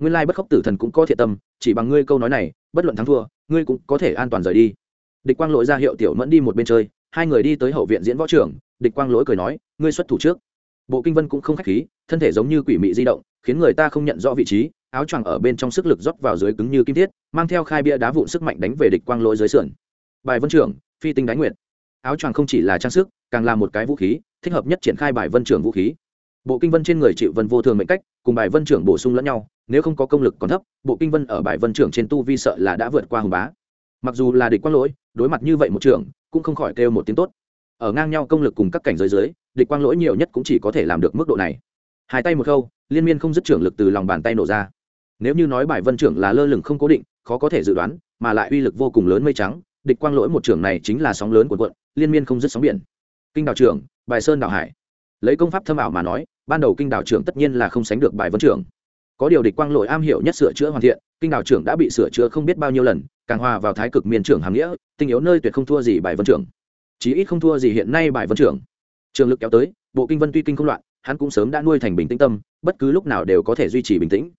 nguyên lai bất khốc tử thần cũng có thiện tâm, chỉ bằng ngươi câu nói này, bất luận thắng thua, ngươi cũng có thể an toàn rời đi. Địch quang lỗi ra hiệu tiểu mẫn đi một bên chơi, hai người đi tới hậu viện diễn võ trưởng địch quang lỗi cười nói, ngươi xuất thủ trước. Bộ kinh vân cũng không khách khí, thân thể giống như quỷ mị di động, khiến người ta không nhận rõ vị trí, áo choàng ở bên trong sức lực rót vào dưới cứng như kim thiết, mang theo khai bia đá vụn sức mạnh đánh về địch quang lỗi dưới sườn. Bài vân trưởng, phi tinh đánh nguyện áo choàng không chỉ là trang sức, càng là một cái vũ khí, thích hợp nhất triển khai bài vân trưởng vũ khí. Bộ kinh vân trên người chịu vân vô thường mệnh cách, cùng bài vân trưởng bổ sung lẫn nhau nếu không có công lực còn thấp, bộ kinh vân ở bài vân trưởng trên tu vi sợ là đã vượt qua hùng bá. Mặc dù là địch quang lỗi, đối mặt như vậy một trưởng, cũng không khỏi kêu một tiếng tốt. Ở ngang nhau công lực cùng các cảnh giới dưới, địch quang lỗi nhiều nhất cũng chỉ có thể làm được mức độ này. Hai tay một khâu, liên miên không dứt trưởng lực từ lòng bàn tay nổ ra. Nếu như nói bài vân trưởng là lơ lửng không cố định, khó có thể dự đoán, mà lại uy lực vô cùng lớn mây trắng, địch quang lỗi một trưởng này chính là sóng lớn của quận liên miên không dứt sóng biển. Kinh đào trưởng, bài sơn đào hải. Lấy công pháp thâm ảo mà nói, ban đầu kinh đào trưởng tất nhiên là không sánh được bài vân trưởng có điều địch quang lỗi am hiểu nhất sửa chữa hoàn thiện, kinh đào trưởng đã bị sửa chữa không biết bao nhiêu lần, càng hòa vào thái cực miền trưởng hàm nghĩa, tinh yếu nơi tuyệt không thua gì bài vân trưởng. Chí ít không thua gì hiện nay bài vân trưởng. Trường lực kéo tới, bộ kinh vân tuy kinh không loạn, hắn cũng sớm đã nuôi thành bình tĩnh tâm, bất cứ lúc nào đều có thể duy trì bình tĩnh.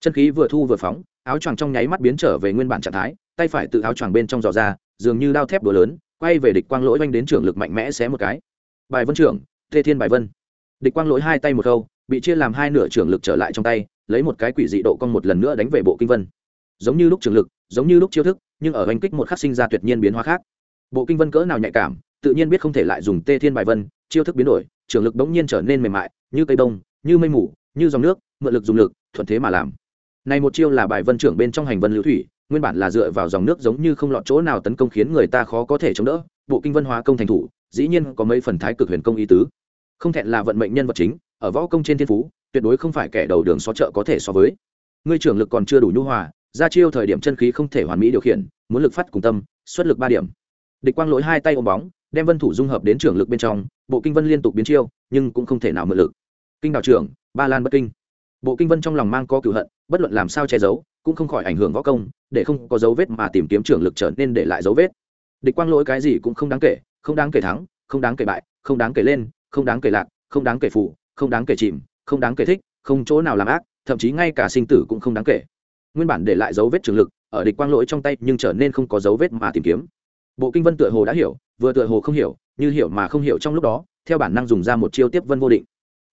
Chân khí vừa thu vừa phóng, áo choàng trong nháy mắt biến trở về nguyên bản trạng thái, tay phải tự áo choàng bên trong giò ra, dường như đao thép đồ lớn, quay về địch quang lỗi oanh đến trưởng lực mạnh mẽ xé một cái. Bài vân trưởng thê thiên bài vân. Địch quang lỗi hai tay một câu, bị chia làm hai nửa trưởng lực trở lại trong tay lấy một cái quỷ dị độ cong một lần nữa đánh về bộ kinh vân. Giống như lúc trường lực, giống như lúc chiêu thức, nhưng ở oanh kích một khắc sinh ra tuyệt nhiên biến hóa khác. Bộ kinh vân cỡ nào nhạy cảm, tự nhiên biết không thể lại dùng tê thiên bài vân, chiêu thức biến đổi, trường lực bỗng nhiên trở nên mềm mại, như cây đông, như mây mù, như dòng nước, mượn lực dùng lực, thuận thế mà làm. Này một chiêu là bài vân trưởng bên trong hành vân lưu thủy, nguyên bản là dựa vào dòng nước giống như không lọt chỗ nào tấn công khiến người ta khó có thể chống đỡ, bộ kinh vân hóa công thành thủ, dĩ nhiên có mấy phần thái cực huyền công ý tứ. Không thẹn là vận mệnh nhân vật chính, ở võ công trên thiên phú tuyệt đối không phải kẻ đầu đường xó chợ có thể so với. Ngươi trưởng lực còn chưa đủ nhu hòa, ra chiêu thời điểm chân khí không thể hoàn mỹ điều khiển, muốn lực phát cùng tâm, xuất lực ba điểm. Địch quang lỗi hai tay ôm bóng, đem vân thủ dung hợp đến trưởng lực bên trong, bộ kinh vân liên tục biến chiêu, nhưng cũng không thể nào mượn lực. Kinh đạo trưởng, ba lan bất kinh. Bộ kinh vân trong lòng mang có cựu hận, bất luận làm sao che giấu, cũng không khỏi ảnh hưởng võ công, để không có dấu vết mà tìm kiếm trưởng lực trở nên để lại dấu vết. Địch quang lỗi cái gì cũng không đáng kể, không đáng kể thắng, không đáng kể bại, không đáng kể lên, không đáng kể lạc, không đáng kể phụ, không đáng kể chìm không đáng kể thích, không chỗ nào làm ác, thậm chí ngay cả sinh tử cũng không đáng kể. Nguyên bản để lại dấu vết trường lực, ở địch quang lỗi trong tay nhưng trở nên không có dấu vết mà tìm kiếm. Bộ kinh vân tựa hồ đã hiểu, vừa tựa hồ không hiểu, như hiểu mà không hiểu trong lúc đó, theo bản năng dùng ra một chiêu tiếp vân vô định.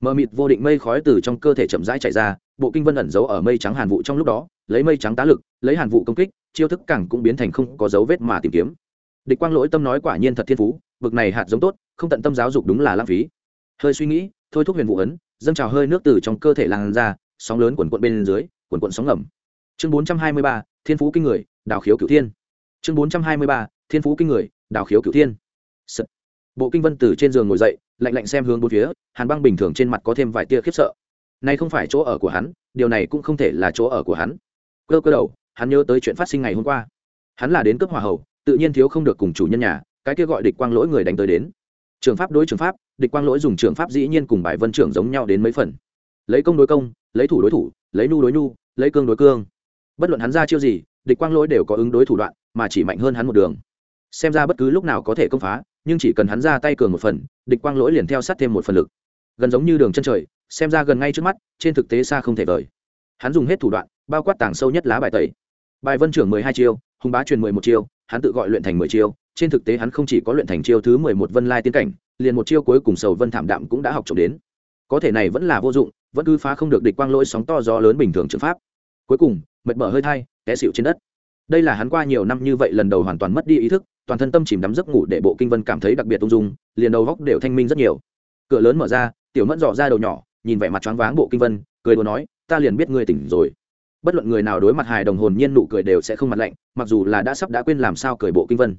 Mờ mịt vô định mây khói từ trong cơ thể chậm rãi chạy ra, bộ kinh vân ẩn giấu ở mây trắng hàn vụ trong lúc đó, lấy mây trắng tá lực, lấy hàn vụ công kích, chiêu thức càng cũng biến thành không có dấu vết mà tìm kiếm. Địch quang lỗi tâm nói quả nhiên thật thiên phú, bực này hạt giống tốt, không tận tâm giáo dục đúng là lãng phí. Hơi suy nghĩ thôi thúc huyền vụ ấn, dâng trào hơi nước từ trong cơ thể làn ra, sóng lớn quần quận bên dưới quần quận sóng ngầm. Chương bốn trăm hai mươi ba, thiên phú kinh người, đào khiếu cửu thiên. Chương bốn trăm hai mươi ba, thiên phú kinh người, đào khiếu cửu thiên. Bộ kinh vân từ trên giường ngồi dậy, lạnh lạnh xem hướng bốn phía, hàn băng bình thường trên mặt có thêm vài tia khiếp sợ. Nay không phải chỗ ở của hắn, điều này cũng không thể là chỗ ở của hắn. Cơ cơ đầu, hắn nhớ tới chuyện phát sinh ngày hôm qua. Hắn là đến cướp hỏa hậu tự nhiên thiếu không được cùng chủ nhân nhà, cái kia gọi địch quang lỗi người đánh tới đến. Trường pháp đối trường pháp địch quang lỗi dùng trường pháp dĩ nhiên cùng bài vân trưởng giống nhau đến mấy phần. Lấy công đối công, lấy thủ đối thủ, lấy nu đối nu, lấy cương đối cương. Bất luận hắn ra chiêu gì, địch quang lỗi đều có ứng đối thủ đoạn, mà chỉ mạnh hơn hắn một đường. Xem ra bất cứ lúc nào có thể công phá, nhưng chỉ cần hắn ra tay cường một phần, địch quang lỗi liền theo sát thêm một phần lực. Gần giống như đường chân trời, xem ra gần ngay trước mắt, trên thực tế xa không thể vời. Hắn dùng hết thủ đoạn, bao quát tảng sâu nhất lá bài tẩy. Bài vân trưởng mười hai chiêu, hùng bá truyền mười một chiêu, hắn tự gọi luyện thành mười chiêu, trên thực tế hắn không chỉ có luyện thành chiêu thứ mười một vân lai tiến cảnh liền một chiêu cuối cùng sầu vân thảm đạm cũng đã học trộm đến. Có thể này vẫn là vô dụng, vẫn cứ phá không được địch quang lỗi sóng to gió lớn bình thường trường pháp. Cuối cùng, mệt mở hơi thai, té xịu trên đất. Đây là hắn qua nhiều năm như vậy lần đầu hoàn toàn mất đi ý thức, toàn thân tâm chìm đắm giấc ngủ để bộ kinh vân cảm thấy đặc biệt ung dung, liền đầu góc đều thanh minh rất nhiều. Cửa lớn mở ra, tiểu mẫn dò ra đầu nhỏ, nhìn vẻ mặt choáng váng bộ kinh vân, cười đùa nói, ta liền biết ngươi tỉnh rồi. Bất luận người nào đối mặt hài đồng hồn nhiên nụ cười đều sẽ không mặt lạnh, mặc dù là đã sắp đã quên làm sao cười bộ kinh vân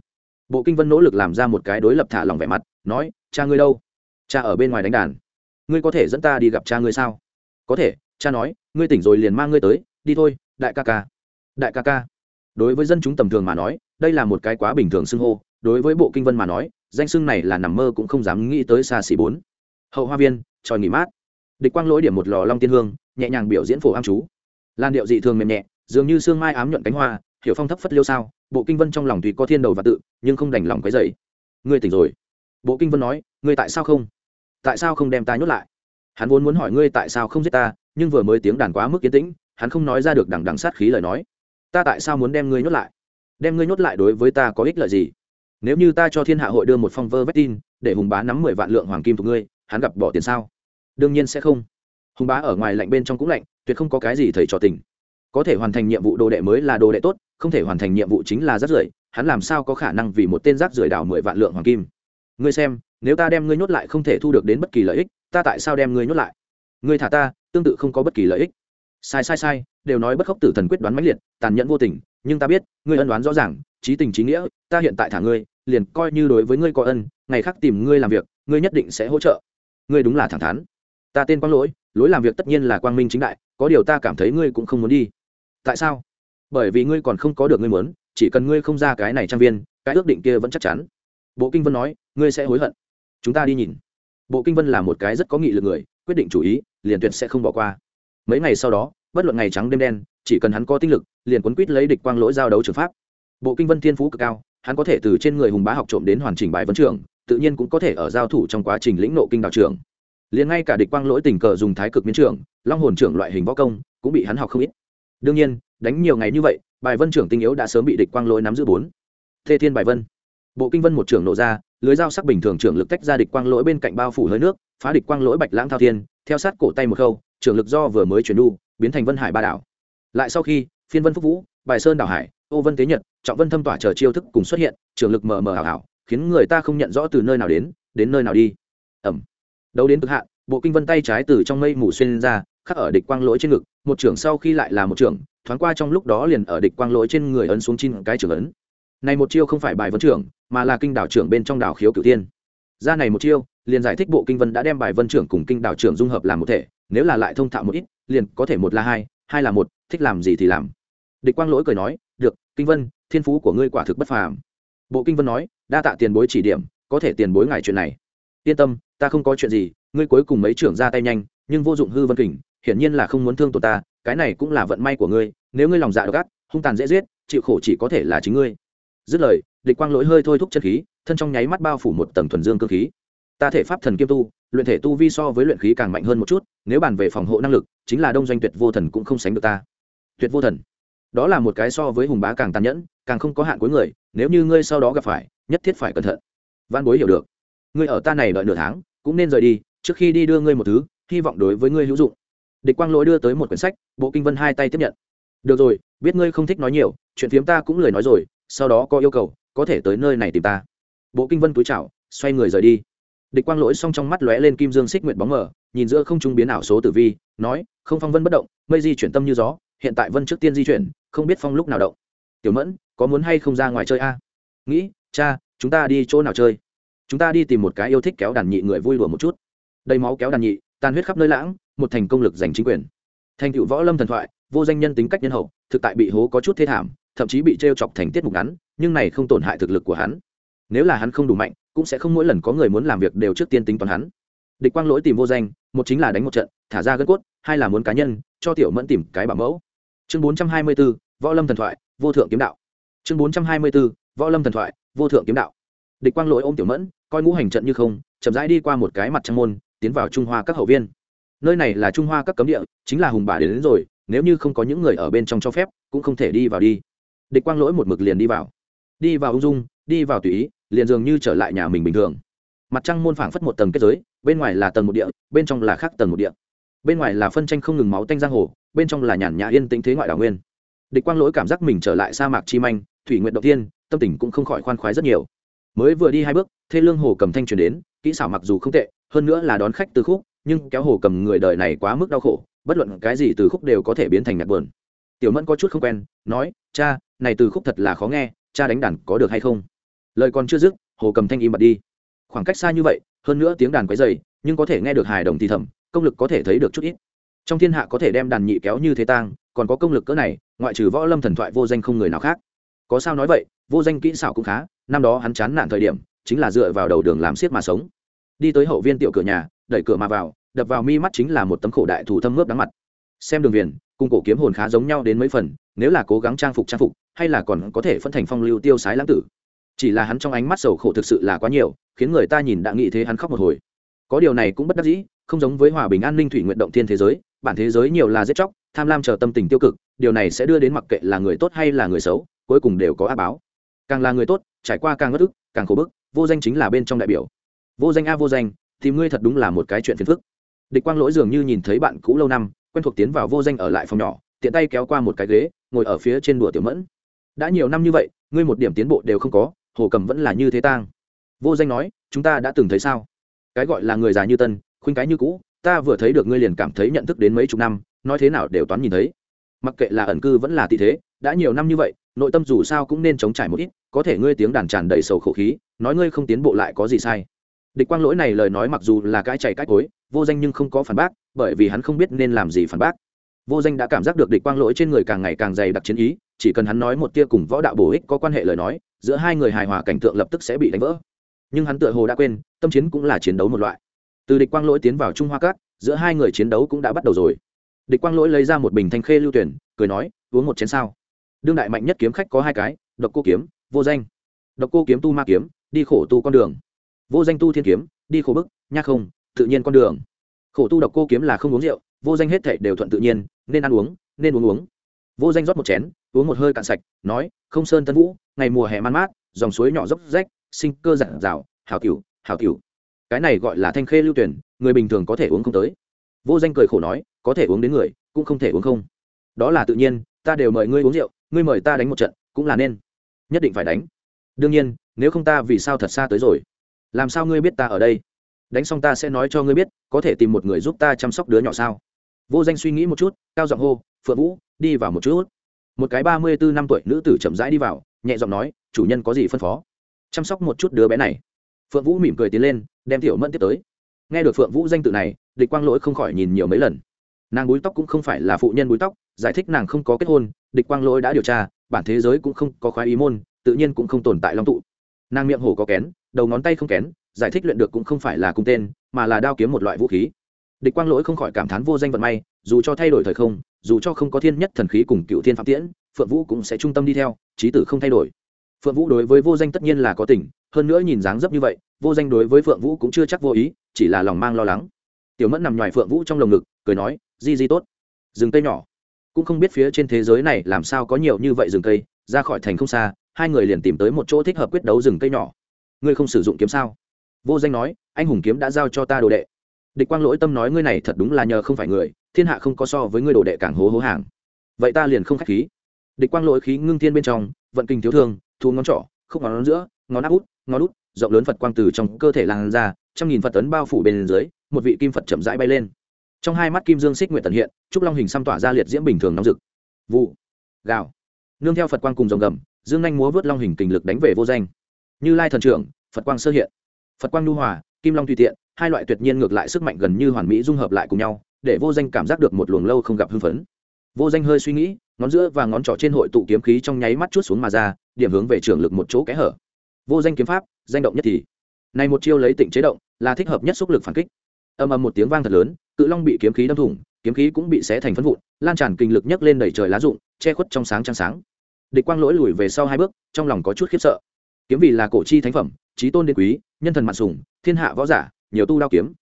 bộ kinh vân nỗ lực làm ra một cái đối lập thả lòng vẻ mặt, nói, cha ngươi đâu? Cha ở bên ngoài đánh đàn. Ngươi có thể dẫn ta đi gặp cha ngươi sao? Có thể, cha nói, ngươi tỉnh rồi liền mang ngươi tới, đi thôi, đại ca ca. Đại ca ca. Đối với dân chúng tầm thường mà nói, đây là một cái quá bình thường xưng hô. Đối với bộ kinh vân mà nói, danh xưng này là nằm mơ cũng không dám nghĩ tới xa xỉ bốn. Hậu hoa viên, tròi nghỉ mát. Địch quang lỗi điểm một lò long tiên hương, nhẹ nhàng biểu diễn phổ am chú. Lan điệu dị thường mềm nhẹ, dường như sương mai ám nhuận cánh hoa hiểu phong thấp phất liêu sao, bộ kinh vân trong lòng tùy có thiên đầu và tự, nhưng không đành lòng cái dậy ngươi tỉnh rồi. Bộ kinh vân nói, ngươi tại sao không? Tại sao không đem ta nhốt lại? Hắn vốn muốn hỏi ngươi tại sao không giết ta, nhưng vừa mới tiếng đàn quá mức kiến tĩnh, hắn không nói ra được đằng đằng sát khí lời nói. Ta tại sao muốn đem ngươi nhốt lại? Đem ngươi nhốt lại đối với ta có ích lợi gì? Nếu như ta cho thiên hạ hội đưa một phong vơ vét tin, để hùng bá nắm mười vạn lượng hoàng kim thuộc ngươi, hắn gặp bỏ tiền sao? Đương nhiên sẽ không. Hùng bá ở ngoài lạnh bên trong cũng lạnh, tuyệt không có cái gì thầy trò tình có thể hoàn thành nhiệm vụ đồ đệ mới là đồ đệ tốt, không thể hoàn thành nhiệm vụ chính là rác rưởi, hắn làm sao có khả năng vì một tên rác rưởi đào mười vạn lượng hoàng kim? Ngươi xem, nếu ta đem ngươi nhốt lại không thể thu được đến bất kỳ lợi ích, ta tại sao đem ngươi nhốt lại? Ngươi thả ta, tương tự không có bất kỳ lợi ích. Sai sai sai, đều nói bất khốc tử thần quyết đoán mãnh liệt, tàn nhẫn vô tình, nhưng ta biết, ngươi ân đoán rõ ràng, trí tình trí nghĩa, ta hiện tại thả ngươi, liền coi như đối với ngươi có ân, ngày khác tìm ngươi làm việc, ngươi nhất định sẽ hỗ trợ. Ngươi đúng là thẳng thắn. Ta tên quang lỗi lối làm việc tất nhiên là quang minh chính đại, có điều ta cảm thấy ngươi cũng không muốn đi tại sao? Bởi vì ngươi còn không có được ngươi muốn, chỉ cần ngươi không ra cái này trang viên, cái ước định kia vẫn chắc chắn. Bộ kinh vân nói, ngươi sẽ hối hận. Chúng ta đi nhìn. Bộ kinh vân là một cái rất có nghị lực người, quyết định chủ ý, liền tuyệt sẽ không bỏ qua. Mấy ngày sau đó, bất luận ngày trắng đêm đen, chỉ cần hắn có tinh lực, liền quấn quýt lấy địch quang lỗi giao đấu trường pháp. Bộ kinh vân thiên phú cực cao, hắn có thể từ trên người hùng bá học trộm đến hoàn chỉnh bài vấn trường, tự nhiên cũng có thể ở giao thủ trong quá trình lĩnh nộ kinh đạo trường. Liền ngay cả địch quang lỗi tình cờ dùng thái cực miến trưởng long hồn trưởng loại hình võ công, cũng bị hắn học không ít đương nhiên, đánh nhiều ngày như vậy, bài vân trưởng tinh yếu đã sớm bị địch quang lỗi nắm giữ bốn. Thê thiên bài vân. Bộ kinh vân một trưởng nổ ra, lưới dao sắc bình thường trưởng lực tách ra địch quang lỗi bên cạnh bao phủ hơi nước, phá địch quang lỗi bạch lãng thao thiên, theo sát cổ tay một khâu, trưởng lực do vừa mới chuyển đu, biến thành vân hải ba đảo. Lại sau khi, phiên vân phúc vũ, bài sơn đảo hải, ô vân tế nhật, trọng vân thâm tỏa chờ chiêu thức cùng xuất hiện, trưởng lực mờ mờ hảo hảo khiến người ta không nhận rõ từ nơi nào đến đến nơi nào đi. Ẩm. Đấu đến cực hạn, bộ kinh vân tay trái từ trong mây mù xuyên ra khắc ở địch quang lỗi trên ngực, một trưởng sau khi lại là một trưởng, thoáng qua trong lúc đó liền ở địch quang lỗi trên người ấn xuống chín cái trưởng ấn. Này một chiêu không phải bài vấn trưởng, mà là kinh đảo trưởng bên trong đảo khiếu cửu tiên. Ra này một chiêu, liền giải thích bộ kinh vân đã đem bài vân trưởng cùng kinh đảo trưởng dung hợp làm một thể, nếu là lại thông thạo một ít, liền có thể một là hai hai là một, thích làm gì thì làm. Địch quang lỗi cười nói, được, kinh vân, thiên phú của ngươi quả thực bất phàm. Bộ kinh vân nói, đa tạ tiền bối chỉ điểm, có thể tiền bối ngài chuyện này. Yên tâm, ta không có chuyện gì, ngươi cuối cùng mấy trưởng ra tay nhanh, nhưng vô dụng hư vân kình hiển nhiên là không muốn thương tổn ta, cái này cũng là vận may của ngươi, nếu ngươi lòng dạ độc ác, hung tàn dễ giết, chịu khổ chỉ có thể là chính ngươi. Dứt lời, địch quang lỗi hơi thôi thúc chân khí, thân trong nháy mắt bao phủ một tầng thuần dương cơ khí. Ta thể pháp thần kiêm tu, luyện thể tu vi so với luyện khí càng mạnh hơn một chút, nếu bàn về phòng hộ năng lực, chính là đông doanh tuyệt vô thần cũng không sánh được ta. Tuyệt vô thần. Đó là một cái so với hùng bá càng tàn nhẫn, càng không có hạn cuối người, nếu như ngươi sau đó gặp phải, nhất thiết phải cẩn thận. Văn bối hiểu được. Ngươi ở ta này đợi nửa tháng, cũng nên rời đi, trước khi đi đưa ngươi một thứ, hy vọng đối với ngươi hữu dụng địch quang lỗi đưa tới một quyển sách bộ kinh vân hai tay tiếp nhận. Được rồi biết ngươi không thích nói nhiều chuyện phiếm ta cũng lời nói rồi sau đó có yêu cầu có thể tới nơi này tìm ta. Bộ kinh vân túi chảo, xoay người rời đi. Địch quang lỗi xong trong mắt lóe lên kim dương xích nguyện bóng mờ nhìn giữa không trung biến ảo số tử vi nói không phong vân bất động mây di chuyển tâm như gió hiện tại vân trước tiên di chuyển không biết phong lúc nào động. Tiểu mẫn có muốn hay không ra ngoài chơi a? Nghĩ cha chúng ta đi chỗ nào chơi? Chúng ta đi tìm một cái yêu thích kéo đàn nhị người vui đùa một chút. Đầy máu kéo đàn nhị tan huyết khắp nơi lãng, một thành công lực giành chính quyền. Thành tựu võ lâm thần thoại, vô danh nhân tính cách nhân hậu, thực tại bị hố có chút thê thảm, thậm chí bị t chọc thành tiết mục ngắn, nhưng này không tổn hại thực lực của hắn. Nếu là hắn không đủ mạnh, cũng sẽ không mỗi lần có người muốn làm việc đều trước tiên tính toán hắn. Địch quang lỗi tìm vô danh, một chính là đánh một trận, thả ra gân cốt, hai là muốn cá nhân, cho tiểu mẫn tìm cái bảo mẫu. Chương bốn trăm hai mươi b ố võ lâm thần thoại, vô thượng kiếm đạo. Chương bốn trăm hai mươi b ố võ lâm thần thoại, vô thượng kiếm đạo. Địch quang lỗi ôm tiểu mẫn, coi ngũ hành trận như không, chậm rãi đi qua một cái mặt trăng môn tiến vào trung hoa các hậu viên. Nơi này là trung hoa các cấm địa chính là hùng bà đến, đến rồi nếu như không có những người ở bên trong cho phép cũng không thể đi vào đi. Địch quang lỗi một mực liền đi vào. Đi vào ung dung đi vào tùy ý liền dường như trở lại nhà mình bình thường. Mặt trăng môn phảng phất một tầng kết giới bên ngoài là tầng một địa bên trong là khác tầng một địa. Bên ngoài là phân tranh không ngừng máu tanh giang hồ bên trong là nhàn nhã yên tĩnh thế ngoại đảo nguyên. Địch quang lỗi cảm giác mình trở lại sa mạc chi manh thủy nguyện động tiên tâm tình cũng không khỏi khoan khoái rất nhiều. Mới vừa đi hai bước thê lương hồ cầm thanh truyền đến kỹ xảo mặc dù không tệ hơn nữa là đón khách từ khúc, nhưng kéo hồ cầm người đời này quá mức đau khổ, bất luận cái gì từ khúc đều có thể biến thành nhạc buồn. Tiểu mẫn có chút không quen, nói, cha, này từ khúc thật là khó nghe, cha đánh đàn có được hay không? Lời còn chưa dứt, hồ cầm thanh im bật đi. Khoảng cách xa như vậy, hơn nữa tiếng đàn quấy dày nhưng có thể nghe được hài đồng thì thầm, công lực có thể thấy được chút ít. Trong thiên hạ có thể đem đàn nhị kéo như thế tang, còn có công lực cỡ này, ngoại trừ võ lâm thần thoại vô danh không người nào khác. Có sao nói vậy, vô danh kỹ xảo cũng khá, năm đó hắn chán nản thời điểm, chính là dựa vào đầu đường làm siết mà sống đi tới hậu viên tiểu cửa nhà, đẩy cửa mà vào, đập vào mi mắt chính là một tấm khổ đại thủ thâm ngớp đắng mặt. Xem đường viền, cùng cổ kiếm hồn khá giống nhau đến mấy phần, nếu là cố gắng trang phục trang phục, hay là còn có thể phân thành phong lưu tiêu sái lãng tử. Chỉ là hắn trong ánh mắt sầu khổ thực sự là quá nhiều, khiến người ta nhìn đã nghĩ thế hắn khóc một hồi. Có điều này cũng bất đắc dĩ, không giống với hòa bình an ninh thủy nguyện động thiên thế giới, bản thế giới nhiều là giết chóc, tham lam chờ tâm tình tiêu cực, điều này sẽ đưa đến mặc kệ là người tốt hay là người xấu, cuối cùng đều có ác báo. Càng là người tốt, trải qua càng ngất ức, càng khổ bức, vô danh chính là bên trong đại biểu vô danh a vô danh thì ngươi thật đúng là một cái chuyện phiền phức. Địch quang lỗi dường như nhìn thấy bạn cũ lâu năm, quen thuộc tiến vào vô danh ở lại phòng nhỏ, tiện tay kéo qua một cái ghế, ngồi ở phía trên đùa tiểu mẫn. Đã nhiều năm như vậy, ngươi một điểm tiến bộ đều không có, hồ cầm vẫn là như thế tang. Vô danh nói, chúng ta đã từng thấy sao? Cái gọi là người già như tân, khuynh cái như cũ, ta vừa thấy được ngươi liền cảm thấy nhận thức đến mấy chục năm, nói thế nào đều toán nhìn thấy. Mặc kệ là ẩn cư vẫn là tị thế, đã nhiều năm như vậy, nội tâm dù sao cũng nên chống trải một ít, có thể ngươi tiếng đàn tràn đầy sầu khổ khí, nói ngươi không tiến bộ lại có gì sai địch quang lỗi này lời nói mặc dù là cái chạy cái cối, vô danh nhưng không có phản bác, bởi vì hắn không biết nên làm gì phản bác. Vô danh đã cảm giác được địch quang lỗi trên người càng ngày càng dày đặc chiến ý, chỉ cần hắn nói một tia cùng võ đạo bổ ích có quan hệ lời nói, giữa hai người hài hòa cảnh tượng lập tức sẽ bị đánh vỡ. Nhưng hắn tựa hồ đã quên, tâm chiến cũng là chiến đấu một loại. Từ địch quang lỗi tiến vào trung hoa cát giữa hai người chiến đấu cũng đã bắt đầu rồi. Địch quang lỗi lấy ra một bình thanh khê lưu tuyển, cười nói, uống một chén sao? Đương đại mạnh nhất kiếm khách có hai cái, độc cô kiếm, vô danh. Độc cô kiếm tu ma kiếm, đi khổ tu con đường vô danh tu thiên kiếm, đi khổ bức nhắc không, tự nhiên con đường. Khổ tu độc cô kiếm là không uống rượu, vô danh hết thể đều thuận tự nhiên, nên ăn uống, nên uống uống. Vô danh rót một chén, uống một hơi cạn sạch, nói, không sơn tân vũ, ngày mùa hè man mát, dòng suối nhỏ dốc rách, sinh cơ giản rào hào cửu hào cửu. Cái này gọi là thanh khê lưu tuyển, người bình thường có thể uống không tới. Vô danh cười khổ nói, có thể uống đến người, cũng không thể uống không. Đó là tự nhiên, ta đều mời ngươi uống rượu, ngươi mời ta đánh một trận, cũng là nên. Nhất định phải đánh. Đương nhiên, nếu không ta vì sao thật xa tới rồi? Làm sao ngươi biết ta ở đây? Đánh xong ta sẽ nói cho ngươi biết, có thể tìm một người giúp ta chăm sóc đứa nhỏ sao? Vô danh suy nghĩ một chút, cao giọng hô, phượng vũ, đi vào một chút. Một cái ba mươi bốn năm tuổi nữ tử chậm rãi đi vào, nhẹ giọng nói, chủ nhân có gì phân phó? Chăm sóc một chút đứa bé này. Phượng vũ mỉm cười tiến lên, đem tiểu mẫn tiếp tới. Nghe được phượng vũ danh tự này, địch quang lỗi không khỏi nhìn nhiều mấy lần. Nàng búi tóc cũng không phải là phụ nhân búi tóc, giải thích nàng không có kết hôn, địch quang lỗi đã điều tra, bản thế giới cũng không có khoái ý môn, tự nhiên cũng không tồn tại long tụ nàng miệng hổ có kén, đầu ngón tay không kén, giải thích luyện được cũng không phải là cung tên, mà là đao kiếm một loại vũ khí. Địch quang lỗi không khỏi cảm thán vô danh vận may, dù cho thay đổi thời không, dù cho không có thiên nhất thần khí cùng cựu thiên phạm tiễn, phượng vũ cũng sẽ trung tâm đi theo trí tử không thay đổi. Phượng vũ đối với vô danh tất nhiên là có tình, hơn nữa nhìn dáng dấp như vậy, vô danh đối với phượng vũ cũng chưa chắc vô ý, chỉ là lòng mang lo lắng. Tiểu mẫn nằm ngoài phượng vũ trong lồng ngực, cười nói, di di tốt. Rừng cây nhỏ. Cũng không biết phía trên thế giới này làm sao có nhiều như vậy rừng cây, ra khỏi thành không xa hai người liền tìm tới một chỗ thích hợp quyết đấu rừng cây nhỏ. Ngươi không sử dụng kiếm sao? Vô danh nói, anh hùng kiếm đã giao cho ta đồ đệ. Địch quang lỗi tâm nói ngươi này thật đúng là nhờ không phải người, thiên hạ không có so với ngươi đồ đệ càng hố hố hàng. Vậy ta liền không k h á c h khí. Địch quang lỗi khí ngưng thiên bên trong, vận kinh thiếu thương, thu ngón trỏ không ngón giữa, ngón áp út, ngón út, rộng lớn phật quang từ trong cơ thể lan ra, trăm nghìn phật tấn bao phủ bên dưới, một vị kim phật chậm rãi bay lên. Trong hai mắt kim dương xích nguyện tận hiện, trúc long hình xăm tỏa ra liệt diễm bình thường nóng rực. Vụ. Gạo nương theo phật quang cùng dòng gầm dương nhanh múa vớt long hình kình lực đánh về vô danh. Như lai thần trưởng, phật quang sơ hiện. Phật quang nhu hòa, kim long tùy tiện, hai loại tuyệt nhiên ngược lại sức mạnh gần như hoàn mỹ dung hợp lại cùng nhau, để vô danh cảm giác được một luồng lâu không gặp hưng phấn. Vô danh hơi suy nghĩ, ngón giữa và ngón trỏ trên hội tụ kiếm khí trong nháy mắt chút xuống mà ra, điểm hướng về trường lực một chỗ kẽ hở. Vô danh kiếm pháp, danh động nhất thì. Này một chiêu lấy tịnh chế động, là thích hợp nhất xúc lực phản kích. Âm âm một tiếng vang thật lớn, cự long bị kiếm khí đâm thủng, kiếm khí cũng bị xé thành phân vụn, lan tràn kinh lực nhấc lên đẩy trời lá rụng, che khuất trong sáng trăng sáng địch quang lỗi lùi về sau hai bước, trong lòng có chút khiếp sợ. Kiếm vì là cổ chi thánh phẩm trí tôn điện quý, nhân thần mạn sùng thiên hạ võ giả, nhiều tu đao kiếm.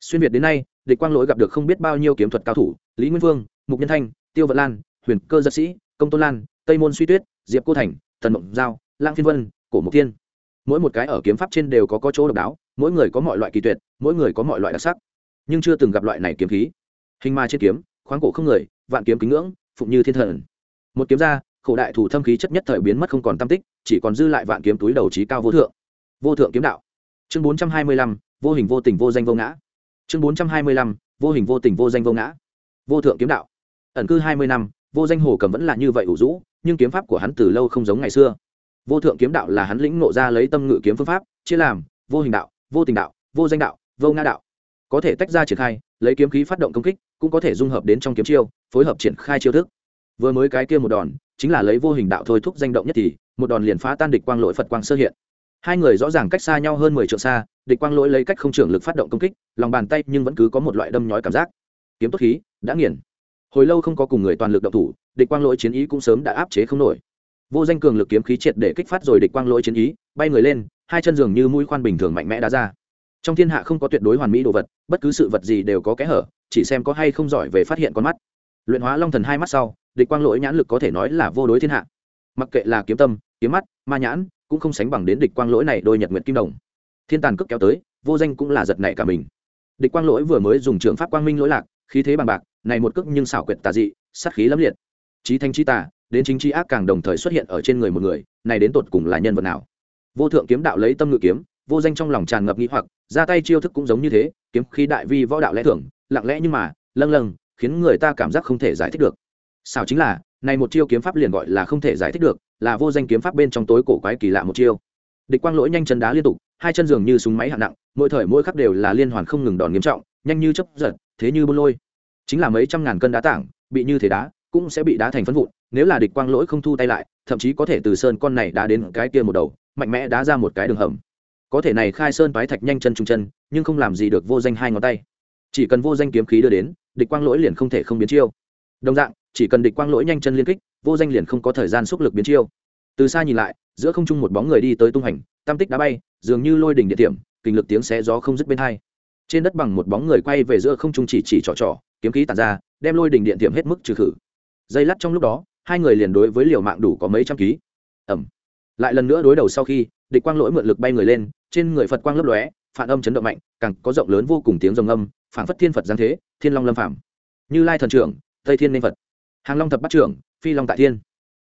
Xuyên việt đến nay, địch quang lỗi gặp được không biết bao nhiêu kiếm thuật cao thủ, lý nguyên vương, mục nhân thanh, tiêu vận lan, huyền cơ giật sĩ, công tôn lan, tây môn suy tuyết, diệp cô thành, thần mộng giao lang phiên vân, cổ mục tiên mỗi một cái ở kiếm pháp trên đều có có chỗ độc đáo, mỗi người có mọi loại kỳ tuyệt, mỗi người có mọi loại đặc sắc. Nhưng chưa từng gặp loại này kiếm khí. Hình ma trên kiếm, khoáng cổ không người, vạn kiếm kính ngưỡng, phụng như thiên thần. Một kiếm ra khổ đại thủ thâm khí chất nhất thời biến mất không còn tam tích, chỉ còn dư lại vạn kiếm túi đầu trí cao vô thượng. Vô thượng kiếm đạo. Chương bốn trăm hai mươi lăm, vô hình vô tình vô danh vô ngã. Chương bốn trăm hai mươi lăm, vô hình vô tình vô danh vô ngã. Vô thượng kiếm đạo. Ẩn cư hai mươi năm, vô danh hồ cầm vẫn là như vậy ủ rũ, nhưng kiếm pháp của hắn từ lâu không giống ngày xưa. Vô thượng kiếm đạo là hắn lĩnh ngộ ra lấy tâm ngự kiếm phương pháp, chia làm, vô hình đạo, vô tình đạo, vô danh đạo, vô ngã đạo. Có thể tách ra triển khai, lấy kiếm khí phát động công kích, cũng có thể dung hợp đến trong kiếm chiêu, phối hợp triển khai chiêu thức. Vừa mới cái kia một đòn chính là lấy vô hình đạo thôi thúc danh động nhất thì, một đòn liền phá tan địch quang lỗi phật quang sơ hiện. Hai người rõ ràng cách xa nhau hơn mười triệu xa, địch quang lỗi lấy cách không trưởng lực phát động công kích, lòng bàn tay nhưng vẫn cứ có một loại đâm nhói cảm giác. Kiếm tốt khí, đã nghiền. Hồi lâu không có cùng người toàn lực động thủ, địch quang lỗi chiến ý cũng sớm đã áp chế không nổi. Vô danh cường lực kiếm khí triệt để kích phát rồi địch quang lỗi chiến ý, bay người lên, hai chân giường như mũi khoan bình thường mạnh mẽ đá ra. Trong thiên hạ không có tuyệt đối hoàn mỹ đồ vật, bất cứ sự vật gì đều có kẽ hở, chỉ xem có hay không giỏi về phát hiện con mắt luyện hóa long thần hai mắt sau, địch quang lỗi nhãn lực có thể nói là vô đối thiên hạ. Mặc kệ là kiếm tâm, kiếm mắt, ma nhãn, cũng không sánh bằng đến địch quang lỗi này đôi nhật nguyện kim đồng. Thiên tàn cước kéo tới, vô danh cũng là giật nảy cả mình. Địch quang lỗi vừa mới dùng trường pháp quang minh lỗi lạc, khí thế bằng bạc, này một cước nhưng xảo quyệt tà dị, sát khí lẫm liệt. Trí thanh trí tà, đến chính trí ác càng đồng thời xuất hiện ở trên người một người, này đến tột cùng là nhân vật nào? Vô thượng kiếm đạo lấy tâm ngự kiếm, vô danh trong lòng tràn ngập nghĩ hoặc, ra tay chiêu thức cũng giống như thế, kiếm khí đại vi võ đạo lẽ thưởng lặng lẽ nhưng mà, lâng lâng khiến người ta cảm giác không thể giải thích được. Sao chính là, này một chiêu kiếm pháp liền gọi là không thể giải thích được, là vô danh kiếm pháp bên trong tối cổ quái kỳ lạ một chiêu. Địch quang lỗi nhanh chân đá liên tục, hai chân dường như súng máy hạng nặng, mỗi thời mỗi khắc đều là liên hoàn không ngừng đòn nghiêm trọng, nhanh như chấp giật, thế như bôn lôi. Chính là mấy trăm ngàn cân đá tảng, bị như thế đá, cũng sẽ bị đá thành phân vụn, nếu là địch quang lỗi không thu tay lại, thậm chí có thể từ sơn con này đá đến cái kia một đầu, mạnh mẽ đá ra một cái đường hầm. Có thể này khai sơn phái thạch nhanh chân trung chân, nhưng không làm gì được vô danh hai ngón tay. Chỉ cần vô danh kiếm khí đưa đến địch quang lỗi liền không thể không biến chiêu. Đồng dạng, chỉ cần địch quang lỗi nhanh chân liên kích, vô danh liền không có thời gian xúc lực biến chiêu. Từ xa nhìn lại, giữa không trung một bóng người đi tới tung hành, tam tích đá bay, dường như lôi đỉnh địa điểm, kinh lực tiếng xé gió không dứt bên hai. Trên đất bằng một bóng người quay về giữa không trung chỉ chỉ trỏ trỏ, kiếm khí tàn ra, đem lôi đỉnh điện tiệm hết mức trừ khử. Dây lắt trong lúc đó, hai người liền đối với liều mạng đủ có mấy trăm ký. Ẩm lại lần nữa đối đầu sau khi, địch quang lỗi mượn lực bay người lên, trên người phật quang lấp lóe phản âm chấn động mạnh, càng có rộng lớn vô cùng tiếng rồng âm phản phất thiên phật giáng thế, thiên long lâm phạm như lai thần trưởng, tây thiên nên phật. Hàng long thập bắt trưởng, phi long tại thiên.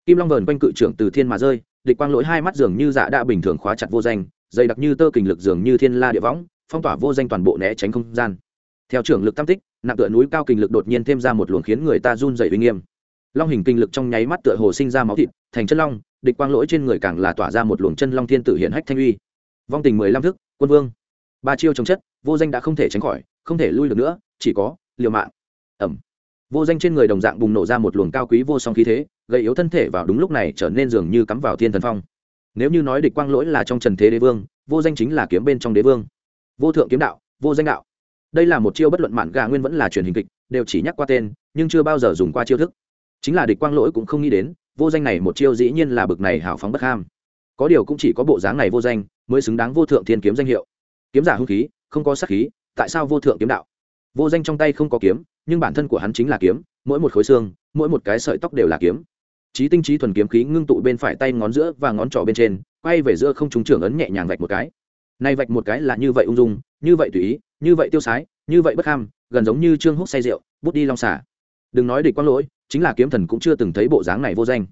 Kim long vờn quanh cự trưởng từ thiên mà rơi, địch quang lỗi hai mắt dường như dạ đã bình thường khóa chặt vô danh, dày đặc như tơ kình lực dường như thiên la địa võng, phong tỏa vô danh toàn bộ né tránh không gian. Theo trưởng lực tam tích, nặng tựa núi cao kình lực đột nhiên thêm ra một luồng khiến người ta run dày uy nghiêm. Long hình kinh lực trong nháy mắt tựa hồ sinh ra máu thịt, thành chân long, địch quang lỗi trên người càng là tỏa ra một luồng chân long thiên tử hiện hách thanh uy. Vong tình mười lăm thức, quân vương ba chiêu chống chất, vô danh đã không thể tránh khỏi, không thể lui được nữa, chỉ có liều mạng. Ẩm. Vô danh trên người đồng dạng bùng nổ ra một luồng cao quý vô song khí thế gây yếu thân thể vào đúng lúc này trở nên dường như cắm vào thiên thần phong. Nếu như nói địch quang lỗi là trong trần thế đế vương, vô danh chính là kiếm bên trong đế vương. Vô thượng kiếm đạo, vô danh đạo. Đây là một chiêu bất luận mạn gà nguyên vẫn là truyền hình kịch, đều chỉ nhắc qua tên, nhưng chưa bao giờ dùng qua chiêu thức. Chính là địch quang lỗi cũng không nghĩ đến, vô danh này một chiêu dĩ nhiên là bực này hào phóng bất ham. Có điều cũng chỉ có bộ dáng này vô danh, mới xứng đáng vô thượng thiên kiếm danh hiệu kiếm giả hung khí, không có sắc khí, tại sao vô thượng kiếm đạo? Vô danh trong tay không có kiếm, nhưng bản thân của hắn chính là kiếm, mỗi một khối xương, mỗi một cái sợi tóc đều là kiếm. Trí tinh trí thuần kiếm khí ngưng tụ bên phải tay ngón giữa và ngón trỏ bên trên, quay về giữa không trúng trưởng ấn nhẹ nhàng vạch một cái. Nay vạch một cái là như vậy ung dung, như vậy tùy ý, như vậy tiêu sái, như vậy bất ham, gần giống như trương húc say rượu, bút đi long xả đừng nói địch quang lỗi, chính là kiếm thần cũng chưa từng thấy bộ dáng này vô danh.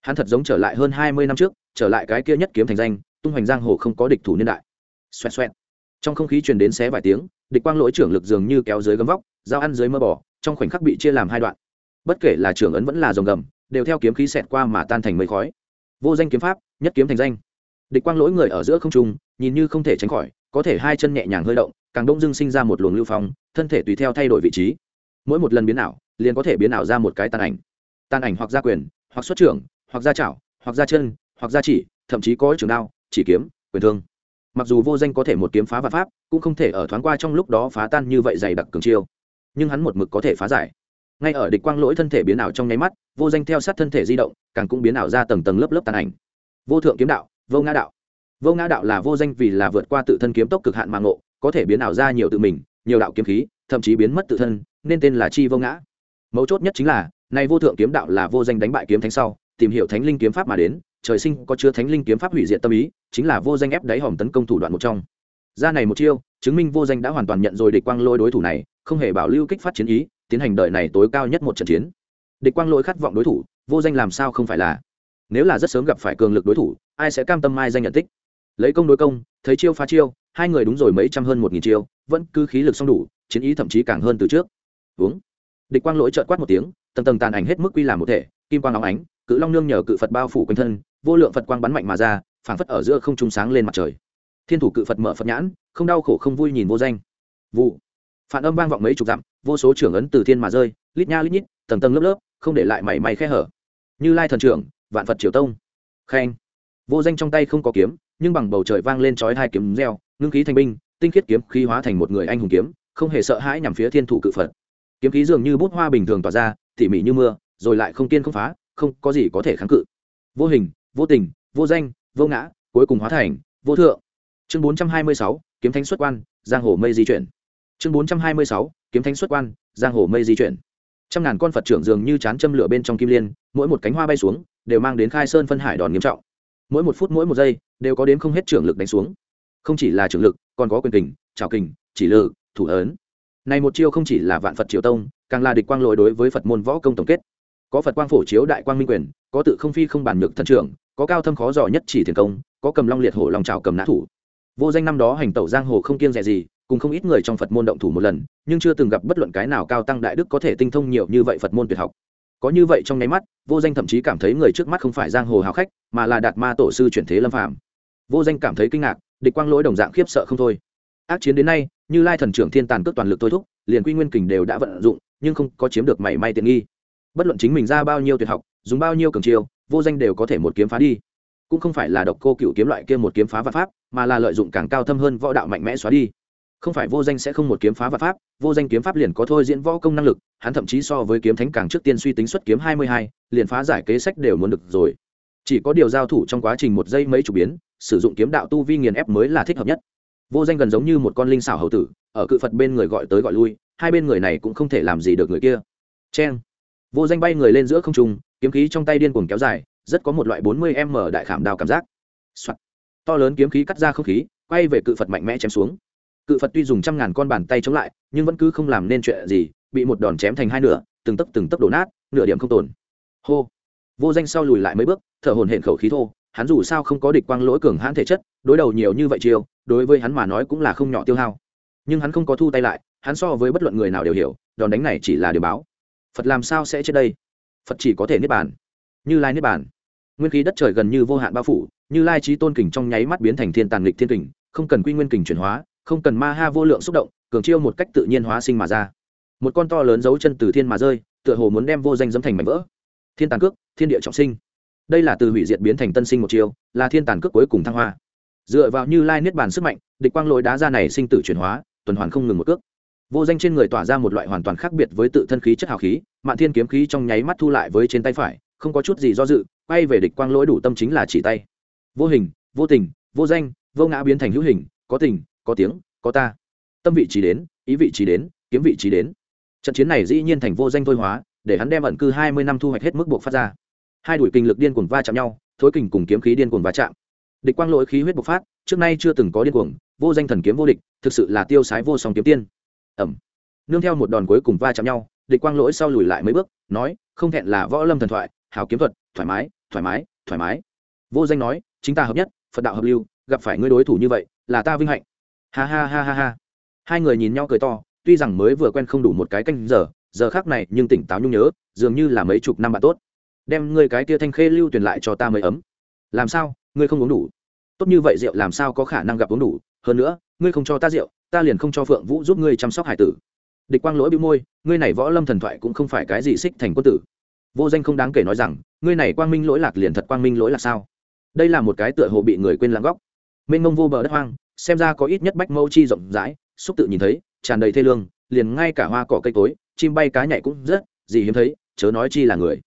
Hắn thật giống trở lại hơn hai mươi năm trước, trở lại cái kia nhất kiếm thành danh, tung hoành giang hồ không có địch thủ niên đại. Xoẹt xoẹt trong không khí truyền đến xé vài tiếng, địch quang lỗi trưởng lực dường như kéo dưới gấm vóc, dao ăn dưới mơ bỏ trong khoảnh khắc bị chia làm hai đoạn. Bất kể là trưởng ấn vẫn là dòng gầm, đều theo kiếm khí xẹt qua mà tan thành mây khói. Vô danh kiếm pháp, nhất kiếm thành danh. Địch quang lỗi người ở giữa không trung, nhìn như không thể tránh khỏi, có thể hai chân nhẹ nhàng hơi động, càng đông dưng sinh ra một luồng lưu phong, thân thể tùy theo thay đổi vị trí. Mỗi một lần biến ảo, liền có thể biến ảo ra một cái tàn ảnh. Tàn ảnh hoặc ra quyền, hoặc xuất trưởng, hoặc ra chảo, hoặc ra chân, hoặc ra chỉ, thậm chí có trường đao, chỉ kiếm, quyền thương mặc dù vô danh có thể một kiếm phá vạn pháp, cũng không thể ở thoáng qua trong lúc đó phá tan như vậy dày đặc cường chiêu. Nhưng hắn một mực có thể phá giải. Ngay ở địch quang lỗi thân thể biến ảo trong nháy mắt, vô danh theo sát thân thể di động, càng cũng biến ảo ra tầng tầng lớp lớp tàn ảnh. Vô thượng kiếm đạo, vô ngã đạo. Vô ngã đạo là vô danh vì là vượt qua tự thân kiếm tốc cực hạn mà ngộ, có thể biến ảo ra nhiều tự mình, nhiều đạo kiếm khí, thậm chí biến mất tự thân, nên tên là chi vô ngã. Mấu chốt nhất chính là nay vô thượng kiếm đạo là vô danh đánh bại kiếm thánh sau, tìm hiểu thánh linh kiếm pháp mà đến trời sinh có chứa thánh linh kiếm pháp hủy diệt tâm ý, chính là vô danh ép đáy hòm tấn công thủ đoạn một trong. Ra này một chiêu, chứng minh vô danh đã hoàn toàn nhận rồi địch quang lôi đối thủ này, không hề bảo lưu kích phát chiến ý, tiến hành đợi này tối cao nhất một trận chiến. Địch quang lôi khát vọng đối thủ, vô danh làm sao không phải là? Nếu là rất sớm gặp phải cường lực đối thủ, ai sẽ cam tâm mai danh nhận tích? Lấy công đối công, thấy chiêu phá chiêu, hai người đúng rồi mấy trăm hơn một nghìn chiêu, vẫn cứ khí lực song đủ, chiến ý thậm chí càng hơn từ trước. Uống. Địch quang lỗi chợt quát một tiếng, tầng tầng tàn ảnh hết mức quy làm một thể, kim quang óng ánh cự long nương nhờ cự phật bao phủ quanh thân, vô lượng phật quang bắn mạnh mà ra, phảng phất ở giữa không trung sáng lên mặt trời. Thiên thủ cự phật mở phật nhãn, không đau khổ không vui nhìn vô danh. Vụ. Phản âm vang vọng mấy chục dặm, vô số trưởng ấn từ thiên mà rơi, lít nha lít nhít, tầng tầng lớp lớp, không để lại mảy may khe hở. Như lai thần trưởng, vạn phật triều tông. Khen. Vô danh trong tay không có kiếm, nhưng bằng bầu trời vang lên chói hai kiếm reo, ngưng khí thành binh, tinh khiết kiếm khí hóa thành một người anh hùng kiếm, không hề sợ hãi nhằm phía thiên thủ cự phật. Kiếm khí dường như bút hoa bình thường tỏa ra, tỉ mỉ như mưa, rồi lại không kiên không phá không có gì có thể kháng cự. Vô hình, vô tình, vô danh, vô ngã, cuối cùng hóa thành, vô thượng. Chương bốn trăm hai mươi sáu, kiếm thánh xuất quan, giang hồ mây di chuyển. Chương bốn trăm hai mươi sáu, kiếm thánh xuất quan, giang hồ mây di chuyển. Trăm ngàn con phật trưởng dường như chán châm lửa bên trong kim liên, mỗi một cánh hoa bay xuống, đều mang đến khai sơn phân hải đòn nghiêm trọng. Mỗi một phút mỗi một giây, đều có đến không hết trưởng lực đánh xuống. Không chỉ là trưởng lực, còn có quyền kình trào kình, chỉ lự, thủ ấn. Này một chiêu không chỉ là vạn phật triều tông, càng là địch quang lội đối với phật môn võ công tổng kết có phật quang phổ chiếu đại quang minh quyền, có tự không phi không bản nhược thần trưởng, có cao thâm khó dò nhất chỉ thiền công, có cầm long liệt hổ lòng trào cầm nã thủ. Vô danh năm đó hành tẩu giang hồ không kiêng rẻ gì, cùng không ít người trong phật môn động thủ một lần, nhưng chưa từng gặp bất luận cái nào cao tăng đại đức có thể tinh thông nhiều như vậy phật môn tuyệt học. Có như vậy trong nháy mắt, vô danh thậm chí cảm thấy người trước mắt không phải giang hồ hào khách, mà là đạt ma tổ sư chuyển thế lâm phạm vô danh cảm thấy kinh ngạc, địch quang lỗi đồng dạng khiếp sợ không thôi. Ác chiến đến nay, như lai thần trưởng thiên tàn cước toàn lực thôi thúc, liền quy nguyên kình đều đã vận dụng, nhưng không có chiếm được mảy may tiện nghi bất luận chính mình ra bao nhiêu tuyệt học, dùng bao nhiêu cường chiêu, vô danh đều có thể một kiếm phá đi. Cũng không phải là độc cô cựu kiếm loại kia một kiếm phá vạn pháp, mà là lợi dụng càng cao thâm hơn võ đạo mạnh mẽ xóa đi. Không phải vô danh sẽ không một kiếm phá vạn pháp, vô danh kiếm pháp liền có thôi diễn võ công năng lực, hắn thậm chí so với kiếm thánh càng trước tiên suy tính xuất kiếm hai mươi hai, liền phá giải kế sách đều muốn được rồi. Chỉ có điều giao thủ trong quá trình một giây mấy chục biến, sử dụng kiếm đạo tu vi nghiền ép mới là thích hợp nhất. Vô danh gần giống như một con linh xảo hầu tử, ở cự phật bên người gọi tới gọi lui, hai bên người này cũng không thể làm gì được người kia. C vô danh bay người lên giữa không trung, kiếm khí trong tay điên cuồng kéo dài, rất có một loại bốn mươi m đại khảm đào cảm giác、Soạn. to lớn kiếm khí cắt ra không khí, quay về cự phật mạnh mẽ chém xuống. Cự phật tuy dùng trăm ngàn con bàn tay chống lại, nhưng vẫn cứ không làm nên chuyện gì, bị một đòn chém thành hai nửa, từng tấc từng tấc đổ nát, nửa điểm không tồn. Hô. Vô danh sau lùi lại mấy bước, thở hồn hển khẩu khí thô, hắn dù sao không có địch quang lỗi cường hãn thể chất, đối đầu nhiều như vậy chiêu, đối với hắn mà nói cũng là không nhỏ tiêu hao. Nhưng hắn không có thu tay lại, hắn so với bất luận người nào đều hiểu, đòn đánh này chỉ là điều báo phật làm sao sẽ chết đây? Phật chỉ có thể niết bàn. Như lai niết bàn. Nguyên khí đất trời gần như vô hạn bao phủ, như lai trí tôn kình trong nháy mắt biến thành thiên tàn lịch thiên kình, không cần quy nguyên kình chuyển hóa, không cần ma ha vô lượng xúc động, cường chiêu một cách tự nhiên hóa sinh mà ra. Một con to lớn dấu chân từ thiên mà rơi, tựa hồ muốn đem vô danh dấm thành mảnh vỡ. Thiên tàn cước, thiên địa trọng sinh. Đây là từ hủy diệt biến thành tân sinh một chiêu, là thiên tàn cước cuối cùng thăng hoa. Dựa vào như lai niết bàn sức mạnh, địch quang lối đá ra này sinh tử chuyển hóa, tuần hoàn không ngừng một cước vô danh trên người tỏa ra một loại hoàn toàn khác biệt với tự thân khí chất hào khí, mạn thiên kiếm khí trong nháy mắt thu lại với trên tay phải, không có chút gì do dự, quay về địch quang lỗi đủ tâm chính là chỉ tay. Vô hình, vô tình, vô danh, vô ngã biến thành hữu hình, có tình, có tiếng, có ta. Tâm vị trí đến, ý vị trí đến, kiếm vị trí đến. Trận chiến này dĩ nhiên thành vô danh thôi hóa, để hắn đem ẩn cư hai mươi năm thu hoạch hết mức buộc phát ra. Hai đuổi kinh lực điên cuồng va chạm nhau, thối kình cùng kiếm khí điên cuồng va chạm. Địch quang lỗi khí huyết bộc phát, trước nay chưa từng có điên cuồng, vô danh thần kiếm vô địch, thực sự là tiêu sái vô song kiếm tiên ẩm. Nương theo một đòn cuối cùng va chạm nhau, địch quang lỗi sau lùi lại mấy bước, nói, không thẹn là võ lâm thần thoại, hào kiếm thuật, thoải mái thoải mái thoải mái. Vô danh nói, chính ta hợp nhất, phật đạo hợp lưu, gặp phải ngươi đối thủ như vậy, là ta vinh hạnh. Ha ha ha ha ha. Hai người nhìn nhau cười to, tuy rằng mới vừa quen không đủ một cái canh giờ giờ khác này nhưng tỉnh táo nhung nhớ, dường như là mấy chục năm bạn tốt. Đem ngươi cái tia thanh khê lưu truyền lại cho ta mới ấm. Làm sao, ngươi không uống đủ? Tốt như vậy rượu làm sao có khả năng gặp uống đủ? Hơn nữa, ngươi không cho ta rượu ta liền không cho phượng vũ giúp ngươi chăm sóc hải tử. Địch quang lỗi bĩu môi, ngươi này võ lâm thần thoại cũng không phải cái gì xích thành quân tử. Vô danh không đáng kể nói rằng, ngươi này quang minh lỗi lạc liền thật quang minh lỗi lạc sao? Đây là một cái tựa hồ bị người quên lãng góc. Mênh mông vô bờ đất hoang, xem ra có ít nhất bách mâu chi rộng rãi, xúc tự nhìn thấy, tràn đầy thê lương, liền ngay cả hoa cỏ cây cối, chim bay cá nhảy cũng rất gì hiếm thấy, chớ nói chi là người.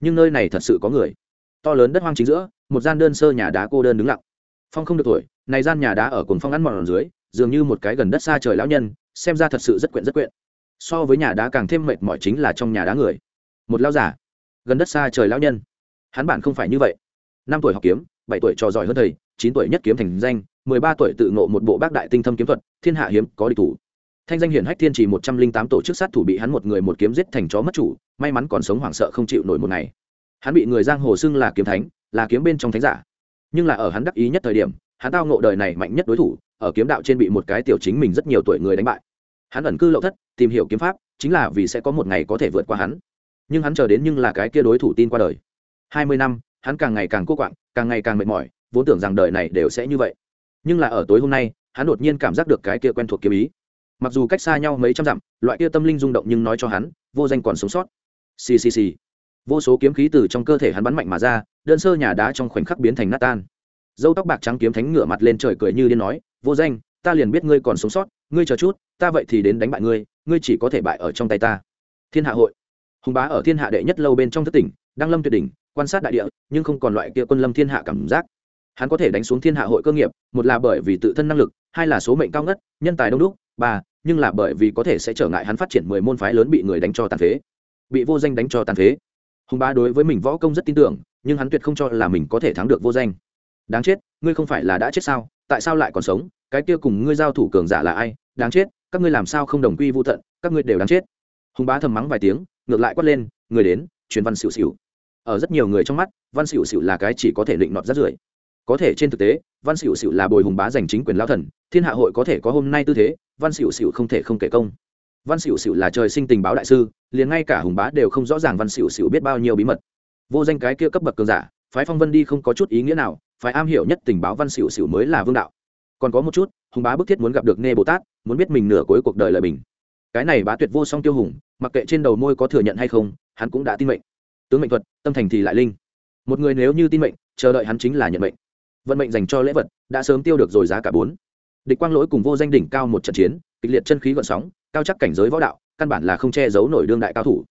Nhưng nơi này thật sự có người. To lớn đất hoang chính giữa, một gian đơn sơ nhà đá cô đơn đứng lặng. Phong không được tuổi, này gian nhà đá ở cồn phong ăn mòn dưới dường như một cái gần đất xa trời lão nhân, xem ra thật sự rất quyện rất quyện. So với nhà đá càng thêm mệt mỏi chính là trong nhà đá người. Một lão giả gần đất xa trời lão nhân. Hắn bản không phải như vậy. Năm tuổi học kiếm, bảy tuổi trò giỏi hơn thầy, chín tuổi nhất kiếm thành danh, mười ba tuổi tự ngộ một bộ bác đại tinh thâm kiếm thuật, thiên hạ hiếm có địch thủ. Thanh danh hiển hách thiên chỉ một trăm linh tám tổ chức sát thủ bị hắn một người một kiếm giết thành chó mất chủ, may mắn còn sống hoảng sợ không chịu nổi một ngày. Hắn bị người giang hồ xưng là kiếm thánh, là kiếm bên trong thánh giả. Nhưng là ở hắn đắc ý nhất thời điểm hắn tao ngộ đời này mạnh nhất đối thủ, ở kiếm đạo trên bị một cái tiểu chính mình rất nhiều tuổi người đánh bại. Hắn ẩn cư lậu thất, tìm hiểu kiếm pháp, chính là vì sẽ có một ngày có thể vượt qua hắn. Nhưng hắn chờ đến nhưng là cái kia đối thủ tin qua đời. Hai mươi năm, hắn càng ngày càng cô quạng, càng ngày càng mệt mỏi, vốn tưởng rằng đời này đều sẽ như vậy. Nhưng là ở tối hôm nay, hắn đột nhiên cảm giác được cái kia quen thuộc kiếm ý. Mặc dù cách xa nhau mấy trăm dặm, loại kia tâm linh rung động nhưng nói cho hắn, vô danh còn sống sót. Ccc vô số kiếm khí từ trong cơ thể hắn bắn mạnh mà ra, đơn sơ nhà đá trong khoảnh khắc biến thành nát tan dâu tóc bạc trắng kiếm thánh ngửa mặt lên trời cười như điên nói, vô danh, ta liền biết ngươi còn sống sót, ngươi chờ chút, ta vậy thì đến đánh bại ngươi ngươi chỉ có thể bại ở trong tay ta. Thiên hạ hội. Hùng bá ở thiên hạ đệ nhất lâu bên trong thất tỉnh đang lâm tuyệt đỉnh, quan sát đại địa, nhưng không còn loại kia quân lâm thiên hạ cảm giác. Hắn có thể đánh xuống thiên hạ hội cơ nghiệp, một là bởi vì tự thân năng lực, hai là số mệnh cao ngất, nhân tài đông đúc, ba, nhưng là bởi vì có thể sẽ trở ngại hắn phát triển mười môn phái lớn bị người đánh cho tàn phế, bị vô danh đánh cho tàn phế. Hùng bá đối với mình võ công rất tin tưởng, nhưng hắn tuyệt không cho là mình có thể thắng được vô danh đáng chết, ngươi không phải là đã chết sao? Tại sao lại còn sống? Cái kia cùng ngươi giao thủ cường giả là ai? Đáng chết, các ngươi làm sao không đồng quy vô tận, các ngươi đều đáng chết. Hùng bá thầm mắng vài tiếng, ngược lại quát lên, người đến, truyền văn xỉu xỉu. Ở rất nhiều người trong mắt, văn xỉu xỉu là cái chỉ có thể định nọt rất rưởi. Có thể trên thực tế, văn xỉu xỉu là bồi hùng bá giành chính quyền lao thần, thiên hạ hội có thể có hôm nay tư thế, văn xỉu xỉu không thể không kể công. Văn xỉu xỉu là trời sinh tình báo đại sư, liền ngay cả hùng bá đều không rõ ràng văn xỉu xỉu biết bao nhiêu bí mật. Vô danh cái kia cấp bậc cường giả, phái phong vân đi không có chút ý nghĩa nào phải am hiểu nhất tình báo văn xỉu xỉu mới là vương đạo. Còn có một chút, hùng bá bức thiết muốn gặp được nê bồ tát, muốn biết mình nửa cuối cuộc đời lời bình. Cái này bá tuyệt vô song tiêu hùng, mặc kệ trên đầu môi có thừa nhận hay không, hắn cũng đã tin mệnh. Tướng mệnh thuật, tâm thành thì lại linh. Một người nếu như tin mệnh, chờ đợi hắn chính là nhận mệnh. Vận mệnh dành cho lễ vật, đã sớm tiêu được rồi giá cả bốn. Địch quang lỗi cùng vô danh đỉnh cao một trận chiến, kịch liệt chân khí gọn sóng, cao chắc cảnh giới võ đạo, căn bản là không che giấu nổi đương đại cao thủ.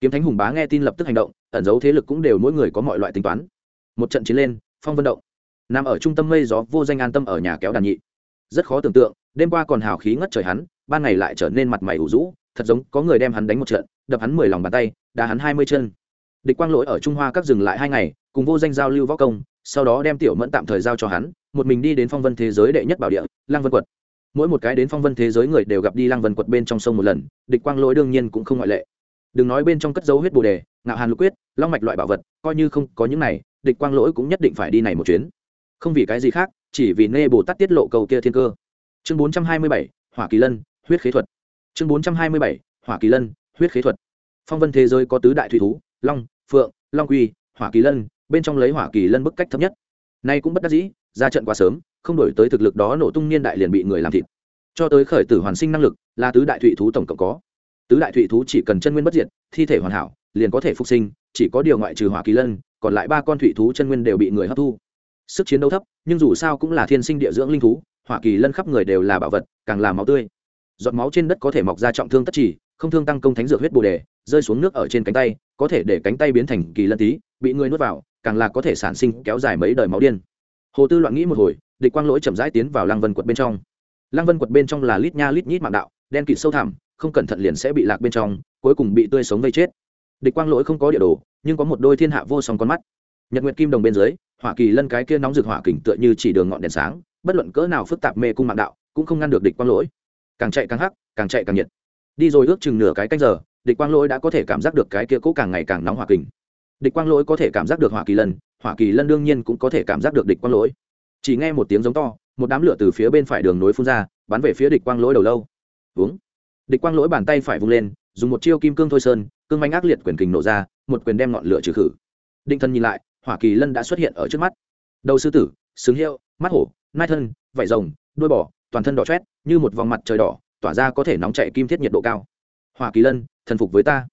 Kiếm thánh hùng bá nghe tin lập tức hành động, ẩn giấu thế lực cũng đều mỗi người có mọi loại tính toán. Một trận chiến lên, phong vân động nằm ở trung tâm mây gió, vô danh an tâm ở nhà kéo đàn nhị. Rất khó tưởng tượng, đêm qua còn hào khí ngất trời hắn, ban ngày lại trở nên mặt mày ủ rũ, thật giống có người đem hắn đánh một trận, đập hắn mười lòng bàn tay, đá hắn hai mươi chân. Địch quang lỗi ở trung hoa các dừng lại hai ngày, cùng vô danh giao lưu võ công, sau đó đem tiểu mẫn tạm thời giao cho hắn, một mình đi đến phong vân thế giới đệ nhất bảo địa, lăng vân quật. Mỗi một cái đến phong vân thế giới người đều gặp đi lăng vân quật bên trong sông một lần, địch quang lỗi đương nhiên cũng không ngoại lệ. Đừng nói bên trong cất dấu huyết bồ đề, ngạo hàn lục quyết, long mạch loại bảo vật, coi như không có những này, địch quang lỗi cũng nhất định phải đi này một chuyến không vì cái gì khác, chỉ vì nê bồ tát tiết lộ cầu kia thiên cơ. Chương bốn trăm hai mươi bảy, hỏa kỳ lân, huyết khế thuật. Chương bốn trăm hai mươi bảy, hỏa kỳ lân, huyết khế thuật. Phong vân thế giới có tứ đại thủy thú, long, phượng, long quy, hỏa kỳ lân, bên trong lấy hỏa kỳ lân bức cách thấp nhất. Nay cũng bất đắc dĩ, ra trận quá sớm, không đổi tới thực lực đó nổ tung niên đại liền bị người làm thịt. Cho tới khởi tử hoàn sinh năng lực, là tứ đại thủy thú tổng cộng có. Tứ đại thủy thú chỉ cần chân nguyên bất diệt, thi thể hoàn hảo, liền có thể phục sinh, chỉ có điều ngoại trừ hỏa kỳ lân, còn lại ba con thủy thú chân nguyên đều bị người hấp thu sức chiến đấu thấp, nhưng dù sao cũng là thiên sinh địa dưỡng linh thú, hỏa kỳ lân khắp người đều là bảo vật, càng là máu tươi. Giọt máu trên đất có thể mọc ra trọng thương tất chỉ không thương tăng công thánh dược huyết bồ đề, rơi xuống nước ở trên cánh tay, có thể để cánh tay biến thành kỳ lân tí, bị người nuốt vào, càng là có thể sản sinh kéo dài mấy đời máu điên. Hồ tư loạn nghĩ một hồi, địch quang lỗi chậm rãi tiến vào lăng vân quật bên trong. Lăng vân quật bên trong là lít nha lít nhít mạng đạo, đen kịt sâu thẳm, không cẩn thận liền sẽ bị lạc bên trong, cuối cùng bị tươi sống vây chết. Địch quang lỗi không có địa đồ, nhưng có một đôi thiên hạ vô song con mắt. Nhật nguyệt kim đồng bên dưới hỏa kỳ lân cái kia nóng rực hỏa kình tựa như chỉ đường ngọn đèn sáng, bất luận cỡ nào phức tạp mê cung mạng đạo, cũng không ngăn được địch quang lỗi. Càng chạy càng hắc, càng chạy càng nhiệt. Đi rồi ước chừng nửa cái canh giờ, địch quang lỗi đã có thể cảm giác được cái kia cũ càng ngày càng nóng hỏa kình. Địch quang lỗi có thể cảm giác được hỏa kỳ lân, hỏa kỳ lân đương nhiên cũng có thể cảm giác được địch quang lỗi. Chỉ nghe một tiếng giống to, một đám lửa từ phía bên phải đường nối phun ra, bắn về phía địch quang lỗi đầu lâu. Uống địch quang lỗi bàn tay phải vung lên, dùng một chiêu kim cương thôi sơn, cương manh ác liệt quyền kình nổ ra, một quyền đem ngọn lửa trừ khử. Định thân nhìn lại hỏa kỳ lân đã xuất hiện ở trước mắt. Đầu sư tử xứng hiệu, mắt hổ, nai thân vải rồng, đuôi bò, toàn thân đỏ chét như một vòng mặt trời đỏ, tỏa ra có thể nóng chạy kim thiết nhiệt độ cao. Hỏa kỳ lân, thần phục với ta.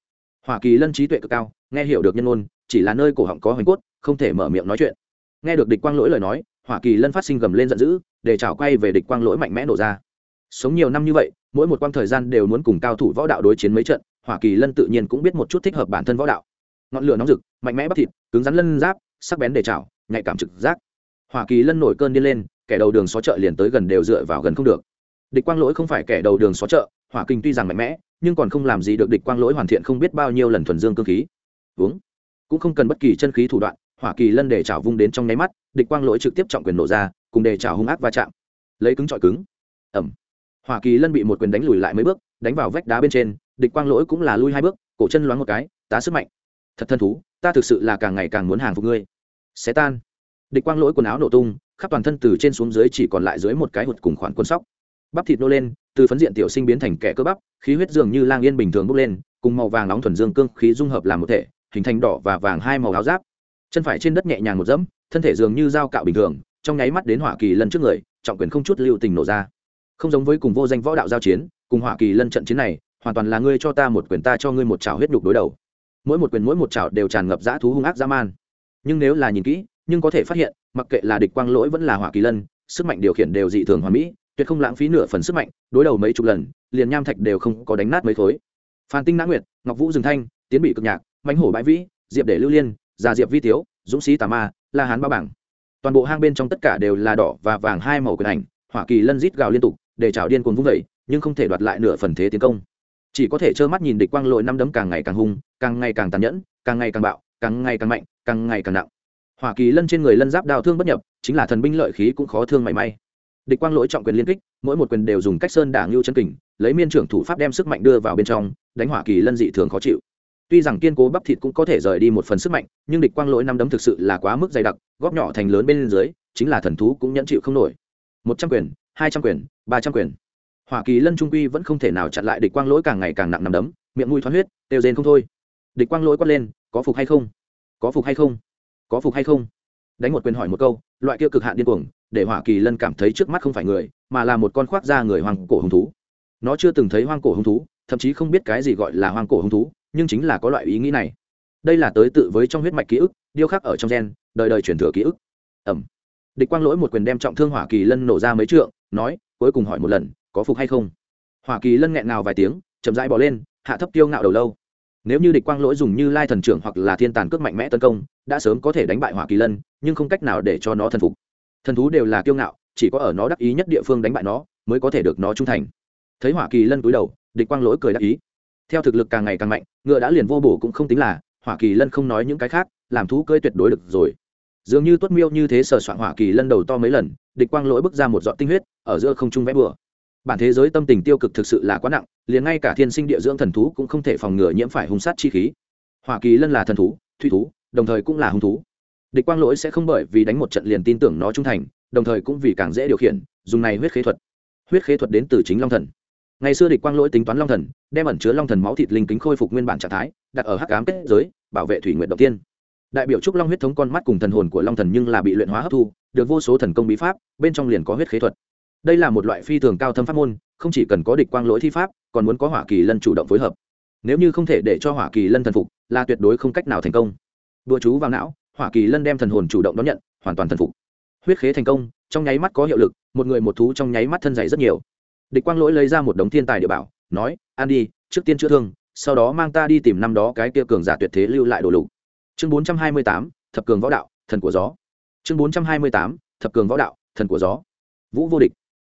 Hỏa kỳ lân trí tuệ cực cao, nghe hiểu được nhân ngôn, chỉ là nơi cổ họng có hoành cốt, không thể mở miệng nói chuyện. Nghe được địch quang lỗi lời nói, hỏa kỳ lân phát sinh gầm lên giận dữ, để trào quay về địch quang lỗi mạnh mẽ nổ ra. Sống nhiều năm như vậy, mỗi một quang thời gian đều muốn cùng cao thủ võ đạo đối chiến mấy trận, hỏa kỳ lân tự nhiên cũng biết một chút thích hợp bản thân võ đạo. Ngọn lửa nóng rực, mạnh mẽ bắp thịt, cứng rắn lân giáp sắc bén để chảo, nhạy cảm trực giác. Hỏa kỳ lân nổi cơn điên lên, kẻ đầu đường xó chợ liền tới gần đều dựa vào gần không được. Địch quang lỗi không phải kẻ đầu đường xó chợ, hỏa kinh tuy rằng mạnh mẽ, nhưng còn không làm gì được địch quang lỗi hoàn thiện không biết bao nhiêu lần thuần dương cơ khí. Uống. Cũng không cần bất kỳ chân khí thủ đoạn, hỏa kỳ lân để chảo vung đến trong nháy mắt, địch quang lỗi trực tiếp trọng quyền nổ ra, cùng để chảo hung ác va chạm. Lấy cứng trọi cứng. Ẩm hỏa kỳ lân bị một quyền đánh lùi lại mấy bước, đánh vào vách đá bên trên, địch quang lỗi cũng là lui hai bước, cổ chân loáng một cái, tá sức mạnh thật thân thú, ta thực sự là càng ngày càng muốn hàng phục ngươi. Xé tan. Địch quang lỗi quần áo nổ tung, khắp toàn thân từ trên xuống dưới chỉ còn lại dưới một cái hụt cùng khoản quân sóc. Bắp thịt nô lên, từ phấn diện tiểu sinh biến thành kẻ cơ bắp, khí huyết dường như lang yên bình thường bốc lên, cùng màu vàng nóng thuần dương cương khí dung hợp làm một thể, hình thành đỏ và vàng hai màu áo giáp. Chân phải trên đất nhẹ nhàng một dẫm, thân thể dường như dao cạo bình thường, trong nháy mắt đến hỏa kỳ lân trước người, trọng quyền không chút lưu tình nổ ra. Không giống với cùng vô danh võ đạo giao chiến, cùng hỏa kỳ lân trận chiến này, hoàn toàn là ngươi cho ta một quyền ta cho ngươi một trào huyết nhục đối đầu mỗi một quyền mỗi một chảo đều tràn ngập dã thú hung ác dã man. Nhưng nếu là nhìn kỹ, nhưng có thể phát hiện, mặc kệ là địch quang lỗi vẫn là hỏa kỳ lân, sức mạnh điều khiển đều dị thường hoàn mỹ, tuyệt không lãng phí nửa phần sức mạnh, đối đầu mấy chục lần, liền nham thạch đều không có đánh nát mấy khối. Phan tinh nã nguyệt, ngọc vũ dừng thanh, tiến bị cực nhạc, mãnh hổ bãi vĩ, diệp để lưu liên, già diệp vi tiếu, dũng sĩ tà ma, la hán ba bảng. Toàn bộ hang bên trong tất cả đều là đỏ và vàng hai màu quyền ảnh, hỏa kỳ lân rít gào liên tục, để chảo điên cuồng vung vẩy nhưng không thể đoạt lại nửa phần thế tiến công chỉ có thể trơ mắt nhìn địch quang lội năm đấm càng ngày càng hung, càng ngày càng tàn nhẫn, càng ngày càng bạo, càng ngày càng mạnh, càng ngày càng nặng. Hoa kỳ lân trên người lân giáp đào thương bất nhập, chính là thần binh lợi khí cũng khó thương mảy may. Địch quang lỗi trọng quyền liên kích, mỗi một quyền đều dùng cách sơn đảng lưu chân kình, lấy miên trưởng thủ pháp đem sức mạnh đưa vào bên trong, đánh hỏa kỳ lân dị thường khó chịu. Tuy rằng kiên cố bắp thịt cũng có thể rời đi một phần sức mạnh, nhưng địch quang lỗi năm đấm thực sự là quá mức dày đặc, góp nhỏ thành lớn bên dưới, chính là thần thú cũng nhẫn chịu không nổi. Một trăm quyền, hai trăm quyền, ba trăm quyền hỏa kỳ lân trung quy vẫn không thể nào chặn lại địch quang lỗi càng ngày càng nặng nằm đấm, miệng mũi thoát huyết đều rên không thôi. Địch quang lỗi quát lên, có phục hay không? Có phục hay không? Có phục hay không? Đánh một quyền hỏi một câu, loại kia cực hạn điên cuồng, để hỏa kỳ lân cảm thấy trước mắt không phải người, mà là một con khoác da người hoang cổ hung thú. Nó chưa từng thấy hoang cổ hung thú, thậm chí không biết cái gì gọi là hoang cổ hung thú, nhưng chính là có loại ý nghĩ này. Đây là tới tự với trong huyết mạch ký ức, điêu khắc ở trong gen, đời đời truyền thừa ký ức. Ẩm. Địch quang lỗi một quyền đem trọng thương hỏa kỳ lân nổ ra mấy trượng, nói, cuối cùng hỏi một lần có phục hay không? Hoa kỳ lân nghẹn nào vài tiếng, chậm rãi bỏ lên, hạ thấp tiêu ngạo đầu lâu. Nếu như địch quang lỗi dùng như lai thần trưởng hoặc là thiên tàn cước mạnh mẽ tấn công, đã sớm có thể đánh bại Hoa kỳ lân, nhưng không cách nào để cho nó thần phục. Thần thú đều là kiêu ngạo, chỉ có ở nó đắc ý nhất địa phương đánh bại nó, mới có thể được nó trung thành. Thấy Hoa kỳ lân cúi đầu, địch quang lỗi cười đắc ý. Theo thực lực càng ngày càng mạnh, ngựa đã liền vô bổ cũng không tính là Hoa kỳ lân không nói những cái khác, làm thú cơi tuyệt đối được rồi. Dường như tuất miêu như thế sờ soạn Hoa kỳ lân đầu to mấy lần, địch quang lỗi bước ra một dọn tinh huyết, ở giữa không trung vẽ bừa bản thế giới tâm tình tiêu cực thực sự là quá nặng, liền ngay cả thiên sinh địa dưỡng thần thú cũng không thể phòng ngừa nhiễm phải hung sát chi khí. Hỏa kỳ lân là thần thú, thủy thú, đồng thời cũng là hung thú. Địch quang lỗi sẽ không bởi vì đánh một trận liền tin tưởng nó trung thành, đồng thời cũng vì càng dễ điều khiển, dùng này huyết khế thuật. Huyết khế thuật đến từ chính long thần. Ngày xưa địch quang lỗi tính toán long thần, đem ẩn chứa long thần máu thịt linh kính khôi phục nguyên bản trạng thái, đặt ở hắc ám kết giới, bảo vệ thủy nguyện đầu tiên. Đại biểu trúc long huyết thống con mắt cùng thần hồn của long thần nhưng là bị luyện hóa hấp thu, được vô số thần công bí pháp, bên trong liền có huyết khế thuật đây là một loại phi thường cao thâm pháp môn, không chỉ cần có địch quang lỗi thi pháp, còn muốn có hỏa kỳ lân chủ động phối hợp. Nếu như không thể để cho hỏa kỳ lân thần phục, là tuyệt đối không cách nào thành công. Đua chú vào não, hỏa kỳ lân đem thần hồn chủ động đón nhận, hoàn toàn thần phục. Huyết khế thành công, trong nháy mắt có hiệu lực, một người một thú trong nháy mắt thân dày rất nhiều. Địch quang lỗi lấy ra một đống thiên tài địa bảo, nói, an đi, trước tiên chữa thương, sau đó mang ta đi tìm năm đó cái kia cường giả tuyệt thế lưu lại đồ lục. Chương bốn trăm hai mươi tám, thập cường võ đạo, thần của gió. Chương bốn trăm hai mươi tám, thập cường võ đạo, thần của gió. Vũ vô địch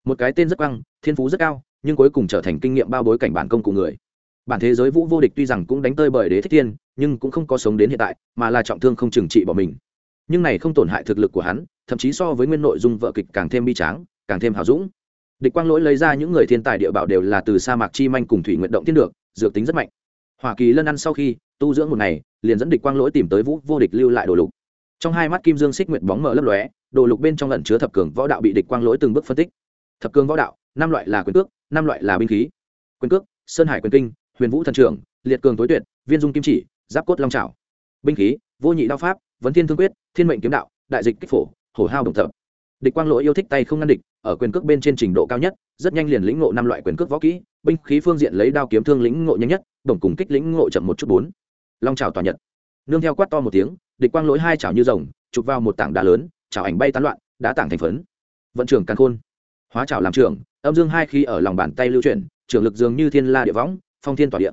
một cái tên rất căng thiên phú rất cao, nhưng cuối cùng trở thành kinh nghiệm bao bối cảnh bản công cụ người. Bản thế giới vũ vô địch tuy rằng cũng đánh tơi bởi đế thích thiên, nhưng cũng không có sống đến hiện tại, mà là trọng thương không trừng trị bỏ mình. Nhưng này không tổn hại thực lực của hắn, thậm chí so với nguyên nội dung vợ kịch càng thêm bi tráng, càng thêm hào dũng. Địch quang lỗi lấy ra những người thiên tài địa bảo đều là từ sa mạc chi manh cùng thủy nguyện động tiên được, dược tính rất mạnh. Hoa kỳ lân ăn sau khi, tu dưỡng một ngày, liền dẫn địch quang lỗi tìm tới vũ vô địch lưu lại đồ lục. Trong hai mắt kim dương xích nguyện bóng mở lấp lóe, đồ lục bên trong lần chứa thập cường võ đạo bị địch quang lỗi từng bước phân tích thập cường võ đạo, năm loại là quyền cước, năm loại là binh khí. Quyền cước, sơn hải quyền kinh, huyền vũ thần trưởng, liệt cường tối tuyệt, viên dung kim chỉ, giáp cốt long trào binh khí, vô nhị đao pháp, vấn thiên thương quyết, thiên mệnh kiếm đạo, đại dịch kích phổ, hổ hao đồng thập. Địch quang lỗi yêu thích tay không ngăn địch, ở quyền cước bên trên trình độ cao nhất, rất nhanh liền lĩnh ngộ năm loại quyền cước võ kỹ, binh khí phương diện lấy đao kiếm thương lĩnh ngộ nhanh nhất đồng cùng kích lĩnh ngộ chậm một chút bốn. Long trào tòa nhật. Nương theo quát to một tiếng, địch quang lỗi hai chảo như rồng, chụp vào một tảng đá lớn chảo ảnh bay tán loạn, đá tảng thành phấn. Vận trưởng càn khôn hóa trảo làm trưởng âm dương hai khi ở lòng bàn tay lưu chuyển trưởng lực dường như thiên la địa võng, phong thiên tỏa địa.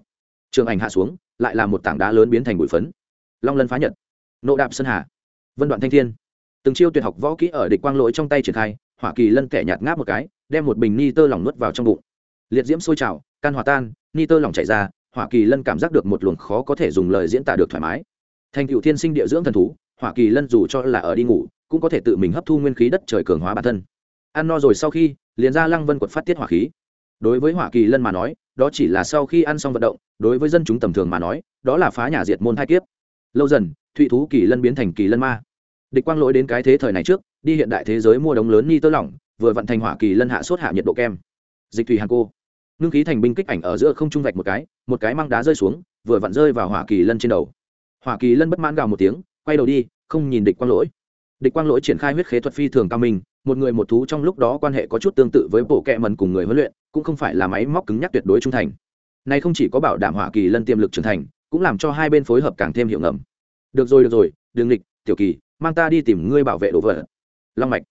Trường ảnh hạ xuống, lại là một tảng đá lớn biến thành bụi phấn. Long lân phá nhật. Nộ đạp sơn hà. Vân đoạn thanh thiên. Từng chiêu tuyệt học võ kỹ ở địch quang lỗi trong tay triển khai, hỏa kỳ lân kẻ nhạt ngáp một cái, đem một bình ni tơ lỏng nuốt vào trong bụng. Liệt diễm sôi trào, can hòa tan, ni tơ lỏng chảy ra, hỏa kỳ lân cảm giác được một luồng khó có thể dùng lời diễn tả được thoải mái. Thành cựu thiên sinh địa dưỡng thần thú, hỏa kỳ lân dù cho là ở đi ngủ, cũng có thể tự mình hấp thu nguyên khí đất trời cường hóa bản thân ăn no rồi sau khi, liền ra lăng vân quật phát tiết hỏa khí. Đối với hỏa kỳ lân mà nói, đó chỉ là sau khi ăn xong vận động, đối với dân chúng tầm thường mà nói, đó là phá nhà diệt môn hai kiếp. Lâu dần, thụy thú kỳ lân biến thành kỳ lân ma. Địch quang lỗi đến cái thế thời này trước, đi hiện đại thế giới mua đống lớn ni tơ lỏng, vừa vận thành hỏa kỳ lân hạ sốt hạ nhiệt độ kem. Dịch thủy hàn cô. Ngưng khí thành binh kích ảnh ở giữa không trung vạch một cái một cái mang đá rơi xuống, vừa vặn rơi vào hỏa kỳ lân trên đầu. Hỏa kỳ lân bất mãn gào một tiếng, quay đầu đi, không nhìn địch quang lỗi. Địch quang lỗi triển khai huyết khế thuật phi thường cao minh một người một thú trong lúc đó quan hệ có chút tương tự với bộ kẹ mần cùng người huấn luyện, cũng không phải là máy móc cứng nhắc tuyệt đối trung thành. Này không chỉ có bảo đảm hỏa kỳ lân tiềm lực trưởng thành, cũng làm cho hai bên phối hợp càng thêm hiệu ngầm. Được rồi được rồi đường lịch tiểu kỳ, mang ta đi tìm ngươi bảo vệ đồ vật. Long mạch,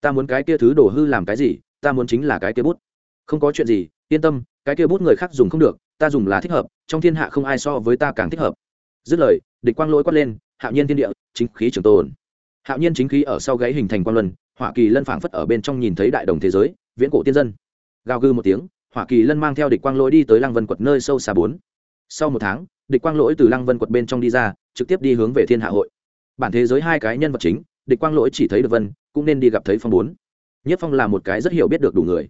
ta muốn cái kia thứ đồ hư làm cái gì, ta muốn chính là cái kia bút. Không có chuyện gì, yên tâm, cái kia bút người khác dùng không được, ta dùng là thích hợp, trong thiên hạ không ai so với ta càng thích hợp. Dứt lời, địch quang lỗi quát lên, hạo nhiên thiên địa, chính khí trường tồn. Hạo nhiên chính khí ở sau gáy hình thành quang luân hỏa kỳ lân phảng phất ở bên trong nhìn thấy đại đồng thế giới, viễn cổ tiên dân. Gào gư một tiếng, hỏa kỳ lân mang theo địch quang lỗi đi tới lăng vân quật nơi sâu xa bốn. Sau một tháng, địch quang lỗi từ lăng vân quật bên trong đi ra, trực tiếp đi hướng về thiên hạ hội. Bản thế giới hai cái nhân vật chính, địch quang lỗi chỉ thấy được vân, cũng nên đi gặp thấy phong bốn. Nhất phong là một cái rất hiểu biết được đủ người.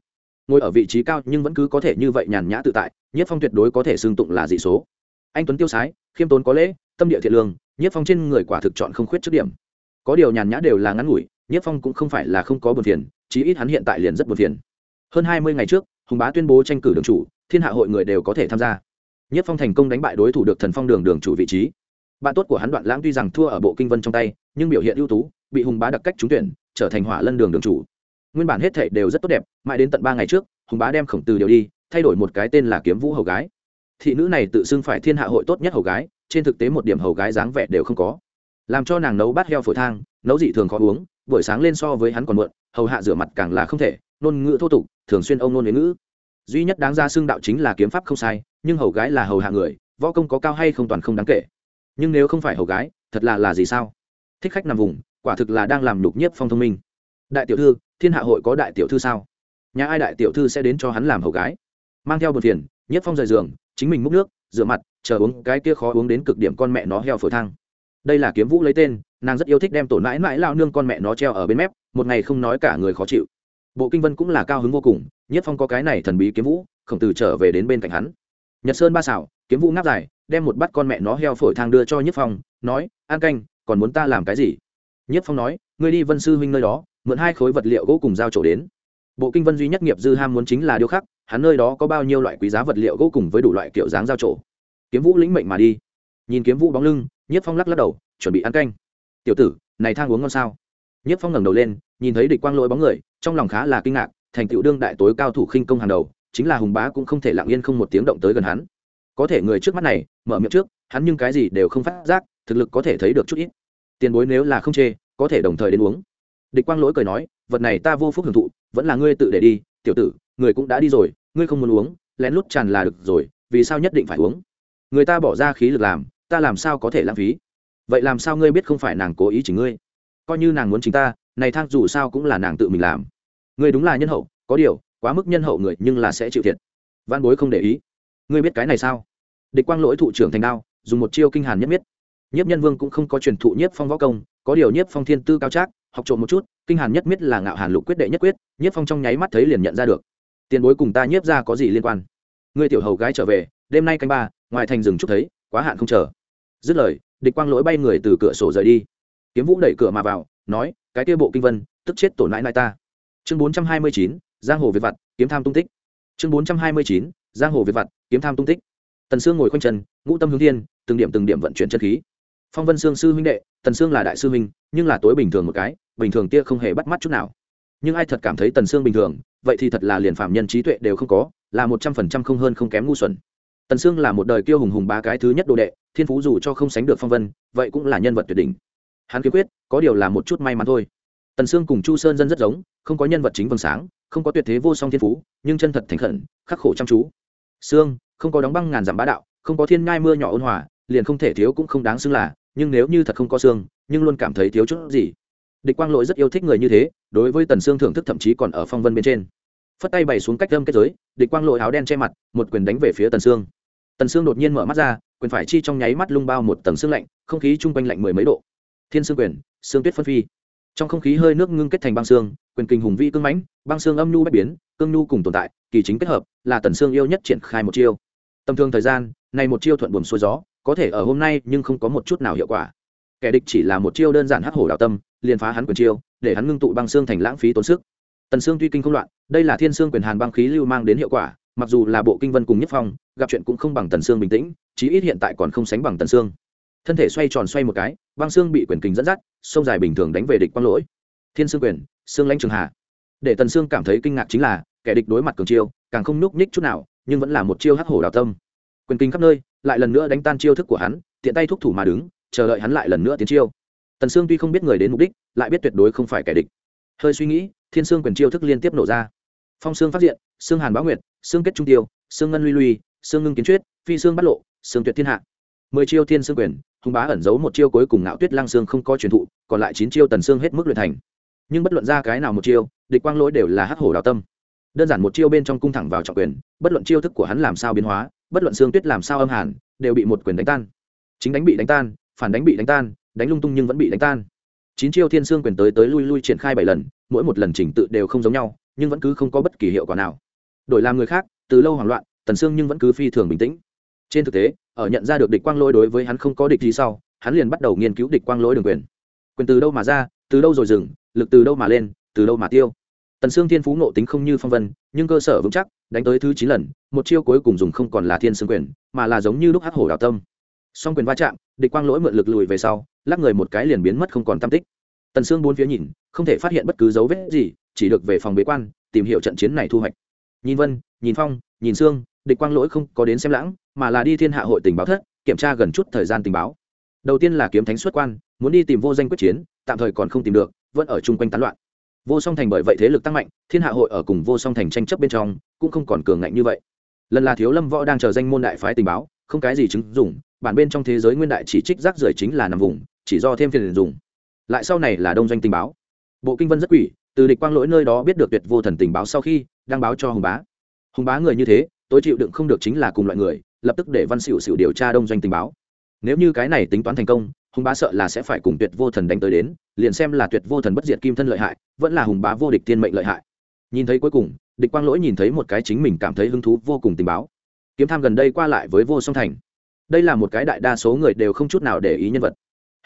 Ngồi ở vị trí cao nhưng vẫn cứ có thể như vậy nhàn nhã tự tại, nhất phong tuyệt đối có thể xương tụng là dị số. Anh tuấn tiêu sái, khiêm tốn có lễ, tâm địa thiện lương, nhất phong trên người quả thực chọn không khuyết trước điểm. Có điều nhàn nhã đều là ngắn ngủi nhất phong cũng không phải là không có buồn phiền, chí ít hắn hiện tại liền rất buồn phiền. Hơn hai mươi ngày trước, hùng bá tuyên bố tranh cử đường chủ, thiên hạ hội người đều có thể tham gia. Nhất phong thành công đánh bại đối thủ được thần phong đường đường chủ vị trí. Bạn tốt của hắn đoạn lãng tuy rằng thua ở bộ kinh vân trong tay, nhưng biểu hiện ưu tú, bị hùng bá đặc cách trúng tuyển, trở thành hỏa lân đường đường chủ. Nguyên bản hết thể đều rất tốt đẹp, mãi đến tận ba ngày trước, hùng bá đem khổng từ điều đi, thay đổi một cái tên là kiếm vũ hầu gái. Thị nữ này tự xưng phải thiên hạ hội tốt nhất hầu gái, trên thực tế một điểm hầu gái dáng vẻ đều không có. Làm cho nàng nấu bát heo phổi thang, nấu dị thường khó uống buổi sáng lên so với hắn còn muộn, hầu hạ rửa mặt càng là không thể Nôn ngữ thô tục, thường xuyên ông nôn đến ngữ. Duy nhất đáng ra xưng đạo chính là kiếm pháp không sai, nhưng hầu gái là hầu hạ người, võ công có cao hay không toàn không đáng kể. Nhưng nếu không phải hầu gái, thật là là gì sao? Thích khách nằm vùng, quả thực là đang làm nhục nhiếp phong thông minh. Đại tiểu thư, thiên hạ hội có đại tiểu thư sao? Nhà ai đại tiểu thư sẽ đến cho hắn làm hầu gái? Mang theo một phiền, nhiếp phong rời giường, chính mình múc nước, rửa mặt, chờ uống cái kia khó uống đến cực điểm con mẹ nó heo phổi thang. Đây là kiếm vũ lấy tên nàng rất yêu thích đem tổn mãi mãi lao nương con mẹ nó treo ở bên mép, một ngày không nói cả người khó chịu. Bộ kinh vân cũng là cao hứng vô cùng, nhất phong có cái này thần bí kiếm vũ, khổng tử trở về đến bên cạnh hắn. Nhật sơn ba xảo, kiếm vũ ngáp dài, đem một bát con mẹ nó heo phổi thang đưa cho nhất phong, nói, an canh, còn muốn ta làm cái gì? Nhất phong nói, ngươi đi vân sư huynh nơi đó, mượn hai khối vật liệu gỗ cùng giao trổ đến. Bộ kinh vân duy nhất nghiệp dư ham muốn chính là điêu khắc, hắn nơi đó có bao nhiêu loại quý giá vật liệu gỗ cùng với đủ loại kiểu dáng giao trổ kiếm vũ lĩnh mệnh mà đi. Nhìn kiếm vũ bóng lưng, nhất phong lắc lắc đầu, chuẩn bị ăn canh tiểu tử, này thang uống ngon sao? Nhất phong ngẩng đầu lên, nhìn thấy địch quang lỗi bóng người, trong lòng khá là kinh ngạc, thành tựu đương đại tối cao thủ khinh công hàng đầu, chính là hùng bá cũng không thể lặng yên không một tiếng động tới gần hắn. Có thể người trước mắt này, mở miệng trước, hắn nhưng cái gì đều không phát giác, thực lực có thể thấy được chút ít. Tiền bối nếu là không chê, có thể đồng thời đến uống. Địch quang lỗi cười nói, vật này ta vô phúc hưởng thụ, vẫn là ngươi tự để đi, tiểu tử, người cũng đã đi rồi, ngươi không muốn uống, lén lút tràn là được rồi, vì sao nhất định phải uống? Người ta bỏ ra khí lực làm, ta làm sao có thể lãng phí? Vậy làm sao ngươi biết không phải nàng cố ý chỉ ngươi? Coi như nàng muốn chính ta, này thang dù sao cũng là nàng tự mình làm. Ngươi đúng là nhân hậu, có điều, quá mức nhân hậu người nhưng là sẽ chịu thiệt. Văn bối không để ý. Ngươi biết cái này sao? Địch quang lỗi thụ trưởng thành đao, dùng một chiêu kinh hàn nhất miết. Nhiếp nhân vương cũng không có truyền thụ nhiếp phong võ công, có điều nhiếp phong thiên tư cao trác, học trộm một chút, kinh hàn nhất miết là ngạo hàn lục quyết đệ nhất quyết, nhiếp phong trong nháy mắt thấy liền nhận ra được. Tiền bối cùng ta nhiếp ra có gì liên quan? Ngươi tiểu hầu gái trở về, đêm nay canh ba, ngoài thành rừng chút thấy, quá hạn không chờ. Dứt lời địch quang lỗi bay người từ cửa sổ rời đi. Kiếm vũ đẩy cửa mà vào, nói, cái kia bộ kinh vân, tức chết tổn nãi nãi ta. Chương bốn trăm hai mươi chín, giang hồ việt vặt, kiếm tham tung tích. Chương bốn trăm hai mươi chín, giang hồ việt vặt, kiếm tham tung tích. Tần sương ngồi khoanh chân, ngũ tâm hướng thiên, từng điểm từng điểm vận chuyển chân khí. Phong vân sương sư huynh đệ, tần sương là đại sư huynh, nhưng là tối bình thường một cái, bình thường tia không hề bắt mắt chút nào. Nhưng ai thật cảm thấy tần sương bình thường, vậy thì thật là liền phạm nhân trí tuệ đều không có, là một trăm phần trăm không hơn không kém ngu xuẩn. Tần sương là một đời kiêu hùng hùng ba cái thứ nhất đồ đệ thiên phú dù cho không sánh được phong vân, vậy cũng là nhân vật tuyệt đỉnh. Hắn kiếm quyết, có điều là một chút may mắn thôi. Tần sương cùng chu sơn dân rất giống, không có nhân vật chính vầng sáng, không có tuyệt thế vô song thiên phú, nhưng chân thật thành khẩn, khắc khổ chăm chú. Sương, không có đóng băng ngàn dặm bá đạo, không có thiên ngai mưa nhỏ ôn hòa, liền không thể thiếu cũng không đáng xưng là, nhưng nếu như thật không có xương nhưng luôn cảm thấy thiếu chút gì. Địch quang lỗi rất yêu thích người như thế, đối với tần sương thưởng thức thậm chí còn ở phong vân bên trên. Phất tay bày xuống cách lâm kết giới, địch quang lỗi áo đen che mặt, một quyền đánh về phía tần sương. Tần sương đột nhiên mở mắt ra quyền phải chi trong nháy mắt lung bao một tầng xương lạnh, không khí chung quanh lạnh mười mấy độ. Thiên xương quyền, xương tuyết phân phi. Trong không khí hơi nước ngưng kết thành băng xương, quyền kinh hùng vĩ cương mãnh, băng xương âm nhu bách biến, cương nhu cùng tồn tại, kỳ chính kết hợp, là tần xương yêu nhất triển khai một chiêu. Tầm thường thời gian, này một chiêu thuận buồm xuôi gió, có thể ở hôm nay nhưng không có một chút nào hiệu quả. Kẻ địch chỉ là một chiêu đơn giản hắc hổ đạo tâm, liền phá hắn quyền chiêu, để hắn ngưng tụ băng xương thành lãng phí tốn sức. Tần xương tuy kinh không loạn, đây là thiên xương quyền hàn băng khí lưu mang đến hiệu quả mặc dù là bộ kinh vân cùng nhất phong, gặp chuyện cũng không bằng tần xương bình tĩnh, chí ít hiện tại còn không sánh bằng tần xương thân thể xoay tròn xoay một cái, băng xương bị quyền kình dẫn dắt, sông dài bình thường đánh về địch quang lỗi. Thiên xương quyền xương lãnh trường hà để tần xương cảm thấy kinh ngạc chính là, kẻ địch đối mặt cường chiêu, càng không núp ních chút nào, nhưng vẫn là một chiêu hắc hổ đào tâm. Quyền kinh khắp nơi, lại lần nữa đánh tan chiêu thức của hắn, tiện tay thúc thủ mà đứng, chờ đợi hắn lại lần nữa tiến chiêu. Tần sương tuy không biết người đến mục đích, lại biết tuyệt đối không phải kẻ địch. Hơi suy nghĩ, thiên sương quyền chiêu thức liên tiếp nổ ra. Phong sương phát diện, sương hàn báo nguyệt sương kết trung tiêu sương ngân luy luy sương ngưng kiến truyết, phi sương bắt lộ sương tuyệt thiên hạ. Mười chiêu thiên sương quyền hùng bá ẩn giấu một chiêu cuối cùng ngạo tuyết lang sương không có truyền thụ, còn lại chín chiêu tần sương hết mức luyện thành. Nhưng bất luận ra cái nào một chiêu, địch quang lỗi đều là hắc hổ đào tâm. Đơn giản một chiêu bên trong cung thẳng vào trọng quyền, bất luận chiêu thức của hắn làm sao biến hóa, bất luận xương tuyết làm sao âm hàn, đều bị một quyền đánh tan. Chính đánh bị đánh tan, phản đánh bị đánh tan, đánh lung tung nhưng vẫn bị đánh tan. Chín chiêu thiên xương quyền tới tới lui lui triển khai bảy lần, mỗi một lần chỉnh tự đều không giống nhau, nhưng vẫn cứ không có bất kỳ hiệu quả nào đổi làm người khác, từ lâu hoảng loạn, tần sương nhưng vẫn cứ phi thường bình tĩnh. Trên thực tế, ở nhận ra được địch quang lỗi đối với hắn không có địch gì sau, hắn liền bắt đầu nghiên cứu địch quang lỗi đường quyền. Quyền từ đâu mà ra, từ đâu rồi dừng, lực từ đâu mà lên, từ đâu mà tiêu. Tần sương thiên phú nộ tính không như phong vân, nhưng cơ sở vững chắc, đánh tới thứ chín lần, một chiêu cuối cùng dùng không còn là thiên sương quyền, mà là giống như lúc hắc hổ đào tâm. Song quyền va chạm, địch quang lỗi mượn lực lùi về sau, lắc người một cái liền biến mất không còn tam tích. Tần sương bốn phía nhìn, không thể phát hiện bất cứ dấu vết gì, chỉ được về phòng bế quan, tìm hiểu trận chiến này thu hoạch nhìn vân, nhìn phong, nhìn sương, địch quang lỗi không có đến xem lãng, mà là đi thiên hạ hội tình báo thất, kiểm tra gần chút thời gian tình báo. Đầu tiên là kiếm thánh xuất quan, muốn đi tìm vô danh quyết chiến, tạm thời còn không tìm được, vẫn ở chung quanh tán loạn. Vô song thành bởi vậy thế lực tăng mạnh, thiên hạ hội ở cùng vô song thành tranh chấp bên trong, cũng không còn cường ngạnh như vậy. Lần là thiếu lâm võ đang chờ danh môn đại phái tình báo, không cái gì chứng dùng bản bên trong thế giới nguyên đại chỉ trích rác rưởi chính là nằm vùng, chỉ do thêm phiền dùng. Lại sau này là đông doanh tình báo. Bộ kinh vân rất quỷ, từ địch quang lỗi nơi đó biết được tuyệt vô thần tình báo sau khi đang báo cho hùng bá. Hùng bá người như thế, tối chịu đựng không được chính là cùng loại người, lập tức để văn xỉu xỉu điều tra đông doanh tình báo. Nếu như cái này tính toán thành công, hùng bá sợ là sẽ phải cùng tuyệt vô thần đánh tới đến, liền xem là tuyệt vô thần bất diệt kim thân lợi hại, vẫn là hùng bá vô địch thiên mệnh lợi hại. Nhìn thấy cuối cùng, địch quang lỗi nhìn thấy một cái chính mình cảm thấy hứng thú vô cùng tình báo. Kiếm tham gần đây qua lại với vô song thành. Đây là một cái đại đa số người đều không chút nào để ý nhân vật.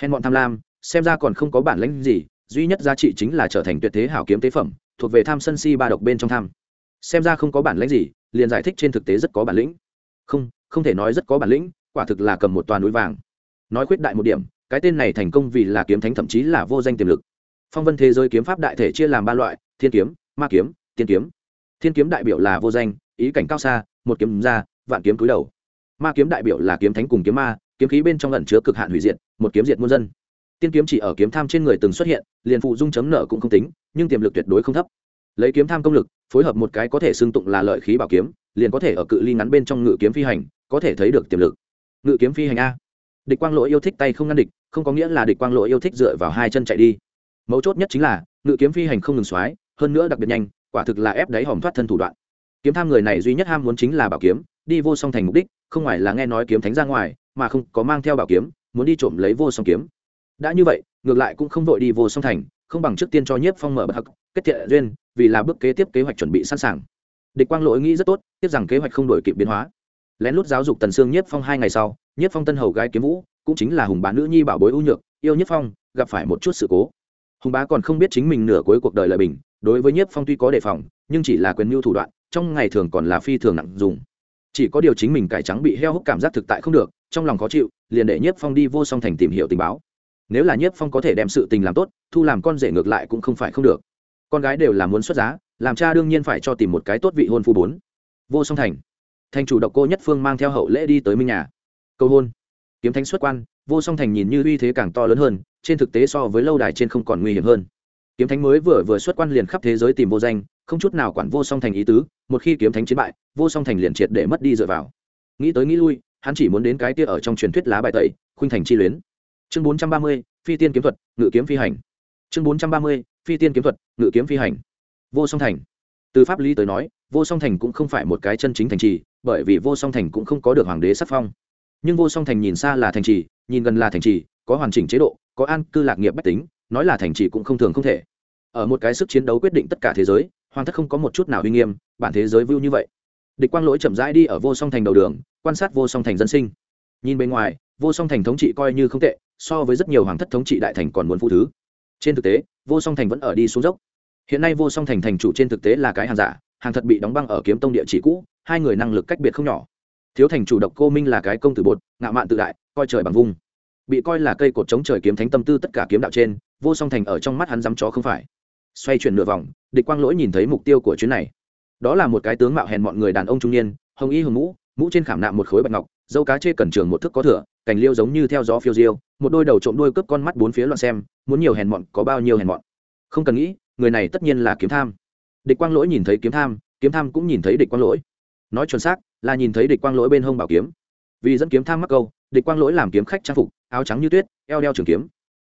Hèn bọn tham lam, xem ra còn không có bản lãnh gì, duy nhất giá trị chính là trở thành tuyệt thế hảo kiếm tế phẩm, thuộc về tham sân si ba độc bên trong tham xem ra không có bản lĩnh gì, liền giải thích trên thực tế rất có bản lĩnh. Không không thể nói rất có bản lĩnh, quả thực là cầm một toàn núi vàng. Nói khuyết đại một điểm, cái tên này thành công vì là kiếm thánh thậm chí là vô danh tiềm lực. Phong vân thế giới kiếm pháp đại thể chia làm ba loại, thiên kiếm, ma kiếm, tiên kiếm. Thiên kiếm đại biểu là vô danh, ý cảnh cao xa, một kiếm ra, vạn kiếm cúi đầu. Ma kiếm đại biểu là kiếm thánh cùng kiếm ma, kiếm khí bên trong lẩn chứa cực hạn hủy diệt, một kiếm diệt muôn dân. Tiên kiếm chỉ ở kiếm tham trên người từng xuất hiện, liền phụ dung chấm nợ cũng không tính, nhưng tiềm lực tuyệt đối không thấp lấy kiếm tham công lực, phối hợp một cái có thể xưng tụng là lợi khí bảo kiếm, liền có thể ở cự ly ngắn bên trong ngự kiếm phi hành, có thể thấy được tiềm lực. Ngự kiếm phi hành a. Địch quang lỗi yêu thích tay không ngăn địch, không có nghĩa là địch quang lỗi yêu thích dựa vào hai chân chạy đi. Mấu chốt nhất chính là, ngự kiếm phi hành không ngừng xoái hơn nữa đặc biệt nhanh, quả thực là ép đáy hòm thoát thân thủ đoạn. Kiếm tham người này duy nhất ham muốn chính là bảo kiếm, đi vô song thành mục đích, không ngoài là nghe nói kiếm thánh ra ngoài, mà không có mang theo bảo kiếm, muốn đi trộm lấy vô song kiếm. Đã như vậy, ngược lại cũng không vội đi vô song thành không bằng trước tiên cho nhiếp phong mở bậc hắc kết thiện duyên, vì là bước kế tiếp kế hoạch chuẩn bị sẵn sàng. Địch quang lỗi nghĩ rất tốt, tiếp rằng kế hoạch không đổi kịp biến hóa. Lén lút giáo dục tần sương nhiếp phong hai ngày sau, nhiếp phong tân hầu gái kiếm vũ, cũng chính là hùng bá nữ nhi bảo bối ưu nhược, yêu nhiếp phong, gặp phải một chút sự cố. Hùng bá còn không biết chính mình nửa cuối cuộc đời lợi bình, đối với nhiếp phong tuy có đề phòng, nhưng chỉ là quyền mưu thủ đoạn, trong ngày thường còn là phi thường nặng dùng. Chỉ có điều chính mình cải trắng bị heo hút cảm giác thực tại không được, trong lòng khó chịu, liền để nhiếp phong đi vô song thành tìm hiểu tình báo nếu là nhiếp phong có thể đem sự tình làm tốt, thu làm con rể ngược lại cũng không phải không được. Con gái đều là muốn xuất giá, làm cha đương nhiên phải cho tìm một cái tốt vị hôn phu bốn. Vô song thành. Thành chủ độc cô nhất phương mang theo hậu lễ đi tới minh nhà. Cầu hôn. Kiếm thánh xuất quan, vô song thành nhìn như uy thế càng to lớn hơn, trên thực tế so với lâu đài trên không còn nguy hiểm hơn. Kiếm thánh mới vừa vừa xuất quan liền khắp thế giới tìm vô danh, không chút nào quản vô song thành ý tứ, một khi kiếm thánh chiến bại, vô song thành liền triệt để mất đi dựa vào. Nghĩ tới nghĩ lui, hắn chỉ muốn đến cái kia ở trong truyền thuyết lá bài tẩy, khuynh thành chi luyến chương bốn trăm ba mươi, phi tiên kiếm thuật, ngự kiếm phi hành. Chương bốn trăm ba mươi, phi tiên kiếm thuật, ngự kiếm phi hành. Vô song thành. Từ pháp lý tới nói, vô song thành cũng không phải một cái chân chính thành trì, bởi vì vô song thành cũng không có được hoàng đế sắc phong. Nhưng vô song thành nhìn xa là thành trì, nhìn gần là thành trì, có hoàn chỉnh chế độ, có an cư lạc nghiệp bách tính, nói là thành trì cũng không thường không thể. Ở một cái sức chiến đấu quyết định tất cả thế giới, hoàng thất không có một chút nào uy nghiêm, bản thế giới vưu như vậy. Địch quang lỗi chậm rãi đi ở vô song thành đầu đường, quan sát vô song thành dân sinh. Nhìn bên ngoài, vô song thành thống trị coi như không tệ so với rất nhiều hoàng thất thống trị đại thành còn muốn phụ thứ. Trên thực tế, vô song thành vẫn ở đi xuống dốc. Hiện nay vô song thành thành chủ trên thực tế là cái hàng giả, hàng thật bị đóng băng ở kiếm tông địa chỉ cũ, hai người năng lực cách biệt không nhỏ. Thiếu thành chủ độc cô minh là cái công tử bột, ngạo mạn tự đại, coi trời bằng vung. Bị coi là cây cột chống trời kiếm thánh tâm tư tất cả kiếm đạo trên, vô song thành ở trong mắt hắn dám chó không phải. Xoay chuyển nửa vòng, địch quang lỗi nhìn thấy mục tiêu của chuyến này. Đó là một cái tướng mạo hèn mọi người đàn ông trung niên, hồng y hồng mũ mũ trên khảm nạm một khối bạch ngọc, dâu cá chê cẩn trường một thức có thừa cành liêu giống như theo gió phiêu diêu, một đôi đầu trộm đuôi cướp con mắt bốn phía loạn xem, muốn nhiều hèn mọn có bao nhiêu hèn mọn. Không cần nghĩ, người này tất nhiên là kiếm tham. Địch quang lỗi nhìn thấy kiếm tham kiếm tham cũng nhìn thấy địch quang lỗi. Nói chuẩn xác, là nhìn thấy địch quang lỗi bên hông bảo kiếm. Vì dẫn kiếm tham mắc câu, địch quang lỗi làm kiếm khách trang phục, áo trắng như tuyết, eo đeo trường kiếm.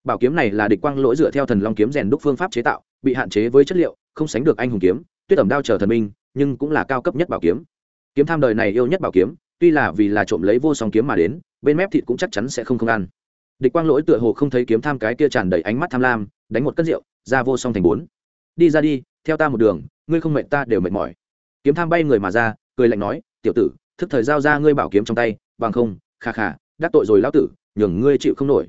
Bảo kiếm này là địch quang lỗi dựa theo thần long kiếm rèn đúc phương pháp chế tạo, bị hạn chế với chất liệu, không sánh được anh hùng kiếm, tuyết ẩm đao chờ thần minh, nhưng cũng là cao cấp nhất bảo kiếm. Kiếm tham đời này yêu nhất bảo kiếm tuy là vì là trộm lấy vô song kiếm mà đến, bên mép thịt cũng chắc chắn sẽ không không ăn. Địch quang lỗi tựa hồ không thấy kiếm tham cái kia tràn đầy ánh mắt tham lam, đánh một cất rượu, ra vô song thành bốn. Đi ra đi, theo ta một đường, ngươi không mệt ta đều mệt mỏi. Kiếm tham bay người mà ra, cười lạnh nói, tiểu tử, thức thời giao ra ngươi bảo kiếm trong tay, bằng không khà khà đắc tội rồi lão tử, nhường ngươi chịu không nổi.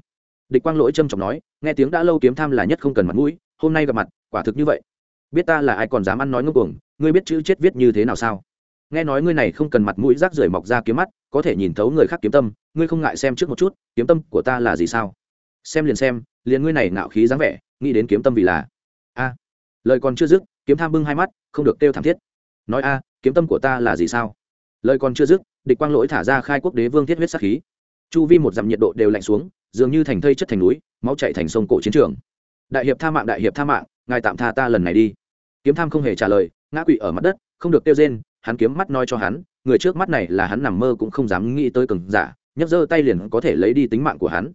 Địch quang lỗi trâm trọng nói, nghe tiếng đã lâu kiếm tham là nhất không cần mặt mũi, hôm nay gặp mặt, quả thực như vậy. Biết ta là ai còn dám ăn nói ngông cuồng, ngươi biết chữ chết viết như thế nào sao? Nghe nói ngươi này không cần mặt mũi rác rưởi mọc ra kiếm mắt, có thể nhìn thấu người khác kiếm tâm, ngươi không ngại xem trước một chút, kiếm tâm của ta là gì sao? Xem liền xem, liền ngươi này ngạo khí dáng vẻ, nghĩ đến kiếm tâm vì là. A. Lời còn chưa dứt, kiếm tham bưng hai mắt, không được kêu thảm thiết. Nói a, kiếm tâm của ta là gì sao? Lời còn chưa dứt, địch quang lỗi thả ra khai quốc đế vương thiết huyết sát khí. Chu vi một dặm nhiệt độ đều lạnh xuống, dường như thành thây chất thành núi, máu chạy thành sông cổ chiến trường. Đại hiệp tha mạng, đại hiệp tha mạng, ngài tạm tha ta lần này đi. Kiếm tham không hề trả lời, ngã quỵ ở mặt đất, không được kêu rên hắn kiếm mắt nói cho hắn, người trước mắt này là hắn nằm mơ cũng không dám nghĩ tới cường giả, nhấc giơ tay liền có thể lấy đi tính mạng của hắn.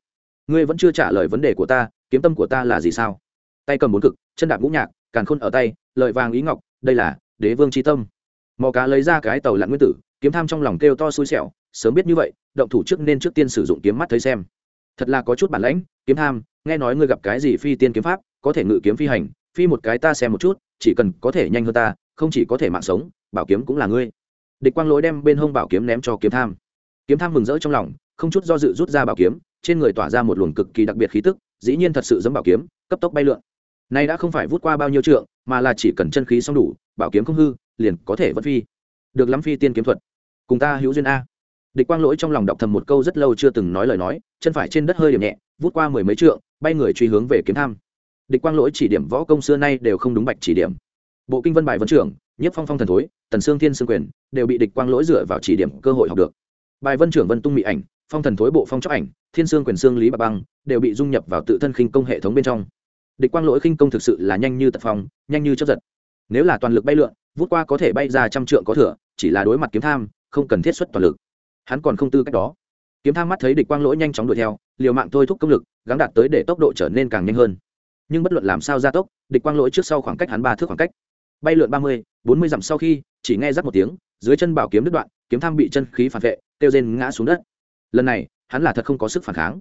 Ngươi vẫn chưa trả lời vấn đề của ta, kiếm tâm của ta là gì sao? Tay cầm bốn cực, chân đạp ngũ nhạc, càn khôn ở tay, lợi vàng ý ngọc, đây là đế vương tri tâm. Mò cá lấy ra cái tàu lặn nguyên tử, kiếm tham trong lòng kêu to xui xẻo, sớm biết như vậy, động thủ trước nên trước tiên sử dụng kiếm mắt thấy xem. Thật là có chút bản lãnh, kiếm tham, nghe nói ngươi gặp cái gì phi tiên kiếm pháp, có thể ngự kiếm phi hành, phi một cái ta xem một chút, chỉ cần có thể nhanh hơn ta, không chỉ có thể mạng sống bảo kiếm cũng là ngươi. Địch quang lỗi đem bên hông bảo kiếm ném cho kiếm tham. Kiếm tham mừng rỡ trong lòng, không chút do dự rút ra bảo kiếm, trên người tỏa ra một luồng cực kỳ đặc biệt khí tức, dĩ nhiên thật sự giống bảo kiếm, cấp tốc bay lượn. Nay đã không phải vút qua bao nhiêu trượng, mà là chỉ cần chân khí xong đủ, bảo kiếm không hư, liền có thể vẫn phi. Được lắm phi tiên kiếm thuật. Cùng ta hữu duyên a. Địch quang lỗi trong lòng đọc thầm một câu rất lâu chưa từng nói lời nói, chân phải trên đất hơi điểm nhẹ, vút qua mười mấy trượng, bay người truy hướng về kiếm tham. Địch quang lỗi chỉ điểm võ công xưa nay đều không đúng bạch chỉ điểm. Bộ kinh vân bài vấn trưởng nhất phong phong thần thối, tần sương thiên sương quyền, đều bị địch quang lỗi dựa vào chỉ điểm cơ hội học được. Bài vân trưởng vân tung mỹ ảnh, phong thần thối bộ phong chóc ảnh, thiên sương quyền sương lý bạc băng, đều bị dung nhập vào tự thân khinh công hệ thống bên trong. Địch quang lỗi khinh công thực sự là nhanh như tật phong, nhanh như chấp giật. Nếu là toàn lực bay lượn, vút qua có thể bay ra trăm trượng có thừa, chỉ là đối mặt kiếm tham, không cần thiết xuất toàn lực. Hắn còn không tư cách đó. Kiếm tham mắt thấy địch quang lỗi nhanh chóng đuổi theo, liều mạng thôi thúc công lực, gắng đạt tới để tốc độ trở nên càng nhanh hơn. Nhưng bất luận làm sao gia tốc, địch quang lỗi trước sau khoảng cách hắn ba thước khoảng cách bay lượn ba mươi, bốn mươi dặm sau khi, chỉ nghe rắc một tiếng, dưới chân bảo kiếm đứt đoạn, kiếm tham bị chân khí phản vệ, kêu rên ngã xuống đất. Lần này, hắn là thật không có sức phản kháng.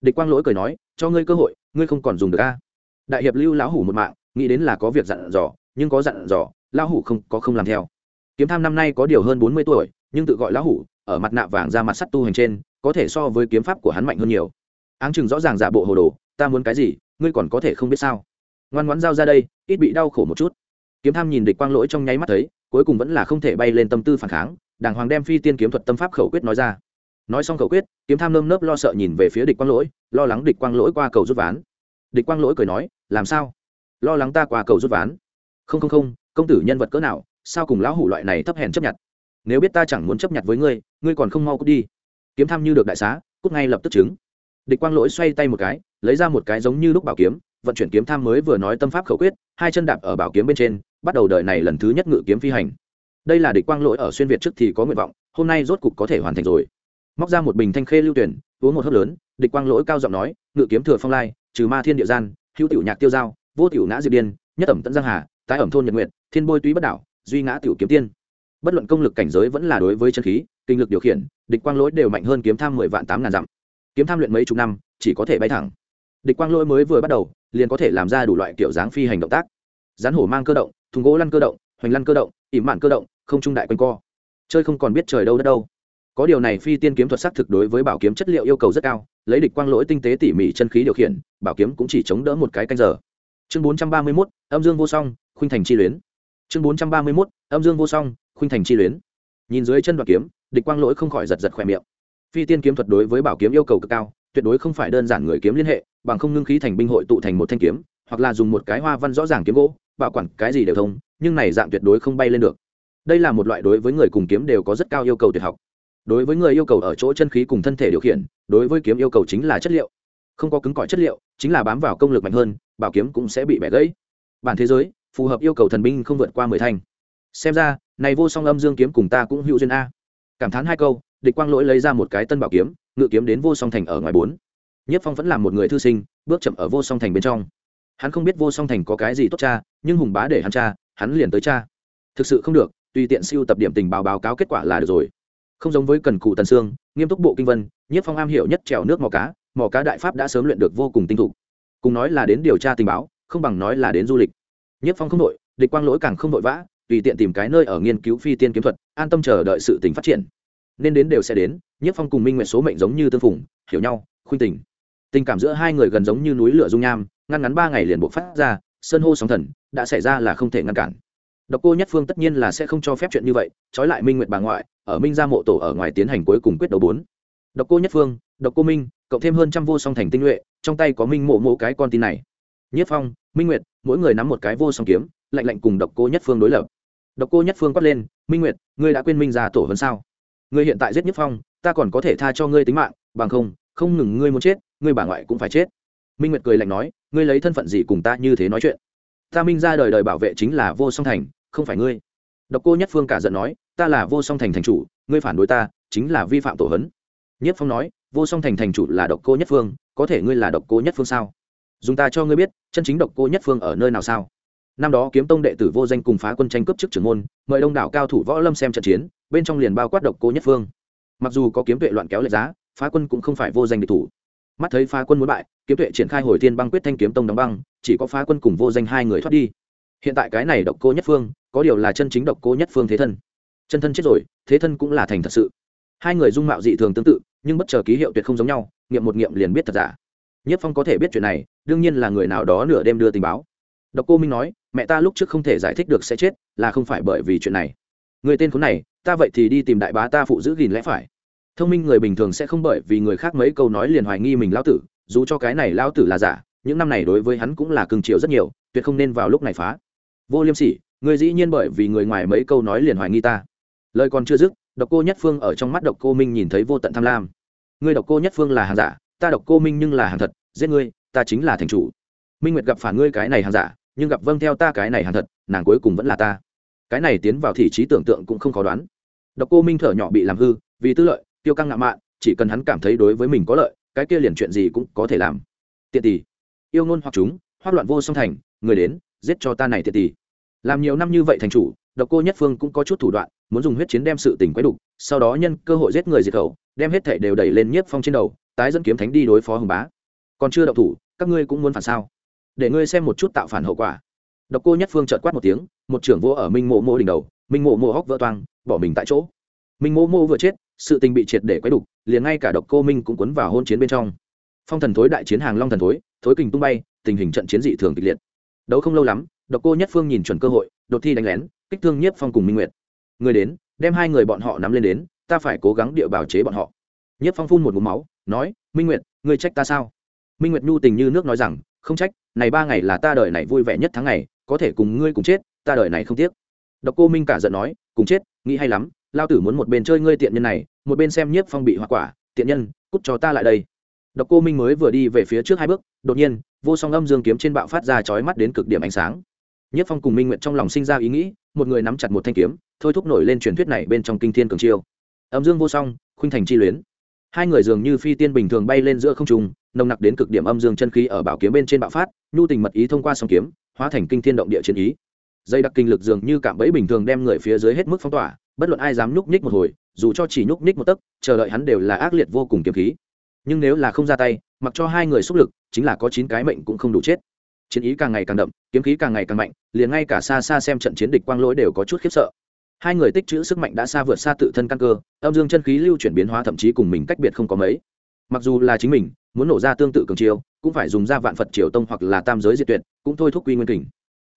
Địch quang lỗi cười nói, cho ngươi cơ hội, ngươi không còn dùng được a. Đại hiệp lưu lão hủ một mạng, nghĩ đến là có việc dặn dò, nhưng có dặn dò, lão hủ không, có không làm theo. Kiếm tham năm nay có điều hơn bốn mươi tuổi, nhưng tự gọi lão hủ, ở mặt nạ vàng ra mặt sắt tu hành trên, có thể so với kiếm pháp của hắn mạnh hơn nhiều. Áng chừng rõ ràng giả bộ hồ đồ, ta muốn cái gì, ngươi còn có thể không biết sao? Ngoan ngoãn giao ra đây, ít bị đau khổ một chút kiếm tham nhìn địch quang lỗi trong nháy mắt thấy, cuối cùng vẫn là không thể bay lên tâm tư phản kháng, đàng hoàng đem phi tiên kiếm thuật tâm pháp khẩu quyết nói ra. Nói xong khẩu quyết, kiếm tham nơm nớp lo sợ nhìn về phía địch quang lỗi, lo lắng địch quang lỗi qua cầu rút ván. Địch quang lỗi cười nói, làm sao? Lo lắng ta qua cầu rút ván? Không không không, công tử nhân vật cỡ nào, sao cùng lão hủ loại này thấp hèn chấp nhận? Nếu biết ta chẳng muốn chấp nhận với ngươi ngươi còn không mau cút đi. Kiếm tham như được đại xá, cút ngay lập tức chứng địch quang lỗi xoay tay một cái, lấy ra một cái giống như lúc bảo kiếm, vận chuyển kiếm tham mới vừa nói tâm pháp khẩu quyết, hai chân đạp ở bảo kiếm bên trên bắt đầu đợi này lần thứ nhất ngự kiếm phi hành. Đây là địch quang lỗi ở xuyên việt trước thì có nguyện vọng, hôm nay rốt cục có thể hoàn thành rồi. Móc ra một bình thanh khê lưu tuyển, uống một hớp lớn, địch quang lỗi cao giọng nói, ngự kiếm thừa phong lai, trừ ma thiên địa gian, hữu tiểu nhạc tiêu giao, vô tiểu ngã diệt điên, nhất ẩm tận giang hà, tái ẩm thôn nhật nguyện thiên bôi túy bất đảo, duy ngã tiểu kiếm tiên. Bất luận công lực cảnh giới vẫn là đối với chân khí, kinh lực điều khiển, địch quang lỗi đều mạnh hơn kiếm tham mười vạn tám ngàn dặm. Kiếm tham luyện mấy chục năm, chỉ có thể bay thẳng. Địch quang lỗi mới vừa bắt đầu, liền có thể làm ra đủ loại kiểu dáng phi hành động tác rán hổ mang cơ động, thùng gỗ lăn cơ động, hoành lăn cơ động, ỉm mạn cơ động, không trung đại quanh co. Chơi không còn biết trời đâu đất đâu. Có điều này phi tiên kiếm thuật xác thực đối với bảo kiếm chất liệu yêu cầu rất cao, lấy địch quang lỗi tinh tế tỉ mỉ chân khí điều khiển, bảo kiếm cũng chỉ chống đỡ một cái canh giờ. Chương bốn trăm ba mươi mốt, âm dương vô song, khuynh thành chi luyến. Chương bốn trăm ba mươi mốt, âm dương vô song, khuynh thành chi luyến. Nhìn dưới chân đoạt kiếm, địch quang lỗi không khỏi giật giật khỏe miệng. Phi tiên kiếm thuật đối với bảo kiếm yêu cầu cực cao, tuyệt đối không phải đơn giản người kiếm liên hệ, bằng không ngưng khí thành binh hội tụ thành một thanh kiếm, hoặc là dùng một cái hoa văn rõ ràng kiếm gỗ bảo quản cái gì đều thông, nhưng này dạng tuyệt đối không bay lên được. Đây là một loại đối với người cùng kiếm đều có rất cao yêu cầu tuyệt học. Đối với người yêu cầu ở chỗ chân khí cùng thân thể điều khiển, đối với kiếm yêu cầu chính là chất liệu. Không có cứng cỏi chất liệu, chính là bám vào công lực mạnh hơn, bảo kiếm cũng sẽ bị bẻ gãy. Bản thế giới, phù hợp yêu cầu thần binh không vượt qua mười thanh xem ra, này vô song âm dương kiếm cùng ta cũng hữu duyên a. Cảm thán hai câu, địch quang lỗi lấy ra một cái tân bảo kiếm, ngự kiếm đến vô song thành ở ngoài bốn. Nhất phong vẫn là một người thư sinh, bước chậm ở vô song thành bên trong hắn không biết vô song thành có cái gì tốt cha, nhưng hùng bá để hắn cha, hắn liền tới cha. Thực sự không được, tùy tiện siêu tập điểm tình báo báo cáo kết quả là được rồi. Không giống với cần cụ tần sương nghiêm túc bộ kinh vân, nhiếp phong am hiểu nhất trèo nước mò cá mò cá đại pháp đã sớm luyện được vô cùng tinh thục. Cùng nói là đến điều tra tình báo, không bằng nói là đến du lịch. Nhiếp phong không đội, địch quang lỗi càng không vội vã, tùy tiện tìm cái nơi ở nghiên cứu phi tiên kiếm thuật, an tâm chờ đợi sự tình phát triển. Nên đến đều sẽ đến, nhiếp phong cùng minh nguyện số mệnh giống như tương phùng, hiểu nhau, khuynh tình. Tình cảm giữa hai người gần giống như núi lửa dung nham ngăn ngắn ba ngày liền bộ phát ra, sơn hô sóng thần, đã xảy ra là không thể ngăn cản. Độc cô nhất phương tất nhiên là sẽ không cho phép chuyện như vậy, trói lại minh nguyệt bà ngoại, ở minh gia mộ tổ ở ngoài tiến hành cuối cùng quyết đấu bốn. Độc cô nhất phương, độc cô minh, cộng thêm hơn trăm vô song thành tinh nhuệ, trong tay có minh mộ mộ cái con tin này. Nhất phong, minh nguyệt, mỗi người nắm một cái vô song kiếm, lạnh lạnh cùng độc cô nhất phương đối lập. Độc cô nhất phương quát lên, minh nguyệt, ngươi đã quên minh gia tổ hơn sao? Ngươi hiện tại giết nhất phong, ta còn có thể tha cho ngươi tính mạng, bằng không không ngừng ngươi muốn chết, ngươi bà ngoại cũng phải chết minh nguyệt cười lạnh nói, ngươi lấy thân phận gì cùng ta như thế nói chuyện? Ta minh ra đời đời bảo vệ chính là vô song thành, không phải ngươi. Độc cô nhất phương cả giận nói, ta là vô song thành thành chủ, ngươi phản đối ta, chính là vi phạm tổ hấn. Nhất phong nói, vô song thành thành chủ là độc cô nhất phương, có thể ngươi là độc cô nhất phương sao? Dùng ta cho ngươi biết, chân chính độc cô nhất phương ở nơi nào sao? Năm đó kiếm tông đệ tử vô danh cùng phá quân tranh cướp chức trưởng môn, mời đông đảo cao thủ võ lâm xem trận chiến, bên trong liền bao quát độc cô nhất phương. Mặc dù có kiếm tuệ loạn kéo lệ giá, phá quân cũng không phải vô danh địch thủ mắt thấy phá quân muốn bại, kiếm tuệ triển khai hồi thiên băng quyết thanh kiếm tông đóng băng, chỉ có phá quân cùng vô danh hai người thoát đi. Hiện tại cái này độc cô nhất phương, có điều là chân chính độc cô nhất phương thế thân. Chân thân chết rồi, thế thân cũng là thành thật sự. Hai người dung mạo dị thường tương tự, nhưng bất chờ ký hiệu tuyệt không giống nhau, nghiệm một nghiệm liền biết thật giả. Nhất phong có thể biết chuyện này, đương nhiên là người nào đó nửa đêm đưa tình báo. Độc cô minh nói, mẹ ta lúc trước không thể giải thích được sẽ chết, là không phải bởi vì chuyện này. Người tên khốn này, ta vậy thì đi tìm đại bá ta phụ giữ gìn lẽ phải thông minh người bình thường sẽ không bởi vì người khác mấy câu nói liền hoài nghi mình lao tử, dù cho cái này lao tử là giả, những năm này đối với hắn cũng là cưng chiều rất nhiều, tuyệt không nên vào lúc này phá. Vô liêm sỉ, người dĩ nhiên bởi vì người ngoài mấy câu nói liền hoài nghi ta. Lời còn chưa dứt, độc cô nhất phương ở trong mắt độc cô minh nhìn thấy vô tận tham lam. Ngươi độc cô nhất phương là hàng giả, ta độc cô minh nhưng là hàng thật, giết ngươi, ta chính là thành chủ. Minh nguyệt gặp phản ngươi cái này hàng giả, nhưng gặp vâng theo ta cái này hàng thật, nàng cuối cùng vẫn là ta. Cái này tiến vào thị trí tưởng tượng cũng không khó đoán. Độc cô minh thở nhỏ bị làm hư, vì tư lợi tiêu căng ngạo mạn, chỉ cần hắn cảm thấy đối với mình có lợi, cái kia liền chuyện gì cũng có thể làm. Tiện tỷ, yêu ngôn hoặc chúng, hoác loạn vô song thành, người đến, giết cho ta này tiện tỷ. Làm nhiều năm như vậy thành chủ, độc cô nhất phương cũng có chút thủ đoạn, muốn dùng huyết chiến đem sự tình quấy đục, sau đó nhân cơ hội giết người diệt khẩu, đem hết thể đều đẩy lên nhiếp phong trên đầu, tái dẫn kiếm thánh đi đối phó hùng bá. Còn chưa động thủ, các ngươi cũng muốn phản sao? Để ngươi xem một chút tạo phản hậu quả. Độc cô nhất phương trợt quát một tiếng, một trưởng vô ở minh mộ mộ đỉnh đầu, minh mộ mộ hóc vỡ toang, bỏ mình tại chỗ minh mộ mộ vừa chết, sự tình bị triệt để quấy đục, liền ngay cả độc cô minh cũng cuốn vào hôn chiến bên trong. Phong thần thối đại chiến hàng long thần thối thối kình tung bay, tình hình trận chiến dị thường kịch liệt. Đấu không lâu lắm, độc cô nhất phương nhìn chuẩn cơ hội, đột thi đánh lén, kích thương nhiếp phong cùng minh nguyệt. Người đến, đem hai người bọn họ nắm lên đến, ta phải cố gắng địa bảo chế bọn họ. Nhiếp phong phun một mũ máu, nói, minh nguyệt, ngươi trách ta sao? Minh nguyệt nhu tình như nước nói rằng, không trách, này ba ngày là ta đời này vui vẻ nhất tháng ngày, có thể cùng ngươi cùng chết, ta đời này không tiếc. Độc cô minh cả giận nói, cùng chết, nghĩ hay lắm lao tử muốn một bên chơi ngươi tiện nhân này, một bên xem nhiếp phong bị hoa quả, tiện nhân, cút cho ta lại đây. Độc cô minh mới vừa đi về phía trước hai bước, đột nhiên, vô song âm dương kiếm trên bạo phát ra chói mắt đến cực điểm ánh sáng. Nhiếp phong cùng minh nguyện trong lòng sinh ra ý nghĩ, một người nắm chặt một thanh kiếm, thôi thúc nổi lên truyền thuyết này bên trong kinh thiên cường chiêu. Âm dương vô song, khuynh thành chi luyến. Hai người dường như phi tiên bình thường bay lên giữa không trung, nồng nặc đến cực điểm âm dương chân khí ở bảo kiếm bên trên bạo phát, nhu tình mật ý thông qua song kiếm, hóa thành kinh thiên động địa chiến ý. Dây đặc kinh lực dường như cạm bẫy bình thường đem người phía dưới hết mức phong tỏa bất luận ai dám nhúc nhích một hồi, dù cho chỉ nhúc nhích một tấc, chờ đợi hắn đều là ác liệt vô cùng kiếm khí. Nhưng nếu là không ra tay, mặc cho hai người xúc lực, chính là có chín cái mệnh cũng không đủ chết. Chiến ý càng ngày càng đậm, kiếm khí càng ngày càng mạnh, liền ngay cả xa xa xem trận chiến địch quang lỗi đều có chút khiếp sợ. Hai người tích trữ sức mạnh đã xa vượt xa tự thân căn cơ, âm dương chân khí lưu chuyển biến hóa thậm chí cùng mình cách biệt không có mấy. Mặc dù là chính mình, muốn nổ ra tương tự cường chiêu, cũng phải dùng ra vạn phật triều tông hoặc là tam giới diệt tuyệt, cũng thôi thúc quy nguyên kình.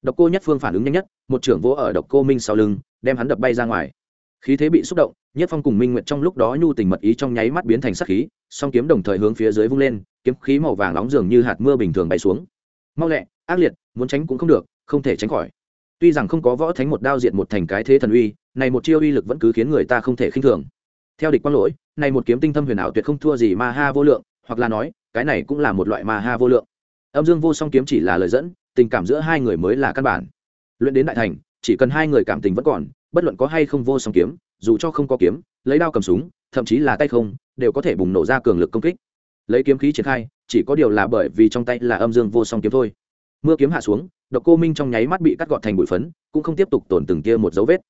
Độc cô nhất phương phản ứng nhanh nhất, một trưởng vỗ ở độc cô minh sau lưng, đem hắn đập bay ra ngoài khí thế bị xúc động, nhất phong cùng minh nguyệt trong lúc đó nhu tình mật ý trong nháy mắt biến thành sắc khí, song kiếm đồng thời hướng phía dưới vung lên, kiếm khí màu vàng nóng dường như hạt mưa bình thường bay xuống. Mau lẹ, ác liệt, muốn tránh cũng không được, không thể tránh khỏi. Tuy rằng không có võ thánh một đao diện một thành cái thế thần uy, này một chiêu uy lực vẫn cứ khiến người ta không thể khinh thường. Theo địch quang lỗi, này một kiếm tinh thâm huyền ảo tuyệt không thua gì ma ha vô lượng, hoặc là nói, cái này cũng là một loại ma ha vô lượng. Âm dương vô song kiếm chỉ là lời dẫn, tình cảm giữa hai người mới là căn bản. Luyện đến đại thành chỉ cần hai người cảm tình vẫn còn, bất luận có hay không vô song kiếm, dù cho không có kiếm, lấy đao cầm súng, thậm chí là tay không, đều có thể bùng nổ ra cường lực công kích. Lấy kiếm khí triển khai, chỉ có điều là bởi vì trong tay là âm dương vô song kiếm thôi. Mưa kiếm hạ xuống, độc cô minh trong nháy mắt bị cắt gọn thành bụi phấn, cũng không tiếp tục tổn từng kia một dấu vết.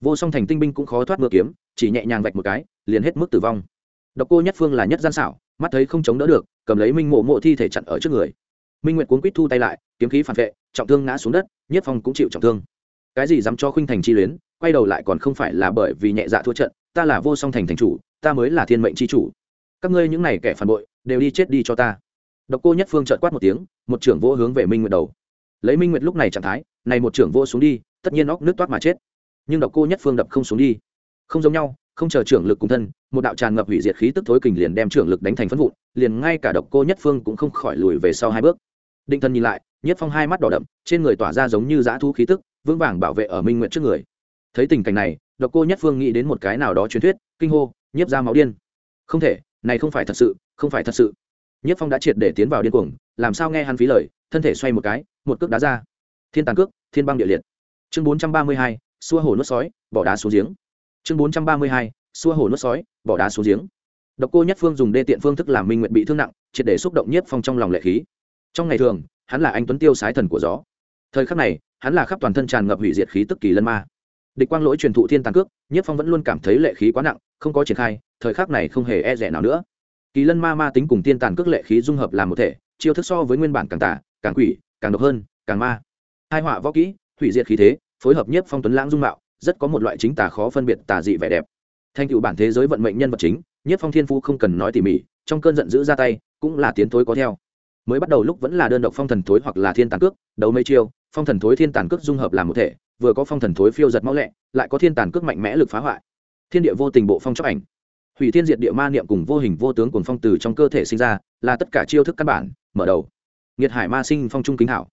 Vô song thành tinh binh cũng khó thoát mưa kiếm, chỉ nhẹ nhàng vạch một cái, liền hết mức tử vong. Độc cô nhất phương là nhất gian xảo, mắt thấy không chống đỡ được, cầm lấy minh mộ mộ thi thể chặn ở trước người. Minh nguyệt cuốn quýt thu tay lại, kiếm khí phản vệ, trọng thương ngã xuống đất, nhất phong cũng chịu trọng thương cái gì dám cho khuynh thành chi luyến, quay đầu lại còn không phải là bởi vì nhẹ dạ thua trận, ta là vô song thành thành chủ, ta mới là thiên mệnh chi chủ. Các ngươi những này kẻ phản bội, đều đi chết đi cho ta. Độc cô nhất phương trợt quát một tiếng, một trưởng vô hướng về minh nguyệt đầu. Lấy minh nguyệt lúc này trạng thái, này một trưởng vô xuống đi, tất nhiên óc nước toát mà chết. Nhưng độc cô nhất phương đập không xuống đi. Không giống nhau, không chờ trưởng lực cùng thân, một đạo tràn ngập hủy diệt khí tức thối kình liền đem trưởng lực đánh thành phân vụn, liền ngay cả độc cô nhất phương cũng không khỏi lùi về sau hai bước. Định thân nhìn lại, nhất phong hai mắt đỏ đậm, trên người tỏa ra giống như dã thu khí tức vững vàng bảo vệ ở minh nguyện trước người. Thấy tình cảnh này, độc cô nhất phương nghĩ đến một cái nào đó truyền thuyết, kinh hô, nhiếp ra máu điên. Không thể, này không phải thật sự, không phải thật sự. Nhiếp phong đã triệt để tiến vào điên cuồng, làm sao nghe hắn phí lời, thân thể xoay một cái, một cước đá ra. Thiên tàn cước, thiên băng địa liệt. Chương bốn trăm ba mươi hai, xua hồ nuốt sói, bỏ đá xuống giếng. Chương bốn trăm ba mươi hai, xua hồ nuốt sói, bỏ đá xuống giếng. Độc cô nhất phương dùng đê tiện phương thức làm minh nguyện bị thương nặng, triệt để xúc động nhiếp phong trong lòng lệ khí. Trong ngày thường, hắn là anh tuấn tiêu sái thần của gió thời khắc này, hắn là khắp toàn thân tràn ngập hủy diệt khí tức kỳ lân ma. Địch quang lỗi truyền thụ thiên tàng cước, nhất phong vẫn luôn cảm thấy lệ khí quá nặng, không có triển khai, thời khắc này không hề e rẻ nào nữa. Kỳ lân ma ma tính cùng thiên tàng cước lệ khí dung hợp làm một thể, chiêu thức so với nguyên bản càng tả càng quỷ, càng độc hơn, càng ma. Hai họa võ kỹ, hủy diệt khí thế, phối hợp nhất phong tuấn lãng dung mạo, rất có một loại chính tà khó phân biệt tà dị vẻ đẹp. Thành tựu bản thế giới vận mệnh nhân vật chính, nhất phong thiên phu không cần nói tỉ mỉ, trong cơn giận dữ ra tay, cũng là tiến thối có theo. Mới bắt đầu lúc vẫn là đơn độc phong thần thối hoặc là thiên tàn cước, đấu mấy chiêu phong thần thối thiên tàn cước dung hợp làm một thể, vừa có phong thần thối phiêu giật máu lẹ, lại có thiên tàn cước mạnh mẽ lực phá hoại. Thiên địa vô tình bộ phong chóc ảnh. Hủy thiên diệt địa ma niệm cùng vô hình vô tướng cùng phong từ trong cơ thể sinh ra, là tất cả chiêu thức căn bản, mở đầu. Nghiệt hải ma sinh phong trung kính hảo.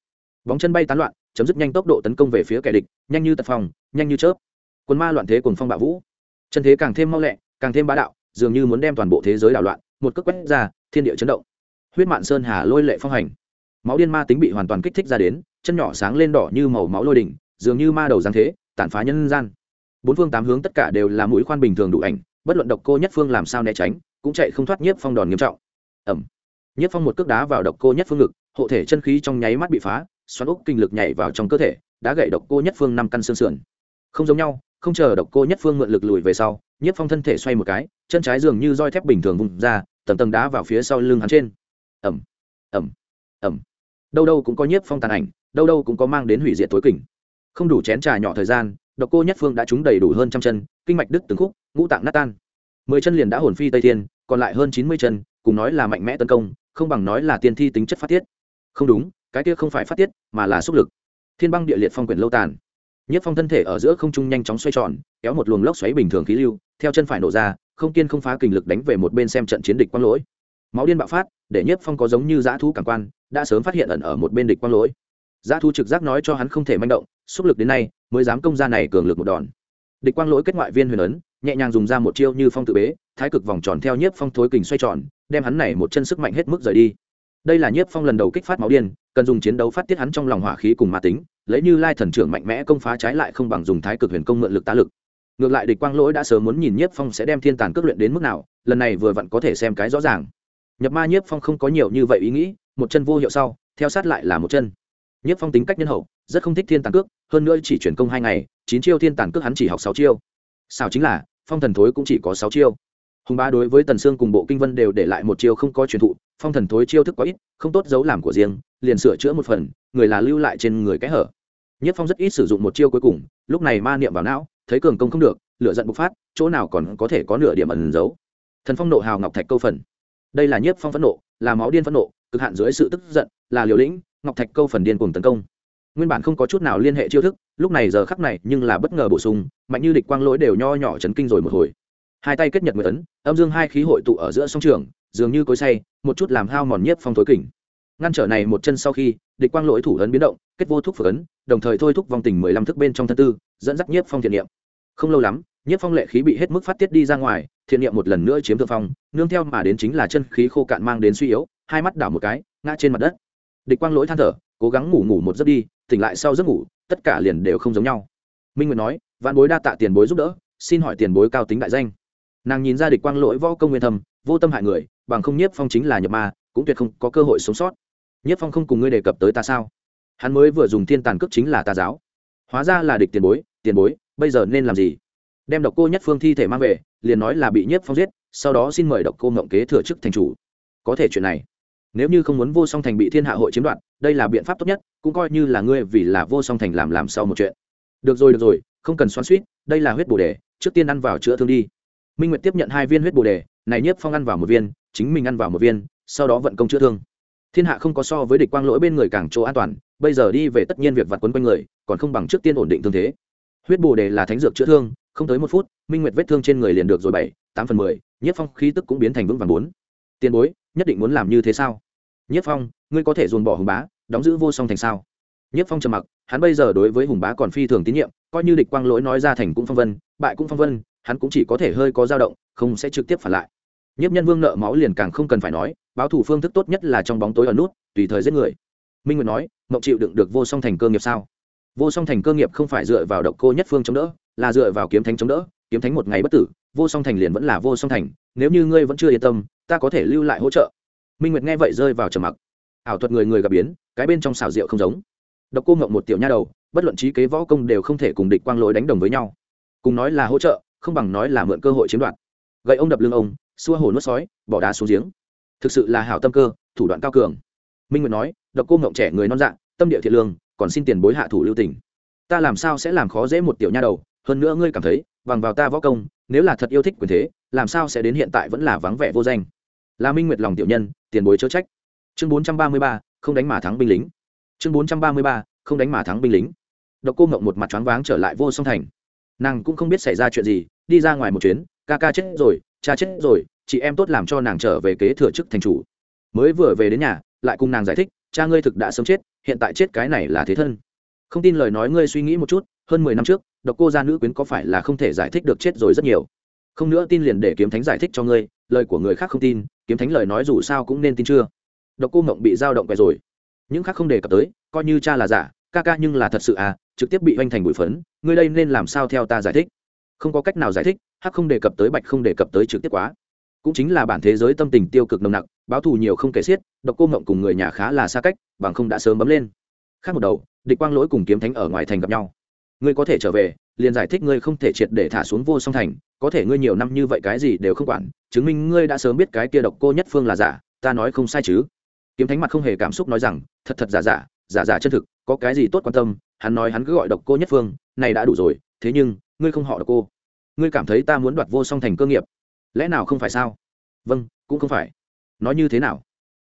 Bóng chân bay tán loạn, chấm dứt nhanh tốc độ tấn công về phía kẻ địch, nhanh như tật phòng nhanh như chớp. Quân ma loạn thế cùng phong bạo vũ. Chân thế càng thêm mau lẹ, càng thêm bá đạo, dường như muốn đem toàn bộ thế giới đảo loạn, một cước quét ra, thiên địa chấn động. Huyết mạn sơn hà lôi lệ phong hành. Máu điên ma tính bị hoàn toàn kích thích ra đến chân nhỏ sáng lên đỏ như màu máu lôi đỉnh, dường như ma đầu giáng thế, tàn phá nhân gian. Bốn phương tám hướng tất cả đều là mũi khoan bình thường đủ ảnh, bất luận độc cô nhất phương làm sao né tránh, cũng chạy không thoát nhiếp phong đòn nghiêm trọng. Ẩm nhiếp phong một cước đá vào độc cô nhất phương ngực, hộ thể chân khí trong nháy mắt bị phá, xoắn úc kinh lực nhảy vào trong cơ thể, đã gậy độc cô nhất phương năm căn xương sườn. Không giống nhau, không chờ độc cô nhất phương mượn lực lùi về sau, nhiếp phong thân thể xoay một cái, chân trái dường như roi thép bình thường vùng ra, tầng tầng đá vào phía sau lưng hắn trên. Ẩm ẩm ẩm đâu đâu cũng có nhiếp phong tàn ảnh, đâu đâu cũng có mang đến hủy diệt tối kình. Không đủ chén trà nhỏ thời gian, độc cô nhất phương đã trúng đầy đủ hơn trăm chân, kinh mạch đứt từng khúc, ngũ tạng nát tan. Mười chân liền đã hồn phi tây thiên, còn lại hơn chín mươi chân, cùng nói là mạnh mẽ tấn công, không bằng nói là tiên thi tính chất phát tiết. Không đúng, cái kia không phải phát tiết, mà là xúc lực. Thiên băng địa liệt phong quyển lâu tàn. Nhất phong thân thể ở giữa không trung nhanh chóng xoay tròn, kéo một luồng lốc xoáy bình thường khí lưu, theo chân phải nổ ra, không kiên không phá kình lực đánh về một bên xem trận chiến địch quang lỗi máu điên bạo phát, để nhất phong có giống như dã thú cảm quan, đã sớm phát hiện ẩn ở một bên địch quang lỗi. Dã thú trực giác nói cho hắn không thể manh động, xúc lực đến nay, mới dám công ra này cường lực một đòn. Địch quang lỗi kết ngoại viên huyền ấn, nhẹ nhàng dùng ra một chiêu như phong tự bế, thái cực vòng tròn theo nhiếp phong thối kình xoay tròn, đem hắn này một chân sức mạnh hết mức rời đi. Đây là nhiếp phong lần đầu kích phát máu điên, cần dùng chiến đấu phát tiết hắn trong lòng hỏa khí cùng ma tính, lấy như lai thần trưởng mạnh mẽ công phá trái lại không bằng dùng thái cực huyền công mượn lực tá lực. Ngược lại địch quang lỗi đã sớm muốn nhìn nhiếp phong sẽ đem thiên tàn cước luyện đến mức nào, lần này vừa vặn có thể xem cái rõ ràng nhập ma nhiếp phong không có nhiều như vậy ý nghĩ, một chân vô hiệu sau, theo sát lại là một chân. Nhiếp phong tính cách nhân hậu, rất không thích thiên tàn cước, hơn nữa chỉ chuyển công hai ngày, chín chiêu thiên tàn cước hắn chỉ học sáu chiêu. Sao chính là, phong thần thối cũng chỉ có sáu chiêu. Hùng ba đối với tần sương cùng bộ kinh vân đều để lại một chiêu không có truyền thụ, phong thần thối chiêu thức quá ít, không tốt dấu làm của riêng, liền sửa chữa một phần, người là lưu lại trên người cái hở. Nhất phong rất ít sử dụng một chiêu cuối cùng, lúc này ma niệm vào não, thấy cường công không được, lửa giận bộc phát, chỗ nào còn có thể có nửa điểm ẩn giấu. Thần phong nộ hào ngọc thạch câu phần đây là nhiếp phong phẫn nộ là máu điên phẫn nộ cực hạn dưới sự tức giận là liều lĩnh ngọc thạch câu phần điên cùng tấn công. Nguyên bản không có chút nào liên hệ chiêu thức lúc này giờ khắc này nhưng là bất ngờ bổ sung mạnh như địch quang lỗi đều nho nhỏ chấn kinh rồi một hồi. Hai tay kết nhật mười tấn, âm dương hai khí hội tụ ở giữa sông trường dường như cối say một chút làm hao mòn nhiếp phong thối kỉnh ngăn trở này một chân sau khi địch quang lỗi thủ ấn biến động kết vô thuốc phở ấn đồng thời thôi thúc vòng tình mười lăm thức bên trong thân tư dẫn dắt nhiếp phong thiện niệm. Không lâu lắm nhiếp phong lệ khí bị hết mức phát tiết đi ra ngoài, thiện niệm một lần nữa chiếm thượng phong, nương theo mà đến chính là chân khí khô cạn mang đến suy yếu, hai mắt đảo một cái, ngã trên mặt đất. Địch quang lỗi than thở, cố gắng ngủ ngủ một giấc đi, tỉnh lại sau giấc ngủ, tất cả liền đều không giống nhau. Minh nguyệt nói, vạn bối đa tạ tiền bối giúp đỡ, xin hỏi tiền bối cao tính đại danh. Nàng nhìn ra địch quang lỗi võ công nguyên thầm vô tâm hại người, bằng không nhiếp phong chính là nhập ma, cũng tuyệt không có cơ hội sống sót. Nhiếp phong không cùng ngươi đề cập tới ta sao? Hắn mới vừa dùng thiên tàn cước chính là tà giáo. Hóa ra là địch tiền bối tiền bối, bây giờ nên làm gì? Đem độc cô nhất phương thi thể mang về, liền nói là bị nhiếp phong giết, sau đó xin mời độc cô ngộng kế thừa chức thành chủ. Có thể chuyện này, nếu như không muốn vô song thành bị thiên hạ hội chiếm đoạt, đây là biện pháp tốt nhất, cũng coi như là ngươi vì là vô song thành làm làm sau một chuyện. Được rồi được rồi, không cần xoắn suýt, đây là huyết bồ đề, trước tiên ăn vào chữa thương đi. Minh nguyệt tiếp nhận hai viên huyết bồ đề, này nhiếp phong ăn vào một viên, chính mình ăn vào một viên, sau đó vận công chữa thương. Thiên hạ không có so với địch quang lỗi bên người càng chỗ an toàn, bây giờ đi về tất nhiên việc vặt quấn quanh người, còn không bằng trước tiên ổn định thương thế. Huyết bồ đề là thánh dược chữa thương không tới một phút, minh nguyệt vết thương trên người liền được rồi bảy, tám phần mười, Nhất phong khí tức cũng biến thành vững vàng bốn. Tiền bối, nhất định muốn làm như thế sao? Nhất phong, ngươi có thể dồn bỏ hùng bá, đóng giữ vô song thành sao? Nhất phong trầm mặc, hắn bây giờ đối với hùng bá còn phi thường tín nhiệm, coi như địch quang lỗi nói ra thành cũng phong vân, bại cũng phong vân, hắn cũng chỉ có thể hơi có dao động, không sẽ trực tiếp phản lại. Nhiếp nhân vương nợ máu liền càng không cần phải nói, báo thủ phương thức tốt nhất là trong bóng tối ở nút, tùy thời giết người. Minh nguyệt nói mậu chịu đựng được vô song thành cơ nghiệp sao? Vô song thành cơ nghiệp không phải dựa vào độc cô nhất phương chống đỡ là dựa vào kiếm thánh chống đỡ, kiếm thánh một ngày bất tử, vô song thành liền vẫn là vô song thành, nếu như ngươi vẫn chưa yên tâm, ta có thể lưu lại hỗ trợ. Minh nguyệt nghe vậy rơi vào trầm mặc. Ảo thuật người người gặp biến, cái bên trong xào rượu không giống. Độc cô ngậm một tiểu nha đầu, bất luận trí kế võ công đều không thể cùng địch quang lỗi đánh đồng với nhau. Cùng nói là hỗ trợ, không bằng nói là mượn cơ hội chiếm đoạt. Gậy ông đập lưng ông, xua hồ nuốt sói, bỏ đá xuống giếng. Thực sự là hảo tâm cơ, thủ đoạn cao cường. Minh nguyệt nói, độc cô ngộng trẻ người non dạng tâm địa thiện lương, còn xin tiền bối hạ thủ lưu tình. Ta làm sao sẽ làm khó dễ một tiểu nha đầu hơn nữa ngươi cảm thấy, bằng vào ta võ công, nếu là thật yêu thích quyền thế, làm sao sẽ đến hiện tại vẫn là vắng vẻ vô danh? Là minh nguyệt lòng tiểu nhân, tiền bối chớ trách. Chương bốn trăm ba mươi ba, không đánh mà thắng binh lính. Chương bốn trăm ba mươi ba, không đánh mà thắng binh lính. Độc cô mộng một mặt choáng váng trở lại vô song thành. Nàng cũng không biết xảy ra chuyện gì, đi ra ngoài một chuyến, ca ca chết rồi, cha chết rồi, chị em tốt làm cho nàng trở về kế thừa chức thành chủ. Mới vừa về đến nhà, lại cùng nàng giải thích, cha ngươi thực đã sớm chết, hiện tại chết cái này là thế thân. Không tin lời nói ngươi suy nghĩ một chút, hơn mười năm trước độc cô gia nữ quyến có phải là không thể giải thích được chết rồi rất nhiều. Không nữa tin liền để kiếm thánh giải thích cho ngươi, lời của người khác không tin, kiếm thánh lời nói dù sao cũng nên tin chưa? Độc cô mộng bị dao động về rồi. Những khác không đề cập tới, coi như cha là giả, ca ca nhưng là thật sự à trực tiếp bị oanh thành bụi phấn, ngươi đây nên làm sao theo ta giải thích? Không có cách nào giải thích, hắc không đề cập tới bạch không đề cập tới trực tiếp quá. Cũng chính là bản thế giới tâm tình tiêu cực nồng nặc, báo thù nhiều không kể xiết, độc cô mộng cùng người nhà khá là xa cách, bằng không đã sớm bấm lên. Khác một đầu, địch quang lỗi cùng kiếm thánh ở ngoài thành gặp nhau ngươi có thể trở về, liền giải thích ngươi không thể triệt để thả xuống vô song thành, có thể ngươi nhiều năm như vậy cái gì đều không quản, chứng minh ngươi đã sớm biết cái kia độc cô nhất phương là giả, ta nói không sai chứ. Kiếm thánh mặt không hề cảm xúc nói rằng, thật thật giả giả giả giả chân thực, có cái gì tốt quan tâm, hắn nói hắn cứ gọi độc cô nhất phương, này đã đủ rồi, thế nhưng, ngươi không họ độc cô. Ngươi cảm thấy ta muốn đoạt vô song thành cơ nghiệp, lẽ nào không phải sao? Vâng cũng không phải. Nói như thế nào?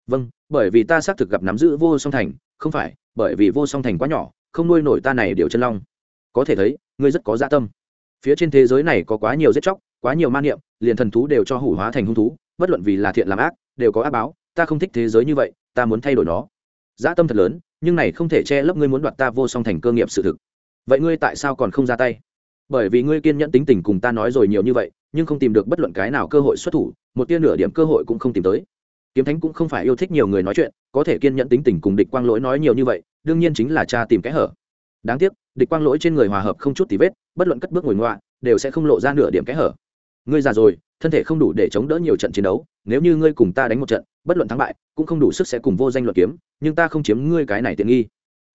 Vâng bởi vì ta xác thực gặp nắm giữ vô song thành, không phải, bởi vì vô song thành quá nhỏ, không nuôi nổi ta này điều chân long có thể thấy, ngươi rất có dạ tâm. Phía trên thế giới này có quá nhiều giết chóc, quá nhiều man niệm, liền thần thú đều cho hủ hóa thành hung thú, bất luận vì là thiện làm ác, đều có ác báo, ta không thích thế giới như vậy, ta muốn thay đổi nó. Dã tâm thật lớn, nhưng này không thể che lấp ngươi muốn đoạt ta vô song thành cơ nghiệp sự thực. Vậy ngươi tại sao còn không ra tay? Bởi vì ngươi kiên nhẫn tính tình cùng ta nói rồi nhiều như vậy, nhưng không tìm được bất luận cái nào cơ hội xuất thủ, một tia nửa điểm cơ hội cũng không tìm tới. Kiếm thánh cũng không phải yêu thích nhiều người nói chuyện, có thể kiên nhẫn tính tình cùng địch quang lỗi nói nhiều như vậy, đương nhiên chính là cha tìm kẽ hở. Đáng tiếc địch quang lỗi trên người hòa hợp không chút tí vết, bất luận cất bước ngồi ngoạ, đều sẽ không lộ ra nửa điểm kẽ hở. Ngươi già rồi, thân thể không đủ để chống đỡ nhiều trận chiến đấu, nếu như ngươi cùng ta đánh một trận, bất luận thắng bại, cũng không đủ sức sẽ cùng vô danh luận kiếm, nhưng ta không chiếm ngươi cái này tiện nghi.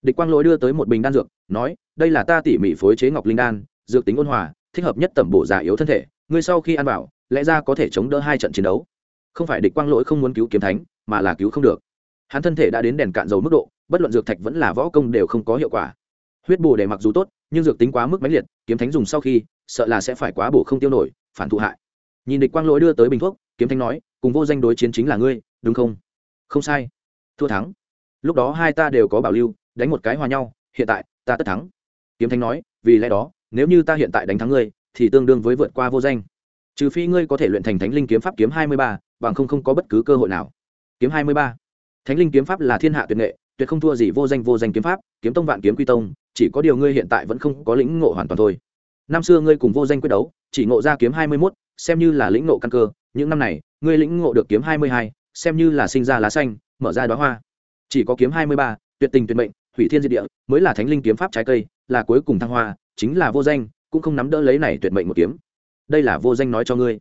Địch quang lỗi đưa tới một bình đan dược, nói, đây là ta tỉ mỉ phối chế ngọc linh đan, dược tính ôn hòa, thích hợp nhất tẩm bổ già yếu thân thể, ngươi sau khi ăn vào, lẽ ra có thể chống đỡ hai trận chiến đấu. Không phải địch quang lỗi không muốn cứu kiếm thánh, mà là cứu không được. Hắn thân thể đã đến đèn cạn dầu mức độ, bất luận dược thạch vẫn là võ công đều không có hiệu quả huyết bổ để mặc dù tốt, nhưng dược tính quá mức mãnh liệt, kiếm thánh dùng sau khi, sợ là sẽ phải quá bổ không tiêu nổi, phản thụ hại. Nhìn địch quang lỗi đưa tới bình thuốc, kiếm thánh nói, cùng vô danh đối chiến chính là ngươi, đúng không? Không sai. Thua thắng. Lúc đó hai ta đều có bảo lưu, đánh một cái hòa nhau, hiện tại, ta tất thắng. Kiếm thánh nói, vì lẽ đó, nếu như ta hiện tại đánh thắng ngươi, thì tương đương với vượt qua vô danh. Trừ phi ngươi có thể luyện thành thánh linh kiếm pháp kiếm hai mươi ba, bằng không không có bất cứ cơ hội nào. Kiếm hai mươi ba. Thánh linh kiếm pháp là thiên hạ tuyệt nghệ tuyệt không thua gì vô danh vô danh kiếm pháp, kiếm tông vạn kiếm quy tông, chỉ có điều ngươi hiện tại vẫn không có lĩnh ngộ hoàn toàn thôi. Năm xưa ngươi cùng vô danh quyết đấu, chỉ ngộ ra kiếm hai mươi mốt, xem như là lĩnh ngộ căn cơ, những năm này, ngươi lĩnh ngộ được kiếm hai mươi hai, xem như là sinh ra lá xanh, mở ra đoá hoa. Chỉ có kiếm hai mươi ba, tuyệt tình tuyệt mệnh, hủy thiên diệt địa, mới là thánh linh kiếm pháp trái cây, là cuối cùng thăng hoa, chính là vô danh, cũng không nắm đỡ lấy này tuyệt mệnh một kiếm. Đây là vô danh nói cho ngươi.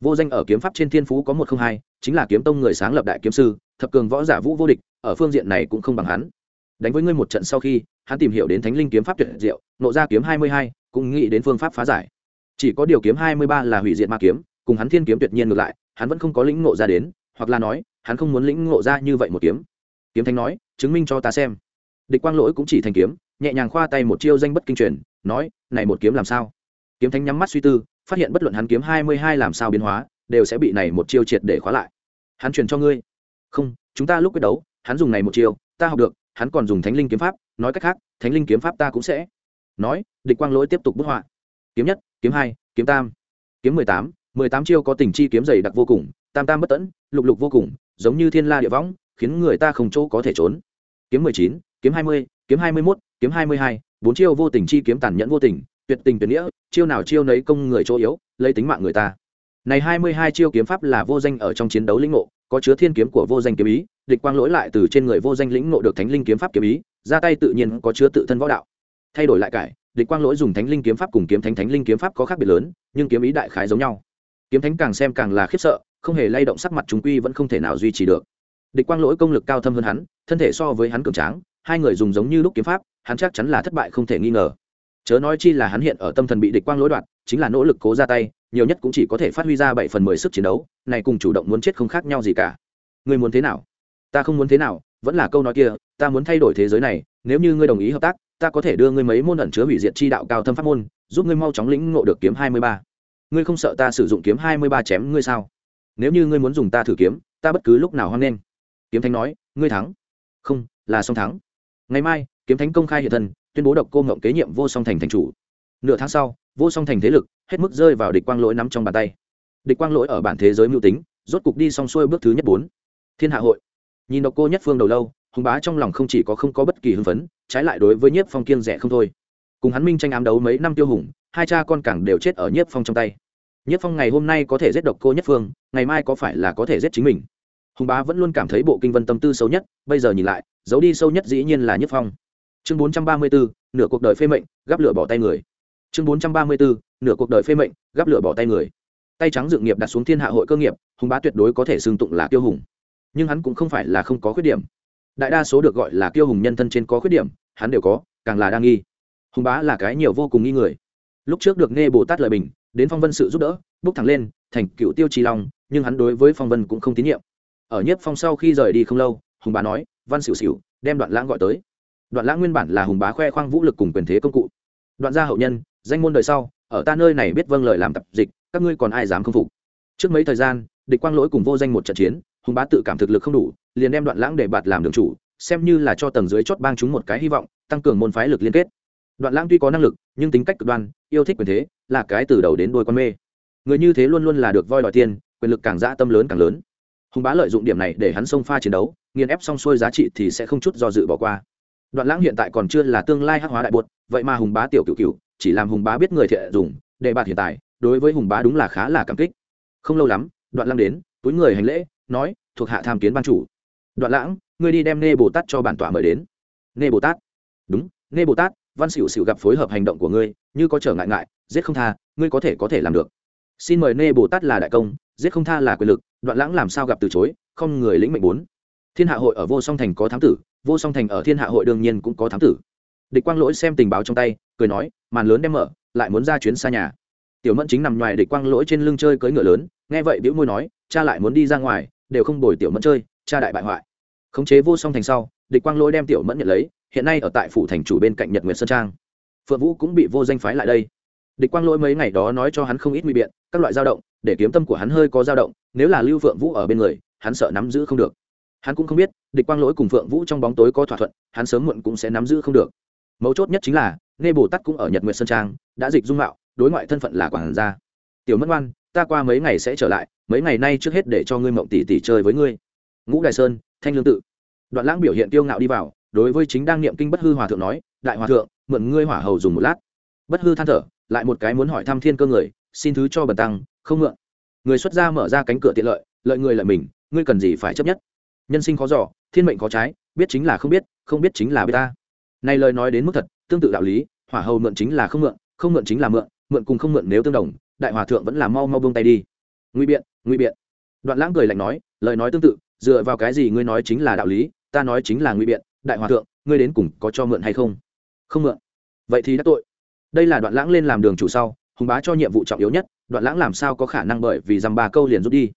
Vô danh ở kiếm pháp trên thiên phú có một không hai chính là kiếm tông người sáng lập đại kiếm sư, thập cường võ giả vũ vô địch, ở phương diện này cũng không bằng hắn. Đánh với ngươi một trận sau khi, hắn tìm hiểu đến thánh linh kiếm pháp tuyệt diệu, nộ ra kiếm hai mươi hai, cũng nghĩ đến phương pháp phá giải. Chỉ có điều kiếm hai mươi ba là hủy diệt ma kiếm, cùng hắn thiên kiếm tuyệt nhiên ngược lại, hắn vẫn không có lĩnh ngộ ra đến, hoặc là nói, hắn không muốn lĩnh ngộ ra như vậy một kiếm. Kiếm thánh nói, chứng minh cho ta xem. Địch quang lỗi cũng chỉ thành kiếm, nhẹ nhàng khoa tay một chiêu danh bất kinh truyền, nói, này một kiếm làm sao? Kiếm thánh nhắm mắt suy tư, phát hiện bất luận hắn kiếm hai mươi hai làm sao biến hóa đều sẽ bị này một chiêu triệt để khóa lại. Hắn truyền cho ngươi. Không, chúng ta lúc quyết đấu, hắn dùng này một chiêu, ta học được, hắn còn dùng thánh linh kiếm pháp, nói cách khác, thánh linh kiếm pháp ta cũng sẽ. Nói, địch quang lỗi tiếp tục bức họa. Kiếm nhất, kiếm hai, kiếm tam, kiếm mười tám mười tám chiêu có tình chi kiếm dày đặc vô cùng, tam tam bất tẫn, lục lục vô cùng, giống như thiên la địa võng, khiến người ta không chỗ có thể trốn. Kiếm mười chín, kiếm hai mươi, kiếm hai mươi mốt, kiếm hai mươi hai, bốn chiêu vô tình chi kiếm tàn nhẫn vô tình, tuyệt tình tuyệt nghĩa, chiêu nào chiêu nấy công người chỗ yếu, lấy tính mạng người ta này hai mươi hai chiêu kiếm pháp là vô danh ở trong chiến đấu lĩnh ngộ, có chứa thiên kiếm của vô danh kiếm ý, địch quang lỗi lại từ trên người vô danh lĩnh ngộ được thánh linh kiếm pháp kiếm ý, ra tay tự nhiên có chứa tự thân võ đạo. Thay đổi lại cải, địch quang lỗi dùng thánh linh kiếm pháp cùng kiếm thánh thánh linh kiếm pháp có khác biệt lớn, nhưng kiếm ý đại khái giống nhau. Kiếm thánh càng xem càng là khiếp sợ, không hề lay động sắc mặt chúng quy vẫn không thể nào duy trì được. Địch quang lỗi công lực cao thâm hơn hắn, thân thể so với hắn cường tráng, hai người dùng giống như lúc kiếm pháp, hắn chắc chắn là thất bại không thể nghi ngờ. Chớ nói chi là hắn hiện ở tâm thần bị địch quang lỗi đoạt, chính là nỗ lực cố ra tay nhiều nhất cũng chỉ có thể phát huy ra bảy phần mười sức chiến đấu, này cùng chủ động muốn chết không khác nhau gì cả. Ngươi muốn thế nào? Ta không muốn thế nào, vẫn là câu nói kia, ta muốn thay đổi thế giới này, nếu như ngươi đồng ý hợp tác, ta có thể đưa ngươi mấy môn ẩn chứa hủy diệt chi đạo cao thâm pháp môn, giúp ngươi mau chóng lĩnh ngộ được kiếm hai mươi ba. Ngươi không sợ ta sử dụng kiếm hai mươi ba chém ngươi sao? Nếu như ngươi muốn dùng ta thử kiếm, ta bất cứ lúc nào hoan nghênh. Kiếm thánh nói, ngươi thắng. Không, là song thắng. Ngày mai, kiếm thánh công khai hiện thân, tuyên bố độc cô ngộng kế nhiệm vô song thành thành chủ nửa tháng sau, vô song thành thế lực, hết mức rơi vào địch quang lỗi nắm trong bàn tay. Địch quang lỗi ở bản thế giới mưu tính, rốt cục đi xong xuôi bước thứ nhất bốn. Thiên hạ hội. Nhìn độc cô nhất phương đầu lâu, hùng bá trong lòng không chỉ có không có bất kỳ hưng phấn, trái lại đối với nhiếp phong kiên rẻ không thôi. Cùng hắn minh tranh ám đấu mấy năm tiêu hùng, hai cha con cảng đều chết ở nhiếp phong trong tay. Nhiếp phong ngày hôm nay có thể giết độc cô nhất phương, ngày mai có phải là có thể giết chính mình? Hùng bá vẫn luôn cảm thấy bộ kinh vân tâm tư xấu nhất, bây giờ nhìn lại, giấu đi sâu nhất dĩ nhiên là nhiếp phong. Chương bốn trăm ba mươi bốn, nửa cuộc đời phê mệnh, gắp lửa bỏ tay người chương bốn trăm ba mươi bốn, nửa cuộc đời phê mệnh, gắp lửa bỏ tay người. Tay trắng dự nghiệp đặt xuống thiên hạ hội cơ nghiệp, hùng bá tuyệt đối có thể xưng tụng là tiêu hùng. Nhưng hắn cũng không phải là không có khuyết điểm. Đại đa số được gọi là tiêu hùng nhân thân trên có khuyết điểm, hắn đều có, càng là đa nghi. Hùng bá là cái nhiều vô cùng nghi người. Lúc trước được nghe bồ tát lời bình, đến phong vân sự giúp đỡ, bước thẳng lên, thành cựu tiêu trì long, nhưng hắn đối với phong vân cũng không tín nhiệm. Ở nhất phong sau khi rời đi không lâu, hùng bá nói, văn xỉu xỉu đem đoạn lãng gọi tới. Đoạn lãng nguyên bản là hùng bá khoe khoang vũ lực cùng quyền thế công cụ. Đoạn gia hậu nhân danh môn đời sau, ở ta nơi này biết vâng lời làm tập dịch, các ngươi còn ai dám không phục? Trước mấy thời gian, địch quang lỗi cùng vô danh một trận chiến, hùng bá tự cảm thực lực không đủ, liền đem đoạn lãng để bạt làm đường chủ, xem như là cho tầng dưới chót bang chúng một cái hy vọng, tăng cường môn phái lực liên kết. Đoạn lãng tuy có năng lực, nhưng tính cách cực đoan, yêu thích quyền thế, là cái từ đầu đến đôi con mê. Người như thế luôn luôn là được voi đòi tiền, quyền lực càng dã tâm lớn càng lớn. Hùng bá lợi dụng điểm này để hắn xông pha chiến đấu, nghiền ép xong xuôi giá trị thì sẽ không chút do dự bỏ qua. Đoạn lãng hiện tại còn chưa là tương lai hắc hóa đại bột vậy mà hùng bá tiểu cựu cựu chỉ làm hùng bá biết người thiện dùng để bạt hiện tại đối với hùng bá đúng là khá là cảm kích. Không lâu lắm, đoạn lăng đến, túi người hành lễ, nói, thuộc hạ tham kiến ban chủ. Đoạn lãng, ngươi đi đem nê bồ tát cho bản tỏa mời đến. Nê bồ tát? Đúng, nê bồ tát, văn xỉu xỉu gặp phối hợp hành động của ngươi, như có trở ngại ngại, giết không tha, ngươi có thể có thể làm được. Xin mời nê bồ tát là đại công, giết không tha là quyền lực, đoạn lãng làm sao gặp từ chối, không người lĩnh mệnh bốn. Thiên hạ hội ở vô song thành có thám tử, vô song thành ở thiên hạ hội đương nhiên cũng có thám tử. Địch quang lỗi xem tình báo trong tay cười nói, màn lớn đem mở, lại muốn ra chuyến xa nhà. Tiểu mẫn chính nằm ngoài địch quang lỗi trên lưng chơi cưỡi ngựa lớn, nghe vậy đĩu môi nói, cha lại muốn đi ra ngoài, đều không bồi tiểu mẫn chơi, cha đại bại hoại. Khống chế vô song thành sau, địch quang lỗi đem tiểu mẫn nhận lấy, hiện nay ở tại phủ thành chủ bên cạnh nhật nguyệt sơn trang. Phượng vũ cũng bị vô danh phái lại đây. Địch quang lỗi mấy ngày đó nói cho hắn không ít nguy biện, các loại dao động, để kiếm tâm của hắn hơi có dao động, nếu là lưu phượng vũ ở bên người, hắn sợ nắm giữ không được. Hắn cũng không biết, địch quang lỗi cùng phượng vũ trong bóng tối có thỏa thuận, hắn sớm muộn cũng sẽ nắm giữ không được. Mấu chốt nhất chính là nghe bồ tát cũng ở nhật nguyệt sơn trang, đã dịch dung mạo, đối ngoại thân phận là quản gia. Tiểu mất ngoan, ta qua mấy ngày sẽ trở lại, mấy ngày nay trước hết để cho ngươi mộng tỷ tỷ chơi với ngươi. Ngũ đại sơn, thanh lương tự. Đoạn lãng biểu hiện tiêu ngạo đi vào, đối với chính đang niệm kinh bất hư hòa thượng nói, đại hòa thượng, mượn ngươi hỏa hầu dùng một lát. Bất hư than thở, lại một cái muốn hỏi thăm thiên cơ người, xin thứ cho bần tăng, không mượn. Người xuất gia mở ra cánh cửa tiện lợi lợi người lợi mình, ngươi cần gì phải chấp nhất? Nhân sinh khó giỏ thiên mệnh có trái, biết chính là không biết không biết chính là biết ta này lời nói đến mức thật, tương tự đạo lý, hỏa hầu mượn chính là không mượn không mượn chính là mượn mượn cùng không mượn nếu tương đồng, đại hòa thượng vẫn là mau mau buông tay đi. Nguy biện nguy biện. Đoạn lãng cười lạnh nói, lời nói tương tự, dựa vào cái gì ngươi nói chính là đạo lý, ta nói chính là nguy biện, đại hòa thượng, ngươi đến cùng có cho mượn hay không? Không mượn. Vậy thì đã tội. Đây là đoạn lãng lên làm đường chủ sau, hùng bá cho nhiệm vụ trọng yếu nhất, đoạn lãng làm sao có khả năng bởi vì dăm ba câu liền rút đi?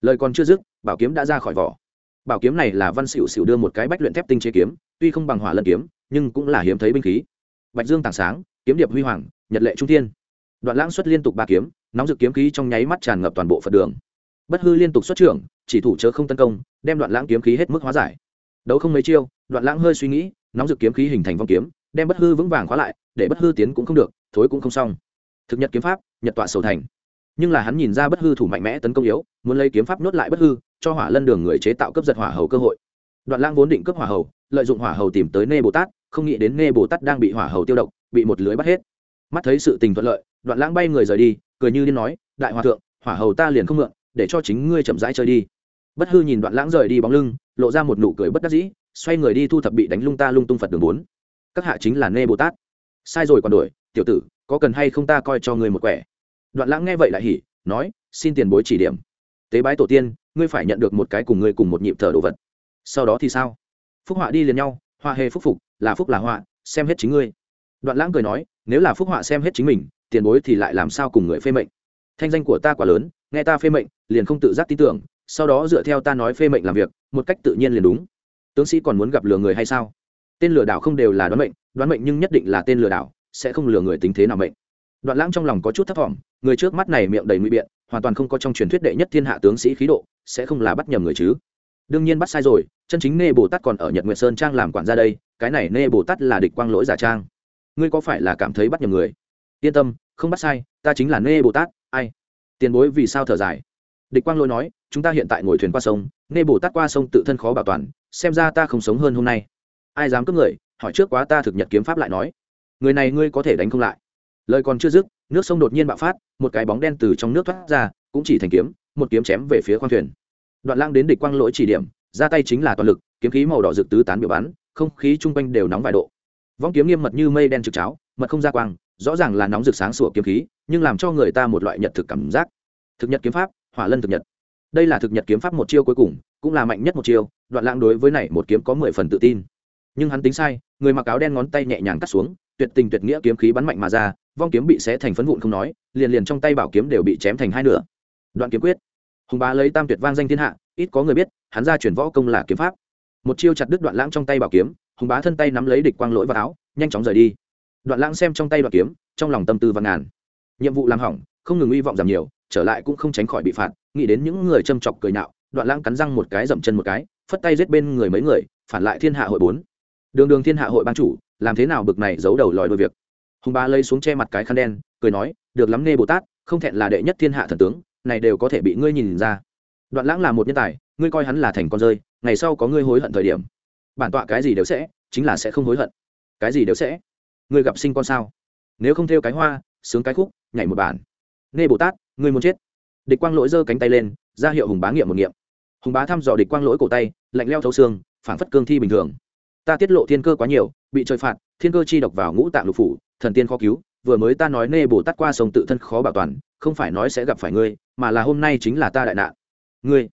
Lời còn chưa dứt, bảo kiếm đã ra khỏi vỏ. Bảo kiếm này là văn xỉu xỉu đưa một cái bách luyện thép tinh chế kiếm, tuy không bằng hỏa lân kiếm nhưng cũng là hiếm thấy binh khí. Bạch dương tảng sáng, kiếm điệp huy hoàng, nhật lệ trung thiên. Đoạn lãng xuất liên tục ba kiếm, nóng rực kiếm khí trong nháy mắt tràn ngập toàn bộ phật đường. Bất hư liên tục xuất trưởng, chỉ thủ chớ không tấn công, đem đoạn lãng kiếm khí hết mức hóa giải. Đấu không mấy chiêu, đoạn lãng hơi suy nghĩ, nóng rực kiếm khí hình thành vòng kiếm, đem bất hư vững vàng khóa lại, để bất hư tiến cũng không được, thối cũng không xong. Thực nhật kiếm pháp, nhật tọa sầu thành. Nhưng là hắn nhìn ra bất hư thủ mạnh mẽ tấn công yếu, muốn lấy kiếm pháp nhốt lại bất hư, cho hỏa lân đường người chế tạo cấp giật hỏa hầu cơ hội đoạn lãng vốn định cướp hỏa hầu, lợi dụng hỏa hầu tìm tới nê bồ tát, không nghĩ đến nê bồ tát đang bị hỏa hầu tiêu độc, bị một lưới bắt hết. Mắt thấy sự tình thuận lợi, đoạn lãng bay người rời đi, cười như điên nói, đại hòa thượng, hỏa hầu ta liền không mượn, để cho chính ngươi chậm rãi chơi đi. Bất hư nhìn đoạn lãng rời đi bóng lưng, lộ ra một nụ cười bất đắc dĩ, xoay người đi thu thập bị đánh lung ta lung tung phật đường bốn. Các hạ chính là nê bồ tát. Sai rồi còn đổi tiểu tử, có cần hay không ta coi cho ngươi một quẻ? Đoạn lãng nghe vậy lại hỉ, nói, xin tiền bối chỉ điểm. Tế bái tổ tiên, ngươi phải nhận được một cái cùng ngươi cùng một nhịp thở đồ vật sau đó thì sao? Phúc họa đi liền nhau, họa hề phúc phục, là phúc là họa, xem hết chính ngươi. Đoạn lãng cười nói, nếu là phúc họa xem hết chính mình, tiền bối thì lại làm sao cùng người phê mệnh? Thanh danh của ta quá lớn, nghe ta phê mệnh, liền không tự giác tin tưởng, sau đó dựa theo ta nói phê mệnh làm việc, một cách tự nhiên liền đúng. Tướng sĩ còn muốn gặp lừa người hay sao? Tên lừa đảo không đều là đoán mệnh đoán mệnh nhưng nhất định là tên lừa đảo, sẽ không lừa người tính thế nào mệnh. Đoạn lãng trong lòng có chút thất vọng người trước mắt này miệng đầy nguy biện, hoàn toàn không có trong truyền thuyết đệ nhất thiên hạ tướng sĩ khí độ, sẽ không là bắt nhầm người chứ? Đương nhiên bắt sai rồi chân chính nê bồ tát còn ở nhật nguyệt sơn trang làm quản gia đây, cái này nê bồ tát là địch quang lỗi giả trang. Ngươi có phải là cảm thấy bắt nhầm người? Yên tâm, không bắt sai, ta chính là nê bồ tát, ai? Tiền bối vì sao thở dài? Địch quang lỗi nói, chúng ta hiện tại ngồi thuyền qua sông, nê bồ tát qua sông tự thân khó bảo toàn, xem ra ta không sống hơn hôm nay. Ai dám cướp người? Hỏi trước quá ta thực nhật kiếm pháp lại nói. Người này ngươi có thể đánh không lại. Lời còn chưa dứt, nước sông đột nhiên bạo phát, một cái bóng đen từ trong nước thoát ra, cũng chỉ thành kiếm, một kiếm chém về phía khoang thuyền. Đoạn lang đến địch quang lỗi chỉ điểm ra tay chính là toàn lực, kiếm khí màu đỏ rực tứ tán biểu bắn, không khí chung quanh đều nóng vài độ. Vong kiếm nghiêm mật như mây đen trực cháo, mật không ra quang, rõ ràng là nóng rực sáng sủa kiếm khí, nhưng làm cho người ta một loại nhật thực cảm giác. Thực nhật kiếm pháp, hỏa lân thực nhật. Đây là thực nhật kiếm pháp một chiêu cuối cùng, cũng là mạnh nhất một chiêu, đoạn lãng đối với này một kiếm có mười phần tự tin. Nhưng hắn tính sai, người mặc áo đen ngón tay nhẹ nhàng cắt xuống, tuyệt tình tuyệt nghĩa kiếm khí bắn mạnh mà ra, vong kiếm bị xé thành phấn vụn không nói, liền liền trong tay bảo kiếm đều bị chém thành hai nửa. Đoạn kiếm quyết hùng bá lấy tam tuyệt vang danh thiên hạ, ít có người biết, hắn ra chuyển võ công là kiếm pháp. Một chiêu chặt đứt đoạn lãng trong tay bảo kiếm, hùng bá thân tay nắm lấy địch quang lỗi vào áo, nhanh chóng rời đi. Đoạn lãng xem trong tay đoạn kiếm, trong lòng tâm tư văn ngàn. Nhiệm vụ làm hỏng, không ngừng hy vọng giảm nhiều, trở lại cũng không tránh khỏi bị phạt, nghĩ đến những người châm chọc cười nạo, đoạn lãng cắn răng một cái dậm chân một cái, phất tay giết bên người mấy người, phản lại thiên hạ hội bốn. Đường đường thiên hạ hội ban chủ, làm thế nào bực này giấu đầu lòi đôi việc. Hùng bá lấy xuống che mặt cái khăn đen, cười nói, được lắm, nê bồ tát, không thẹn là đệ nhất thiên hạ thần tướng này đều có thể bị ngươi nhìn ra. Đoạn lãng là một nhân tài, ngươi coi hắn là thành con rơi, ngày sau có ngươi hối hận thời điểm, bản tọa cái gì đều sẽ, chính là sẽ không hối hận. Cái gì đều sẽ. Ngươi gặp sinh con sao? Nếu không theo cái hoa, sướng cái khúc, nhảy một bản. Nghe bồ tát, ngươi muốn chết. Địch quang lỗi giơ cánh tay lên, ra hiệu hùng bá nghiệm một nghiệm. Hùng bá thăm dò địch quang lỗi cổ tay, lạnh leo thấu xương phản phất cương thi bình thường. Ta tiết lộ thiên cơ quá nhiều, bị trời phạt, thiên cơ chi độc vào ngũ tạng lục phủ, thần tiên khó cứu vừa mới ta nói nê bồ tát qua sông tự thân khó bảo toàn, không phải nói sẽ gặp phải ngươi, mà là hôm nay chính là ta đại nạn. Ngươi,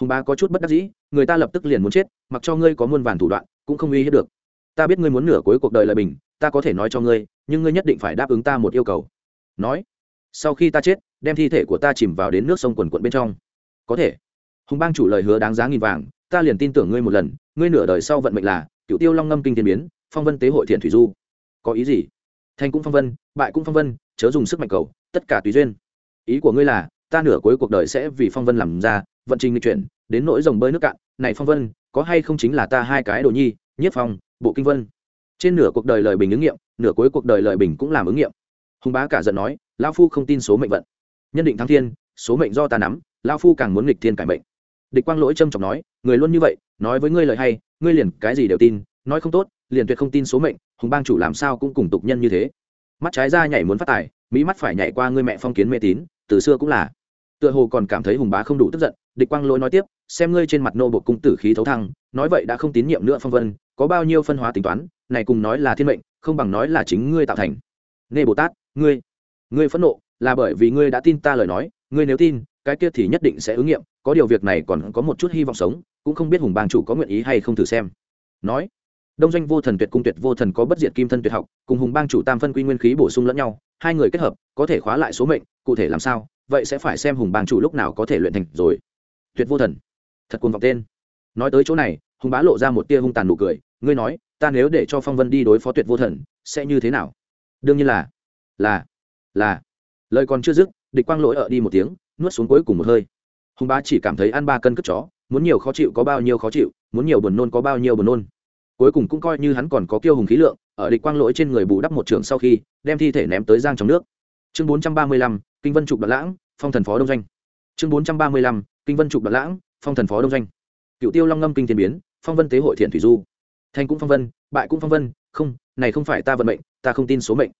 hùng bá có chút bất đắc dĩ, người ta lập tức liền muốn chết, mặc cho ngươi có muôn vàn thủ đoạn, cũng không uy hiếp được. Ta biết ngươi muốn nửa cuối cuộc đời lời bình, ta có thể nói cho ngươi, nhưng ngươi nhất định phải đáp ứng ta một yêu cầu. Nói, sau khi ta chết, đem thi thể của ta chìm vào đến nước sông quần quận bên trong. Có thể. Hùng bang chủ lời hứa đáng giá nghìn vàng, ta liền tin tưởng ngươi một lần, ngươi nửa đời sau vận mệnh là cựu tiêu long ngâm kinh thiên biến, phong vân tế hội thiện thủy du. Có ý gì? Thành cũng phong vân, bại cũng phong vân, chớ dùng sức mạnh cầu, tất cả tùy duyên. Ý của ngươi là, ta nửa cuối cuộc đời sẽ vì phong vân làm ra, vận trình lịch chuyển, đến nỗi dòng bơi nước cạn. Này phong vân, có hay không chính là ta hai cái đồ nhi, nhất phong, bộ kinh vân. Trên nửa cuộc đời lời bình ứng nghiệm, nửa cuối cuộc đời lời bình cũng làm ứng nghiệm. Hùng bá cả giận nói lao phu không tin số mệnh vận. Nhân định thắng thiên, số mệnh do ta nắm lao phu càng muốn nghịch thiên cải mệnh. Địch quang lỗi trâm trọng nói, người luôn như vậy, nói với ngươi lời hay, ngươi liền cái gì đều tin, nói không tốt, liền tuyệt không tin số mệnh hùng bang chủ làm sao cũng cùng tục nhân như thế. Mắt trái ra nhảy muốn phát tài, mỹ mắt phải nhảy qua ngươi mẹ phong kiến mê tín, từ xưa cũng là. Tựa hồ còn cảm thấy hùng bá không đủ tức giận, địch quang lỗi nói tiếp, xem ngươi trên mặt nô bộ cung tử khí thấu thăng, nói vậy đã không tín nhiệm nữa phong vân, có bao nhiêu phân hóa tính toán, này cùng nói là thiên mệnh, không bằng nói là chính ngươi tạo thành. Nê bồ tát, ngươi ngươi phẫn nộ, là bởi vì ngươi đã tin ta lời nói, ngươi nếu tin, cái kia thì nhất định sẽ ứng nghiệm, có điều việc này còn có một chút hy vọng sống, cũng không biết hùng bang chủ có nguyện ý hay không thử xem. Nói đông doanh vô thần tuyệt cung tuyệt vô thần có bất diệt kim thân tuyệt học, cùng hùng bang chủ tam phân quy nguyên khí bổ sung lẫn nhau, hai người kết hợp, có thể khóa lại số mệnh, cụ thể làm sao, vậy sẽ phải xem hùng bang chủ lúc nào có thể luyện thành rồi. Tuyệt vô thần. Thật cuồng vọng tên. Nói tới chỗ này, hùng bá lộ ra một tia hung tàn nụ cười, ngươi nói, ta nếu để cho phong vân đi đối phó tuyệt vô thần, sẽ như thế nào? Đương nhiên là là là. Lời còn chưa dứt, địch quang lỗi ở đi một tiếng, nuốt xuống cuối cùng một hơi. Hùng bá chỉ cảm thấy ăn ba cân cất chó, muốn nhiều khó chịu có bao nhiêu khó chịu, muốn nhiều buồn nôn có bao nhiêu buồn nôn cuối cùng cũng coi như hắn còn có kiêu hùng khí lượng, ở địch quang lỗi trên người bù đắp một trường sau khi, đem thi thể ném tới giang trong nước. Chương bốn trăm ba mươi lăm, kinh vân trục đoạn lãng, phong thần phó đông doanh. Chương bốn trăm ba mươi lăm, kinh vân trục đoạn lãng, phong thần phó đông doanh. Cựu tiêu long ngâm kinh thiên biến, phong vân tế hội thiện thủy du. Thành cũng phong vân, bại cũng phong vân, không, này không phải ta vận mệnh, ta không tin số mệnh.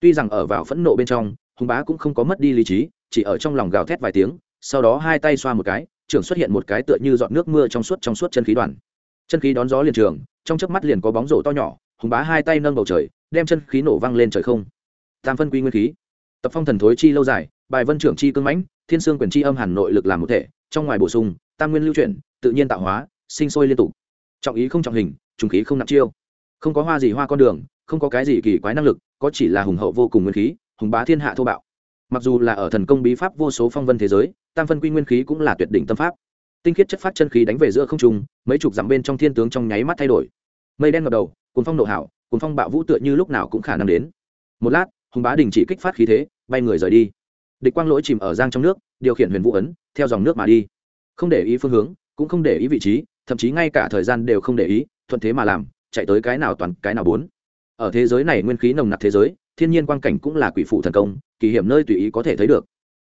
Tuy rằng ở vào phẫn nộ bên trong, hùng bá cũng không có mất đi lý trí, chỉ ở trong lòng gào thét vài tiếng, sau đó hai tay xoa một cái trường xuất hiện một cái tựa như dọn nước mưa trong suốt trong suốt chân khí đoàn chân khí đón gió liền trường, trong chớp mắt liền có bóng rổ to nhỏ, hùng bá hai tay nâng bầu trời, đem chân khí nổ văng lên trời không. Tam phân quy nguyên khí. Tập phong thần thối chi lâu dài, bài vân trưởng chi cương mãnh, thiên sương quyền chi âm hàn nội lực làm một thể, trong ngoài bổ sung, tam nguyên lưu chuyển, tự nhiên tạo hóa, sinh sôi liên tục. Trọng ý không trọng hình, trùng khí không nặng chiêu. Không có hoa gì hoa con đường, không có cái gì kỳ quái năng lực, có chỉ là hùng hậu vô cùng nguyên khí, hùng bá thiên hạ thô bạo. Mặc dù là ở thần công bí pháp vô số phong vân thế giới, tam phân quy nguyên khí cũng là tuyệt đỉnh tâm pháp tinh khiết chất phát chân khí đánh về giữa không trung, mấy chục dặm bên trong thiên tướng trong nháy mắt thay đổi. Mây đen ngập đầu cuốn phong nộ hảo cuốn phong bạo vũ tựa như lúc nào cũng khả năng đến. Một lát, hùng bá đình chỉ kích phát khí thế, bay người rời đi. Địch quang lỗi chìm ở giang trong nước, điều khiển huyền vũ ấn, theo dòng nước mà đi. Không để ý phương hướng, cũng không để ý vị trí, thậm chí ngay cả thời gian đều không để ý, thuận thế mà làm, chạy tới cái nào toàn, cái nào bốn. Ở thế giới này nguyên khí nồng nặc thế giới, thiên nhiên quang cảnh cũng là quỷ phụ thần công, kỳ hiểm nơi tùy ý có thể thấy được.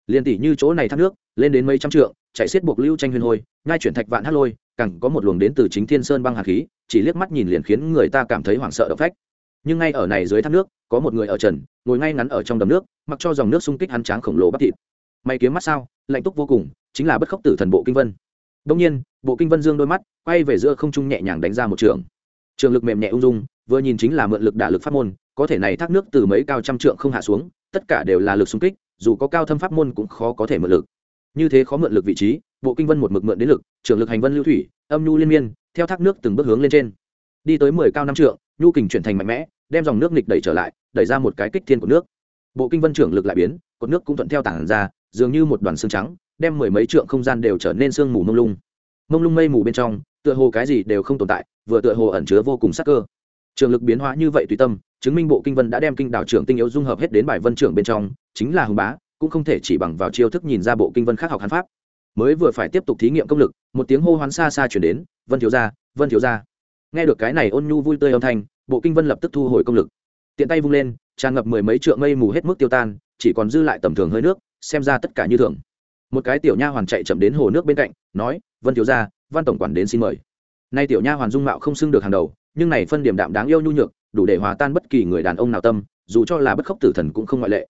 Liên tỷ như chỗ này thác nước, lên đến mấy trăm trượng chạy xiết buộc lưu tranh huyền hôi ngay chuyển thạch vạn hát lôi, càng có một luồng đến từ chính thiên sơn băng hà khí, chỉ liếc mắt nhìn liền khiến người ta cảm thấy hoảng sợ động phách. Nhưng ngay ở này dưới thác nước, có một người ở trần, ngồi ngay ngắn ở trong đầm nước, mặc cho dòng nước xung kích hắn tráng khổng lồ bắp thịt. May kiếm mắt sao, lạnh túc vô cùng, chính là bất khốc tử thần bộ kinh vân. Đông nhiên, bộ kinh vân dương đôi mắt, quay về giữa không trung nhẹ nhàng đánh ra một trường. Trường lực mềm nhẹ ung dung, vừa nhìn chính là mượn lực đả lực pháp môn, có thể này thác nước từ mấy cao trăm trượng không hạ xuống, tất cả đều là lực xung kích, dù có cao thâm pháp môn cũng khó có thể mượn lực như thế khó mượn lực vị trí, bộ kinh vân một mực mượn đến lực trường lực hành vân lưu thủy, âm nhu liên miên, theo thác nước từng bước hướng lên trên. Đi tới mười cao năm trượng, nhu kình chuyển thành mạnh mẽ, đem dòng nước nghịch đẩy trở lại, đẩy ra một cái kích thiên của nước. Bộ kinh vân trưởng lực lại biến, cột nước cũng thuận theo tảng ra, dường như một đoàn xương trắng, đem mười mấy trượng không gian đều trở nên sương mù mông lung. Mông lung mây mù bên trong, tựa hồ cái gì đều không tồn tại, vừa tựa hồ ẩn chứa vô cùng sắc cơ. Trường lực biến hóa như vậy tùy tâm, chứng minh bộ kinh vân đã đem kinh đảo trưởng tinh yếu dung hợp hết đến bài vân trưởng bên trong, chính là hùng bá cũng không thể chỉ bằng vào chiêu thức nhìn ra bộ kinh vân khác học hán pháp. Mới vừa phải tiếp tục thí nghiệm công lực, một tiếng hô hoán xa xa chuyển đến, vân thiếu gia, vân thiếu gia. Nghe được cái này ôn nhu vui tươi âm thanh, bộ kinh vân lập tức thu hồi công lực. Tiện tay vung lên, tràn ngập mười mấy trượng mây mù hết mức tiêu tan, chỉ còn dư lại tầm thường hơi nước, xem ra tất cả như thường. Một cái tiểu nha hoàn chạy chậm đến hồ nước bên cạnh, nói, vân thiếu gia, văn tổng quản đến xin mời. Nay tiểu nha hoàn dung mạo không xưng được hàng đầu, nhưng này phân điểm đạm đáng yêu nhu nhược, đủ để hòa tan bất kỳ người đàn ông nào tâm, dù cho là bất khốc tử thần cũng không ngoại lệ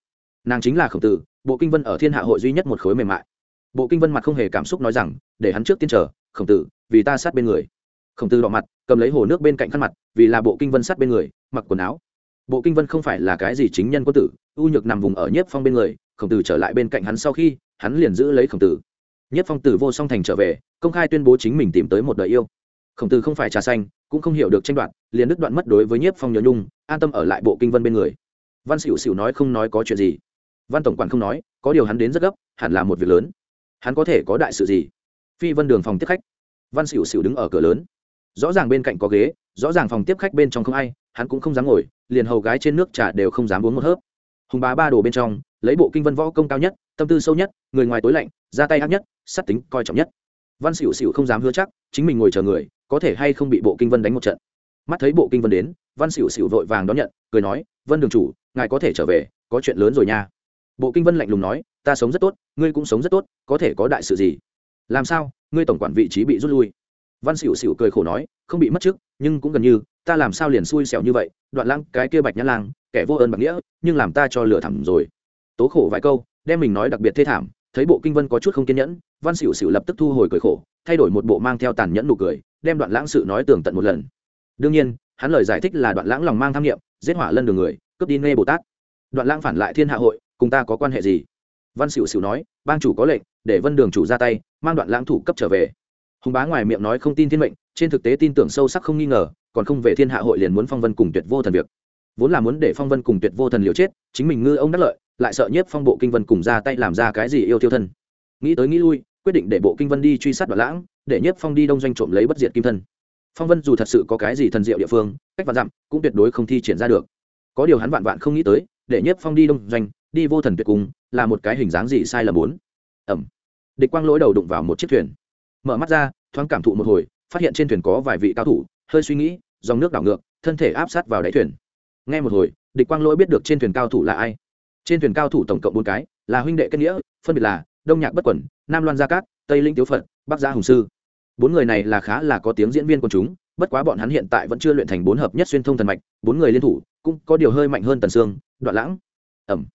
nàng chính là khổng tử, bộ kinh vân ở thiên hạ hội duy nhất một khối mềm mại. Bộ kinh vân mặt không hề cảm xúc nói rằng, để hắn trước tiên chờ, khổng tử, vì ta sát bên người. Khổng tử đỏ mặt, cầm lấy hồ nước bên cạnh khăn mặt, vì là bộ kinh vân sát bên người, mặc quần áo. Bộ kinh vân không phải là cái gì chính nhân quân tử, u nhược nằm vùng ở nhiếp phong bên người, khổng tử trở lại bên cạnh hắn sau khi, hắn liền giữ lấy khổng tử. Nhiếp phong tử vô song thành trở về, công khai tuyên bố chính mình tìm tới một đời yêu. Khổng tử không phải trà xanh, cũng không hiểu được tranh đoạt, liền đứt đoạn mất đối với nhiếp phong nhớ nhung, an tâm ở lại bộ kinh vân bên người. Văn xỉu xỉu nói không nói có chuyện gì văn tổng quản không nói, có điều hắn đến rất gấp, hẳn là một việc lớn. Hắn có thể có đại sự gì? Phi vân đường phòng tiếp khách. Văn xỉu xỉu đứng ở cửa lớn. Rõ ràng bên cạnh có ghế, rõ ràng phòng tiếp khách bên trong không ai, hắn cũng không dám ngồi, liền hầu gái trên nước trà đều không dám uống một hớp. Hùng bá ba đồ bên trong, lấy bộ kinh vân võ công cao nhất, tâm tư sâu nhất, người ngoài tối lạnh ra tay ác nhất, sắt tính coi trọng nhất. Văn xỉu xỉu không dám hứa chắc, chính mình ngồi chờ người, có thể hay không bị bộ kinh vân đánh một trận. Mắt thấy bộ kinh vân đến, văn xỉu xỉu vội vàng đón nhận, cười nói, vân đường chủ, ngài có thể trở về, có chuyện lớn rồi nha bộ kinh vân lạnh lùng nói ta sống rất tốt ngươi cũng sống rất tốt có thể có đại sự gì? Làm sao? Ngươi tổng quản vị trí bị rút lui. Văn xỉu xỉu cười khổ nói không bị mất chức, nhưng cũng gần như ta làm sao liền xui xẻo như vậy đoạn lăng cái kia bạch nhã lang kẻ vô ơn bạc nghĩa nhưng làm ta cho lửa thẳm rồi. Tố khổ vài câu đem mình nói đặc biệt thê thảm thấy bộ kinh vân có chút không kiên nhẫn văn xỉu xỉu lập tức thu hồi cười khổ thay đổi một bộ mang theo tàn nhẫn nụ cười đem đoạn lãng sự nói tường tận một lần. Đương nhiên hắn lời giải thích là đoạn lãng lòng mang tham nghiệm giết hỏa lân đường người cướp đi nê bồ tát. Đoạn lãng phản lại thiên hạ hội cùng ta có quan hệ gì? Văn xỉu xỉu nói, bang chủ có lệnh, để vân đường chủ ra tay, mang đoạn lãng thủ cấp trở về. Hùng bá ngoài miệng nói không tin thiên mệnh, trên thực tế tin tưởng sâu sắc không nghi ngờ, còn không về thiên hạ hội liền muốn phong vân cùng tuyệt vô thần việc. Vốn là muốn để phong vân cùng tuyệt vô thần liều chết, chính mình ngư ông đắc lợi, lại sợ nhiếp phong bộ kinh vân cùng ra tay làm ra cái gì yêu tiêu thân. Nghĩ tới nghĩ lui, quyết định để bộ kinh vân đi truy sát đoạn lãng, để nhiếp phong đi đông doanh trộm lấy bất diệt kim thân. Phong vân dù thật sự có cái gì thần diệu địa phương, cách vạn dặm cũng tuyệt đối không thi triển ra được. Có điều hắn vạn vạn không nghĩ tới, để nhiếp phong đi đông doanh đi vô thần tuyệt cung, là một cái hình dáng gì sai lầm bốn? Ẩm. Địch quang lỗi đầu đụng vào một chiếc thuyền. Mở mắt ra, thoáng cảm thụ một hồi, phát hiện trên thuyền có vài vị cao thủ, hơi suy nghĩ, dòng nước đảo ngược, thân thể áp sát vào đáy thuyền. Ngay một hồi, địch quang lỗi biết được trên thuyền cao thủ là ai. Trên thuyền cao thủ tổng cộng bốn cái, là huynh đệ kết nghĩa, phân biệt là đông nhạc bất quẩn, nam loan gia cát, tây linh tiếu phật, bắc gia hùng sư. Bốn người này là khá là có tiếng diễn viên của chúng, bất quá bọn hắn hiện tại vẫn chưa luyện thành bốn hợp nhất xuyên thông thần mạch, bốn người liên thủ, cũng có điều hơi mạnh hơn tần sương, đoạn lãng. Ẩm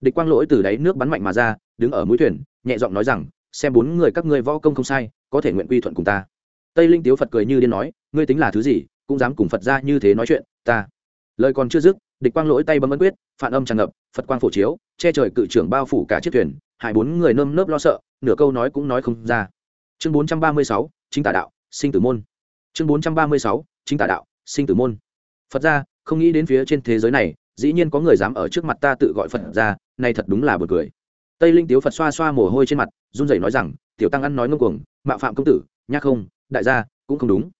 địch quang lỗi từ đáy nước bắn mạnh mà ra, đứng ở mũi thuyền, nhẹ giọng nói rằng, xem bốn người các ngươi võ công không sai, có thể nguyện quy thuận cùng ta. Tây linh tiếu phật cười như điên nói, ngươi tính là thứ gì, cũng dám cùng phật ra như thế nói chuyện, ta. Lời còn chưa dứt, địch quang lỗi tay bấm ấn quyết, phản âm tràn ngập, phật quang phổ chiếu, che trời cự trưởng bao phủ cả chiếc thuyền, hai bốn người nơm nớp lo sợ, nửa câu nói cũng nói không ra. Chương bốn trăm ba mươi sáu, chính tả đạo, sinh tử môn. Chương bốn trăm ba mươi sáu, chính tả đạo, sinh tử môn. Phật ra không nghĩ đến phía trên thế giới này, dĩ nhiên có người dám ở trước mặt ta tự gọi phật ra nay thật đúng là buồn cười. Tây linh tiếu phật xoa xoa mồ hôi trên mặt, run rẩy nói rằng, tiểu tăng ăn nói ngông cuồng, mạo phạm công tử nhắc không, đại gia, cũng không đúng.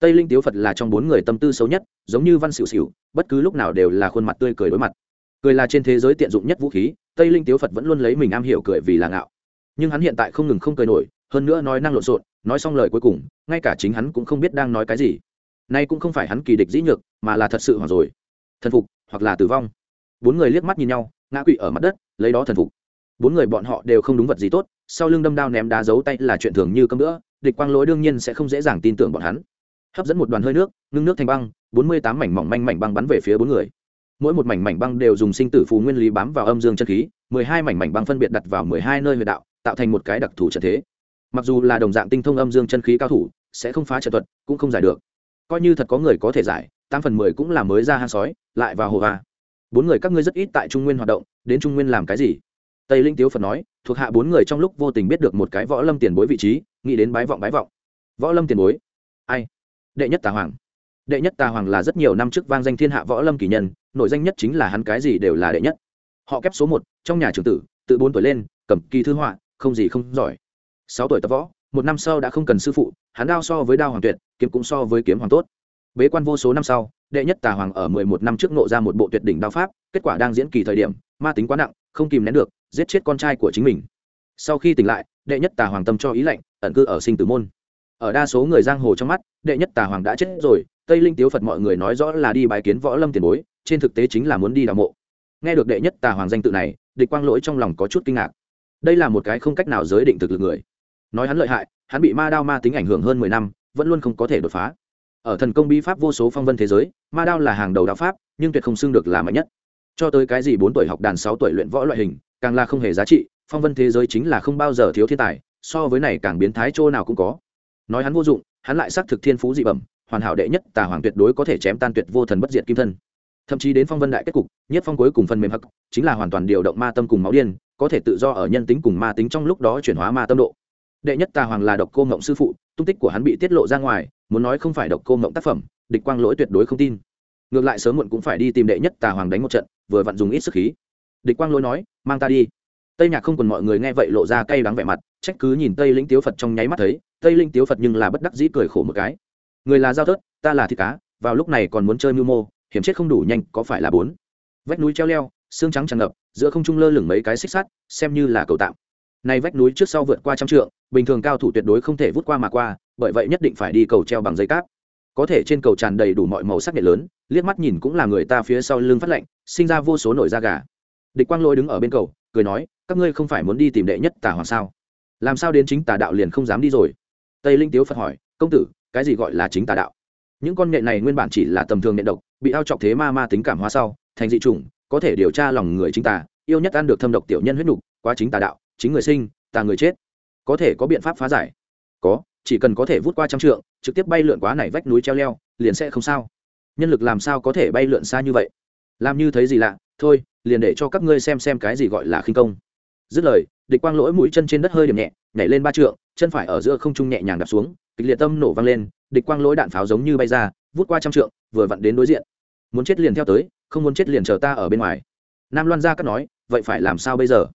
Tây linh tiếu phật là trong bốn người tâm tư xấu nhất, giống như văn xỉu xỉu, bất cứ lúc nào đều là khuôn mặt tươi cười đối mặt. Cười là trên thế giới tiện dụng nhất vũ khí, tây linh tiếu phật vẫn luôn lấy mình am hiểu cười vì là ngạo. Nhưng hắn hiện tại không ngừng không cười nổi, hơn nữa nói năng lộn xộn, nói xong lời cuối cùng, ngay cả chính hắn cũng không biết đang nói cái gì. Nay cũng không phải hắn kỳ địch dĩ nhược, mà là thật sự hoặc rồi. Thần phục hoặc là tử vong. Bốn người liếc mắt nhìn nhau ngã quỵ ở mặt đất, lấy đó thần phục. Bốn người bọn họ đều không đúng vật gì tốt, sau lưng đâm đao ném đá giấu tay là chuyện thường như cơm nữa địch quang lỗi đương nhiên sẽ không dễ dàng tin tưởng bọn hắn. Hấp dẫn một đoàn hơi nước, ngưng nước thành băng, bốn mươi tám mảnh mỏng manh mảnh băng bắn về phía bốn người. Mỗi một mảnh mảnh băng đều dùng sinh tử phù nguyên lý bám vào âm dương chân khí, mười hai mảnh mảnh băng phân biệt đặt vào mười hai nơi huyệt đạo, tạo thành một cái đặc thù trận thế. Mặc dù là đồng dạng tinh thông âm dương chân khí cao thủ, sẽ không phá trận thuật, cũng không giải được. Coi như thật có người có thể giải, tám phần mười cũng là mới ra hang sói, lại vào hồ hoa bốn người các ngươi rất ít tại trung nguyên hoạt động, đến trung nguyên làm cái gì? Tây linh tiếu phật nói, thuộc hạ bốn người trong lúc vô tình biết được một cái võ lâm tiền bối vị trí, nghĩ đến bái vọng bái vọng. Võ lâm tiền bối? Ai? Đệ nhất tà hoàng. Đệ nhất tà hoàng là rất nhiều năm trước vang danh thiên hạ võ lâm kỳ nhân nội danh nhất chính là hắn cái gì đều là đệ nhất. Họ kép số một, trong nhà trường tử, tự bốn tuổi lên, cầm kỳ thư họa, không gì không giỏi. Sáu tuổi tập võ, một năm sau đã không cần sư phụ, hắn đao so với đao hoàng tuyệt, kiếm cũng so với kiếm hoàng tốt bế quan vô số năm sau, đệ nhất tà hoàng ở mười một năm trước nộ ra một bộ tuyệt đỉnh đao pháp, kết quả đang diễn kỳ thời điểm, ma tính quá nặng, không kìm nén được, giết chết con trai của chính mình. Sau khi tỉnh lại, đệ nhất tà hoàng tâm cho ý lệnh ẩn cư ở sinh tử môn. Ở đa số người giang hồ trong mắt, đệ nhất tà hoàng đã chết rồi, tây linh tiếu phật mọi người nói rõ là đi bài kiến võ lâm tiền bối, trên thực tế chính là muốn đi đào mộ. Nghe được đệ nhất tà hoàng danh tự này, địch quang lỗi trong lòng có chút kinh ngạc. Đây là một cái không cách nào giới định thực lực người. Nói hắn lợi hại, hắn bị ma đao ma tính ảnh hưởng hơn mười năm, vẫn luôn không có thể đột phá ở thần công bí pháp vô số phong vân thế giới, ma đao là hàng đầu đạo pháp, nhưng tuyệt không xưng được là mạnh nhất. Cho tới cái gì bốn tuổi học đàn, sáu tuổi luyện võ loại hình, càng là không hề giá trị, phong vân thế giới chính là không bao giờ thiếu thiên tài, so với này càng biến thái chỗ nào cũng có. Nói hắn vô dụng, hắn lại xác thực thiên phú dị bẩm, hoàn hảo đệ nhất tà hoàng tuyệt đối có thể chém tan tuyệt vô thần bất diệt kim thân. Thậm chí đến phong vân đại kết cục, nhất phong cuối cùng phần mềm hắc, chính là hoàn toàn điều động ma tâm cùng máu điên, có thể tự do ở nhân tính cùng ma tính trong lúc đó chuyển hóa ma tâm độ. Đệ nhất tà hoàng là độc cô ngộng sư phụ tung tích của hắn bị tiết lộ ra ngoài, muốn nói không phải độc cô mộng tác phẩm, địch quang lỗi tuyệt đối không tin. Ngược lại sớm muộn cũng phải đi tìm đệ nhất tà hoàng đánh một trận, vừa vặn dùng ít sức khí. Địch quang lỗi nói, mang ta đi. Tây nhạc không còn mọi người nghe vậy lộ ra cay đắng vẻ mặt, trách cứ nhìn tây linh tiếu phật trong nháy mắt thấy, tây linh tiếu phật nhưng là bất đắc dĩ cười khổ một cái. Người là giao thớt, ta là thịt cá, vào lúc này còn muốn chơi mưu mô, hiểm chết không đủ nhanh, có phải là bốn? Vách núi treo leo, xương trắng tràn ngập, giữa không trung lơ lửng mấy cái xích sắt, xem như là cầu tạm này vách núi trước sau vượt qua trăm trượng, bình thường cao thủ tuyệt đối không thể vút qua mà qua, bởi vậy nhất định phải đi cầu treo bằng dây cáp. Có thể trên cầu tràn đầy đủ mọi màu sắc nghệ lớn, liếc mắt nhìn cũng là người ta phía sau lưng phát lạnh sinh ra vô số nổi da gà. Địch quang lôi đứng ở bên cầu, cười nói, các ngươi không phải muốn đi tìm đệ nhất tà hoàng sao? Làm sao đến chính tà đạo liền không dám đi rồi? Tây linh tiếu phật hỏi, công tử, cái gì gọi là chính tà đạo? Những con nghệ này nguyên bản chỉ là tầm thường nghệ độc, bị ao trọng thế ma ma tính cảm hóa sau, thành dị chủng, có thể điều tra lòng người chính tà, yêu nhất ăn được thâm độc tiểu nhân huyết nục quá chính tà đạo chính người sinh tà người chết. Có thể có biện pháp phá giải. Có, chỉ cần có thể vút qua trăm trượng, trực tiếp bay lượn quá này vách núi treo leo, liền sẽ không sao. Nhân lực làm sao có thể bay lượn xa như vậy? Làm như thấy gì lạ, thôi, liền để cho các ngươi xem xem cái gì gọi là khinh công. Dứt lời, địch quang lỗi mũi chân trên đất hơi điểm nhẹ, nhảy lên ba trượng, chân phải ở giữa không trung nhẹ nhàng đạp xuống, kịch liệt tâm nổ vang lên, địch quang lỗi đạn pháo giống như bay ra, vút qua trăm trượng, vừa vặn đến đối diện. Muốn chết liền theo tới, không muốn chết liền chờ ta ở bên ngoài. Nam loan gia cắt nói, vậy phải làm sao bây giờ?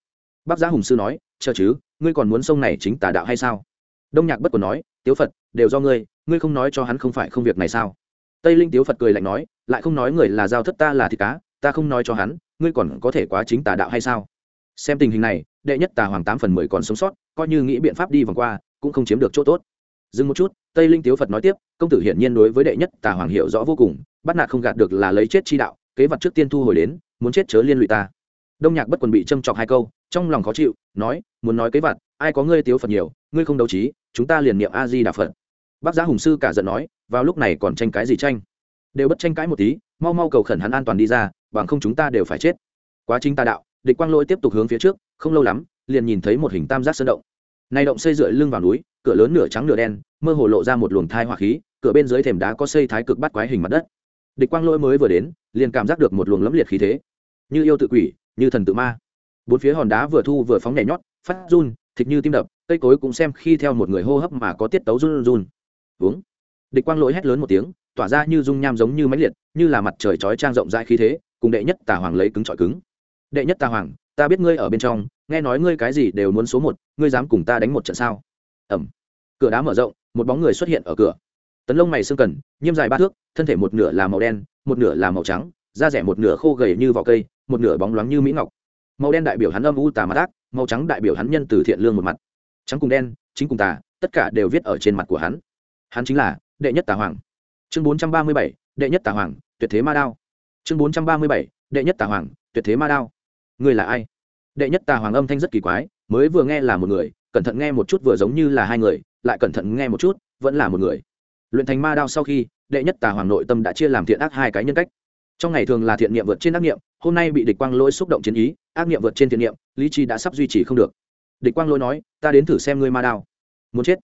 Bác giá hùng sư nói, chờ chứ, ngươi còn muốn sông này chính tà đạo hay sao? Đông nhạc bất còn nói, tiếu phật, đều do ngươi ngươi không nói cho hắn không phải không việc này sao? Tây linh tiếu phật cười lạnh nói, lại không nói người là giao thất ta là thịt cá, ta không nói cho hắn, ngươi còn có thể quá chính tà đạo hay sao? Xem tình hình này, đệ nhất tà hoàng tám phần mười còn sống sót, coi như nghĩ biện pháp đi vòng qua, cũng không chiếm được chỗ tốt. Dừng một chút, tây linh tiếu phật nói tiếp, công tử hiển nhiên đối với đệ nhất tà hoàng hiểu rõ vô cùng, bắt nạt không gạt được là lấy chết chi đạo, kế vật trước tiên thu hồi đến, muốn chết chớ liên lụy ta. Đông nhạc bất quần bị châm chọc hai câu trong lòng khó chịu, nói, muốn nói cái vật ai có ngươi tiếu phật nhiều, ngươi không đấu trí, chúng ta liền niệm a di đà phật. Bác giá hùng sư cả giận nói, vào lúc này còn tranh cái gì tranh? Đều bất tranh cãi một tí, mau mau cầu khẩn hắn an toàn đi ra, bằng không chúng ta đều phải chết. Quá trình tà đạo, địch quang lỗi tiếp tục hướng phía trước, không lâu lắm, liền nhìn thấy một hình tam giác sơn động. Nay động xây dựa lưng vào núi, cửa lớn nửa trắng nửa đen, mơ hồ lộ ra một luồng thai hỏa khí, cửa bên dưới thềm đá có xây thái cực bắt quái hình mặt đất. Địch quang lỗi mới vừa đến, liền cảm giác được một luồng lẫm liệt khí thế. Như yêu tự quỷ, như thần tự ma bốn phía hòn đá vừa thu vừa phóng nhảy nhót, phát run, thịt như tim đập, cây cối cũng xem khi theo một người hô hấp mà có tiết tấu run run. Uống. Địch quang lỗi hét lớn một tiếng, tỏa ra như dung nham giống như máy liệt, như là mặt trời chói trang rộng rãi khí thế, cùng đệ nhất tà hoàng lấy cứng trọi cứng. Đệ nhất tà hoàng, ta biết ngươi ở bên trong, nghe nói ngươi cái gì đều muốn số một, ngươi dám cùng ta đánh một trận sao? Ẩm. Cửa đá mở rộng, một bóng người xuất hiện ở cửa. Tấn lông mày xương cần nhiêm dài ba thước, thân thể một nửa là màu đen, một nửa là màu trắng, da rẻ một nửa khô gầy như vỏ cây, một nửa bóng loáng như mỹ ngọc màu đen đại biểu hắn âm u tà mặt ác, màu trắng đại biểu hắn nhân từ thiện lương một mặt. Trắng cùng đen, chính cùng tà, tất cả đều viết ở trên mặt của hắn. Hắn chính là đệ nhất tà hoàng. Chương bốn trăm ba mươi bảy, đệ nhất tà hoàng, tuyệt thế ma đao. Chương bốn trăm ba mươi bảy, đệ nhất tà hoàng, tuyệt thế ma đao. Người là ai? Đệ nhất tà hoàng âm thanh rất kỳ quái, mới vừa nghe là một người, cẩn thận nghe một chút vừa giống như là hai người, lại cẩn thận nghe một chút, vẫn là một người. Luyện thành ma đao sau khi, đệ nhất tà hoàng nội tâm đã chia làm thiện ác hai cái nhân cách trong ngày thường là thiện niệm vượt trên ác niệm, hôm nay bị địch quang lỗi xúc động chiến ý, ác niệm vượt trên thiện niệm, lý trí đã sắp duy trì không được. Địch quang lỗi nói, ta đến thử xem ngươi ma đao. Muốn chết?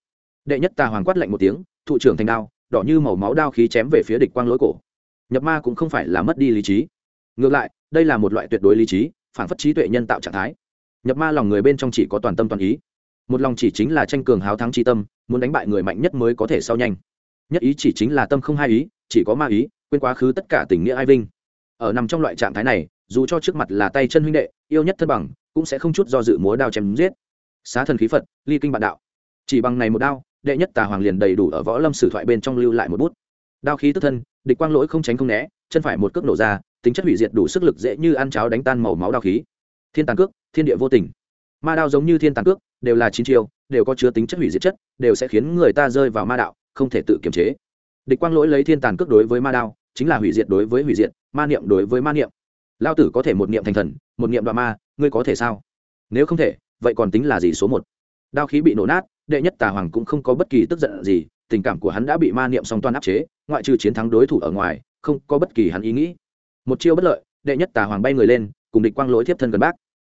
Đệ nhất tà hoàng quát lạnh một tiếng, thụ trưởng thành đao, đỏ như màu máu đao khí chém về phía địch quang lỗi cổ. Nhập ma cũng không phải là mất đi lý trí. Ngược lại, đây là một loại tuyệt đối lý trí, phản phất trí tuệ nhân tạo trạng thái. Nhập ma lòng người bên trong chỉ có toàn tâm toàn ý. Một lòng chỉ chính là tranh cường háo thắng tri tâm, muốn đánh bại người mạnh nhất mới có thể sau nhanh. Nhất ý chỉ chính là tâm không hai ý chỉ có ma ý, quên quá khứ tất cả tình nghĩa ai vinh. Ở nằm trong loại trạng thái này, dù cho trước mặt là tay chân huynh đệ, yêu nhất thân bằng, cũng sẽ không chút do dự múa đao chém giết. Xá thần khí phật, ly kinh bạn đạo. Chỉ bằng này một đao, đệ nhất tà hoàng liền đầy đủ ở võ lâm sử thoại bên trong lưu lại một bút. Đao khí tức thân, địch quang lỗi không tránh không né, chân phải một cước nổ ra, tính chất hủy diệt đủ sức lực dễ như ăn cháo đánh tan màu máu đao khí. Thiên tàn cước, thiên địa vô tình. Ma đao giống như thiên tàn cước, đều là chín chiêu, đều có chứa tính chất hủy diệt chất, đều sẽ khiến người ta rơi vào ma đạo, không thể tự kiềm chế địch quang lỗi lấy thiên tàn cước đối với ma đao, chính là hủy diệt đối với hủy diệt, ma niệm đối với ma niệm. Lao tử có thể một niệm thành thần, một niệm đoạn ma, ngươi có thể sao? Nếu không thể, vậy còn tính là gì số một? Đao khí bị nổ nát, đệ nhất tà hoàng cũng không có bất kỳ tức giận gì, tình cảm của hắn đã bị ma niệm song toan áp chế, ngoại trừ chiến thắng đối thủ ở ngoài, không có bất kỳ hắn ý nghĩ. Một chiêu bất lợi, đệ nhất tà hoàng bay người lên, cùng địch quang lỗi tiếp thân gần bác.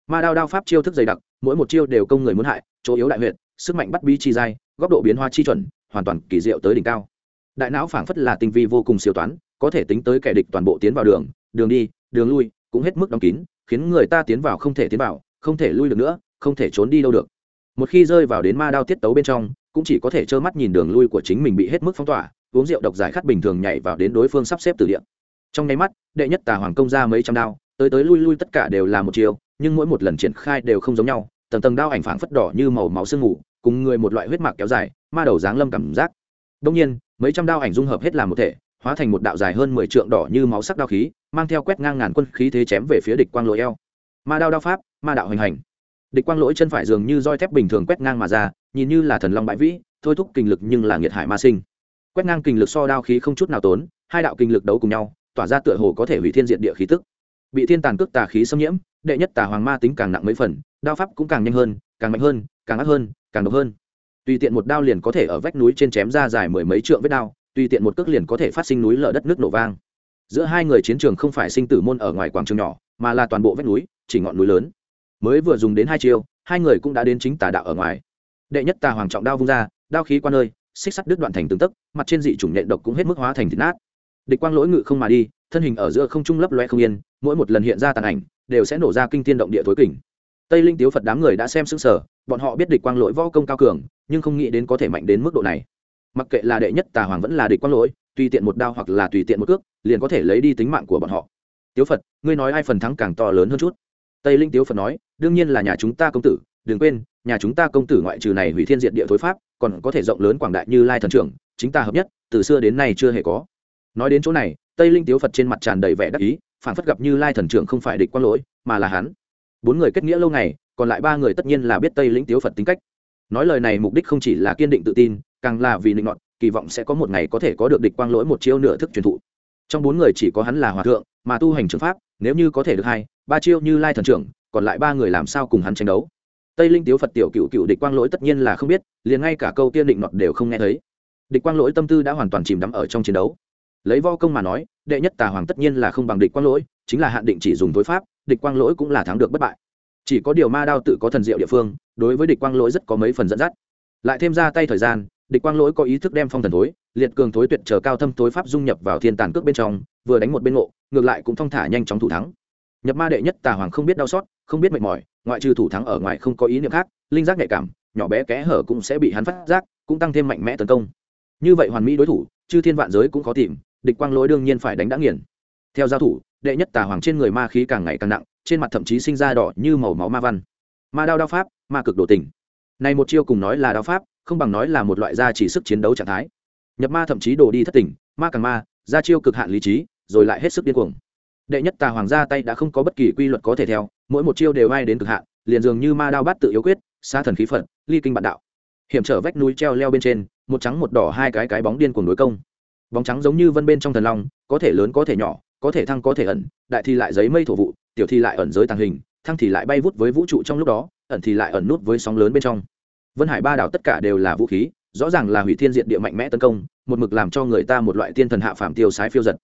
Ma đao đao pháp chiêu thức dày đặc, mỗi một chiêu đều công người muốn hại, chỗ yếu đại huyện sức mạnh bắt bi chi dai góc độ biến hóa chi chuẩn, hoàn toàn kỳ diệu tới đỉnh cao đại não phảng phất là tinh vi vô cùng siêu toán, có thể tính tới kẻ địch toàn bộ tiến vào đường đường đi, đường lui, cũng hết mức đóng kín, khiến người ta tiến vào không thể tiến vào, không thể lui được nữa, không thể trốn đi đâu được. Một khi rơi vào đến ma đao tiết tấu bên trong, cũng chỉ có thể trơ mắt nhìn đường lui của chính mình bị hết mức phong tỏa, uống rượu độc giải khát bình thường nhảy vào đến đối phương sắp xếp từ điện trong nháy mắt, đệ nhất tà hoàng công ra mấy trăm đao, tới tới lui lui tất cả đều là một chiều nhưng mỗi một lần triển khai đều không giống nhau, tầng tầng đao ảnh phảng phất đỏ như màu máu sương mù, cùng người một loại huyết mạc kéo dài, ma đầu dáng lâm cảm giác. Đông nhiên mấy trăm đao ảnh dung hợp hết làm một thể, hóa thành một đạo dài hơn mười trượng đỏ như máu sắc đao khí, mang theo quét ngang ngàn quân khí thế chém về phía địch quang lỗi eo. Ma đao đao pháp, ma đạo hành hành. Địch quang lỗi chân phải dường như roi thép bình thường quét ngang mà ra, nhìn như là thần long bãi vĩ, thôi thúc kinh lực nhưng là nghiệt hải ma sinh. Quét ngang kinh lực so đao khí không chút nào tốn, hai đạo kinh lực đấu cùng nhau, tỏa ra tựa hồ có thể hủy thiên diện địa khí tức. Bị thiên tàn cước tà khí xâm nhiễm, đệ nhất tà hoàng ma tính càng nặng mấy phần, đao pháp cũng càng nhanh hơn, càng mạnh hơn, càng ác hơn, càng độc hơn tùy tiện một đao liền có thể ở vách núi trên chém ra dài mười mấy trượng vết đao, tùy tiện một cước liền có thể phát sinh núi lở đất nước nổ vang. Giữa hai người chiến trường không phải sinh tử môn ở ngoài quảng trường nhỏ, mà là toàn bộ vách núi, chỉ ngọn núi lớn. Mới vừa dùng đến hai chiêu, hai người cũng đã đến chính tà đạo ở ngoài. Đệ nhất tà hoàng trọng đao vung ra, đao khí qua nơi xích sắt đứt đoạn thành từng tấc, mặt trên dị chủng nhện độc cũng hết mức hóa thành thịt nát. Địch quang lỗi ngự không mà đi, thân hình ở giữa không trung lấp loe không yên, mỗi một lần hiện ra tàn ảnh, đều sẽ nổ ra kinh tiên động địa thối kình. Tây linh tiếu phật đám người đã xem xứng sở bọn họ biết địch quang lỗi võ công cao cường nhưng không nghĩ đến có thể mạnh đến mức độ này. Mặc kệ là đệ nhất tà hoàng vẫn là địch quang lỗi, tùy tiện một đao hoặc là tùy tiện một cước, liền có thể lấy đi tính mạng của bọn họ. Tiếu phật, ngươi nói ai phần thắng càng to lớn hơn chút? Tây linh tiếu phật nói, đương nhiên là nhà chúng ta công tử, đừng quên, nhà chúng ta công tử ngoại trừ này hủy thiên diện địa thối pháp, còn có thể rộng lớn quảng đại như lai thần trưởng, chính ta hợp nhất, từ xưa đến nay chưa hề có. Nói đến chỗ này, tây linh tiếu phật trên mặt tràn đầy vẻ đắc ý phản phất gặp như lai thần trưởng không phải địch quang lỗi, mà là hắn. Bốn người kết nghĩa lâu ngày, còn lại ba người tất nhiên là biết tây linh tiếu phật tính cách nói lời này mục đích không chỉ là kiên định tự tin, càng là vì định ngọn kỳ vọng sẽ có một ngày có thể có được địch quang lỗi một chiêu nửa thức truyền thụ. Trong bốn người chỉ có hắn là hòa thượng, mà tu hành trường pháp, nếu như có thể được hai, ba chiêu như lai thần trưởng, còn lại ba người làm sao cùng hắn tranh đấu? Tây linh tiếu phật tiểu cựu cựu địch quang lỗi tất nhiên là không biết, liền ngay cả câu tiên định nọt đều không nghe thấy. Địch quang lỗi tâm tư đã hoàn toàn chìm đắm ở trong chiến đấu. Lấy vo công mà nói, đệ nhất tà hoàng tất nhiên là không bằng địch quang lỗi, chính là hạn định chỉ dùng tối pháp, địch quang lỗi cũng là thắng được bất bại. Chỉ có điều ma đao tự có thần diệu địa phương đối với địch quang lỗi rất có mấy phần dẫn dắt. Lại thêm ra tay thời gian, địch quang lỗi có ý thức đem phong thần thối, liệt cường thối tuyệt chờ cao thâm tối pháp dung nhập vào thiên tàn cước bên trong, vừa đánh một bên ngộ, ngược lại cũng thong thả nhanh chóng thủ thắng. Nhập ma đệ nhất tà hoàng không biết đau xót, không biết mệt mỏi, ngoại trừ thủ thắng ở ngoài không có ý niệm khác, linh giác nhạy cảm, nhỏ bé kẽ hở cũng sẽ bị hắn phát giác, cũng tăng thêm mạnh mẽ tấn công. Như vậy hoàn mỹ đối thủ, chư thiên vạn giới cũng khó tìm, địch quang lỗi đương nhiên phải đánh đã nghiền. Theo giao thủ, đệ nhất tà hoàng trên người ma khí càng ngày càng nặng, trên mặt thậm chí sinh ra đỏ như màu máu ma văn ma đao đao pháp ma cực đồ tình. Này một chiêu cùng nói là đao pháp, không bằng nói là một loại gia chỉ sức chiến đấu trạng thái. Nhập ma thậm chí đổ đi thất tình, ma càng ma ra chiêu cực hạn lý trí, rồi lại hết sức điên cuồng. Đệ nhất tà hoàng gia tay đã không có bất kỳ quy luật có thể theo, mỗi một chiêu đều ai đến cực hạn, liền dường như ma đao bát tự yếu quyết xa thần khí phật, ly kinh bạn đạo. Hiểm trở vách núi treo leo bên trên, một trắng một đỏ hai cái cái bóng điên cuồng đối công. Bóng trắng giống như vân bên trong thần long, có thể lớn có thể nhỏ, có thể thăng có thể ẩn, đại thì lại giấy mây thổ vụ, tiểu thì lại ẩn giới tàng hình thăng thì lại bay vút với vũ trụ trong lúc đó, ẩn thì lại ẩn nút với sóng lớn bên trong. Vân hải ba đảo tất cả đều là vũ khí, rõ ràng là hủy thiên diện địa mạnh mẽ tấn công, một mực làm cho người ta một loại tiên thần hạ phạm tiêu sái phiêu giật.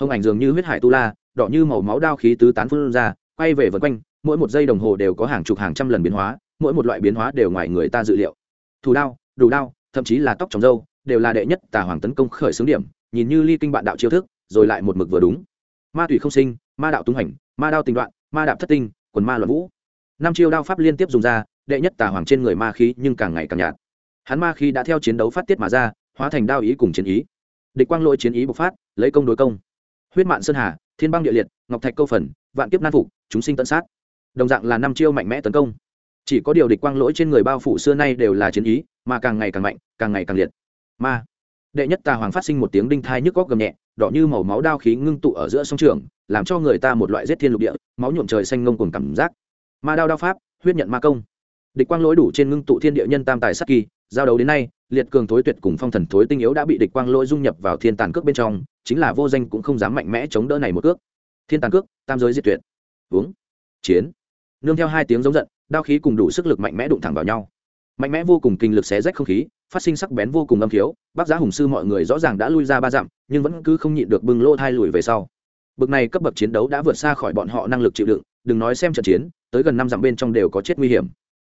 Hông ảnh dường như huyết hải tu la, đỏ như màu máu đao khí tứ tán phun ra, quay về vân quanh, mỗi một giây đồng hồ đều có hàng chục hàng trăm lần biến hóa, mỗi một loại biến hóa đều ngoài người ta dự liệu. Thủ đao, đủ đao, thậm chí là tóc trồng dâu đều là đệ nhất tà hoàng tấn công khởi xướng điểm, nhìn như ly kinh bạn đạo chiêu thức, rồi lại một mực vừa đúng. Ma thủy không sinh, ma đạo tung hành, ma đao tình đoạn, ma đạp thất tinh quần ma loạn vũ. Năm chiêu đao pháp liên tiếp dùng ra, đệ nhất tà hoàng trên người ma khí nhưng càng ngày càng nhạt. Hắn ma khí đã theo chiến đấu phát tiết mà ra, hóa thành đao ý cùng chiến ý. Địch quang lỗi chiến ý bộc phát, lấy công đối công. Huyết mạn sơn hà, thiên băng địa liệt, ngọc thạch câu phần, vạn kiếp nan phục, chúng sinh tận sát. Đồng dạng là năm chiêu mạnh mẽ tấn công. Chỉ có điều địch quang lỗi trên người bao phủ xưa nay đều là chiến ý, mà càng ngày càng mạnh, càng ngày càng liệt. Ma đệ nhất tà hoàng phát sinh một tiếng đinh thai nhức góc gầm nhẹ, đỏ như màu máu đao khí ngưng tụ ở giữa sông trường, làm cho người ta một loại giết thiên lục địa, máu nhuộm trời xanh ngông cùng cảm giác. Ma đao đao pháp, huyết nhận ma công. Địch quang lỗi đủ trên ngưng tụ thiên địa nhân tam tài sắc kỳ, giao đấu đến nay, liệt cường thối tuyệt cùng phong thần thối tinh yếu đã bị địch quang lỗi dung nhập vào thiên tàn cước bên trong, chính là vô danh cũng không dám mạnh mẽ chống đỡ này một cước. Thiên tàn cước, tam giới diệt tuyệt. Uống chiến. Nương theo hai tiếng giống giận, đao khí cùng đủ sức lực mạnh mẽ đụng thẳng vào nhau mạnh mẽ vô cùng kinh lực xé rách không khí, phát sinh sắc bén vô cùng âm khiếu, bác giá hùng sư mọi người rõ ràng đã lui ra ba dặm, nhưng vẫn cứ không nhịn được bưng lô thai lùi về sau. Bực này cấp bậc chiến đấu đã vượt xa khỏi bọn họ năng lực chịu đựng, đừng nói xem trận chiến, tới gần năm dặm bên trong đều có chết nguy hiểm.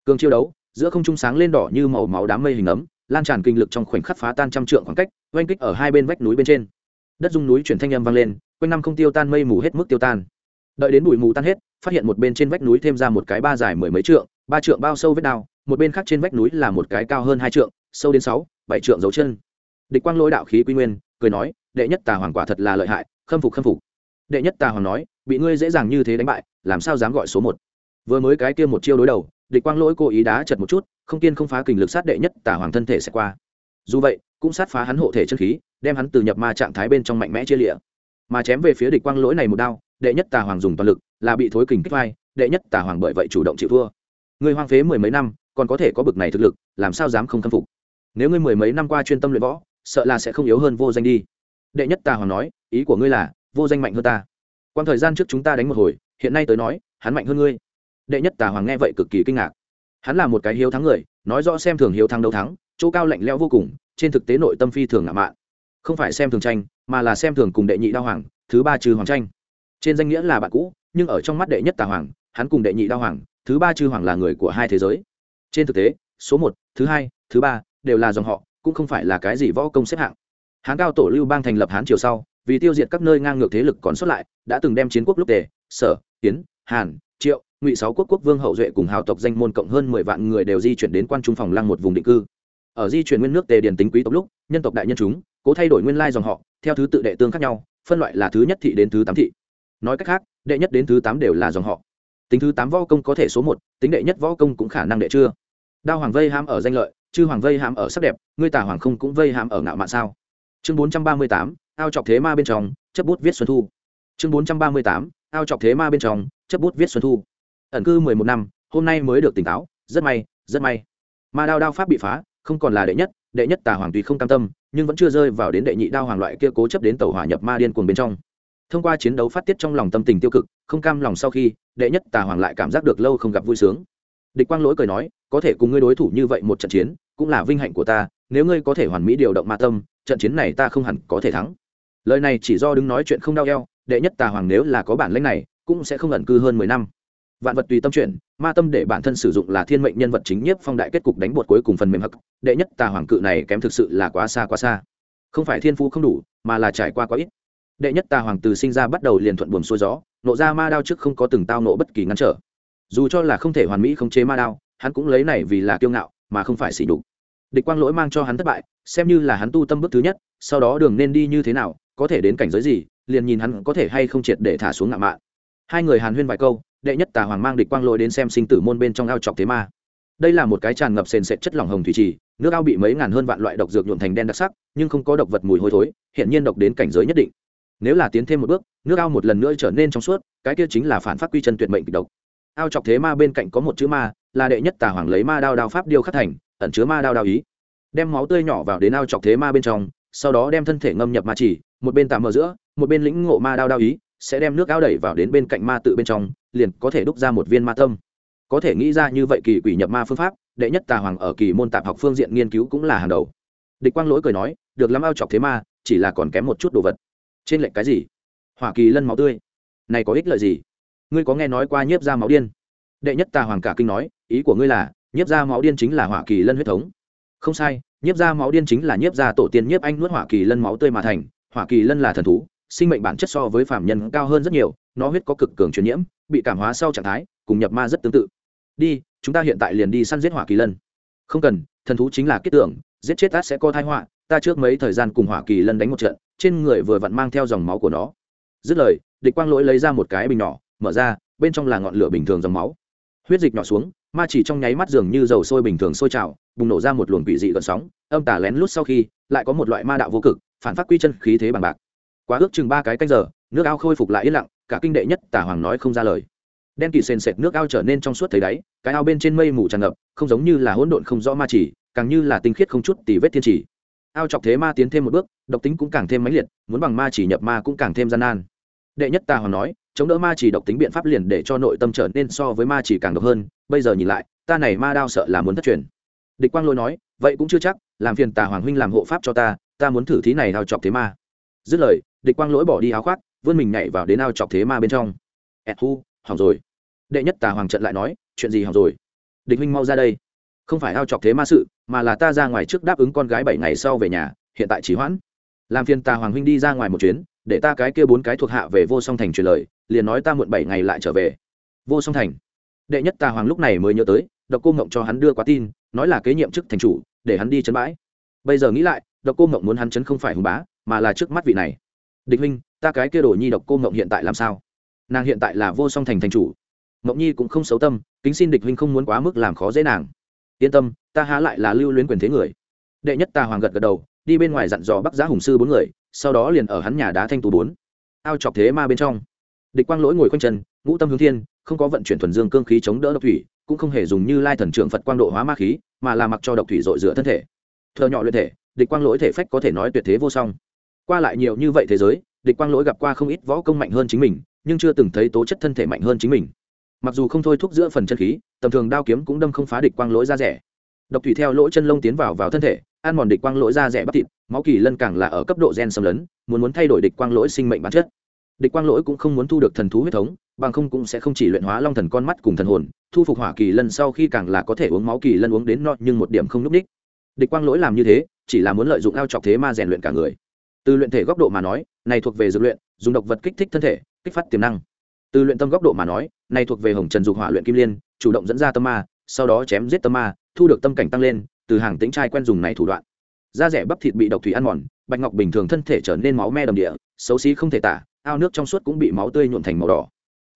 Cường chiêu đấu, giữa không trung sáng lên đỏ như màu máu đám mây hình ấm, lan tràn kinh lực trong khoảnh khắc phá tan trăm trượng khoảng cách, oanh kích ở hai bên vách núi bên trên. Đất dung núi chuyển thanh âm vang lên, quanh năm không tiêu tan mây mù hết mức tiêu tan. Đợi đến bụi mù tan hết, phát hiện một bên trên vách núi thêm ra một cái ba dài mười mấy trượng, ba trượng bao sâu vết đao một bên khác trên vách núi là một cái cao hơn hai trượng, sâu đến sáu, bảy trượng dấu chân. Địch quang lôi đạo khí quy nguyên, cười nói, đệ nhất tà hoàng quả thật là lợi hại, khâm phục khâm phục. Đệ nhất tà hoàng nói, bị ngươi dễ dàng như thế đánh bại, làm sao dám gọi số một? Vừa mới cái kia một chiêu đối đầu, địch quang lỗi cố ý đá chật một chút, không kiên không phá kình lực sát đệ nhất tà hoàng thân thể sẽ qua. Dù vậy, cũng sát phá hắn hộ thể chân khí, đem hắn từ nhập ma trạng thái bên trong mạnh mẽ chia lịa. Mà chém về phía địch quang lỗi này một đao, đệ nhất tà hoàng dùng toàn lực, là bị thối kình kích vai, đệ nhất tà hoàng bởi vậy chủ động chịu thua. Người hoang phế mười mấy năm còn có thể có bực này thực lực, làm sao dám không khâm phục? Nếu ngươi mười mấy năm qua chuyên tâm luyện võ, sợ là sẽ không yếu hơn vô danh đi. Đệ nhất tà hoàng nói, ý của ngươi là, vô danh mạnh hơn ta. Quan thời gian trước chúng ta đánh một hồi, hiện nay tới nói, hắn mạnh hơn ngươi. Đệ nhất tà hoàng nghe vậy cực kỳ kinh ngạc. Hắn là một cái hiếu thắng người, nói rõ xem thường hiếu thắng đấu thắng, chỗ cao lạnh leo vô cùng, trên thực tế nội tâm phi thường ngạo mạn. Không phải xem thường tranh, mà là xem thường cùng đệ nhị đao hoàng, thứ ba trừ hoàng tranh. Trên danh nghĩa là bạn cũ, nhưng ở trong mắt đệ nhất tà hoàng, hắn cùng đệ nhị đao hoàng, thứ ba trừ hoàng là người của hai thế giới trên thực tế, số một, thứ hai, thứ ba đều là dòng họ, cũng không phải là cái gì võ công xếp hạng. Hán cao tổ lưu bang thành lập hán triều sau, vì tiêu diệt các nơi ngang ngược thế lực còn sót lại, đã từng đem chiến quốc lúc tề, sở tiến hàn, triệu, ngụy sáu quốc quốc vương hậu duệ cùng hào tộc danh môn cộng hơn mười vạn người đều di chuyển đến quan trung phòng lăng một vùng định cư. Ở di chuyển nguyên nước tề điển tính quý tộc lúc, nhân tộc đại nhân chúng, cố thay đổi nguyên lai dòng họ, theo thứ tự đệ tương khác nhau, phân loại là thứ nhất thị đến thứ tám thị. Nói cách khác, đệ nhất đến thứ tám đều là dòng họ. Tính thứ tám võ công có thể số một, tính đệ nhất võ công cũng khả năng đệ chưa đao hoàng vây ham ở danh lợi, chư hoàng vây ham ở sắc đẹp, ngươi tả hoàng không cũng vây ham ở ngạo mạn sao? Chương bốn trăm ba mươi tám, ao chọc thế ma bên trong, chấp bút viết xuân thu. Chương bốn trăm ba mươi tám, ao chọc thế ma bên trong, chấp bút viết xuân thu. Ẩn cư mười một năm, hôm nay mới được tỉnh táo, rất may rất may. Ma đao đao pháp bị phá, không còn là đệ nhất đệ nhất tà hoàng tùy không cam tâm, nhưng vẫn chưa rơi vào đến đệ nhị đao hoàng loại kia cố chấp đến tàu hỏa nhập ma điên cuồng bên trong. Thông qua chiến đấu phát tiết trong lòng tâm tình tiêu cực, không cam lòng sau khi, đệ nhất tà hoàng lại cảm giác được lâu không gặp vui sướng địch quang lỗi cười nói, có thể cùng ngươi đối thủ như vậy một trận chiến, cũng là vinh hạnh của ta, nếu ngươi có thể hoàn mỹ điều động ma tâm, trận chiến này ta không hẳn có thể thắng. Lời này chỉ do đứng nói chuyện không đau eo, đệ nhất tà hoàng nếu là có bản lãnh này, cũng sẽ không ẩn cư hơn mười năm. Vạn vật tùy tâm chuyển, ma tâm để bản thân sử dụng là thiên mệnh nhân vật chính nhất phong đại kết cục đánh bột cuối cùng phần mềm hắc, đệ nhất tà hoàng cự này kém thực sự là quá xa quá xa. Không phải thiên phú không đủ, mà là trải qua quá ít. Đệ nhất tà hoàng từ sinh ra bắt đầu liền thuận buồm xuôi gió, nộ ra ma đao trước không có từng tao nộ bất kỳ ngăn trở dù cho là không thể hoàn mỹ khống chế ma đao, hắn cũng lấy này vì là kiêu ngạo, mà không phải xỉ đục địch quang lỗi mang cho hắn thất bại, xem như là hắn tu tâm bước thứ nhất, sau đó đường nên đi như thế nào, có thể đến cảnh giới gì, liền nhìn hắn có thể hay không triệt để thả xuống ngạo mạn. Hai người hàn huyên vài câu, đệ nhất tà hoàng mang địch quang lỗi đến xem sinh tử môn bên trong ao chọc thế ma. Đây là một cái tràn ngập sền sệt chất lỏng hồng thủy trì, nước ao bị mấy ngàn hơn vạn loại độc dược nhuộn thành đen đặc sắc, nhưng không có độc vật mùi hôi thối hiện nhiên độc đến cảnh giới nhất định. Nếu là tiến thêm một bước, nước ao một lần nữa trở nên trong suốt, cái kia chính là phản phát quy chân tuyệt mệnh kịch độc ao chọc thế ma bên cạnh có một chữ ma, là đệ nhất tà hoàng lấy ma đao đao pháp điêu khắc thành, ẩn chứa ma đao đao ý. Đem máu tươi nhỏ vào đến ao chọc thế ma bên trong, sau đó đem thân thể ngâm nhập ma chỉ, một bên tạm ở giữa, một bên lĩnh ngộ ma đao đao ý, sẽ đem nước ao đẩy vào đến bên cạnh ma tự bên trong, liền có thể đúc ra một viên ma tâm. Có thể nghĩ ra như vậy kỳ quỷ nhập ma phương pháp, đệ nhất tà hoàng ở kỳ môn tạp học phương diện nghiên cứu cũng là hàng đầu. Địch quang lỗi cười nói, được lắm, ao chọc thế ma, chỉ là còn kém một chút đồ vật. Trên lệnh cái gì? Hoa kỳ lân máu tươi. Này có ích lợi gì? Ngươi có nghe nói qua nhiếp ra máu điên? Đệ nhất tà hoàng cả kinh nói, ý của ngươi là, nhiếp ra máu điên chính là hỏa kỳ lân huyết thống. Không sai, nhiếp ra máu điên chính là nhiếp ra tổ tiên nhiếp anh nuốt hỏa kỳ lân máu tươi mà thành. Hỏa kỳ lân là thần thú, sinh mệnh bản chất so với phạm nhân cao hơn rất nhiều, nó huyết có cực cường truyền nhiễm, bị cảm hóa sau trạng thái, cùng nhập ma rất tương tự. Đi, chúng ta hiện tại liền đi săn giết hỏa kỳ lân. Không cần, thần thú chính là kết tưởng, giết chết tát sẽ có thai họa, ta trước mấy thời gian cùng hỏa kỳ lân đánh một trận, trên người vừa vặn mang theo dòng máu của nó. Dứt lời, địch quang lỗi lấy ra một cái bình nhỏ mở ra, bên trong là ngọn lửa bình thường dòng máu. Huyết dịch nhỏ xuống, ma chỉ trong nháy mắt dường như dầu sôi bình thường sôi trào, bùng nổ ra một luồng quỷ dị gợn sóng, âm tả lén lút sau khi, lại có một loại ma đạo vô cực, phản phát quy chân khí thế bằng bạc. Quá ước chừng ba cái canh giờ, nước ao khôi phục lại yên lặng, cả kinh đệ nhất tả hoàng nói không ra lời. Đen kỳ sền sệt nước ao trở nên trong suốt thấy đáy, cái ao bên trên mây mù tràn ngập, không giống như là hỗn độn không rõ ma chỉ, càng như là tinh khiết không chút tì vết thiên chỉ. Ao chọc thế ma tiến thêm một bước, độc tính cũng càng thêm mãnh liệt, muốn bằng ma chỉ nhập ma cũng càng thêm gian nan đệ nhất tà hoàng nói, chống đỡ ma chỉ độc tính biện pháp liền để cho nội tâm trở nên so với ma chỉ càng độc hơn, bây giờ nhìn lại, ta này ma đao sợ là muốn thất truyền. Địch quang lôi nói, vậy cũng chưa chắc, làm phiền tà hoàng huynh làm hộ pháp cho ta ta muốn thử thí này ao chọc thế ma. Dứt lời, địch quang lỗi bỏ đi áo khoác, vươn mình nhảy vào đến ao chọc thế ma bên trong. Ẹt hu, hỏng rồi. Đệ nhất tà hoàng trận lại nói, chuyện gì hỏng rồi? Địch huynh mau ra đây. Không phải ao chọc thế ma sự, mà là ta ra ngoài trước đáp ứng con gái bảy ngày sau về nhà, hiện tại chỉ hoãn. Làm phiền tà hoàng huynh đi ra ngoài một chuyến để ta cái kia bốn cái thuộc hạ về vô song thành truyền lời, liền nói ta muộn bảy ngày lại trở về. Vô song thành. Đệ nhất tà hoàng lúc này mới nhớ tới, độc cô mộng cho hắn đưa quá tin, nói là kế nhiệm chức thành chủ, để hắn đi chấn bãi. Bây giờ nghĩ lại, độc cô mộng muốn hắn chấn không phải hùng bá, mà là trước mắt vị này. Địch huynh, ta cái kia đồ nhi độc cô mộng hiện tại làm sao? Nàng hiện tại là vô song thành thành chủ. Mộng nhi cũng không xấu tâm, kính xin địch huynh không muốn quá mức làm khó dễ nàng. Yên tâm, ta há lại là lưu luyến quyền thế người. Đệ nhất tà hoàng gật gật đầu, đi bên ngoài dặn dò bắc giá hùng sư bốn người sau đó liền ở hắn nhà đá thanh tú bốn, ao chọc thế ma bên trong. Địch quang lỗi ngồi quanh chân, ngũ tâm hướng thiên, không có vận chuyển thuần dương cương khí chống đỡ độc thủy, cũng không hề dùng như lai thần trưởng phật quang độ hóa ma khí, mà là mặc cho độc thủy dội dựa thân thể. Thợ nhỏ luyện thể, địch quang lỗi thể phách có thể nói tuyệt thế vô song. Qua lại nhiều như vậy thế giới, địch quang lỗi gặp qua không ít võ công mạnh hơn chính mình, nhưng chưa từng thấy tố chất thân thể mạnh hơn chính mình. Mặc dù không thôi thúc giữa phần chân khí, tầm thường đao kiếm cũng đâm không phá địch quang lỗi ra rẻ. Độc thủy theo lỗ chân lông tiến vào vào thân thể, ăn mòn địch quang lỗi ra rẻ bắp thịt máu kỳ lân càng là ở cấp độ gen xâm lấn, muốn muốn thay đổi địch quang lỗi sinh mệnh bản chất. Địch quang lỗi cũng không muốn thu được thần thú huyết thống, bằng không cũng sẽ không chỉ luyện hóa long thần con mắt cùng thần hồn, thu phục hỏa kỳ lân sau khi càng là có thể uống máu kỳ lân uống đến no nhưng một điểm không n ú c ních. Địch quang lỗi làm như thế, chỉ là muốn lợi dụng ao chọc thế ma rèn luyện cả người. Từ luyện thể góc độ mà nói, này thuộc về dược luyện, dùng độc vật kích thích thân thể, kích phát tiềm năng. Từ luyện tâm góc độ mà nói, này thuộc về hồng trần dục hỏa luyện kim liên, chủ động dẫn ra tâm ma, sau đó chém giết tâm ma, thu được tâm cảnh tăng lên, từ hàng tính trai quen dùng này thủ đoạn da rẻ bắp thịt bị độc thủy ăn mòn, bạch ngọc bình thường thân thể trở nên máu me đầm địa, xấu xí không thể tả, ao nước trong suốt cũng bị máu tươi nhuộn thành màu đỏ.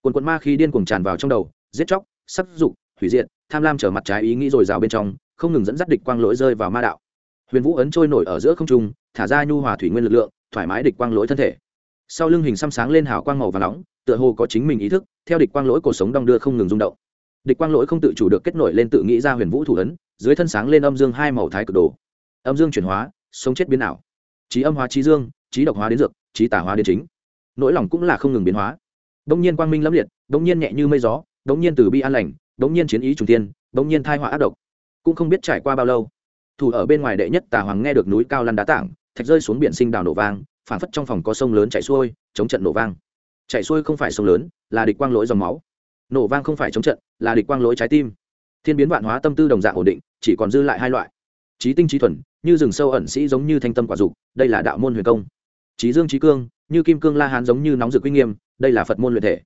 Quần quần ma khi điên cuồng tràn vào trong đầu, giết chóc sắc dục, hủy diệt, tham lam trở mặt trái ý nghĩ rồi rào bên trong, không ngừng dẫn dắt địch quang lỗi rơi vào ma đạo. Huyền vũ ấn trôi nổi ở giữa không trung, thả ra nhu hòa thủy nguyên lực lượng, thoải mái địch quang lỗi thân thể. Sau lưng hình xăm sáng lên hào quang màu và nóng, tựa hồ có chính mình ý thức, theo địch quang lỗi cuộc sống đong đưa không ngừng rung động. Địch quang lỗi không tự chủ được kết nổi lên tự nghĩ ra huyền vũ thủ ấn, dưới thân sáng lên âm dương hai màu thái cực đồ âm dương chuyển hóa, sống chết biến ảo. Trí âm hóa trí dương trí độc hóa đến dược trí tả hóa đến chính. Nỗi lòng cũng là không ngừng biến hóa. Đông nhiên quang minh lâm liệt, đông nhiên nhẹ như mây gió, đông nhiên từ bi an lành, đông nhiên chiến ý trùng tiên đông nhiên thai họa ác độc. Cũng không biết trải qua bao lâu, thủ ở bên ngoài đệ nhất tà hoàng nghe được núi cao lăn đá tảng, thạch rơi xuống biển sinh đào nổ vang phản phất trong phòng có sông lớn chảy xuôi, chống trận nổ vang. Chạy xuôi không phải sông lớn, là địch quang lỗi dòng máu. Nổ vang không phải chống trận, là địch quang lỗi trái tim. Thiên biến vạn hóa tâm tư đồng dạng ổn định, chỉ còn dư lại hai loại. Trí tinh trí thuần như rừng sâu ẩn sĩ giống như thanh tâm quả dục, đây là đạo môn huyền công. Trí dương trí cương, như kim cương la hán giống như nóng rực uy nghiêm, đây là phật môn luyện thể.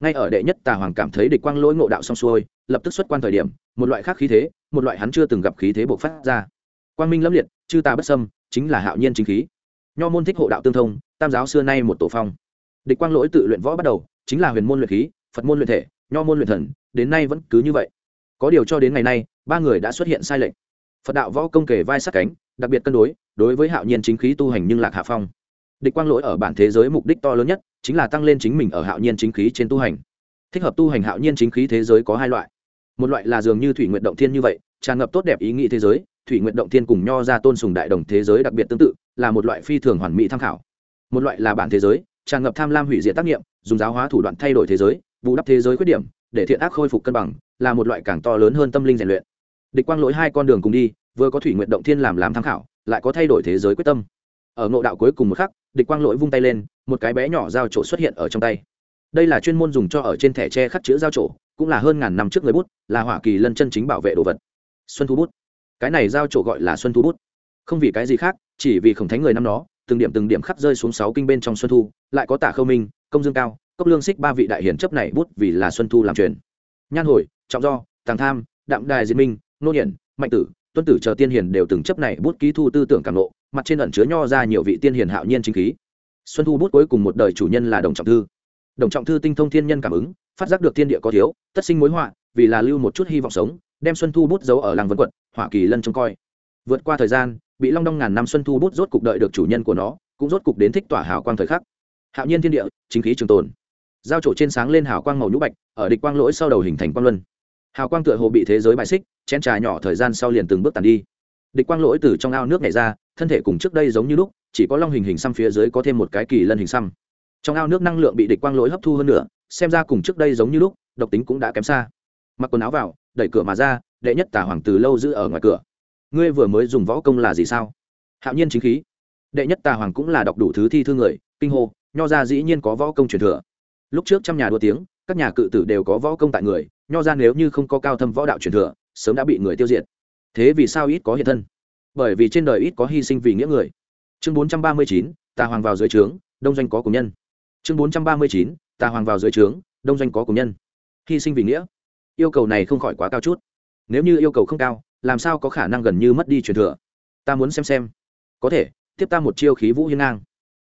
Ngay ở đệ nhất tà hoàng cảm thấy địch quang lỗi ngộ đạo xong xuôi, lập tức xuất quan thời điểm, một loại khác khí thế, một loại hắn chưa từng gặp khí thế bộc phát ra. Quang minh lâm liệt, chư ta bất sâm chính là hạo nhiên chính khí. Nho môn thích hộ đạo tương thông, tam giáo xưa nay một tổ phong. Địch quang lỗi tự luyện võ bắt đầu, chính là huyền môn luyện khí, phật môn luyện thể, nho môn luyện thần, đến nay vẫn cứ như vậy. Có điều cho đến ngày nay, ba người đã xuất hiện sai lệch phật đạo võ công kể vai sát cánh, đặc biệt cân đối đối với hạo nhiên chính khí tu hành nhưng lạc hạ phong. Địch quang lỗi ở bản thế giới mục đích to lớn nhất, chính là tăng lên chính mình ở hạo nhiên chính khí trên tu hành. Thích hợp tu hành hạo nhiên chính khí thế giới có hai loại. Một loại là dường như thủy nguyện động thiên như vậy, tràn ngập tốt đẹp ý nghĩ thế giới, thủy nguyện động thiên cùng nho ra tôn sùng đại đồng thế giới đặc biệt tương tự, là một loại phi thường hoàn mỹ tham khảo. Một loại là bản thế giới, tràn ngập tham lam hủy diệt tác nghiệm, dùng giáo hóa thủ đoạn thay đổi thế giới, bù đắp thế giới khuyết điểm, để thiện ác khôi phục cân bằng, là một loại càng to lớn hơn tâm linh rèn luyện địch quang lỗi hai con đường cùng đi, vừa có thủy nguyện động thiên làm làm tham khảo, lại có thay đổi thế giới quyết tâm. Ở ngộ đạo cuối cùng một khắc, địch quang lỗi vung tay lên, một cái bé nhỏ dao trổ xuất hiện ở trong tay. Đây là chuyên môn dùng cho ở trên thẻ tre khắc chữ dao trổ cũng là hơn ngàn năm trước người bút, là hỏa kỳ lân chân chính bảo vệ đồ vật. Xuân thu bút. Cái này dao trổ gọi là xuân thu bút. Không vì cái gì khác, chỉ vì khổng thánh người năm đó, từng điểm từng điểm khắc rơi xuống sáu kinh bên trong xuân thu, lại có tả khâu minh, công dương cao, cốc lương xích ba vị đại hiển chấp này bút vì là xuân thu làm truyền. Nhan hồi, trọng do, tàng tham, đạm đài diệt minh nô hiển mạnh tử, tuân tử chờ tiên hiền đều từng chấp này bút ký thu tư tưởng cảm nộ, mặt trên ẩn chứa nho ra nhiều vị tiên hiền hạo nhiên chính khí. Xuân thu bút cuối cùng một đời chủ nhân là đồng trọng thư. Đồng trọng thư tinh thông thiên nhân cảm ứng, phát giác được thiên địa có thiếu, tất sinh mối họa, vì là lưu một chút hy vọng sống, đem xuân thu bút giấu ở làng vân quận hỏa kỳ lân trông coi. Vượt qua thời gian, bị long đong ngàn năm xuân thu bút rốt cục đợi được chủ nhân của nó, cũng rốt cục đến thích tỏa hào quang thời khắc. Hạo nhiên thiên địa, chính khí trường tồn. Giao trổ trên sáng lên hào quang màu nhũ bạch, ở địch quang lỗi sau đầu hình thành quang luân hào quang tựa hồ bị thế giới bại xích, chén trà nhỏ thời gian sau liền từng bước tàn đi. Địch quang lỗi từ trong ao nước này ra, thân thể cùng trước đây giống như lúc, chỉ có long hình hình xăm phía dưới có thêm một cái kỳ lân hình xăm. Trong ao nước năng lượng bị địch quang lỗi hấp thu hơn nữa, xem ra cùng trước đây giống như lúc, độc tính cũng đã kém xa. Mặc quần áo vào, đẩy cửa mà ra, đệ nhất tả hoàng từ lâu giữ ở ngoài cửa. Ngươi vừa mới dùng võ công là gì sao? Hạo nhiên chính khí. Đệ nhất tà hoàng cũng là đọc đủ thứ thi thư người, kinh hô, nho ra dĩ nhiên có võ công truyền thừa. Lúc trước trăm nhà đua tiếng, các nhà cự tử đều có võ công tại người nho ra nếu như không có cao thâm võ đạo truyền thừa, sớm đã bị người tiêu diệt. Thế vì sao ít có hiện thân? Bởi vì trên đời ít có hy sinh vì nghĩa người. Chương bốn trăm ba mươi chín, tà hoàng vào dưới trướng, đông doanh có cùng nhân. Chương bốn trăm ba mươi chín, tà hoàng vào dưới trướng, đông doanh có cùng nhân. Hy sinh vì nghĩa. Yêu cầu này không khỏi quá cao chút. Nếu như yêu cầu không cao, làm sao có khả năng gần như mất đi truyền thừa? Ta muốn xem xem. Có thể, tiếp ta một chiêu khí vũ hiên ngang.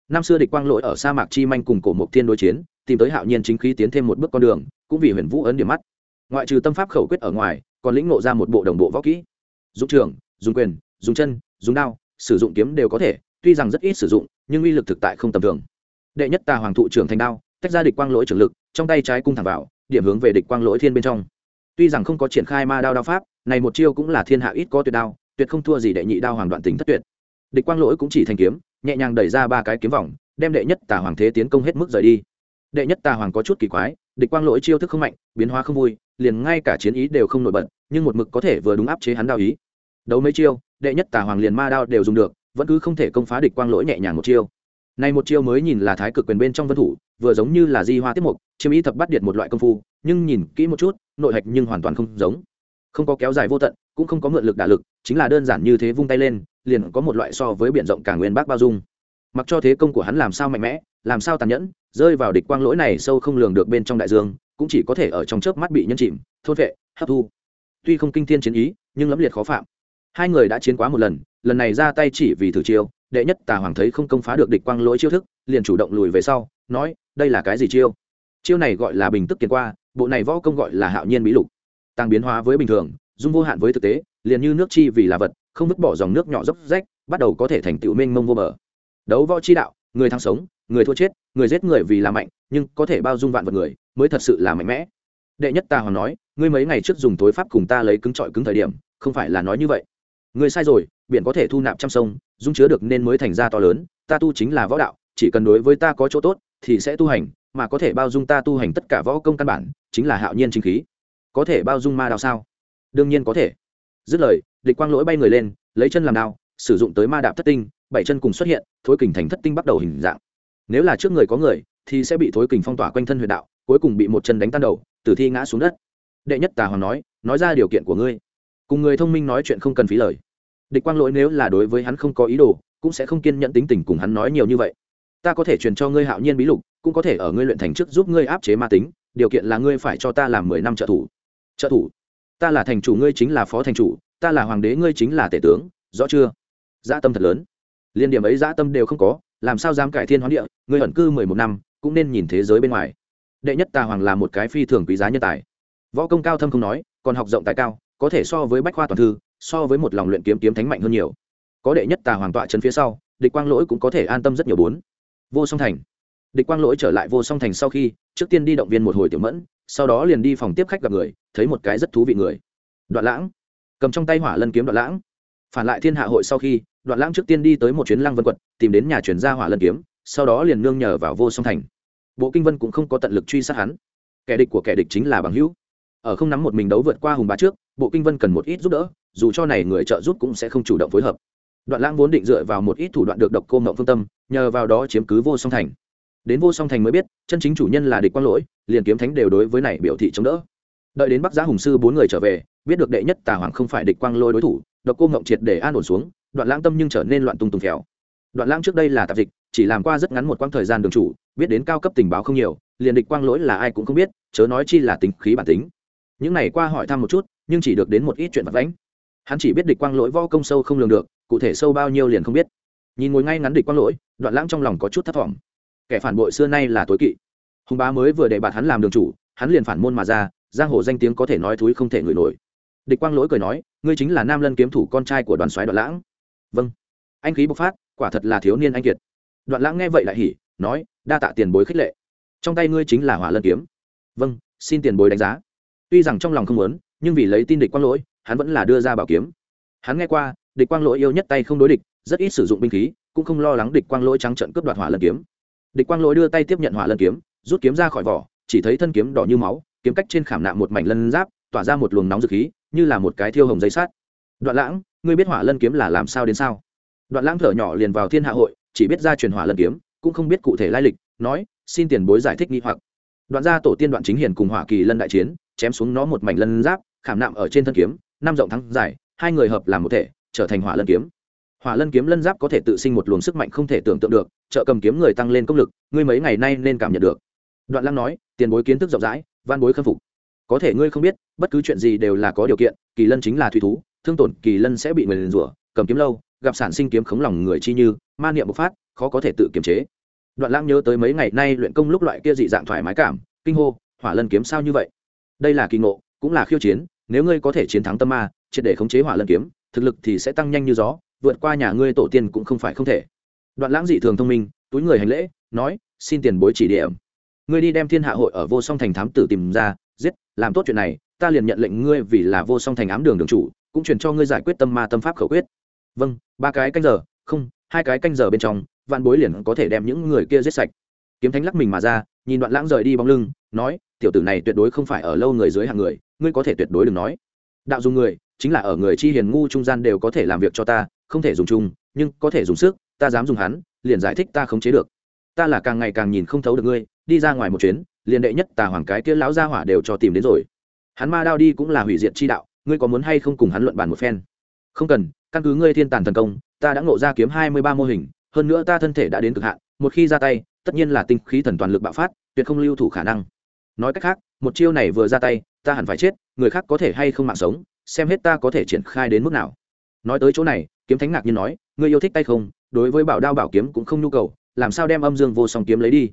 Năm xưa địch quang lỗi ở sa mạc chi manh cùng cổ mộc thiên đối chiến, tìm tới hạo nhiên chính khí tiến thêm một bước con đường, cũng vì huyền vũ ấn điểm mắt ngoại trừ tâm pháp khẩu quyết ở ngoài, còn lĩnh ngộ ra một bộ đồng bộ võ kỹ. Dùng trường, dùng quyền, dùng chân, dùng đao, sử dụng kiếm đều có thể, tuy rằng rất ít sử dụng, nhưng uy lực thực tại không tầm thường. Đệ nhất tà hoàng thụ trưởng thành đao, tách ra địch quang lỗi trường lực, trong tay trái cung thẳng vào, điểm hướng về địch quang lỗi thiên bên trong. Tuy rằng không có triển khai ma đao đao pháp, này một chiêu cũng là thiên hạ ít có tuyệt đao, tuyệt không thua gì đệ nhị đao hoàng đoạn tính thất tuyệt. Địch quang lỗi cũng chỉ thành kiếm, nhẹ nhàng đẩy ra ba cái kiếm vòng, đem đệ nhất tà hoàng thế tiến công hết mức rời đi. Đệ nhất tà hoàng có chút kỳ quái, địch quang lỗi chiêu thức không mạnh, biến hóa không vui liền ngay cả chiến ý đều không nổi bật, nhưng một mực có thể vừa đúng áp chế hắn đao ý. Đấu mấy chiêu, đệ nhất tà hoàng liền ma đao đều dùng được, vẫn cứ không thể công phá địch quang lỗi nhẹ nhàng một chiêu. Này một chiêu mới nhìn là thái cực quyền bên trong vân thủ, vừa giống như là di hoa tiết mục, chiêm ý thập bắt điện một loại công phu, nhưng nhìn kỹ một chút, nội hạch nhưng hoàn toàn không giống. Không có kéo dài vô tận, cũng không có mượn lực đả lực, chính là đơn giản như thế vung tay lên, liền có một loại so với biển rộng cả nguyên bác bao dung. Mặc cho thế công của hắn làm sao mạnh mẽ, làm sao tàn nhẫn, rơi vào địch quang lỗi này sâu không lường được bên trong đại dương cũng chỉ có thể ở trong chớp mắt bị nhân chìm, thôn vệ, hấp thu. Tuy không kinh thiên chiến ý, nhưng lẫm liệt khó phạm. Hai người đã chiến quá một lần lần này ra tay chỉ vì thử chiêu, đệ nhất tà hoàng thấy không công phá được địch quang lỗi chiêu thức, liền chủ động lùi về sau, nói, đây là cái gì chiêu? Chiêu này gọi là bình tức kiến qua, bộ này võ công gọi là hạo nhiên bí lục. Tăng biến hóa với bình thường, dung vô hạn với thực tế, liền như nước chi vì là vật, không vứt bỏ dòng nước nhỏ dốc rách, bắt đầu có thể thành tựu mênh mông vô bờ. Đấu võ chi đạo người thắng sống, người thua chết, người giết người vì là mạnh, nhưng có thể bao dung vạn vật người, mới thật sự là mạnh mẽ. Đệ nhất ta hoàng nói, ngươi mấy ngày trước dùng tối pháp cùng ta lấy cứng trọi cứng thời điểm, không phải là nói như vậy. Ngươi sai rồi, biển có thể thu nạp trăm sông, dung chứa được nên mới thành ra to lớn, ta tu chính là võ đạo, chỉ cần đối với ta có chỗ tốt, thì sẽ tu hành, mà có thể bao dung ta tu hành tất cả võ công căn bản, chính là hạo nhiên chính khí. Có thể bao dung ma đạo sao? Đương nhiên có thể. Dứt lời, địch quang lỗi bay người lên, lấy chân làm đao, sử dụng tới ma đạp thất tinh bảy chân cùng xuất hiện, thối kình thành thất tinh bắt đầu hình dạng. Nếu là trước người có người, thì sẽ bị thối kình phong tỏa quanh thân huyệt đạo, cuối cùng bị một chân đánh tan đầu, tử thi ngã xuống đất. Đệ nhất tà hoàng nói nói ra điều kiện của ngươi. Cùng người thông minh nói chuyện không cần phí lời. Địch quang lỗi nếu là đối với hắn không có ý đồ, cũng sẽ không kiên nhẫn tính tình cùng hắn nói nhiều như vậy. Ta có thể truyền cho ngươi hạo nhiên bí lục, cũng có thể ở ngươi luyện thành trước giúp ngươi áp chế ma tính, điều kiện là ngươi phải cho ta làm mười năm trợ thủ. Trợ thủ? Ta là thành chủ ngươi chính là phó thành chủ, ta là hoàng đế ngươi chính là tể tướng, rõ chưa? Gia tâm thật lớn liên điểm ấy dã tâm đều không có, làm sao dám cải thiên hoán địa ngươi ẩn cư mười một năm, cũng nên nhìn thế giới bên ngoài. Đệ nhất tà hoàng là một cái phi thường quý giá nhân tài. Võ công cao thâm không nói, còn học rộng tài cao, có thể so với bách khoa toàn thư, so với một lòng luyện kiếm kiếm thánh mạnh hơn nhiều. Có đệ nhất tà hoàng tọa chân phía sau, địch quang lỗi cũng có thể an tâm rất nhiều bốn. Vô song thành. Địch quang lỗi trở lại vô song thành sau khi, trước tiên đi động viên một hồi tiểu mẫn, sau đó liền đi phòng tiếp khách gặp người, thấy một cái rất thú vị người. Đoạn lãng. Cầm trong tay hỏa lân kiếm đoạn lãng. Phản lại thiên hạ hội sau khi đoạn lãng trước tiên đi tới một chuyến lăng vân quật, tìm đến nhà chuyển gia hỏa lân kiếm, sau đó liền nương nhờ vào vô song thành. Bộ kinh vân cũng không có tận lực truy sát hắn. Kẻ địch của kẻ địch chính là bằng hữu. Ở không nắm một mình đấu vượt qua hùng bá trước, bộ kinh vân cần một ít giúp đỡ, dù cho này người trợ giúp cũng sẽ không chủ động phối hợp. Đoạn lãng vốn định dựa vào một ít thủ đoạn được độc cô mộng phương tâm, nhờ vào đó chiếm cứ vô song thành. Đến vô song thành mới biết, chân chính chủ nhân là địch quang lỗi, liền kiếm thánh đều đối với này biểu thị chống đỡ. Đợi đến bắc giá hùng sư bốn người trở về, biết được đệ nhất tà hoàng không phải địch quang lôi đối thủ, độc cô mộng triệt để an ổn xuống đoạn lãng tâm nhưng trở nên loạn tung tung khéo đoạn lãng trước đây là tạp dịch, chỉ làm qua rất ngắn một quãng thời gian đường chủ, biết đến cao cấp tình báo không nhiều, liền địch quang lỗi là ai cũng không biết, chớ nói chi là tính khí bản tính. Những này qua hỏi thăm một chút, nhưng chỉ được đến một ít chuyện vật vãnh. Hắn chỉ biết địch quang lỗi vo công sâu không lường được, cụ thể sâu bao nhiêu liền không biết. Nhìn ngồi ngay ngắn địch quang lỗi, đoạn lãng trong lòng có chút thất vọng. Kẻ phản bội xưa nay là tối kỵ. Hùng bá mới vừa để bạt hắn làm đường chủ, hắn liền phản môn mà ra, giang hồ danh tiếng có thể nói thúi không thể ngửi nổi. Địch quang lỗi cười nói, ngươi chính là nam lân kiếm thủ con trai của đoàn soái đoạn lãng vâng. Anh khí bộc phát, quả thật là thiếu niên anh kiệt. Đoạn lãng nghe vậy lại hỉ, nói, đa tạ tiền bối khích lệ. Trong tay ngươi chính là hỏa lân kiếm. Vâng xin tiền bối đánh giá. Tuy rằng trong lòng không muốn, nhưng vì lấy tin địch quang lỗi, hắn vẫn là đưa ra bảo kiếm. Hắn nghe qua, địch quang lỗi yêu nhất tay không đối địch, rất ít sử dụng binh khí, cũng không lo lắng địch quang lỗi trắng trận cướp đoạt hỏa lân kiếm. Địch quang lỗi đưa tay tiếp nhận hỏa lân kiếm, rút kiếm ra khỏi vỏ, chỉ thấy thân kiếm đỏ như máu, kiếm cách trên khảm nạm một mảnh lân giáp, tỏa ra một luồng nóng dực khí, như là một cái thiêu hồng dây sát đoạn lãng ngươi biết hỏa lân kiếm là làm sao đến sao? Đoạn lãng thở nhỏ liền vào thiên hạ hội, chỉ biết ra truyền hỏa lân kiếm, cũng không biết cụ thể lai lịch, nói, xin tiền bối giải thích nghi hoặc. Đoạn gia tổ tiên đoạn chính hiền cùng hỏa kỳ lân đại chiến, chém xuống nó một mảnh lân giáp, khảm nạm ở trên thân kiếm, năm rộng thắng dài hai người hợp làm một thể, trở thành hỏa lân kiếm. Hỏa lân kiếm lân giáp có thể tự sinh một luồng sức mạnh không thể tưởng tượng được, trợ cầm kiếm người tăng lên công lực, ngươi mấy ngày nay nên cảm nhận được. Đoạn lăng nói, tiền bối kiến thức rộng rãi van bối khâm phục. Có thể ngươi không biết, bất cứ chuyện gì đều là có điều kiện, kỳ lân chính là thủy thú thương tổn kỳ lân sẽ bị người liền rủa, cầm kiếm lâu, gặp sản sinh kiếm khống lòng người chi như, ma niệm bộc phát, khó có thể tự kiềm chế. Đoạn lãng nhớ tới mấy ngày nay luyện công lúc loại kia dị dạng thoải mái cảm, kinh hô, hỏa lân kiếm sao như vậy? Đây là kỳ ngộ, cũng là khiêu chiến, nếu ngươi có thể chiến thắng tâm ma, triệt để khống chế hỏa lân kiếm, thực lực thì sẽ tăng nhanh như gió, vượt qua nhà ngươi tổ tiên cũng không phải không thể. Đoạn lãng dị thường thông minh, túi người hành lễ, nói, xin tiền bối chỉ điểm. Ngươi đi đem thiên hạ hội ở vô song thành thám tử tìm ra, giết, làm tốt chuyện này, ta liền nhận lệnh ngươi vì là vô song thành ám đường đường chủ cũng truyền cho ngươi giải quyết tâm ma tâm pháp khẩu quyết. Vâng ba cái canh giờ, không, hai cái canh giờ bên trong, vạn bối liền có thể đem những người kia giết sạch. Kiếm thánh lắc mình mà ra, nhìn đoạn lãng rời đi bóng lưng, nói, tiểu tử này tuyệt đối không phải ở lâu người dưới hàng người, ngươi có thể tuyệt đối đừng nói. Đạo dùng người, chính là ở người chi hiền ngu trung gian đều có thể làm việc cho ta, không thể dùng chung, nhưng có thể dùng sức, ta dám dùng hắn, liền giải thích ta không chế được. Ta là càng ngày càng nhìn không thấu được ngươi, đi ra ngoài một chuyến, liền đệ nhất tà hoàng cái kia lão gia hỏa đều cho tìm đến rồi. Hắn ma đao đi cũng là hủy diệt chi đạo ngươi có muốn hay không cùng hắn luận bàn một phen? Không cần, căn cứ ngươi thiên tàn thần công, ta đã ngộ ra kiếm hai mươi ba mô hình, hơn nữa ta thân thể đã đến cực hạn, một khi ra tay, tất nhiên là tinh khí thần toàn lực bạo phát, tuyệt không lưu thủ khả năng. Nói cách khác, một chiêu này vừa ra tay, ta hẳn phải chết, người khác có thể hay không mạng sống, xem hết ta có thể triển khai đến mức nào. Nói tới chỗ này, kiếm thánh ngạc nhiên nói, ngươi yêu thích tay không, đối với bảo đao bảo kiếm cũng không nhu cầu, làm sao đem âm dương vô song kiếm lấy đi?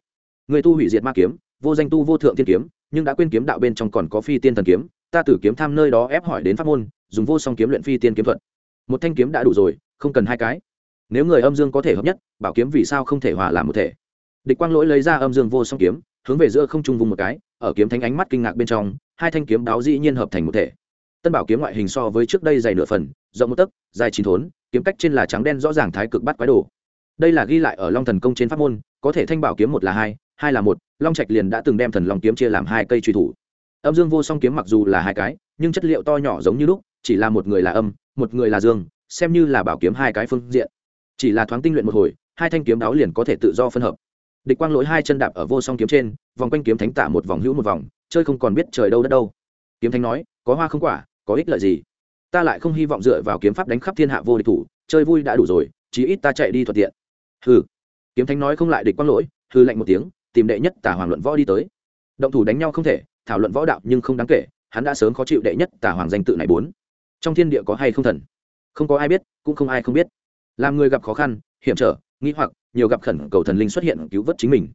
Người tu hủy diệt ma kiếm, vô danh tu vô thượng thiên kiếm, nhưng đã quên kiếm đạo bên trong còn có phi tiên thần kiếm ta tử kiếm tham nơi đó ép hỏi đến pháp môn, dùng vô song kiếm luyện phi tiên kiếm thuật. Một thanh kiếm đã đủ rồi, không cần hai cái. Nếu người âm dương có thể hợp nhất, bảo kiếm vì sao không thể hòa làm một thể? Địch quang lỗi lấy ra âm dương vô song kiếm, hướng về giữa không trung vùng một cái, ở kiếm thánh ánh mắt kinh ngạc bên trong, hai thanh kiếm đáo dĩ nhiên hợp thành một thể. Tân bảo kiếm ngoại hình so với trước đây dày nửa phần, rộng một tấc, dài chín thốn, kiếm cách trên là trắng đen, rõ ràng thái cực bắt quái đồ. Đây là ghi lại ở long thần công trên pháp môn, có thể thanh bảo kiếm một là hai hai là một, long trạch liền đã từng đem thần long kiếm chia làm hai cây truy thủ âm dương vô song kiếm mặc dù là hai cái, nhưng chất liệu to nhỏ giống như lúc, chỉ là một người là âm, một người là dương, xem như là bảo kiếm hai cái phương diện. Chỉ là thoáng tinh luyện một hồi, hai thanh kiếm đáo liền có thể tự do phân hợp. Địch quang lỗi hai chân đạp ở vô song kiếm trên, vòng quanh kiếm thánh tả một vòng hữu một vòng, chơi không còn biết trời đâu đất đâu. Kiếm thánh nói, có hoa không quả, có ích lợi gì? Ta lại không hy vọng dựa vào kiếm pháp đánh khắp thiên hạ vô địch thủ, chơi vui đã đủ rồi, chí ít ta chạy đi thuận tiện. Hừ. Kiếm thánh nói không lại địch quang lỗi hư lạnh một tiếng, tìm đệ nhất tả hoàng luận võ đi tới. Động thủ đánh nhau không thể thảo luận võ đạo nhưng không đáng kể, hắn đã sớm khó chịu đệ nhất tả hoàng danh tự này bốn. Trong thiên địa có hay không thần? Không có ai biết, cũng không ai không biết. Làm người gặp khó khăn, hiểm trở nghĩ hoặc, nhiều gặp khẩn cầu thần linh xuất hiện cứu vớt chính mình.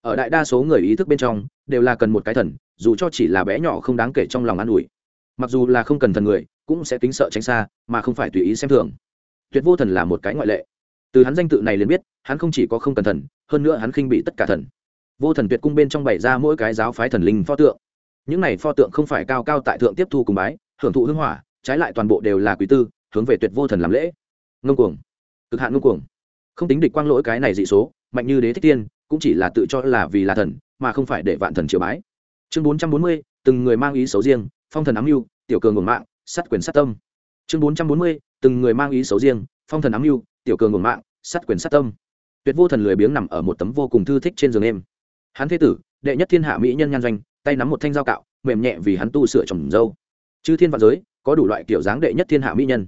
Ở đại đa số người ý thức bên trong, đều là cần một cái thần, dù cho chỉ là bé nhỏ không đáng kể trong lòng an ủi. Mặc dù là không cần thần người, cũng sẽ tính sợ tránh xa, mà không phải tùy ý xem thường. Tuyệt vô thần là một cái ngoại lệ. Từ hắn danh tự này liền biết, hắn không chỉ có không cần thần, hơn nữa hắn khinh bị tất cả thần. Vô thần tuyệt cung bên trong bày ra mỗi cái giáo phái thần linh pho tượng những này pho tượng không phải cao cao tại thượng tiếp thu cùng bái, hưởng thụ hưng hỏa, trái lại toàn bộ đều là quý tư, hướng về tuyệt vô thần làm lễ. Ngông cuồng. Cực hạn ngông cuồng. Không tính địch quang lỗi cái này dị số, mạnh như đế thích tiên, cũng chỉ là tự cho là vì là thần, mà không phải để vạn thần triều bái. Chương bốn trăm bốn mươi, từng người mang ý xấu riêng, phong thần ám mưu, tiểu cường ngưỡng mạng, sát quyền sát tâm. Chương bốn trăm bốn mươi, từng người mang ý xấu riêng, phong thần ám mưu, tiểu cường ngưỡng mạng, sát quyền sát tâm. Tuyệt vô thần lười biếng nằm ở một tấm vô cùng thư thích trên giường em hắn thế tử, đệ nhất thiên hạ mỹ nhân nhan doanh tay nắm một thanh dao cạo, mềm nhẹ vì hắn tu sửa trồng dâu. Chư thiên vạn giới, có đủ loại kiểu dáng đệ nhất thiên hạ mỹ nhân.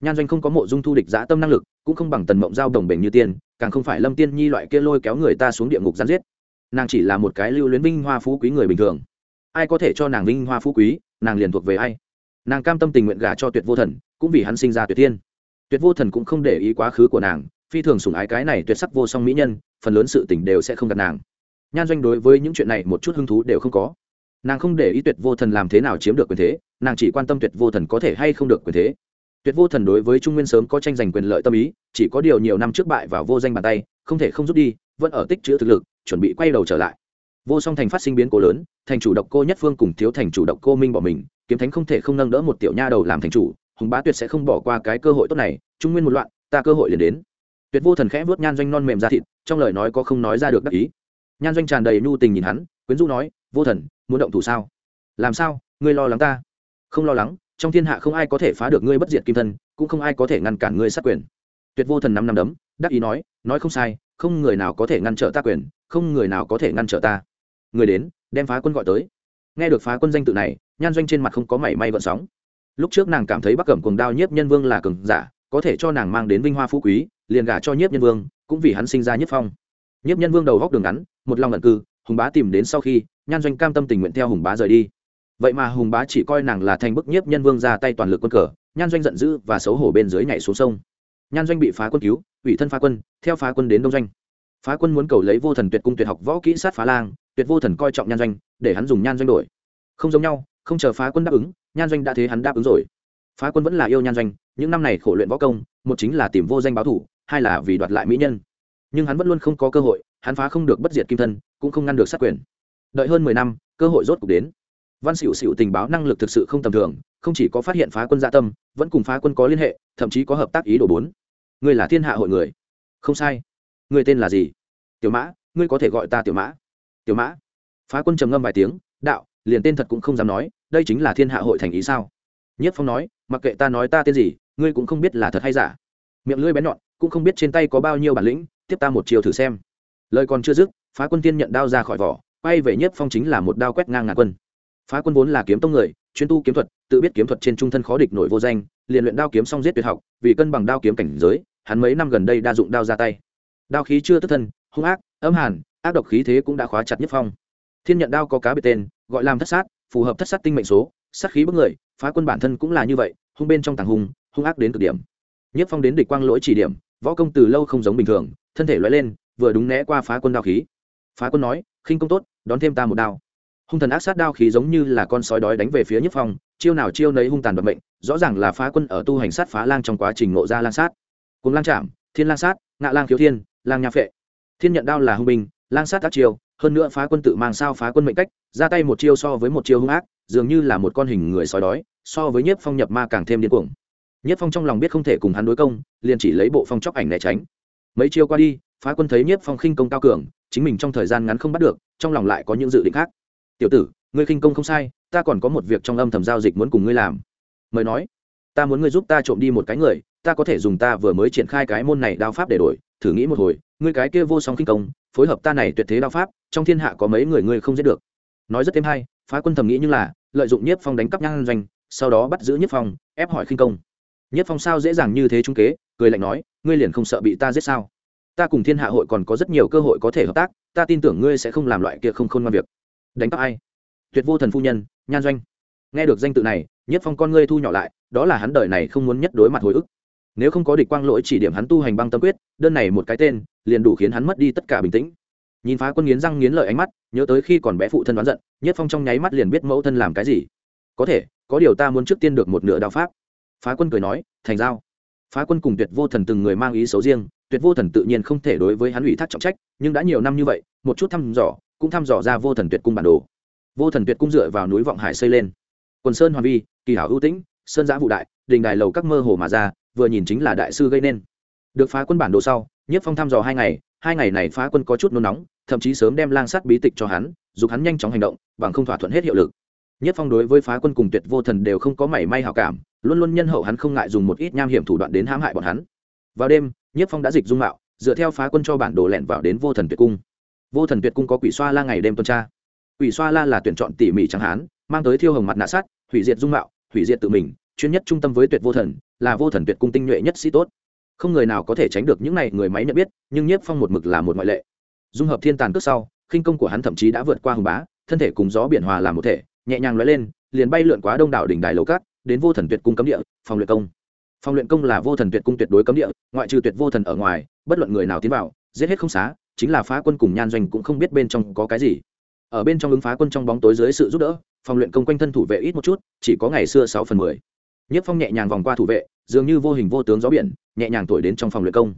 Nhan doanh không có mộ dung thu địch giã tâm năng lực, cũng không bằng tần mộng giao đồng bền như tiên, càng không phải lâm tiên nhi loại kia lôi kéo người ta xuống địa ngục gián giết. Nàng chỉ là một cái lưu luyến vinh hoa phú quý người bình thường. Ai có thể cho nàng vinh hoa phú quý, nàng liền thuộc về ai? Nàng cam tâm tình nguyện gả cho tuyệt vô thần, cũng vì hắn sinh ra tuyệt tiên tuyệt vô thần cũng không để ý quá khứ của nàng, phi thường sủng ái cái này tuyệt sắc vô song mỹ nhân, phần lớn sự tình đều sẽ không gặp nàng nhan doanh đối với những chuyện này một chút hứng thú đều không có. Nàng không để ý tuyệt vô thần làm thế nào chiếm được quyền thế, nàng chỉ quan tâm tuyệt vô thần có thể hay không được quyền thế. Tuyệt vô thần đối với trung nguyên sớm có tranh giành quyền lợi tâm ý, chỉ có điều nhiều năm trước bại vào vô danh bàn tay, không thể không rút đi, vẫn ở tích chữ thực lực, chuẩn bị quay đầu trở lại. Vô song thành phát sinh biến cố lớn, thành chủ độc cô nhất phương cùng thiếu thành chủ độc cô minh bỏ mình, kiếm thánh không thể không nâng đỡ một tiểu nha đầu làm thành chủ, hùng bá tuyệt sẽ không bỏ qua cái cơ hội tốt này, trung nguyên một loạn, ta cơ hội liền đến. Tuyệt vô thần khẽ vớt nhan doanh non mềm ra thịt, trong lời nói có không nói ra được đắc ý nhan doanh tràn đầy nhu tình nhìn hắn, quyến rũ nói, vô thần, muốn động thủ sao? Làm sao? Ngươi lo lắng ta? Không lo lắng, trong thiên hạ không ai có thể phá được ngươi bất diệt kim thân, cũng không ai có thể ngăn cản ngươi sát quyền. Tuyệt vô thần năm năm đấm, đắc ý nói nói không sai, không người nào có thể ngăn trở ta quyền, không người nào có thể ngăn trở ta. Người đến, đem phá quân gọi tới. Nghe được phá quân danh tự này, nhan doanh trên mặt không có mảy may vận sóng. Lúc trước nàng cảm thấy bắc cẩm cuồng đao nhiếp nhân vương là cường giả, có thể cho nàng mang đến vinh hoa phú quý, liền gả cho nhiếp nhân vương, cũng vì hắn sinh ra nhất phong nhiếp nhân vương đầu góc đường ngắn, một lòng lận cư, hùng bá tìm đến sau khi, nhan doanh cam tâm tình nguyện theo hùng bá rời đi. Vậy mà hùng bá chỉ coi nàng là thành bức nhiếp nhân vương ra tay toàn lực quân cờ, nhan doanh giận dữ và xấu hổ bên dưới nhảy xuống sông. Nhan doanh bị phá quân cứu, ủy thân phá quân, theo phá quân đến đông doanh. Phá quân muốn cầu lấy vô thần tuyệt cung tuyệt học võ kỹ sát phá lang, tuyệt vô thần coi trọng nhan doanh, để hắn dùng nhan doanh đổi. Không giống nhau, không chờ phá quân đáp ứng, nhan doanh đã thế hắn đáp ứng rồi. Phá quân vẫn là yêu nhan doanh, những năm này khổ luyện võ công, một chính là tìm vô danh báo thủ, hai là vì đoạt lại mỹ nhân nhưng hắn vẫn luôn không có cơ hội, hắn phá không được bất diệt kim thân, cũng không ngăn được sát quyền. Đợi hơn mười năm, cơ hội rốt cuộc đến. Văn xỉu xỉu tình báo năng lực thực sự không tầm thường, không chỉ có phát hiện phá quân gia dạ tâm, vẫn cùng phá quân có liên hệ, thậm chí có hợp tác ý đồ bốn. Ngươi là thiên hạ hội người. Không sai. Ngươi tên là gì? Tiểu mã, ngươi có thể gọi ta tiểu mã. Tiểu mã. Phá quân trầm ngâm vài tiếng, đạo, liền tên thật cũng không dám nói, đây chính là thiên hạ hội thành ý sao? Nhất phong nói, mặc kệ ta nói ta tên gì, ngươi cũng không biết là thật hay giả. Miệng lưỡi bén nhọn, cũng không biết trên tay có bao nhiêu bản lĩnh tiếp ta một chiều thử xem. Lời còn chưa dứt, phá quân tiên nhận đao ra khỏi vỏ, quay về nhất phong chính là một đao quét ngang ngàn quân. Phá quân vốn là kiếm tông người, chuyên tu kiếm thuật, tự biết kiếm thuật trên trung thân khó địch nổi vô danh, liền luyện đao kiếm xong giết tuyệt học, vì cân bằng đao kiếm cảnh giới, hắn mấy năm gần đây đa dụng đao ra tay. Đao khí chưa tức thân, hung ác, âm hàn, ác độc khí thế cũng đã khóa chặt nhất phong. Thiên nhận đao có cá biệt tên, gọi làm thất sát, phù hợp thất sát tinh mệnh số, sát khí bức người, phá quân bản thân cũng là như vậy, hung bên trong tàng hung hung ác đến cực điểm. Nhất phong đến địch quang lỗi chỉ điểm, võ công từ lâu không giống bình thường thân thể loại lên vừa đúng né qua phá quân đao khí. Phá quân nói khinh công tốt đón thêm ta một đao. Hung thần ác sát đao khí giống như là con sói đói đánh về phía nhất phong chiêu nào chiêu nấy hung tàn bật mệnh rõ ràng là phá quân ở tu hành sát phá lang trong quá trình ngộ ra lang sát. Cùng lang chạm, thiên lang sát ngạ lang khiếu thiên lang nha phệ. Thiên nhận đao là hung binh lang sát tác chiêu hơn nữa phá quân tự mang sao phá quân mệnh cách ra tay một chiêu so với một chiêu hung ác dường như là một con hình người sói đói so với nhiếp phong nhập ma càng thêm điên cuồng. Nhiếp phong trong lòng biết không thể cùng hắn đối công liền chỉ lấy bộ phong chóc ảnh né tránh mấy chiêu qua đi, phá quân thấy nhiếp phong khinh công cao cường, chính mình trong thời gian ngắn không bắt được, trong lòng lại có những dự định khác. Tiểu tử, ngươi khinh công không sai, ta còn có một việc trong âm thầm giao dịch muốn cùng ngươi làm. Mời nói, ta muốn ngươi giúp ta trộm đi một cái người, ta có thể dùng ta vừa mới triển khai cái môn này đao pháp để đổi, thử nghĩ một hồi, ngươi cái kia vô song khinh công, phối hợp ta này tuyệt thế đao pháp, trong thiên hạ có mấy người ngươi không giết được. Nói rất thêm hay, phá quân thầm nghĩ như là, lợi dụng nhiếp phong đánh cắp nhan doanh, sau đó bắt giữ nhiếp phong, ép hỏi khinh công. Nhất phong sao dễ dàng như thế trung kế, cười lạnh nói, ngươi liền không sợ bị ta giết sao? Ta cùng thiên hạ hội còn có rất nhiều cơ hội có thể hợp tác, ta tin tưởng ngươi sẽ không làm loại kia không khôn ngoan việc. Đánh tóc ai? Tuyệt vô thần phu nhân, nhan doanh. Nghe được danh tự này, Nhất phong con ngươi thu nhỏ lại, đó là hắn đời này không muốn nhất đối mặt hồi ức. Nếu không có địch quang lỗi chỉ điểm hắn tu hành băng tâm quyết, đơn này một cái tên, liền đủ khiến hắn mất đi tất cả bình tĩnh. Nhìn phá quân nghiến răng nghiến lợi ánh mắt, nhớ tới khi còn bé phụ thân đoán giận, nhất phong trong nháy mắt liền biết mẫu thân làm cái gì. Có thể, có điều ta muốn trước tiên được một nửa đạo pháp phá quân cười nói, thành giao. Phá quân cùng tuyệt vô thần từng người mang ý xấu riêng, tuyệt vô thần tự nhiên không thể đối với hắn ủy thác trọng trách, nhưng đã nhiều năm như vậy, một chút thăm dò, cũng thăm dò ra vô thần tuyệt cung bản đồ. Vô thần tuyệt cung dựa vào núi vọng hải xây lên. Quần sơn hoàn vi, kỳ hảo ưu tĩnh, sơn giã vụ đại, đình đài lầu các mơ hồ mà ra, vừa nhìn chính là đại sư gây nên. Được phá quân bản đồ sau, nhất phong thăm dò hai ngày hai ngày này phá quân có chút nôn nóng, thậm chí sớm đem lang sát bí tịch cho hắn, giúp hắn nhanh chóng hành động, bằng không thỏa thuận hết hiệu lực. Nhất phong đối với phá quân cùng tuyệt vô thần đều không có mảy may hảo cảm luôn luôn nhân hậu hắn không ngại dùng một ít nham hiểm thủ đoạn đến hãm hại bọn hắn. Vào đêm nhất phong đã dịch dung mạo, dựa theo phá quân cho bản đồ lẹn vào đến vô thần tuyệt cung. Vô thần tuyệt cung có quỷ xoa la ngày đêm tuần tra. Quỷ xoa la là tuyển chọn tỉ mỉ chẳng hán, mang tới thiêu hồng mặt nạ sát, hủy diệt dung mạo, hủy diệt tự mình, chuyên nhất trung tâm với tuyệt vô thần, là vô thần tuyệt cung tinh nhuệ nhất sĩ tốt. Không người nào có thể tránh được những này, người máy nhận biết, nhưng nhiếp phong một mực là một ngoại lệ. Dung hợp thiên tàn cước sau, khinh công của hắn thậm chí đã vượt qua hồng bá, thân thể cùng gió biển hòa làm một thể, nhẹ nhàng lóe lên, liền bay lượn quá đông đảo đỉnh đài lầu cát đến vô thần tuyệt cung cấm địa, phòng luyện công. Phòng luyện công là vô thần tuyệt cung tuyệt đối cấm địa, ngoại trừ tuyệt vô thần ở ngoài, bất luận người nào tiến vào, giết hết không xá, chính là phá quân cùng nhan doanh cũng không biết bên trong có cái gì. Ở bên trong ứng phá quân trong bóng tối dưới sự giúp đỡ, phòng luyện công quanh thân thủ vệ ít một chút, chỉ có ngày xưa sáu phần mười. Nhất phong nhẹ nhàng vòng qua thủ vệ, dường như vô hình vô tướng gió biển, nhẹ nhàng thổi đến trong phòng luyện công.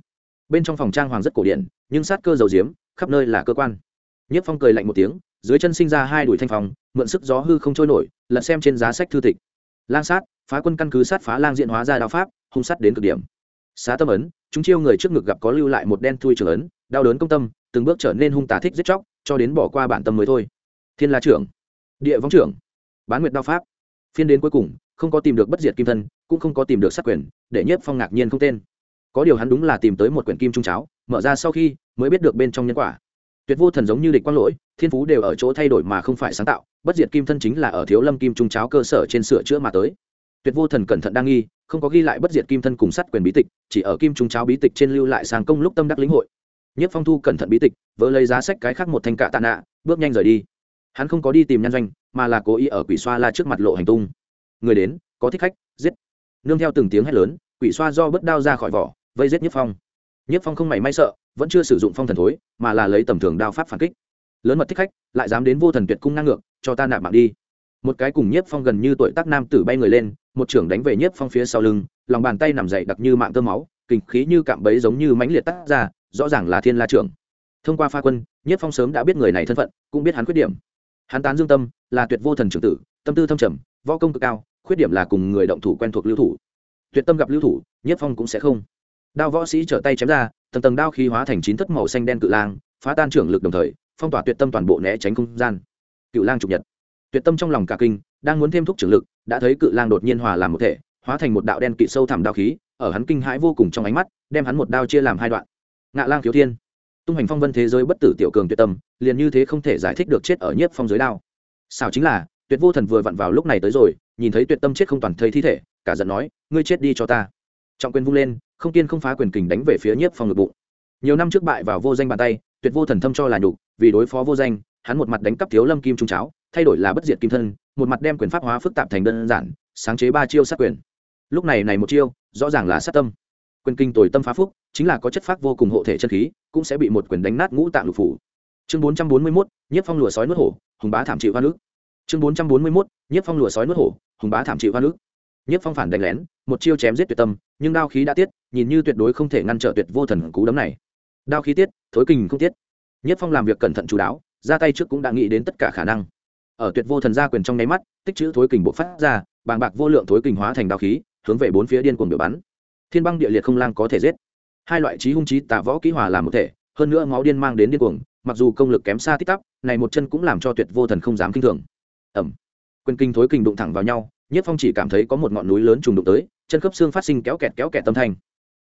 Bên trong phòng trang hoàng rất cổ điển, nhưng sát cơ dầu diếm, khắp nơi là cơ quan. Nhất phong cười lạnh một tiếng, dưới chân sinh ra hai đùi thanh phòng mượn sức gió hư không trôi nổi, lật xem trên giá sách thư tịch lang sát, phá quân căn cứ sát phá lang diện hóa ra đao pháp, hung sát đến cực điểm. Xá tâm ấn, chúng chiêu người trước ngực gặp có lưu lại một đen thui trường ấn, đau đớn công tâm, từng bước trở nên hung tà thích giết chóc, cho đến bỏ qua bản tâm mới thôi. Thiên la trưởng, địa võng trưởng, bán nguyệt đao pháp. Phiên đến cuối cùng, không có tìm được bất diệt kim thân, cũng không có tìm được sát quyền, để nhất phong ngạc nhiên không tên. Có điều hắn đúng là tìm tới một quyển kim trung cháo, mở ra sau khi mới biết được bên trong nhân quả tuyệt vô thần giống như địch quang lỗi, thiên phú đều ở chỗ thay đổi mà không phải sáng tạo, bất diệt kim thân chính là ở thiếu lâm kim trung cháo cơ sở trên sửa chữa mà tới. Tuyệt vô thần cẩn thận đang nghi, không có ghi lại bất diệt kim thân cùng sát quyền bí tịch, chỉ ở kim trung cháo bí tịch trên lưu lại sang công lúc tâm đắc lĩnh hội. Nhất phong thu cẩn thận bí tịch, vỡ lấy giá sách cái khác một thanh cạ tạ nạ, bước nhanh rời đi. Hắn không có đi tìm nhan doanh, mà là cố ý ở quỷ xoa la trước mặt lộ hành tung. Người đến, có thích khách, giết. Nương theo từng tiếng hét lớn, quỷ xoa do bất đao ra khỏi vỏ, vây giết nhất phong. Nhất phong không mảy may sợ vẫn chưa sử dụng phong thần thối, mà là lấy tầm thường đao pháp phản kích. Lớn mật thích khách, lại dám đến vô thần tuyệt cung năng ngược, cho ta nạp mạng đi. Một cái cùng nhiếp phong gần như tuổi tác nam tử bay người lên, một trưởng đánh về nhiếp phong phía sau lưng, lòng bàn tay nằm dậy đặc như mạng tơ máu kình khí như cạm bẫy giống như mãnh liệt tắt ra, rõ ràng là thiên la trưởng. Thông qua pha quân, nhiếp phong sớm đã biết người này thân phận, cũng biết hắn khuyết điểm. Hắn tán dương tâm, là tuyệt vô thần trưởng tử, tâm tư thâm trầm, võ công cực cao, khuyết điểm là cùng người động thủ quen thuộc lưu thủ. Tuyệt tâm gặp lưu thủ nhất phong cũng sẽ không đao võ sĩ trở tay chém ra, tầng tầng đao khí hóa thành chín thất màu xanh đen cự lang, phá tan trưởng lực đồng thời, phong tỏa tuyệt tâm toàn bộ né tránh không gian. Cự lang trục nhật. Tuyệt tâm trong lòng cả kinh, đang muốn thêm thúc trưởng lực, đã thấy cự lang đột nhiên hòa làm một thể, hóa thành một đạo đen kỵ sâu thẳm đao khí, ở hắn kinh hãi vô cùng trong ánh mắt, đem hắn một đao chia làm hai đoạn. Ngạ lang thiếu thiên. Tung hành phong vân thế giới bất tử tiểu cường tuyệt tâm, liền như thế không thể giải thích được chết ở nhiếp phong giới đao. Sao chính là, tuyệt vô thần vừa vặn vào lúc này tới rồi, nhìn thấy tuyệt tâm chết không toàn thây thi thể, cả giận nói, ngươi chết đi cho ta. Trọng quyền vung lên không tiên không phá quyền kình đánh về phía nhiếp phong ngực bụng. Nhiều năm trước bại vào vô danh bàn tay, tuyệt vô thần thâm cho là nhục, vì đối phó vô danh, hắn một mặt đánh cắp thiếu lâm kim trung cháo, thay đổi là bất diệt kim thân, một mặt đem quyền pháp hóa phức tạp thành đơn giản, sáng chế ba chiêu sát quyền. Lúc này này một chiêu, rõ ràng là sát tâm. Quyền kinh tồi tâm phá phúc, chính là có chất pháp vô cùng hộ thể chân khí, cũng sẽ bị một quyền đánh nát ngũ tạng lục phủ. Chương bốn trăm bốn mươi mốt, nhiếp phong lùa sói nuốt hổ, hùng bá thảm chịu hoa nước chương bốn trăm bốn mươi mốt, nhiếp phong lùa sói nuốt hổ, hùng bá thảm chịu hoa nước nhiếp phong phản đánh lén một chiêu chém giết tuyệt tâm, nhưng đao khí đã tiết, nhìn như tuyệt đối không thể ngăn trở tuyệt vô thần cú đấm này. Đao khí tiết, thối kình không tiết. Nhất phong làm việc cẩn thận chú đáo, ra tay trước cũng đã nghĩ đến tất cả khả năng. Ở tuyệt vô thần gia quyền trong nháy mắt, tích chữ thối kình bộ phát ra, bàng bạc vô lượng thối kình hóa thành đao khí, hướng về bốn phía điên cuồng biểu bắn. Thiên băng địa liệt không lang có thể giết. Hai loại trí hung trí tạ võ kỹ hòa làm một thể, hơn nữa máu điên mang đến điên cuồng, mặc dù công lực kém xa tích tắp, này một chân cũng làm cho tuyệt vô thần không dám kinh thường. Ẩm. Quyền kinh thối kình đụng thẳng vào nhau, nhất phong chỉ cảm thấy có một ngọn núi lớn trùng đụng tới chân khớp xương phát sinh kéo kẹt kéo kẹt tâm thanh.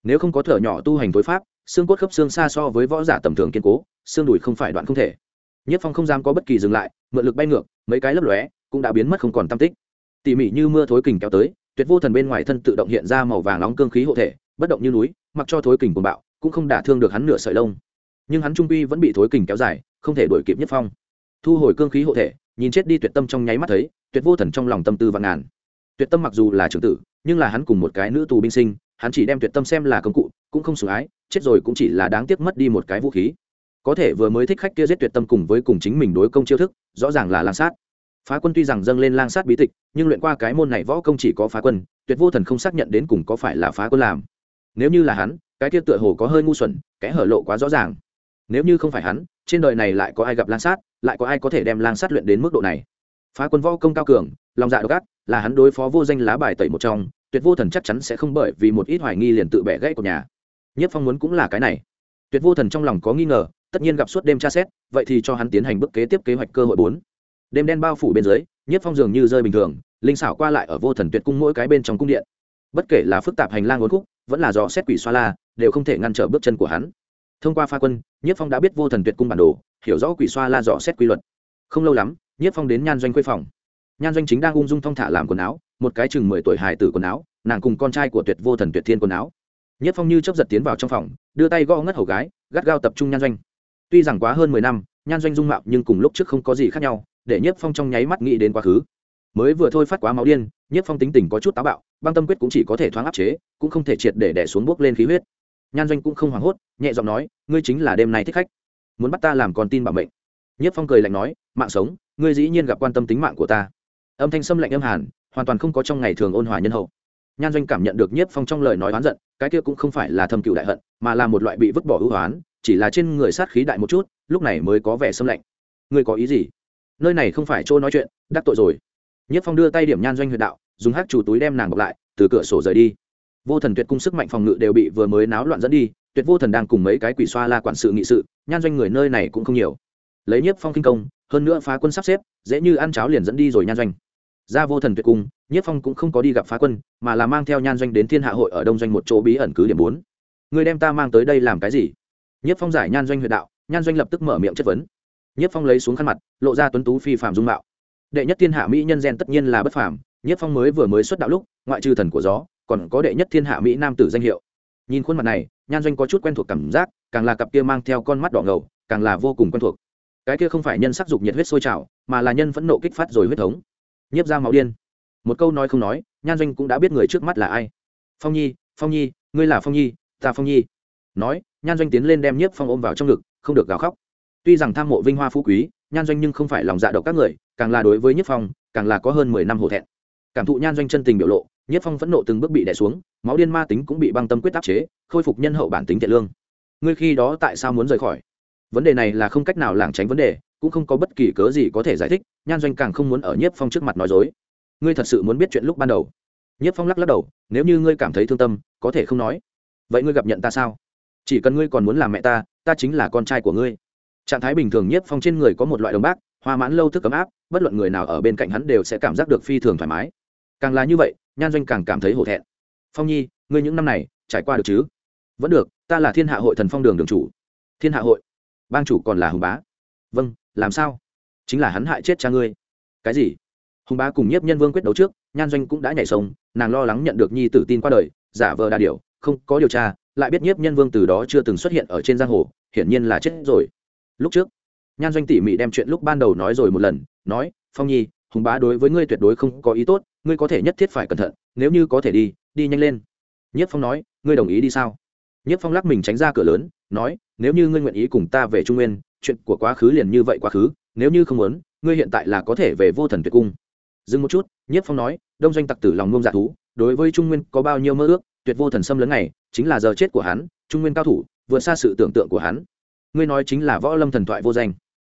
Nếu không có thở nhỏ tu hành tối pháp, xương cốt khớp xương xa so với võ giả tầm thường kiên cố, xương đùi không phải đoạn không thể. Nhất phong không dám có bất kỳ dừng lại, mượn lực bay ngược, mấy cái lấp lóe, cũng đã biến mất không còn tam tích. Tỉ mỉ như mưa thối kình kéo tới, tuyệt vô thần bên ngoài thân tự động hiện ra màu vàng nóng cương khí hộ thể, bất động như núi, mặc cho thối kình cuồng bạo, cũng không đả thương được hắn nửa sợi lông. Nhưng hắn trung quy vẫn bị thối kình kéo dài, không thể đuổi kịp nhất phong. Thu hồi cương khí hộ thể, nhìn chết đi tuyệt tâm trong nháy mắt thấy, tuyệt vô thần trong lòng tâm tư vạn ngàn. Tuyệt tâm mặc dù là trưởng tử nhưng là hắn cùng một cái nữ tù binh sinh, hắn chỉ đem tuyệt tâm xem là công cụ, cũng không sủng ái, chết rồi cũng chỉ là đáng tiếc mất đi một cái vũ khí. Có thể vừa mới thích khách kia giết tuyệt tâm cùng với cùng chính mình đối công chiêu thức, rõ ràng là lang sát. Phá quân tuy rằng dâng lên lang sát bí tịch, nhưng luyện qua cái môn này võ công chỉ có phá quân, tuyệt vô thần không xác nhận đến cùng có phải là phá quân làm. Nếu như là hắn, cái kia tựa hồ có hơi ngu xuẩn, kẽ hở lộ quá rõ ràng. Nếu như không phải hắn, trên đời này lại có ai gặp lang sát, lại có ai có thể đem lang sát luyện đến mức độ này? Phá quân võ công cao cường, lòng dạ độc ác, là hắn đối phó vô danh lá bài tẩy một trong, tuyệt vô thần chắc chắn sẽ không bởi vì một ít hoài nghi liền tự bẻ gãy của nhà. Nhất phong muốn cũng là cái này. Tuyệt vô thần trong lòng có nghi ngờ, tất nhiên gặp suốt đêm tra xét, vậy thì cho hắn tiến hành bước kế tiếp kế hoạch cơ hội bốn. Đêm đen bao phủ bên dưới, nhất phong dường như rơi bình thường, linh xảo qua lại ở vô thần tuyệt cung mỗi cái bên trong cung điện. Bất kể là phức tạp hành lang uốn khúc, vẫn là do xét quỷ xoa la, đều không thể ngăn trở bước chân của hắn. Thông qua pha quân, nhất phong đã biết vô thần tuyệt cung bản đồ, hiểu rõ quỷ xoa la dò xét quy luật. Không lâu lắm nhất phong đến nhan doanh quê phòng. Nhan doanh chính đang ung dung thong thả làm quần áo, một cái chừng mười tuổi hài tử quần áo, nàng cùng con trai của tuyệt vô thần tuyệt thiên quần áo. Nhất phong như chấp giật tiến vào trong phòng, đưa tay gõ ngất hầu gái, gắt gao tập trung nhan doanh. Tuy rằng quá hơn mười năm, nhan doanh dung mạo nhưng cùng lúc trước không có gì khác nhau, để nhất phong trong nháy mắt nghĩ đến quá khứ. Mới vừa thôi phát quá máu điên, nhất phong tính tình có chút táo bạo, băng tâm quyết cũng chỉ có thể thoáng áp chế, cũng không thể triệt để đẻ xuống bước lên khí huyết. Nhan doanh cũng không hoảng hốt, nhẹ giọng nói, ngươi chính là đêm nay thích khách, muốn bắt ta làm con tin bảo mệnh. Nhất phong cười lạnh nói, mạng sống ngươi dĩ nhiên gặp quan tâm tính mạng của ta. Âm thanh xâm lạnh âm hàn, hoàn toàn không có trong ngày thường ôn hòa nhân hậu. Nhan doanh cảm nhận được nhiếp phong trong lời nói oán giận, cái kia cũng không phải là thâm cựu đại hận, mà là một loại bị vứt bỏ ưu hoán chỉ là trên người sát khí đại một chút, lúc này mới có vẻ xâm lạnh. Ngươi có ý gì? Nơi này không phải chỗ nói chuyện, đắc tội rồi. Nhiếp phong đưa tay điểm nhan doanh huyện đạo, dùng hát chủ túi đem nàng bọc lại, từ cửa sổ rời đi. Vô thần tuyệt cung sức mạnh phòng ngự đều bị vừa mới náo loạn dẫn đi, tuyệt vô thần đang cùng mấy cái quỷ xoa la quản sự nghị sự, nhan doanh người nơi này cũng không nhiều. Lấy nhiếp phong kinh công hơn nữa phá quân sắp xếp, dễ như ăn cháo liền dẫn đi rồi nhan doanh. Ra vô thần tuyệt cung, nhiếp phong cũng không có đi gặp phá quân, mà là mang theo nhan doanh đến thiên hạ hội ở đông doanh một chỗ bí ẩn cứ điểm bốn. Người đem ta mang tới đây làm cái gì? Nhiếp phong giải nhan doanh huyện đạo, nhan doanh lập tức mở miệng chất vấn. Nhiếp phong lấy xuống khăn mặt, lộ ra tuấn tú phi phạm dung mạo. Đệ nhất thiên hạ mỹ nhân gen tất nhiên là bất phàm, nhiếp phong mới vừa mới xuất đạo lúc, ngoại trừ thần của gió, còn có đệ nhất thiên hạ mỹ nam tử danh hiệu. Nhìn khuôn mặt này, nhan doanh có chút quen thuộc cảm giác, càng là cặp kia mang theo con mắt đỏ ngầu, càng là vô cùng quen thuộc cái kia không phải nhân sắc dục nhiệt huyết sôi trào, mà là nhân phẫn nộ kích phát rồi huyết thống. Nhiếp ra máu điên. Một câu nói không nói, nhan doanh cũng đã biết người trước mắt là ai. Phong nhi phong nhi, ngươi là phong nhi, ta phong nhi. Nói, nhan doanh tiến lên đem nhiếp phong ôm vào trong ngực, không được gào khóc. Tuy rằng tham mộ vinh hoa phú quý, nhan doanh nhưng không phải lòng dạ độc các người, càng là đối với nhiếp phong, càng là có hơn mười năm hổ thẹn. Cảm thụ nhan doanh chân tình biểu lộ, nhiếp phong phẫn nộ từng bước bị đẻ xuống, máu điên ma tính cũng bị băng tâm quyết áp chế, khôi phục nhân hậu bản tính thiện lương. Ngươi khi đó tại sao muốn rời khỏi? Vấn đề này là không cách nào lảng tránh vấn đề, cũng không có bất kỳ cớ gì có thể giải thích, nhan doanh càng không muốn ở nhiếp phong trước mặt nói dối. Ngươi thật sự muốn biết chuyện lúc ban đầu? Nhiếp phong lắc lắc đầu, nếu như ngươi cảm thấy thương tâm, có thể không nói. Vậy ngươi gặp nhận ta sao? Chỉ cần ngươi còn muốn làm mẹ ta ta chính là con trai của ngươi. Trạng thái bình thường nhiếp phong trên người có một loại đồng bác, hoa mãn lâu thức ấm áp, bất luận người nào ở bên cạnh hắn đều sẽ cảm giác được phi thường thoải mái. Càng là như vậy, nhan doanh càng cảm thấy hổ thẹn. Phong nhi, ngươi những năm này, trải qua được chứ? Vẫn được, ta là thiên hạ hội thần phong đường đường chủ. Thiên hạ hội bang chủ còn là hùng bá. Vâng làm sao? Chính là hắn hại chết cha ngươi. Cái gì? Hùng bá cùng nhiếp nhân vương quyết đấu trước, nhan doanh cũng đã nhảy sông, nàng lo lắng nhận được nhi tử tin qua đời, giả vờ đa điều, không có điều tra, lại biết nhiếp nhân vương từ đó chưa từng xuất hiện ở trên giang hồ, hiển nhiên là chết rồi. Lúc trước, nhan doanh tỉ mỉ đem chuyện lúc ban đầu nói rồi một lần, nói, phong nhi, hùng bá đối với ngươi tuyệt đối không có ý tốt, ngươi có thể nhất thiết phải cẩn thận, nếu như có thể đi đi nhanh lên. Nhất phong nói, ngươi đồng ý đi sao? Nhất phong lắc mình tránh ra cửa lớn nói, nếu như ngươi nguyện ý cùng ta về trung nguyên, chuyện của quá khứ liền như vậy quá khứ, nếu như không muốn, ngươi hiện tại là có thể về vô thần tuyệt cung. Dừng một chút nhất phong nói, đông doanh tặc tử lòng ngông dạ thú, đối với trung nguyên có bao nhiêu mơ ước, tuyệt vô thần xâm lớn này, chính là giờ chết của hắn, trung nguyên cao thủ, vượt xa sự tưởng tượng của hắn. Ngươi nói chính là võ lâm thần thoại vô danh.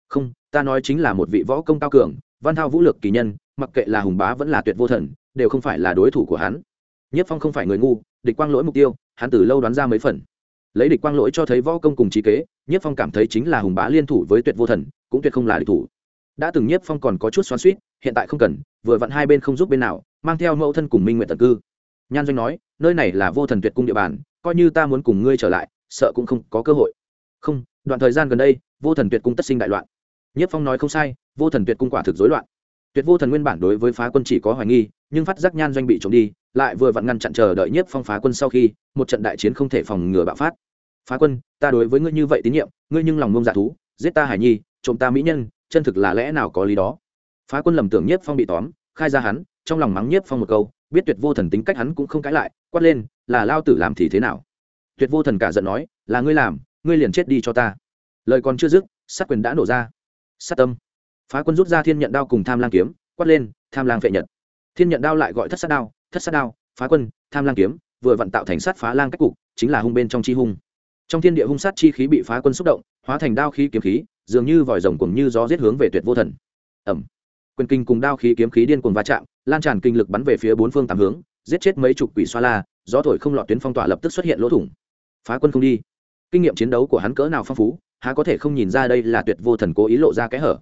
Không, ta nói chính là một vị võ công cao cường, văn thao vũ lược kỳ nhân, mặc kệ là hùng bá vẫn là tuyệt vô thần, đều không phải là đối thủ của hắn. Nhất phong không phải người ngu, địch quang lỗi mục tiêu, hắn từ lâu đoán ra mấy phần lấy địch quang lỗi cho thấy võ công cùng trí kế nhất phong cảm thấy chính là hùng bá liên thủ với tuyệt vô thần, cũng tuyệt không là địch thủ. Đã từng nhất phong còn có chút xoắn suýt hiện tại không cần, vừa vặn hai bên không giúp bên nào, mang theo mẫu thân cùng minh nguyện tận cư. Nhan doanh nói, nơi này là vô thần tuyệt cung địa bàn, coi như ta muốn cùng ngươi trở lại, sợ cũng không có cơ hội. Không, đoạn thời gian gần đây, vô thần tuyệt cung tất sinh đại loạn. Nhất phong nói không sai, vô thần tuyệt cung quả thực dối loạn. Tuyệt vô thần nguyên bản đối với phá quân chỉ có hoài nghi nhưng phát giác nhan doanh bị trộm đi, lại vừa vặn ngăn chặn chờ đợi nhất phong phá quân sau khi, một trận đại chiến không thể phòng ngừa bạo phát. Phá quân, ta đối với ngươi như vậy tín nhiệm, ngươi nhưng lòng ngông dạ thú, giết ta hải nhi, trộm ta mỹ nhân, chân thực là lẽ nào có lý đó? Phá quân lầm tưởng nhất phong bị tóm, khai ra hắn, trong lòng mắng nhất phong một câu, biết tuyệt vô thần tính cách hắn cũng không cãi lại, quát lên, là lao tử làm thì thế nào? Tuyệt vô thần cả giận nói, là ngươi làm, ngươi liền chết đi cho ta. Lời còn chưa dứt, sát quyền đã nổ ra. Sát tâm. Phá quân rút ra thiên nhận đao cùng tham lang kiếm, quát lên, tham lang vệ nhật thiên nhận đao lại gọi thất sát đao, thất sát đao, phá quân, tham lang kiếm, vừa vặn tạo thành sát phá lang cách cục, chính là hung bên trong chi hung. Trong thiên địa hung sát chi khí bị phá quân xúc động, hóa thành đao khí kiếm khí, dường như vòi rồng cùng như gió giết hướng về tuyệt vô thần. Ẩm quyền kinh cùng đao khí kiếm khí điên cuồng va chạm, lan tràn kinh lực bắn về phía bốn phương tám hướng, giết chết mấy chục quỷ xoa la, gió thổi không lọt tuyến phong tỏa lập tức xuất hiện lỗ thủng. Phá quân không đi. Kinh nghiệm chiến đấu của hắn cỡ nào phong phú, há có thể không nhìn ra đây là tuyệt vô thần cố ý lộ ra kẽ hở.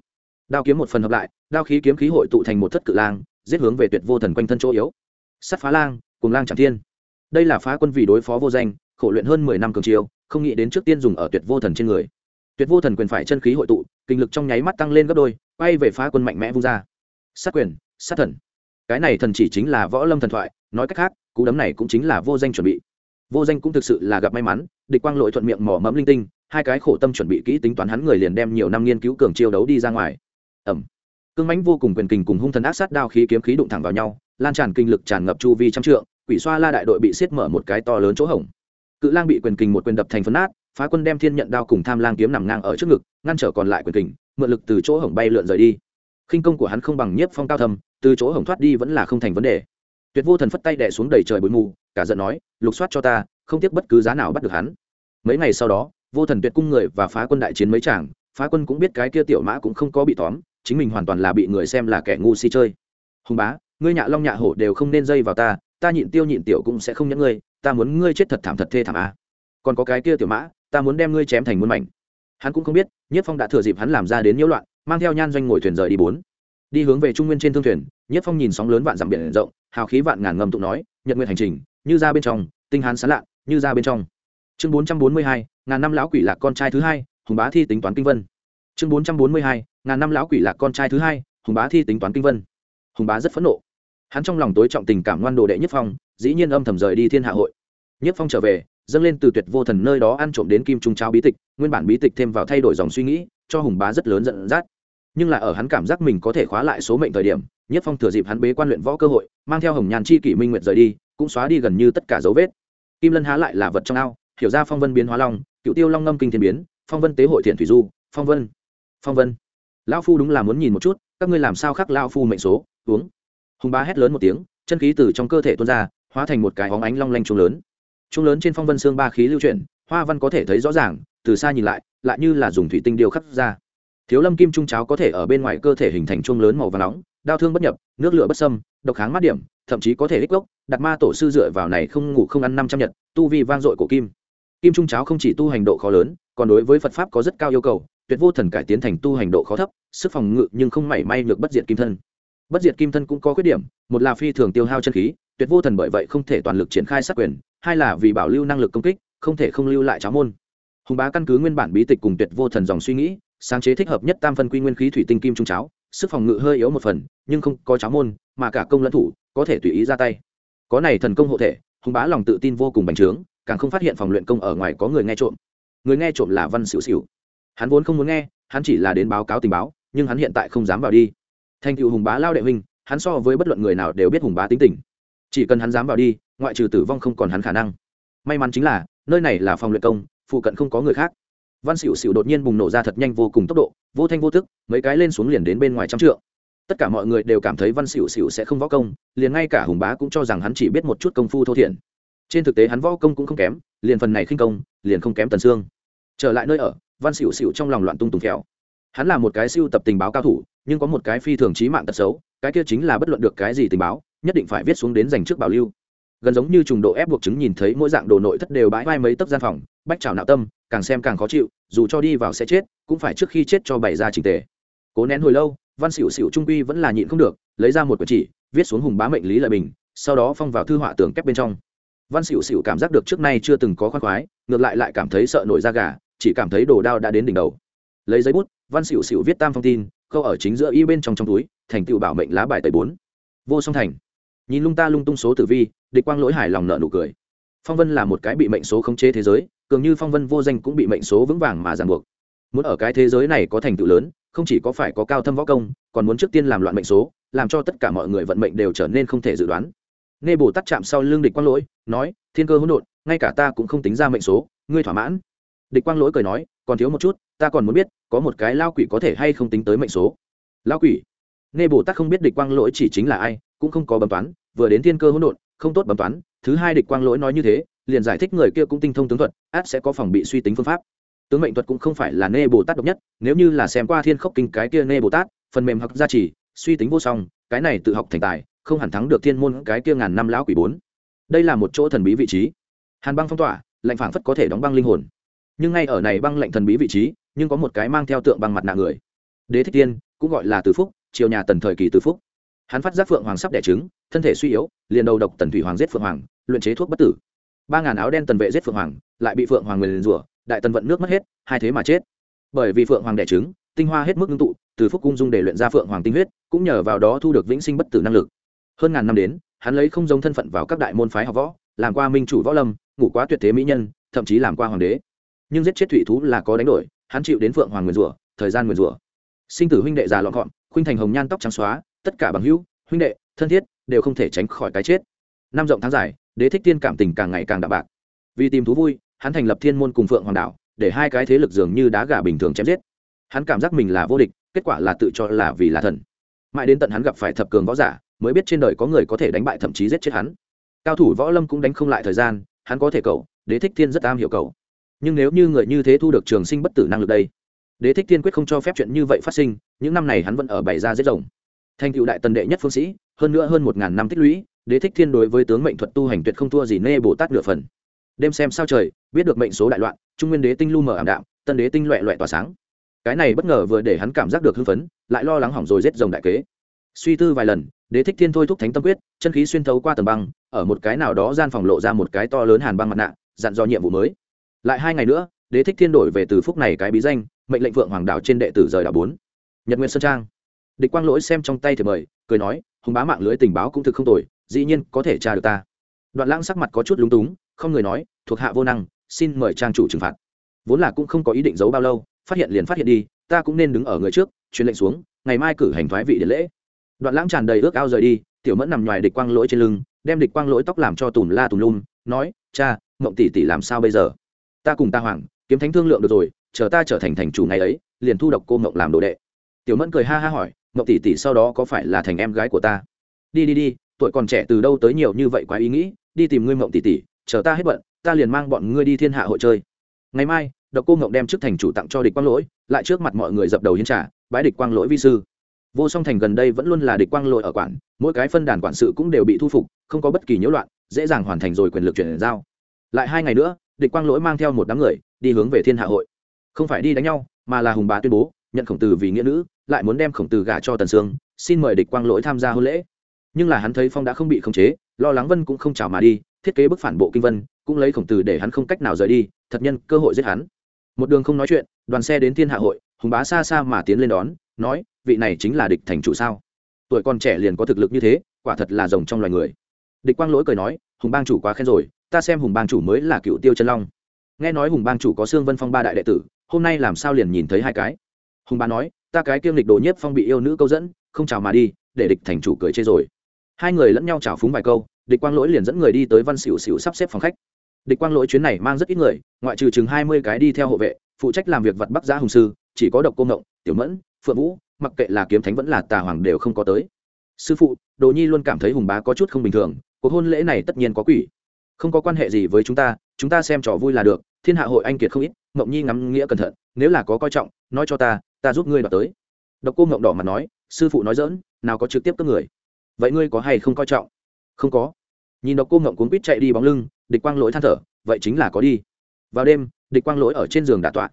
Đao kiếm một phần hợp lại, đao khí kiếm khí hội tụ thành một thất cự lang giết hướng về tuyệt vô thần quanh thân chỗ yếu. Sắt phá lang cùng lang tràng thiên. Đây là phá quân vì đối phó vô danh, khổ luyện hơn mười năm cường chiêu, không nghĩ đến trước tiên dùng ở tuyệt vô thần trên người. Tuyệt vô thần quyền phải chân khí hội tụ, kinh lực trong nháy mắt tăng lên gấp đôi, quay về phá quân mạnh mẽ vung ra. Sát quyền, sát thần. Cái này thần chỉ chính là võ lâm thần thoại, nói cách khác, cú đấm này cũng chính là vô danh chuẩn bị. Vô danh cũng thực sự là gặp may mắn, địch quang lội thuận miệng mỏ mẫm linh tinh, hai cái khổ tâm chuẩn bị kỹ tính toán hắn người liền đem nhiều năm nghiên cứu cường chiêu đấu đi ra ngoài. Ẩm cương mãnh vô cùng quyền kình cùng hung thần ác sát đao khí kiếm khí đụng thẳng vào nhau, lan tràn kinh lực tràn ngập chu vi trăm trượng, quỷ xoa la đại đội bị xiết mở một cái to lớn chỗ hổng. Cự lang bị quyền kình một quyền đập thành phấn nát, phá quân đem thiên nhận đao cùng tham lang kiếm nằm ngang ở trước ngực, ngăn trở còn lại quyền kình, mượn lực từ chỗ hổng bay lượn rời đi. Khinh công của hắn không bằng nhiếp phong cao thầm từ chỗ hổng thoát đi vẫn là không thành vấn đề. Tuyệt vô thần phất tay đẻ xuống đầy trời bụi mù, cả giận nói, lục soát cho ta, không tiếc bất cứ giá nào bắt được hắn. Mấy ngày sau đó, vô thần tuyệt cung người và phá quân đại chiến mấy chàng phá quân cũng biết cái kia tiểu mã cũng không có bị tóm chính mình hoàn toàn là bị người xem là kẻ ngu si chơi. Hùng bá, ngươi nhạ long nhạ hổ đều không nên dây vào ta ta nhịn tiêu nhịn tiểu cũng sẽ không nhẫn ngươi, ta muốn ngươi chết thật thảm thật thê thảm á còn có cái kia tiểu mã, ta muốn đem ngươi chém thành muôn mảnh. Hắn cũng không biết, nhất phong đã thừa dịp hắn làm ra đến nhiễu loạn, mang theo nhan doanh ngồi thuyền rời đi bốn. Đi hướng về trung nguyên trên thương thuyền, nhất phong nhìn sóng lớn vạn dặm biển rộng, hào khí vạn ngàn ngầm tụng nói, nhật nguyện hành trình, như ra bên trong, tinh hán sán lạ như ra bên trong. Chương bốn trăm bốn mươi hai, ngàn năm lão quỷ lạc con trai thứ hai, hùng bá thi tính toán kinh vân chương bốn trăm bốn mươi hai, ngàn năm lão quỷ lạc con trai thứ hai, hùng bá thi tính toán kinh vân. Hùng bá rất phẫn nộ. Hắn trong lòng tối trọng tình cảm ngoan đồ đệ nhất phong, dĩ nhiên âm thầm rời đi thiên hạ hội. Nhất phong trở về, dâng lên từ tuyệt vô thần nơi đó ăn trộm đến kim trung trao bí tịch, nguyên bản bí tịch thêm vào thay đổi dòng suy nghĩ, cho hùng bá rất lớn giận dắt. Nhưng là ở hắn cảm giác mình có thể khóa lại số mệnh thời điểm, nhất phong thừa dịp hắn bế quan luyện võ cơ hội, mang theo hồng nhàn chi kỷ minh nguyệt rời đi, cũng xóa đi gần như tất cả dấu vết. Kim lân há lại là vật trong ao, hiểu ra phong vân biến hóa long, cựu tiêu long ngâm kinh thiên biến, phong vân tế hội thiện thủy du, phong vân phong vân lão phu đúng là muốn nhìn một chút các ngươi làm sao khác lão phu mệnh số uống hùng bá hét lớn một tiếng chân khí từ trong cơ thể tuôn ra hóa thành một cái hóng ánh long lanh trung lớn trung lớn trên phong vân xương ba khí lưu chuyển hoa văn có thể thấy rõ ràng từ xa nhìn lại lại như là dùng thủy tinh điêu khắc ra thiếu lâm kim trung cháo có thể ở bên ngoài cơ thể hình thành chuông lớn màu và nóng đau thương bất nhập nước lửa bất sâm độc kháng mát điểm thậm chí có thể ích gốc đặt ma tổ sư dựa vào này không ngủ không ăn năm trăm nhật tu vi vang dội của kim kim trung cháo không chỉ tu hành độ khó lớn còn đối với phật pháp có rất cao yêu cầu tuyệt vô thần cải tiến thành tu hành độ khó thấp, sức phòng ngự nhưng không mảy may được bất diệt kim thân. Bất diệt kim thân cũng có khuyết điểm, một là phi thường tiêu hao chân khí, tuyệt vô thần bởi vậy không thể toàn lực triển khai sát quyền, hai là vì bảo lưu năng lực công kích, không thể không lưu lại cháo môn. Hùng bá căn cứ nguyên bản bí tịch cùng tuyệt vô thần dòng suy nghĩ, sáng chế thích hợp nhất tam phân quy nguyên khí thủy tinh kim trung cháo, sức phòng ngự hơi yếu một phần, nhưng không có cháo môn, mà cả công lẫn thủ, có thể tùy ý ra tay. Có này thần công hộ thể, hùng bá lòng tự tin vô cùng bành trướng, càng không phát hiện phòng luyện công ở ngoài có người nghe trộm. Người nghe trộm là văn xỉu xỉu hắn vốn không muốn nghe, hắn chỉ là đến báo cáo tình báo, nhưng hắn hiện tại không dám vào đi. Thành cựu hùng bá lao đệ huynh, hắn so với bất luận người nào đều biết hùng bá tính tình. Chỉ cần hắn dám vào đi, ngoại trừ tử vong không còn hắn khả năng. May mắn chính là, nơi này là phòng luyện công, phụ cận không có người khác. Văn xịu xịu đột nhiên bùng nổ ra thật nhanh vô cùng tốc độ, vô thanh vô tức, mấy cái lên xuống liền đến bên ngoài trăm trượng. Tất cả mọi người đều cảm thấy văn xịu xịu sẽ không võ công, liền ngay cả hùng bá cũng cho rằng hắn chỉ biết một chút công phu thô thiển trên thực tế hắn võ công cũng không kém, liền phần này khinh công, liền không kém tần xương. Trở lại nơi ở văn xỉu xỉu trong lòng loạn tung tùng khéo hắn là một cái siêu tập tình báo cao thủ, nhưng có một cái phi thường trí mạng tật xấu, cái kia chính là bất luận được cái gì tình báo, nhất định phải viết xuống đến dành trước bảo lưu. Gần giống như trùng độ ép buộc chứng nhìn thấy mỗi dạng đồ nội thất đều bãi vai mấy tấc gian phòng, bách trào nạo tâm, càng xem càng khó chịu, dù cho đi vào sẽ chết, cũng phải trước khi chết cho bày ra trình tề. Cố nén hồi lâu, văn xỉu xỉu trung quy vẫn là nhịn không được, lấy ra một quyển chỉ, viết xuống hùng bá mệnh lý lợi bình, sau đó phong vào thư họa tường kép bên trong. Văn xỉu xỉu cảm giác được trước nay chưa từng có khoan khoái, ngược lại lại cảm thấy sợ nổi da gà chỉ cảm thấy đồ đao đã đến đỉnh đầu. Lấy giấy bút, văn xỉu xỉu viết tam phong tin câu ở chính giữa y bên trong trong túi, thành tựu bảo mệnh lá bài tẩy bốn. Vô song thành. Nhìn lung ta lung tung số tử vi, địch quang lỗi hài lòng nợ nụ cười. Phong vân là một cái bị mệnh số khống chế thế giới, cường như phong vân vô danh cũng bị mệnh số vững vàng mà ràng buộc. Muốn ở cái thế giới này có thành tựu lớn, không chỉ có phải có cao thâm võ công, còn muốn trước tiên làm loạn mệnh số, làm cho tất cả mọi người vận mệnh đều trở nên không thể dự đoán. Nghe bồ tắt chạm sau lưng địch quang lỗi, nói, thiên cơ hỗn độn, ngay cả ta cũng không tính ra mệnh số, ngươi thỏa mãn địch quang lỗi cười nói, còn thiếu một chút, ta còn muốn biết, có một cái lao quỷ có thể hay không tính tới mệnh số. Lao quỷ? Nghe bồ tát không biết địch quang lỗi chỉ chính là ai, cũng không có bấm toán, vừa đến thiên cơ hỗn độn, không tốt bấm toán, thứ hai địch quang lỗi nói như thế, liền giải thích người kia cũng tinh thông tướng thuật, át sẽ có phòng bị suy tính phương pháp. Tướng mệnh thuật cũng không phải là nê bồ tát độc nhất, nếu như là xem qua thiên khốc kinh cái kia nê bồ tát, phần mềm hoặc gia trì, suy tính vô song, cái này tự học thành tài, không hẳn thắng được thiên môn cái kia ngàn năm lão quỷ bốn. Đây là một chỗ thần bí vị trí. Hàn băng phong tỏa, lạnh phảng phất có thể đóng băng linh hồn nhưng ngay ở này băng lệnh thần bí vị trí, nhưng có một cái mang theo tượng băng mặt nạ người. Đế thích tiên cũng gọi là từ phúc, triều nhà tần thời kỳ từ phúc. Hắn phát giác phượng hoàng sắp đẻ trứng, thân thể suy yếu, liền đầu độc tần thủy hoàng giết phượng hoàng, luyện chế thuốc bất tử. Ba ngàn áo đen tần vệ giết phượng hoàng, lại bị phượng hoàng người liền rủa, đại tần vận nước mất hết, hai thế mà chết. Bởi vì phượng hoàng đẻ trứng, tinh hoa hết mức ngưng tụ, từ phúc cung dung để luyện ra phượng hoàng tinh huyết, cũng nhờ vào đó thu được vĩnh sinh bất tử năng lực. Hơn ngàn năm đến, hắn lấy không giống thân phận vào các đại môn phái học võ, làm qua minh chủ võ lâm, ngủ quá tuyệt thế mỹ nhân, thậm chí làm qua hoàng đế nhưng giết chết thủy thú là có đánh đổi, hắn chịu đến phượng hoàng nguyền rủa, thời gian nguyền rủa. Sinh tử huynh đệ già lọn gọn khuynh thành hồng nhan tóc trắng xóa, tất cả bằng hữu, huynh đệ, thân thiết, đều không thể tránh khỏi cái chết. Năm rộng tháng dài, đế thích tiên cảm tình càng ngày càng đạm bạc. Vì tìm thú vui, hắn thành lập thiên môn cùng phượng hoàng đảo để hai cái thế lực dường như đá gà bình thường chém giết. Hắn cảm giác mình là vô địch, kết quả là tự cho là vì là thần. Mãi đến tận hắn gặp phải thập cường võ giả, mới biết trên đời có người có thể đánh bại thậm chí giết chết hắn. Cao thủ võ lâm cũng đánh không lại thời gian, hắn có thể cầu, đế thích thiên rất am hiểu cầu nhưng nếu như người như thế thu được trường sinh bất tử năng lực đây, đế thích thiên quyết không cho phép chuyện như vậy phát sinh, những năm này hắn vẫn ở bày ra giết rồng. Thành cựu đại tần đệ nhất phương sĩ, hơn nữa hơn một ngàn năm tích lũy, đế thích thiên đối với tướng mệnh thuật tu hành tuyệt không thua gì nê bồ tát nửa phần. Đêm xem sao trời, biết được mệnh số đại loạn, trung nguyên đế tinh lu mở ảm đạm, tân đế tinh loẹ loẹ tỏa sáng. Cái này bất ngờ vừa để hắn cảm giác được hưng phấn, lại lo lắng hỏng rồi giết rồng đại kế. Suy tư vài lần, đế thích thiên thôi thúc thánh tâm quyết, chân khí xuyên thấu qua tầng băng, ở một cái nào đó gian phòng lộ ra một cái to lớn hàn băng mặt nạ, dặn dò nhiệm vụ mới lại hai ngày nữa, đế thích thiên đổi về từ phúc này cái bí danh, mệnh lệnh vượng hoàng đảo trên đệ tử rời đảo bốn. Nhật nguyên sơn trang. Địch quang lỗi xem trong tay thì mời, cười nói, hùng bá mạng lưới tình báo cũng thực không tồi, dĩ nhiên có thể tra được ta. Đoạn lãng sắc mặt có chút lúng túng, không người nói, thuộc hạ vô năng, xin mời trang chủ trừng phạt. Vốn là cũng không có ý định giấu bao lâu, phát hiện liền phát hiện đi, ta cũng nên đứng ở người trước, truyền lệnh xuống, ngày mai cử hành thoái vị để lễ. Đoạn lãng tràn đầy ước ao rời đi, tiểu mẫn nằm ngoài địch quang lỗi trên lưng, đem địch quang lỗi tóc làm cho tùm la tùm lum, nói, cha, mộng tỷ tỷ làm sao bây giờ? Ta cùng ta hoàng, kiếm thánh thương lượng được rồi, chờ ta trở thành thành chủ ngày ấy, liền thu độc cô mộng làm đồ đệ. Tiểu mẫn cười ha ha hỏi mộng tỷ tỷ sau đó có phải là thành em gái của ta? Đi đi đi, tuổi còn trẻ từ đâu tới nhiều như vậy quá ý nghĩ, đi tìm ngươi mộng tỷ tỷ, chờ ta hết bận, ta liền mang bọn ngươi đi thiên hạ hội chơi. Ngày mai, độc cô mộng đem chức thành chủ tặng cho địch quang lỗi, lại trước mặt mọi người dập đầu hiến trả bái địch quang lỗi vi sư. Vô song thành gần đây vẫn luôn là địch quang lỗi ở quản mỗi cái phân đàn quản sự cũng đều bị thu phục, không có bất kỳ nhiễu loạn, dễ dàng hoàn thành rồi quyền lực chuyển giao. Lại hai ngày nữa địch quang lỗi mang theo một đám người, đi hướng về thiên hạ hội. Không phải đi đánh nhau, mà là hùng bá tuyên bố, nhận khổng tử vì nghĩa nữ, lại muốn đem khổng tử gả cho tần sương, xin mời địch quang lỗi tham gia hôn lễ. Nhưng là hắn thấy phong đã không bị khống chế, lo lắng vân cũng không chào mà đi, thiết kế bức phản bộ kinh vân, cũng lấy khổng tử để hắn không cách nào rời đi, thật nhân cơ hội giết hắn. Một đường không nói chuyện, đoàn xe đến thiên hạ hội, hùng bá xa xa mà tiến lên đón, nói, vị này chính là địch thành chủ sao? Tuổi còn trẻ liền có thực lực như thế, quả thật là rồng trong loài người. Địch quang lỗi cười nói, hùng bang chủ quá khen rồi ta xem hùng bang chủ mới là cựu tiêu chân long. Nghe nói hùng bang chủ có xương vân phong ba đại đệ tử, hôm nay làm sao liền nhìn thấy hai cái? Hùng bá nói, ta cái kiêm lịch đồ nhất phong bị yêu nữ câu dẫn, không chào mà đi, để địch thành chủ cười chê rồi. Hai người lẫn nhau chào phúng vài câu, địch quang lỗi liền dẫn người đi tới văn xỉu xỉu sắp xếp phòng khách. Địch quang lỗi chuyến này mang rất ít người, ngoại trừ chừng hai mươi cái đi theo hộ vệ, phụ trách làm việc vật bắc giá hùng sư, chỉ có độc cô ngộng, tiểu mẫn, phượng vũ, mặc kệ là kiếm thánh vẫn là tà hoàng đều không có tới. Sư phụ, đồ nhi luôn cảm thấy hùng bá có chút không bình thường, cuộc hôn lễ này tất nhiên có quỷ không có quan hệ gì với chúng ta chúng ta xem trò vui là được, thiên hạ hội anh kiệt không ít, mộng nhi ngắm nghĩa cẩn thận, nếu là có coi trọng, nói cho ta ta giúp ngươi đọc tới. Độc cô mộng đỏ mặt nói, sư phụ nói dỡn nào có trực tiếp cướp người. Vậy ngươi có hay không coi trọng? Không có. Nhìn độc cô mộng cuốn quýt chạy đi bóng lưng, địch quang lỗi than thở, vậy chính là có đi. Vào đêm, địch quang lỗi ở trên giường đã tọa.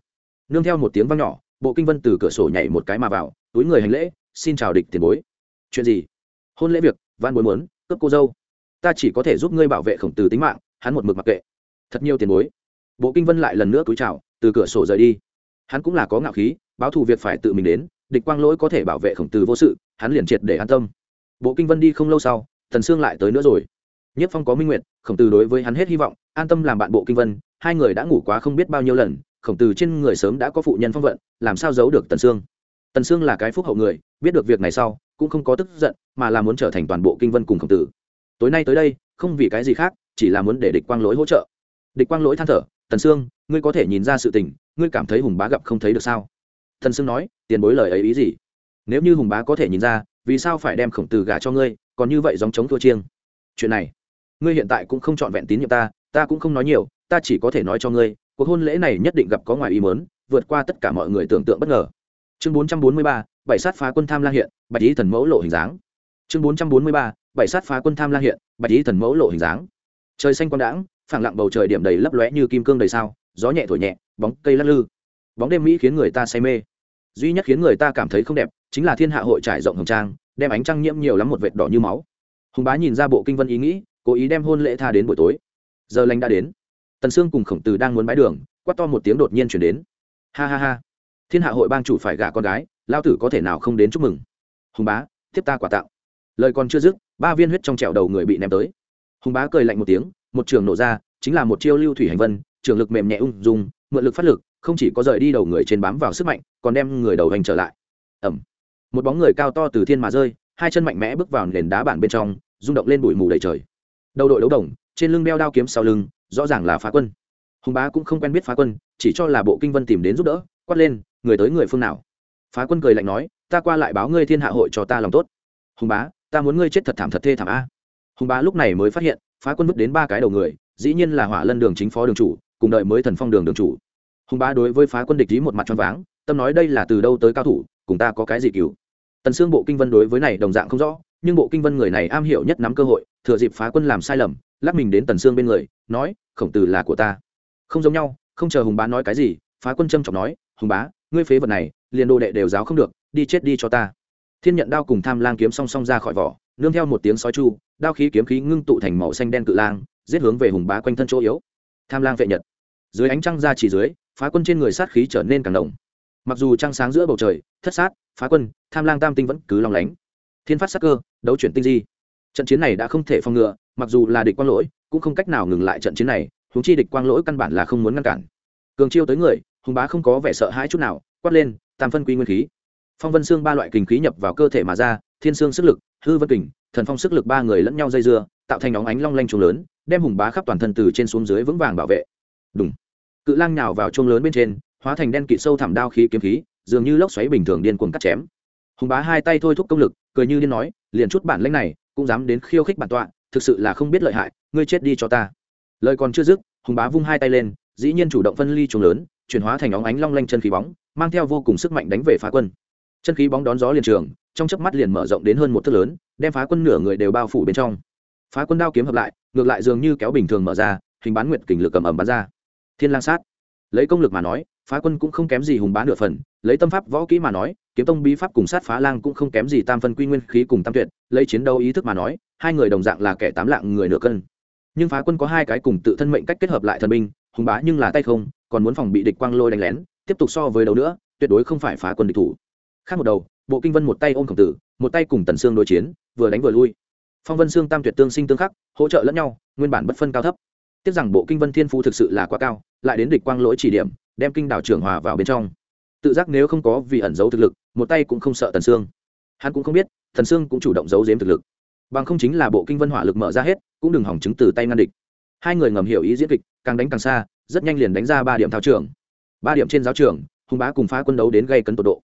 Nương theo một tiếng vang nhỏ, bộ kinh vân từ cửa sổ nhảy một cái mà vào, túi người hành lễ, xin chào địch tiền bối. Chuyện gì? Hôn lễ việc, van bối muốn, cướp cô dâu ta chỉ có thể giúp ngươi bảo vệ khổng tử tính mạng, hắn một mực mặc kệ. Thật nhiều tiền bối. Bộ kinh vân lại lần nữa túi chào, từ cửa sổ rời đi. Hắn cũng là có ngạo khí, báo thù việc phải tự mình đến, địch quang lỗi có thể bảo vệ khổng tử vô sự, hắn liền triệt để an tâm. Bộ kinh vân đi không lâu sau, thần sương lại tới nữa rồi. Nhất phong có minh nguyện, khổng tử đối với hắn hết hy vọng, an tâm làm bạn bộ kinh vân, hai người đã ngủ quá không biết bao nhiêu lần, khổng tử trên người sớm đã có phụ nhân phong vận, làm sao giấu được tần sương? Tần sương là cái phúc hậu người, biết được việc này sau, cũng không có tức giận, mà là muốn trở thành toàn bộ kinh vân cùng khổng tử tối nay tới đây, không vì cái gì khác, chỉ là muốn để địch quang lỗi hỗ trợ. Địch quang lỗi than thở, tần sương, ngươi có thể nhìn ra sự tình, ngươi cảm thấy hùng bá gặp không thấy được sao? Thần sương nói, tiền bối lời ấy ý gì? Nếu như hùng bá có thể nhìn ra, vì sao phải đem khổng tử gả cho ngươi, còn như vậy dòng chống thua chiêng? Chuyện này, ngươi hiện tại cũng không trọn vẹn tín nhiệm ta ta cũng không nói nhiều, ta chỉ có thể nói cho ngươi, cuộc hôn lễ này nhất định gặp có ngoài ý mớn vượt qua tất cả mọi người tưởng tượng bất ngờ. Chương bốn trăm bốn mươi ba, bảy sát phá quân tham lang hiện, bạch lý thần mẫu lộ hình dáng. Chương bốn trăm bốn mươi ba bảy sát phá quân tham lang hiện, bạch lý thần mẫu lộ hình dáng. Trời xanh quang đãng, phẳng lặng bầu trời điểm đầy lấp lóe như kim cương đầy sao, gió nhẹ thổi nhẹ, bóng cây lắc lư. Bóng đêm mỹ khiến người ta say mê. Duy nhất khiến người ta cảm thấy không đẹp, chính là thiên hạ hội trải rộng hồng trang, đem ánh trăng nhiễm nhiều lắm một vệt đỏ như máu. Hùng bá nhìn ra bộ kinh vân ý nghĩ, cố ý đem hôn lễ tha đến buổi tối. Giờ lành đã đến. Tần sương cùng khổng tử đang muốn bái đường, quát to một tiếng đột nhiên chuyển đến. Ha ha ha. Thiên hạ hội bang chủ phải gả con gái lao tử có thể nào không đến chúc mừng? Hùng bá, tiếp ta quả tạo lời còn chưa dứt, ba viên huyết trong trẹo đầu người bị ném tới. Hùng bá cười lạnh một tiếng, một trường nổ ra, chính là một chiêu lưu thủy hành vân, trường lực mềm nhẹ ung dung, mượn lực phát lực, không chỉ có rời đi đầu người trên bám vào sức mạnh, còn đem người đầu hành trở lại. Ẩm một bóng người cao to từ thiên mà rơi, hai chân mạnh mẽ bước vào nền đá bản bên trong, rung động lên bụi mù đầy trời. Đầu đội đấu đồng, trên lưng đeo đao kiếm sau lưng, rõ ràng là phá quân. Hùng bá cũng không quen biết phá quân, chỉ cho là bộ kinh vân tìm đến giúp đỡ, quát lên, người tới người phương nào? Phá quân cười lạnh nói, ta qua lại báo ngươi thiên hạ hội cho ta lòng tốt. Hùng bá ta muốn ngươi chết thật thảm thật thê thảm a. Hùng bá lúc này mới phát hiện, phá quân vứt đến ba cái đầu người, dĩ nhiên là hỏa lân đường chính phó đường chủ, cùng đợi mới thần phong đường đường chủ. Hùng bá đối với phá quân địch ý một mặt choáng váng, tâm nói đây là từ đâu tới cao thủ, cùng ta có cái gì cứu tần xương bộ kinh vân đối với này đồng dạng không rõ, nhưng bộ kinh vân người này am hiểu nhất nắm cơ hội, thừa dịp phá quân làm sai lầm, lắc mình đến tần xương bên người, nói, khổng tử là của ta. Không giống nhau, không chờ hùng bá nói cái gì, phá quân trâm trọng nói, hùng bá, ngươi phế vật này, liền đồ đệ đều giáo không được, đi chết đi cho ta thiên nhận đao cùng tham lang kiếm song song ra khỏi vỏ, nương theo một tiếng sói chu, đao khí kiếm khí ngưng tụ thành màu xanh đen cự lang, giết hướng về hùng bá quanh thân chỗ yếu. Tham lang vệ nhật. Dưới ánh trăng ra chỉ dưới, phá quân trên người sát khí trở nên càng đồng mặc dù trăng sáng giữa bầu trời, thất sát, phá quân, tham lang tam tinh vẫn cứ lòng lánh. Thiên phát sắc cơ, đấu chuyển tinh di. Trận chiến này đã không thể phòng ngừa, mặc dù là địch quang lỗi, cũng không cách nào ngừng lại trận chiến này húng chi địch quang lỗi căn bản là không muốn ngăn cản. Cường chiêu tới người, hùng bá không có vẻ sợ hãi chút nào, quát lên, tam phân quy nguyên khí phong vân xương ba loại kình khí nhập vào cơ thể mà ra, thiên xương sức lực, hư vân kình, thần phong sức lực ba người lẫn nhau dây dưa, tạo thành óng ánh long lanh chuông lớn, đem hùng bá khắp toàn thân từ trên xuống dưới vững vàng bảo vệ. Đúng cự lang nhào vào chuông lớn bên trên, hóa thành đen kịt sâu thẳm đao khí kiếm khí, dường như lốc xoáy bình thường điên cuồng cắt chém. Hùng bá hai tay thôi thúc công lực, cười như điên nói, liền chút bản lãnh này, cũng dám đến khiêu khích bản tọa, thực sự là không biết lợi hại, ngươi chết đi cho ta. Lời còn chưa dứt, hùng bá vung hai tay lên, dĩ nhiên chủ động phân ly chuông lớn, chuyển hóa thành óng ánh long lanh chân khí bóng, mang theo vô cùng sức mạnh đánh về phá quân chân khí bóng đón gió liền trường, trong chớp mắt liền mở rộng đến hơn một thước lớn, đem phá quân nửa người đều bao phủ bên trong. Phá quân đao kiếm hợp lại, ngược lại dường như kéo bình thường mở ra, hình bán nguyệt kình lực cầm ẩm bắn ra. Thiên lang sát. Lấy công lực mà nói, phá quân cũng không kém gì hùng bá nửa phần, lấy tâm pháp võ kỹ mà nói, kiếm tông bí pháp cùng sát phá lang cũng không kém gì tam phân quy nguyên khí cùng tam tuyệt, lấy chiến đấu ý thức mà nói, hai người đồng dạng là kẻ tám lạng người nửa cân. Nhưng phá quân có hai cái cùng tự thân mệnh cách kết hợp lại thần binh, hùng bá nhưng là tay không, còn muốn phòng bị địch quang lôi đánh lén, tiếp tục so với đầu nữa, tuyệt đối không phải phá quân địch thủ khác một đầu, bộ kinh vân một tay ôm khổng tử, một tay cùng tần sương đối chiến, vừa đánh vừa lui. Phong vân sương tam tuyệt tương sinh tương khắc, hỗ trợ lẫn nhau, nguyên bản bất phân cao thấp. Tiếc rằng bộ kinh vân thiên phú thực sự là quá cao, lại đến địch quang lỗi chỉ điểm, đem kinh đảo trưởng hòa vào bên trong. Tự giác nếu không có vì ẩn giấu thực lực, một tay cũng không sợ tần sương. Hắn cũng không biết thần sương cũng chủ động giấu giếm thực lực. Bằng không chính là bộ kinh vân hỏa lực mở ra hết, cũng đừng hỏng chứng từ tay ngăn địch. Hai người ngầm hiểu ý diễn kịch, càng đánh càng xa, rất nhanh liền đánh ra ba điểm thao trường. Ba điểm trên giáo trường, hùng bá cùng phá quân đấu đến gây cấn tột độ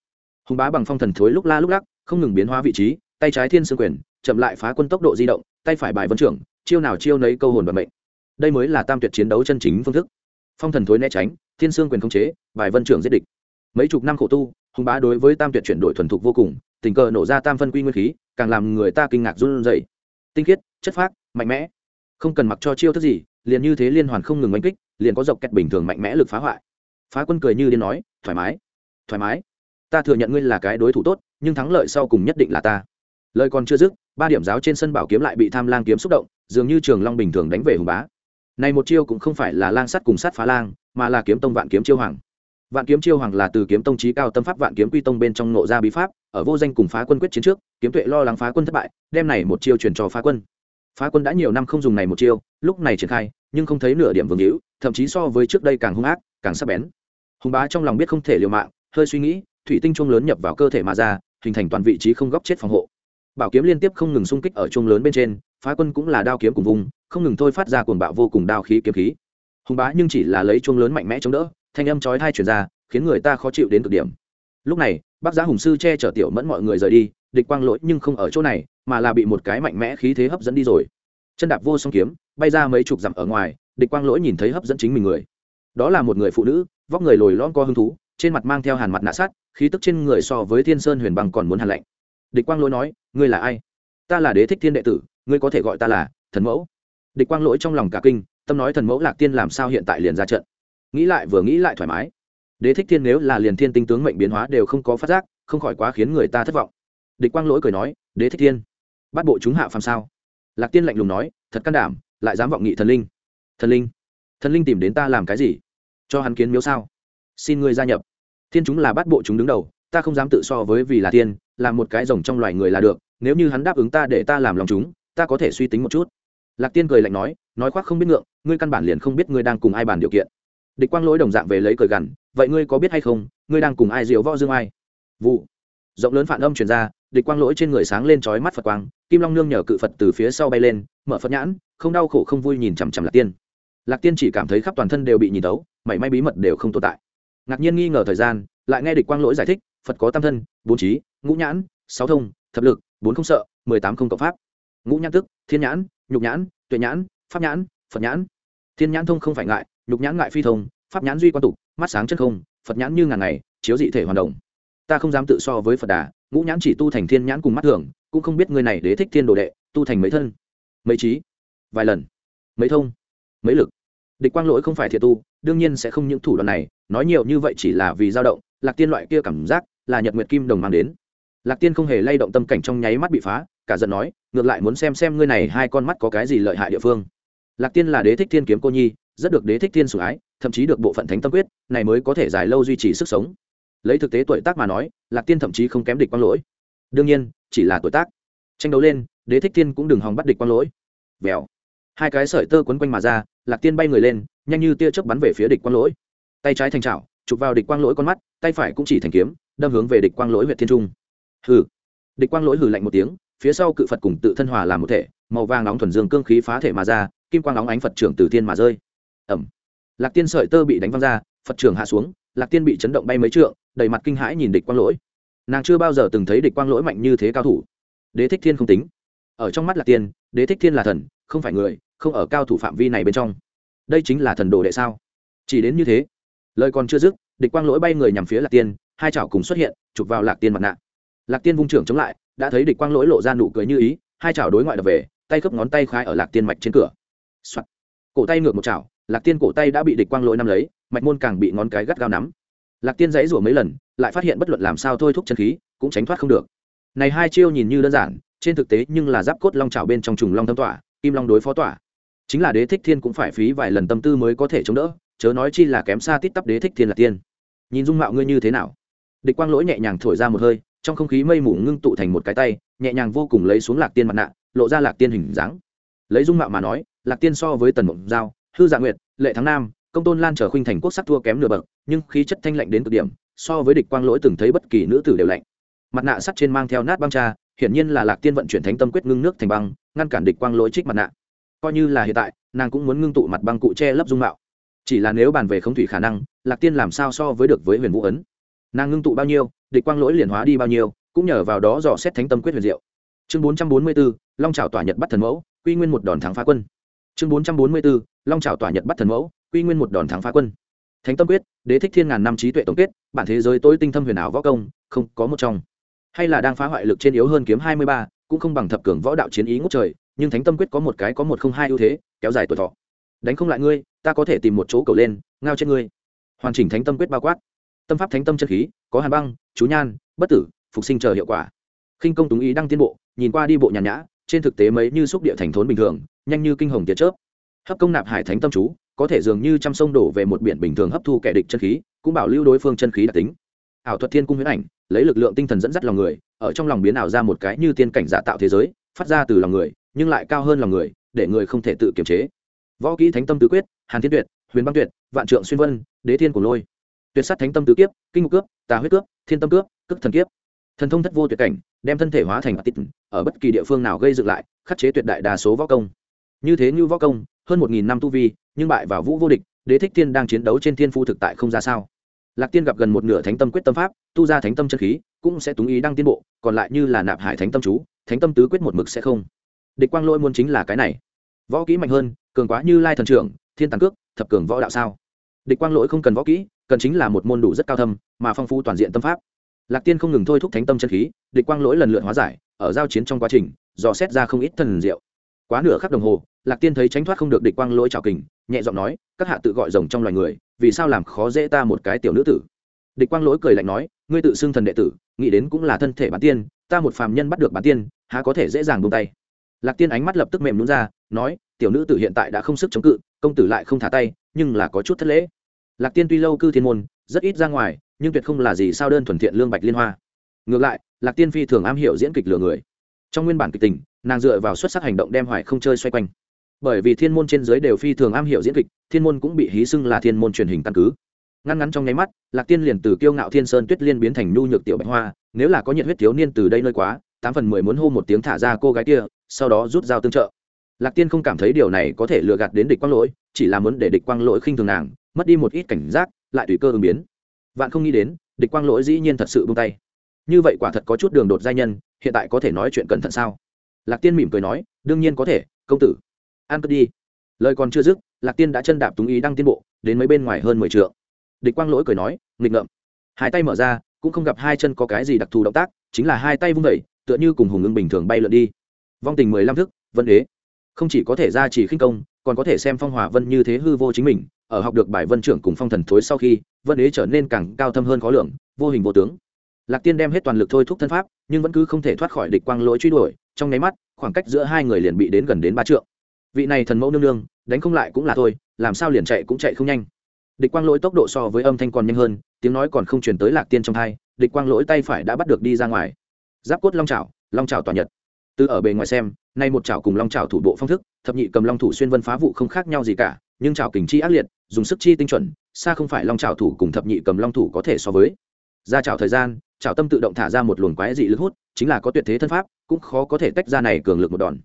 hùng bá bằng phong thần thối lúc la lúc lắc, không ngừng biến hóa vị trí, tay trái thiên sương quyền, chậm lại phá quân tốc độ di động, tay phải bài vân trưởng, chiêu nào chiêu nấy câu hồn vận mệnh. Đây mới là tam tuyệt chiến đấu chân chính phương thức. Phong thần thối né tránh, thiên sương quyền khống chế, bài vân trưởng giết địch. Mấy chục năm khổ tu, hùng bá đối với tam tuyệt chuyển đổi thuần thục vô cùng, tình cờ nổ ra tam phân quy nguyên khí, càng làm người ta kinh ngạc run rẩy. Tinh khiết, chất phác, mạnh mẽ. Không cần mặc cho chiêu thức gì, liền như thế liên hoàn không ngừng oanh kích, liền có dọc kẹt bình thường mạnh mẽ lực phá hoại. Phá quân cười như điên nói, thoải mái thoải mái ta thừa nhận ngươi là cái đối thủ tốt, nhưng thắng lợi sau cùng nhất định là ta. Lời còn chưa dứt, ba điểm giáo trên sân bảo kiếm lại bị tham lang kiếm xúc động, dường như trường long bình thường đánh về hùng bá. Này một chiêu cũng không phải là lang sắt cùng sát phá lang, mà là kiếm tông vạn kiếm chiêu hoàng. Vạn kiếm chiêu hoàng là từ kiếm tông trí cao tâm pháp vạn kiếm quy tông bên trong nộ ra bí pháp, ở vô danh cùng phá quân quyết chiến trước, kiếm tuệ lo lắng phá quân thất bại, đem này một chiêu truyền cho phá quân. Phá quân đã nhiều năm không dùng này một chiêu, lúc này triển khai, nhưng không thấy nửa điểm vương hữu, thậm chí so với trước đây càng hung ác, càng sắc bén. Hùng bá trong lòng biết không thể liều mạng, hơi suy nghĩ thủy tinh chuông lớn nhập vào cơ thể mà ra, hình thành toàn vị trí không góc chết phòng hộ. Bảo kiếm liên tiếp không ngừng xung kích ở chuông lớn bên trên, phá quân cũng là đao kiếm cùng vùng, không ngừng thôi phát ra cuồng bạo vô cùng đao khí kiếm khí. Hùng bá nhưng chỉ là lấy chuông lớn mạnh mẽ chống đỡ, thanh âm chói thai chuyển ra, khiến người ta khó chịu đến cực điểm. Lúc này, bác giá hùng sư che chở tiểu mẫn mọi người rời đi, địch quang lỗi nhưng không ở chỗ này, mà là bị một cái mạnh mẽ khí thế hấp dẫn đi rồi. Chân đạp vô song kiếm, bay ra mấy chục dặm ở ngoài, địch quang lỗi nhìn thấy hấp dẫn chính mình người. Đó là một người phụ nữ, vóc người lồi lon co hứng thú, trên mặt mang theo hàn mặt nạ sát khí tức trên người so với thiên sơn huyền băng còn muốn hàn lạnh. Địch quang lỗi nói, ngươi là ai? Ta là đế thích thiên đệ tử, ngươi có thể gọi ta là thần mẫu. Địch quang lỗi trong lòng cả kinh, tâm nói thần mẫu lạc tiên làm sao hiện tại liền ra trận? Nghĩ lại vừa nghĩ lại thoải mái. Đế thích thiên nếu là liền thiên tinh tướng mệnh biến hóa đều không có phát giác, không khỏi quá khiến người ta thất vọng. Địch quang lỗi cười nói, đế thích thiên, bắt bộ chúng hạ phàm sao? Lạc tiên lạnh lùng nói, thật can đảm, lại dám vọng nghị thần linh. Thần linh? Thần linh tìm đến ta làm cái gì? Cho hắn kiến miếu sao? Xin ngươi gia nhập thiên chúng là bắt bộ chúng đứng đầu, ta không dám tự so với vì là tiên làm một cái rồng trong loài người là được, nếu như hắn đáp ứng ta để ta làm lòng chúng, ta có thể suy tính một chút. Lạc tiên cười lạnh nói nói khoác không biết ngượng, ngươi căn bản liền không biết ngươi đang cùng ai bàn điều kiện. Địch quang lỗi đồng dạng về lấy cười gằn, vậy ngươi có biết hay không, ngươi đang cùng ai diệu võ dương ai? Vụ. Rộng lớn phản âm truyền ra, địch quang lỗi trên người sáng lên trói mắt phật quang, kim long nương nhờ cự phật từ phía sau bay lên, mở phật nhãn, không đau khổ không vui nhìn chằm chằm lạc tiên. Lạc tiên chỉ cảm thấy khắp toàn thân đều bị nhìn tấu mảy may bí mật đều không tồn tại ngạc nhiên nghi ngờ thời gian, lại nghe địch quang lỗi giải thích, phật có tam thân, bốn trí, ngũ nhãn, sáu thông, thập lực, bốn không sợ, mười tám không cộng pháp. Ngũ nhãn tức, thiên nhãn, nhục nhãn, tuệ nhãn, pháp nhãn, phật nhãn. Thiên nhãn thông không phải ngại, nhục nhãn ngại phi thông, pháp nhãn duy quan tục, mắt sáng chân không, phật nhãn như ngàn ngày, chiếu dị thể hoàn động. Ta không dám tự so với phật đà, ngũ nhãn chỉ tu thành thiên nhãn cùng mắt thường, cũng không biết người này đế thích thiên đồ đệ, tu thành mấy thân, mấy trí, vài lần, mấy thông, mấy lực địch quang lỗi không phải thiệt tu, đương nhiên sẽ không những thủ đoạn này, nói nhiều như vậy chỉ là vì dao động, lạc tiên loại kia cảm giác là nhật nguyệt kim đồng mang đến. Lạc tiên không hề lay động tâm cảnh trong nháy mắt bị phá, cả giận nói, ngược lại muốn xem xem ngươi này hai con mắt có cái gì lợi hại địa phương. Lạc tiên là đế thích thiên kiếm cô nhi, rất được đế thích thiên sủng ái, thậm chí được bộ phận thánh tâm quyết, này mới có thể dài lâu duy trì sức sống. Lấy thực tế tuổi tác mà nói, lạc tiên thậm chí không kém địch quang lỗi. Đương nhiên, chỉ là tuổi tác. Tranh đấu lên, đế thích thiên cũng đừng hòng bắt địch quang lỗi. Vèo hai cái sợi tơ quấn quanh mà ra, lạc tiên bay người lên, nhanh như tia chớp bắn về phía địch quang lỗi. Tay trái thành trào chụp vào địch quang lỗi con mắt, tay phải cũng chỉ thành kiếm, đâm hướng về địch quang lỗi huyện thiên trung. Hừ. Địch quang lỗi hừ lạnh một tiếng, phía sau cự phật cùng tự thân hòa làm một thể, màu vàng nóng thuần dương cương khí phá thể mà ra, kim quang nóng ánh phật trưởng từ thiên mà rơi. Ẩm lạc tiên sợi tơ bị đánh văng ra, phật trưởng hạ xuống, lạc tiên bị chấn động bay mấy trượng, đầy mặt kinh hãi nhìn địch quang lỗi. Nàng chưa bao giờ từng thấy địch quang lỗi mạnh như thế cao thủ. Đế thích thiên không tính. Ở trong mắt lạc tiên, đế thích thiên là thần, không phải người không ở cao thủ phạm vi này bên trong. Đây chính là thần đồ đệ sao? Chỉ đến như thế, lời còn chưa dứt, địch quang lỗi bay người nhằm phía lạc tiên, hai chảo cùng xuất hiện, chụp vào lạc tiên mặt nạ. Lạc tiên vung trưởng chống lại, đã thấy địch quang lỗi lộ ra nụ cười như ý, hai chảo đối ngoại đập về, tay khớp ngón tay khai ở lạc tiên mạch trên cửa、Soạn. cổ tay ngược một chảo, lạc tiên cổ tay đã bị địch quang lỗi nắm lấy, mạch môn càng bị ngón cái gắt gao nắm. Lạc tiên dãy rủa mấy lần, lại phát hiện bất luận làm sao thôi thúc chân khí, cũng tránh thoát không được. Này hai chiêu nhìn như đơn giản, trên thực tế nhưng là giáp cốt long trào bên trong trùng long thâm tỏa, kim long đối phó tỏa chính là đế thích thiên cũng phải phí vài lần tâm tư mới có thể chống đỡ, chớ nói chi là kém xa tít tắp đế thích thiên là tiên. Nhìn dung mạo ngươi như thế nào? Địch quang lỗi nhẹ nhàng thổi ra một hơi, trong không khí mây mù ngưng tụ thành một cái tay, nhẹ nhàng vô cùng lấy xuống lạc tiên mặt nạ, lộ ra lạc tiên hình dáng. Lấy dung mạo mà nói, lạc tiên so với tần mộng giao, hư dạ nguyệt, lệ thắng nam, công tôn lan trở khuynh thành quốc sắc thua kém nửa bậc, nhưng khí chất thanh lạnh đến cực điểm, so với địch quang lỗi từng thấy bất kỳ nữ tử đều lạnh. Mặt nạ sắt trên mang theo nát băng cha, hiển nhiên là lạc tiên vận chuyển thánh tâm quyết ngưng nước thành băng, ngăn cản địch quang lỗi trích mặt nạ coi như là hiện tại, nàng cũng muốn ngưng tụ mặt băng cụ che lấp dung mạo. Chỉ là nếu bàn về không thủy khả năng, lạc tiên làm sao so với được với huyền vũ ấn? Nàng ngưng tụ bao nhiêu, địch quang lỗi liền hóa đi bao nhiêu, cũng nhờ vào đó dò xét thánh tâm quyết huyền diệu. Chương bốn trăm bốn mươi b ố long trào tỏa nhật bắt thần mẫu, quy nguyên một đòn thắng phá quân. Chương bốn trăm bốn mươi b ố long trào tỏa nhật bắt thần mẫu, quy nguyên một đòn thắng phá quân. Thánh tâm quyết, đế thích thiên ngàn năm trí tuệ tổng kết, bản thế giới tối tinh thâm huyền ảo võ công, không có một trong. Hay là đang phá hoại lực trên yếu hơn kiếm hai mươi ba, cũng không bằng thập cường võ đạo chiến ý ngút trời nhưng thánh tâm quyết có một cái có một không hai ưu thế, kéo dài tuổi thọ. Đánh không lại ngươi, ta có thể tìm một chỗ cầu lên, ngao trên ngươi. Hoàn chỉnh thánh tâm quyết bao quát. Tâm pháp thánh tâm chân khí, có hàn băng, chú nhan, bất tử, phục sinh chờ hiệu quả. Khinh công túng ý đăng tiến bộ, nhìn qua đi bộ nhàn nhã, trên thực tế mấy như xúc địa thành thốn bình thường, nhanh như kinh hồng tiệt chớp. Hấp công nạp hải thánh tâm chú, có thể dường như trăm sông đổ về một biển bình thường hấp thu kẻ địch chân khí, cũng bảo lưu đối phương chân khí đặc tính. Ảo thuật thiên cung huyễn ảnh, lấy lực lượng tinh thần dẫn dắt lòng người, ở trong lòng biến ảo ra một cái như tiên cảnh giả tạo thế giới, phát ra từ lòng người nhưng lại cao hơn lòng người, để người không thể tự kiềm chế. Võ kỹ thánh tâm tứ quyết, hàn thiên tuyệt, huyền băng tuyệt, vạn trượng xuyên vân, đế thiên của lôi. Tuyệt sát thánh tâm tứ kiếp, kinh ngục cướp, tà huyết cướp, thiên tâm cướp cực thần kiếp. Thần thông thất vô tuyệt cảnh, đem thân thể hóa thành tít ở bất kỳ địa phương nào gây dựng lại, khắc chế tuyệt đại đa số võ công. Như thế như võ công, hơn một nghìn năm tu vi, nhưng bại vào vũ vô địch, đế thích thiên đang chiến đấu trên thiên phu thực tại không ra sao. Lạc tiên gặp gần một nửa thánh tâm quyết tâm pháp, tu ra thánh tâm chân khí, cũng sẽ túng ý đăng tiến bộ, còn lại như là nạp hải thánh tâm chú, thánh tâm tứ quyết một mực sẽ không địch quang lỗi muốn chính là cái này. Võ kỹ mạnh hơn, cường quá như lai thần trưởng, thiên tàng cước, thập cường võ đạo sao? Địch quang lỗi không cần võ kỹ, cần chính là một môn đủ rất cao thâm, mà phong phú toàn diện tâm pháp. Lạc tiên không ngừng thôi thúc thánh tâm chân khí, địch quang lỗi lần lượt hóa giải, ở giao chiến trong quá trình, dò xét ra không ít thần diệu. Quá nửa khắc đồng hồ, lạc tiên thấy tránh thoát không được địch quang lỗi trào kình, nhẹ giọng nói, các hạ tự gọi rồng trong loài người, vì sao làm khó dễ ta một cái tiểu nữ tử? Địch quang lỗi cười lạnh nói, ngươi tự xưng thần đệ tử, nghĩ đến cũng là thân thể bán tiên, ta một phàm nhân bắt được bán tiên, há có thể dễ dàng buông tay? Lạc tiên ánh mắt lập tức mềm nhún ra, nói, tiểu nữ tử hiện tại đã không sức chống cự, công tử lại không thả tay, nhưng là có chút thất lễ. Lạc tiên tuy lâu cư thiên môn, rất ít ra ngoài, nhưng tuyệt không là gì sao đơn thuần thiện lương bạch liên hoa. Ngược lại, lạc tiên phi thường am hiểu diễn kịch lừa người. Trong nguyên bản kịch tình, nàng dựa vào xuất sắc hành động đem hoài không chơi xoay quanh. Bởi vì thiên môn trên giới đều phi thường am hiểu diễn kịch, thiên môn cũng bị hí xưng là thiên môn truyền hình căn cứ. Ngăn ngắn trong nháy mắt, lạc tiên liền từ kiêu ngạo thiên sơn tuyết liên biến thành nhu nhược tiểu bạch hoa, nếu là có nhiệt huyết thiếu niên từ đây nơi quá tám phần mười muốn hô một tiếng thả ra cô gái kia, sau đó rút dao tương trợ. Lạc tiên không cảm thấy điều này có thể lừa gạt đến địch quang lỗi, chỉ là muốn để địch quang lỗi khinh thường nàng, mất đi một ít cảnh giác, lại tùy cơ ứng biến. Vạn không nghĩ đến, địch quang lỗi dĩ nhiên thật sự buông tay. Như vậy quả thật có chút đường đột giai nhân, hiện tại có thể nói chuyện cẩn thận sao? Lạc tiên mỉm cười nói, đương nhiên có thể, công tử. An cất đi. Lời còn chưa dứt, lạc tiên đã chân đạp túng ý đang tiến bộ, đến mấy bên ngoài hơn mười t địch quang lỗi cười nói, nghịch ngợm. Hai tay mở ra, cũng không gặp hai chân có cái gì đặc thù động tác, chính là hai tay vung vẩy tựa như cùng hùng ưng bình thường bay lượn đi. Vong tình mười lăm thức, vân đế. Không chỉ có thể ra chỉ khinh công, còn có thể xem phong hòa vân như thế hư vô chính mình, ở học được bài vân trưởng cùng phong thần thối sau khi, vân đế trở nên càng cao thâm hơn khó lường, vô hình vô tướng. Lạc tiên đem hết toàn lực thôi thúc thân pháp, nhưng vẫn cứ không thể thoát khỏi địch quang lỗi truy đuổi, trong nháy mắt, khoảng cách giữa hai người liền bị đến gần đến ba trượng. Vị này thần mẫu nương nương, đánh không lại cũng là thôi, làm sao liền chạy cũng chạy không nhanh. Địch quang lỗi tốc độ so với âm thanh còn nhanh hơn, tiếng nói còn không chuyển tới lạc tiên trong hai địch quang lỗi tay phải đã bắt được đi ra ngoài giáp cốt long trào long trào tỏa nhật. Từ ở bề ngoài xem, nay một trào cùng long trào thủ bộ phong thức, thập nhị cầm long thủ xuyên vân phá vụ không khác nhau gì cả, nhưng trào kình chi ác liệt, dùng sức chi tinh chuẩn, xa không phải long trào thủ cùng thập nhị cầm long thủ có thể so với. Ra trào thời gian trào tâm tự động thả ra một luồng quái dị lực hút, chính là có tuyệt thế thân pháp, cũng khó có thể tách ra này cường lực một đòn.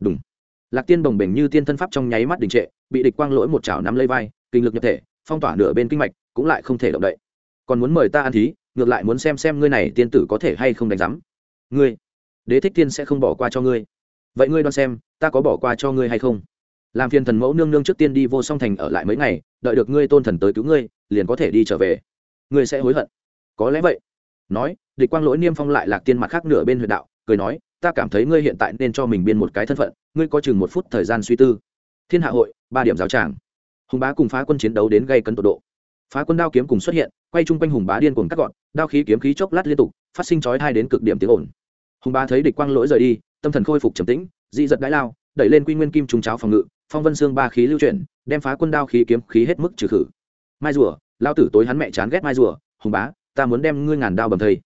Đúng lạc tiên bồng bềnh như tiên thân pháp trong nháy mắt đình trệ, bị địch quang lỗi một chảo nắm lấy vai, kinh lực nhập thể, phong tỏa nửa bên kinh mạch, cũng lại không thể động đậy. Còn muốn mời ta ăn thí, ngược lại muốn xem xem ngươi này tiên tử có thể hay không đánh giám ngươi, đế thích tiên sẽ không bỏ qua cho ngươi. Vậy ngươi đoán xem, ta có bỏ qua cho ngươi hay không? Làm phiền thần mẫu nương nương trước tiên đi vô song thành ở lại mấy ngày, đợi được ngươi tôn thần tới cứu ngươi, liền có thể đi trở về. Ngươi sẽ hối hận. Có lẽ vậy. Nói, địch quang lỗi niêm phong lại lạc tiên mặt khác nửa bên huyện đạo, cười nói, ta cảm thấy ngươi hiện tại nên cho mình biên một cái thân phận, ngươi có chừng một phút thời gian suy tư. Thiên hạ hội, ba điểm giáo tràng. Hùng bá cùng phá quân chiến đấu đến gây cấn tột độ. Phá quân đao kiếm cùng xuất hiện, quay chung quanh hùng bá điên cuồng cắt gọn, đao khí kiếm khí chốc lát liên tục, phát sinh chói thai đến cực điểm tiếng ồn hùng bá thấy địch quang lỗi rời đi, tâm thần khôi phục trầm tĩnh, dị giật đãi lao, đẩy lên quy nguyên kim trùng cháo phòng ngự, phong vân xương ba khí lưu chuyển, đem phá quân đao khí kiếm khí hết mức trừ khử. Mai rùa, lao tử tối hắn mẹ chán ghét mai rùa, hùng bá, ta muốn đem ngươi ngàn đao bầm thây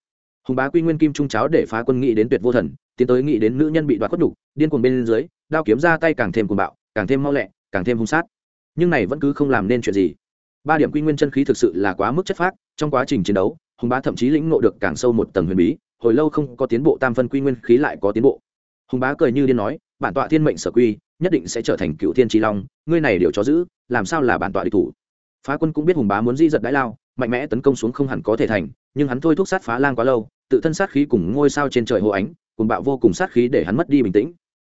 hùng bá quy nguyên kim trung cháo để phá quân nghĩ đến tuyệt vô thần, tiến tới nghĩ đến nữ nhân bị đoạt khuất nhục, điên cuồng bên dưới, đao kiếm ra tay càng thêm cuồng bạo, càng thêm mau lẹ, càng thêm hung sát. Nhưng này vẫn cứ không làm nên chuyện gì. Ba điểm quy nguyên chân khí thực sự là quá mức chất phác, trong quá trình chiến đấu, hùng bá thậm chí lĩnh ngộ được càng sâu một tầng huyền bí hồi lâu không có tiến bộ tam phân quy nguyên khí lại có tiến bộ. Hùng bá cười như điên nói, bản tọa thiên mệnh sở quy, nhất định sẽ trở thành cựu thiên tri long, ngươi này điều cho giữ làm sao là bản tọa địch thủ? Phá quân cũng biết hùng bá muốn di giật đãi lao, mạnh mẽ tấn công xuống không hẳn có thể thành, nhưng hắn thôi thúc sát phá lang quá lâu, tự thân sát khí cùng ngôi sao trên trời hộ ánh cùng bạo vô cùng sát khí để hắn mất đi bình tĩnh.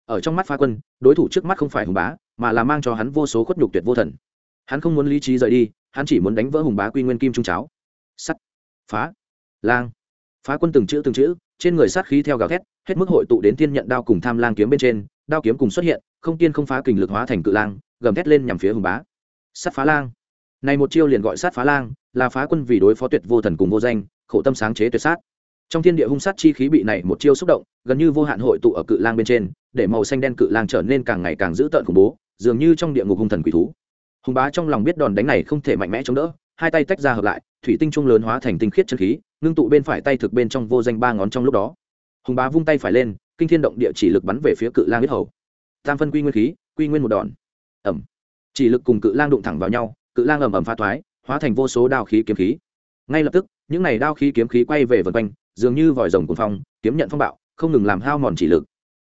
Ở trong mắt phá quân, đối thủ trước mắt không phải hùng bá, mà là mang cho hắn vô số khuất nhục tuyệt vô thần. Hắn không muốn lý trí rời đi, hắn chỉ muốn đánh vỡ hùng bá quy nguyên kim trung cháo. Sắt. Phá. Lang phá quân từng chữ từng chữ, trên người sát khí theo gào thét, hết mức hội tụ đến thiên nhận đao cùng tham lang kiếm bên trên, đao kiếm cùng xuất hiện, không tiên không phá kình lực hóa thành cự lang, gầm thét lên nhằm phía hùng bá. Sát phá lang. Này một chiêu liền gọi sát phá lang, là phá quân vì đối phó tuyệt vô thần cùng vô danh, khổ tâm sáng chế tuyệt sát. Trong thiên địa hung sát chi khí bị này một chiêu xúc động, gần như vô hạn hội tụ ở cự lang bên trên, để màu xanh đen cự lang trở nên càng ngày càng dữ tợn khủng bố, dường như trong địa ngục hung thần quỷ thú. Hùng bá trong lòng biết đòn đánh này không thể mạnh mẽ chống đỡ hai tay tách ra hợp lại, thủy tinh trung lớn hóa thành tinh khiết chân khí, ngưng tụ bên phải tay thực bên trong vô danh ba ngón trong lúc đó. Hùng bá vung tay phải lên, kinh thiên động địa chỉ lực bắn về phía cự lang huyết hầu. Tam phân quy nguyên khí, quy nguyên một đòn. Ẩm. Chỉ lực cùng cự lang đụng thẳng vào nhau, cự lang ầm ầm pha thoái, hóa thành vô số đao khí kiếm khí. Ngay lập tức, những này đao khí kiếm khí quay về vần quanh, dường như vòi rồng cuồng phong, kiếm nhận phong bạo, không ngừng làm hao mòn chỉ lực.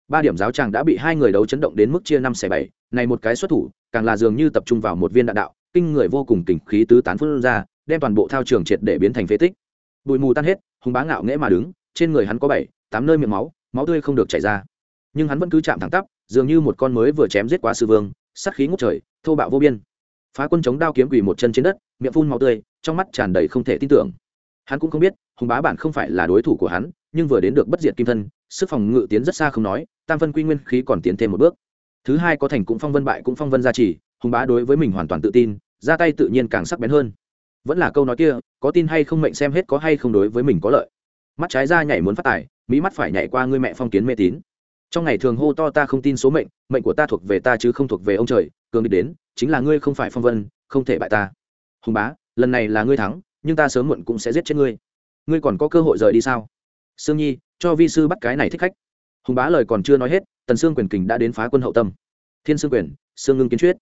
Ba điểm giáo tràng đã bị hai người đấu chấn động đến mức chia năm xẻ bảy, này một cái xuất thủ, càng là dường như tập trung vào một viên đạn đạo kinh người vô cùng kình khí tứ tán phun ra, đem toàn bộ thao trường triệt để biến thành phế tích. Bụi mù tan hết, hùng bá ngạo nghễ mà đứng, trên người hắn có bảy, tám nơi miệng máu máu tươi không được chảy ra. Nhưng hắn vẫn cứ chạm thẳng tắp, dường như một con mới vừa chém giết quá sư vương, sát khí ngút trời, thô bạo vô biên. Phá quân chống đao kiếm quỳ một chân trên đất, miệng phun máu tươi, trong mắt tràn đầy không thể tin tưởng. Hắn cũng không biết, hùng bá bản không phải là đối thủ của hắn, nhưng vừa đến được bất diệt kim thân, sức phòng ngự tiến rất xa không nói, tam phân quy nguyên khí còn tiến thêm một bước. Thứ hai có thành cũng phong vân bại cũng phong vân gia trì hùng bá đối với mình hoàn toàn tự tin, ra tay tự nhiên càng sắc bén hơn. Vẫn là câu nói kia, có tin hay không mệnh xem hết có hay không đối với mình có lợi. Mắt trái ra nhảy muốn phát tài, mỹ mắt phải nhảy qua ngươi mẹ phong kiến mê tín. Trong ngày thường hô to ta không tin số mệnh mệnh của ta thuộc về ta chứ không thuộc về ông trời, cường địch đến, chính là ngươi không phải phong vân, không thể bại ta. Hùng bá, lần này là ngươi thắng, nhưng ta sớm muộn cũng sẽ giết chết ngươi. Ngươi còn có cơ hội rời đi sao? Sương nhi, cho vi sư bắt cái này thích khách. Hùng bá lời còn chưa nói hết, tần sương quyền kình đã đến phá quân hậu tâm. Thiên sương quyền, sương ngưng kiến chuyết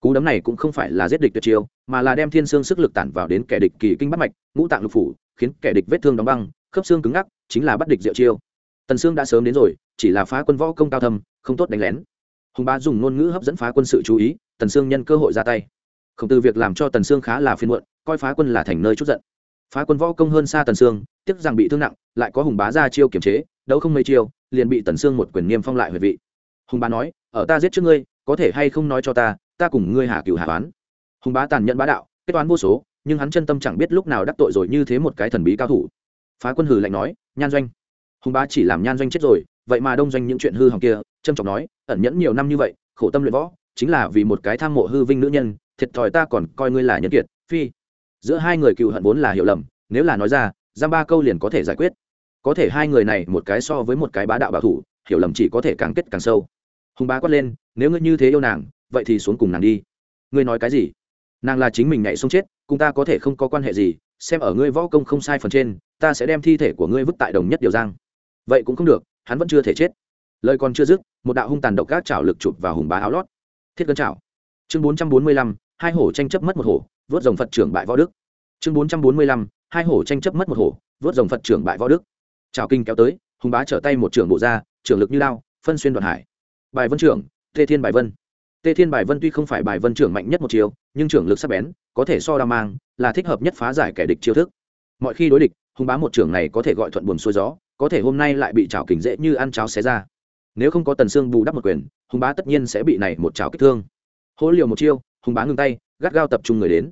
cú đấm này cũng không phải là giết địch tuyệt chiêu, mà là đem thiên sương sức lực tản vào đến kẻ địch kỳ kinh bắt mạch, ngũ tạng lục phủ, khiến kẻ địch vết thương đóng băng, khớp xương cứng ngắc, chính là bắt địch diệu chiêu. Tần sương đã sớm đến rồi, chỉ là phá quân võ công cao thâm, không tốt đánh lén. Hùng bá dùng ngôn ngữ hấp dẫn phá quân sự chú ý, tần sương nhân cơ hội ra tay. Không từ việc làm cho tần sương khá là phiền muộn, coi phá quân là thành nơi chút giận. Phá quân võ công hơn xa tần sương, tiếc rằng bị thương nặng, lại có hùng bá ra chiêu kiểm chế, đấu không mấy chiêu, liền bị tần sương một quyền niêm phong lại huệ vị. Hùng bá nói, ở ta giết trước ngươi, có thể hay không nói cho ta ta cùng ngươi hà cửu hà toán hùng bá tàn nhẫn bá đạo, kết toán vô số, nhưng hắn chân tâm chẳng biết lúc nào đắc tội rồi như thế một cái thần bí cao thủ. Phá quân hừ lạnh nói, nhan doanh. Hùng bá chỉ làm nhan doanh chết rồi, vậy mà đông doanh những chuyện hư hỏng kia trâm trọng nói, ẩn nhẫn nhiều năm như vậy, khổ tâm luyện võ, chính là vì một cái tham mộ hư vinh nữ nhân, thiệt thòi ta còn coi ngươi là nhân kiệt, phi. Giữa hai người cựu hận vốn là hiểu lầm, nếu là nói ra, giam ba câu liền có thể giải quyết. Có thể hai người này một cái so với một cái bá đạo bảo thủ, hiểu lầm chỉ có thể càng kết càng sâu. Hùng bá quát lên, nếu ngươi như thế yêu nàng vậy thì xuống cùng nàng đi. Ngươi nói cái gì? Nàng là chính mình nhảy xuống chết, cùng ta có thể không có quan hệ gì, xem ở ngươi võ công không sai phần trên, ta sẽ đem thi thể của ngươi vứt tại đồng nhất điều giang. Vậy cũng không được, hắn vẫn chưa thể chết. Lời còn chưa dứt, một đạo hung tàn độc các chảo lực chụp vào hùng bá áo lót. Thiết cân chảo. Chương bốn trăm bốn mươi lăm, hai hổ tranh chấp mất một hổ, vớt dòng phật trưởng bại võ đức. Chương bốn trăm bốn mươi lăm, hai hổ tranh chấp mất một hổ, vớt dòng phật trưởng bại võ đức. Chảo kinh kéo tới, hùng bá trở tay một trưởng bộ ra, trưởng lực như lao phân xuyên đoạn hải. Bài vân trưởng, tê thiên bài vân tê thiên bài vân tuy không phải bài vân trưởng mạnh nhất một chiều, nhưng trưởng lực sắc bén, có thể so đao mang, là thích hợp nhất phá giải kẻ địch chiêu thức. Mọi khi đối địch hùng bá một trưởng này có thể gọi thuận buồn xuôi gió, có thể hôm nay lại bị chảo kình dễ như ăn cháo xé ra. Nếu không có tần xương bù đắp một quyền hùng bá tất nhiên sẽ bị này một chảo kích thương. Hỗ liều một chiêu hùng bá ngừng tay, gắt gao tập trung người đến.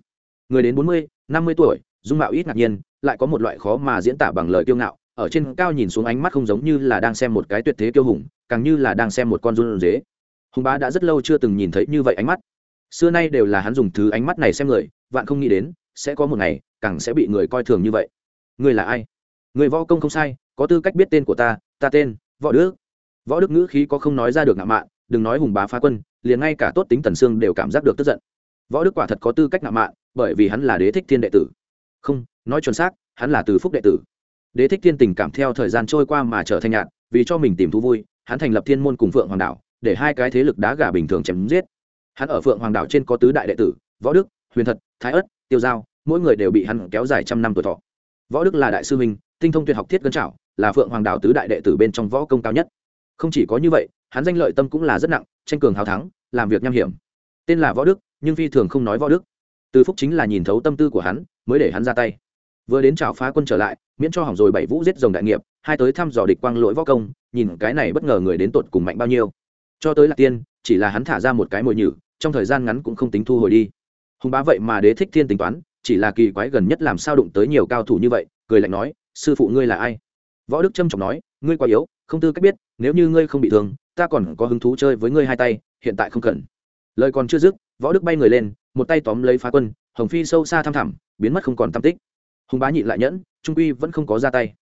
Người đến bốn mươi, năm mươi tuổi, dung mạo ít ngạc nhiên, lại có một loại khó mà diễn tả bằng lời kiêu ngạo, ở trên cao nhìn xuống ánh mắt không giống như là đang xem một cái tuyệt thế kiêu hùng, càng như là đang xem một con run dế hùng bá đã rất lâu chưa từng nhìn thấy như vậy ánh mắt. Xưa nay đều là hắn dùng thứ ánh mắt này xem người, vạn không nghĩ đến, sẽ có một ngày, càng sẽ bị người coi thường như vậy. Người là ai? Người võ công không sai, có tư cách biết tên của ta ta tên, võ đức. Võ đức ngữ khí có không nói ra được ngạo mạn, đừng nói hùng bá phá quân, liền ngay cả tốt tính tần sương đều cảm giác được tức giận. Võ đức quả thật có tư cách ngạo mạn, bởi vì hắn là đế thích thiên đệ tử. Không, nói chuẩn xác, hắn là từ phúc đệ tử. Đế thích thiên tình cảm theo thời gian trôi qua mà trở thành nhạn vì cho mình tìm thú vui, hắn thành lập thiên môn cùng phượng hoàng đảo để hai cái thế lực đá gà bình thường chém giết. Hắn ở phượng hoàng đảo trên có tứ đại đệ tử, võ đức, huyền thật, thái ất, tiêu giao, mỗi người đều bị hắn kéo dài trăm năm tuổi thọ. Võ đức là đại sư minh tinh thông tuyệt học thiết cân trảo, là phượng hoàng đạo tứ đại đệ tử bên trong võ công cao nhất. Không chỉ có như vậy, hắn danh lợi tâm cũng là rất nặng, tranh cường hào thắng, làm việc nham hiểm. Tên là võ đức, nhưng phi thường không nói võ đức. Từ phúc chính là nhìn thấu tâm tư của hắn, mới để hắn ra tay. Vừa đến chào phá quân trở lại, miễn cho hỏng rồi bảy vũ giết rồng đại nghiệp, hai tới thăm dò địch quang lỗi võ công, nhìn cái này bất ngờ người đến tột cùng mạnh bao nhiêu cho tới lạc tiên, chỉ là hắn thả ra một cái mồi nhử, trong thời gian ngắn cũng không tính thu hồi đi. Hùng bá vậy mà đế thích thiên tính toán, chỉ là kỳ quái gần nhất làm sao đụng tới nhiều cao thủ như vậy, cười lạnh nói, sư phụ ngươi là ai? Võ đức trâm trọng nói, ngươi quá yếu, không tư cách biết, nếu như ngươi không bị thương, ta còn có hứng thú chơi với ngươi hai tay, hiện tại không cần. Lời còn chưa dứt, võ đức bay người lên, một tay tóm lấy phá quân, hồng phi sâu xa thăm thẳm, biến mất không còn tam tích. Hùng bá nhịn lại nhẫn, trung quy vẫn không có ra tay.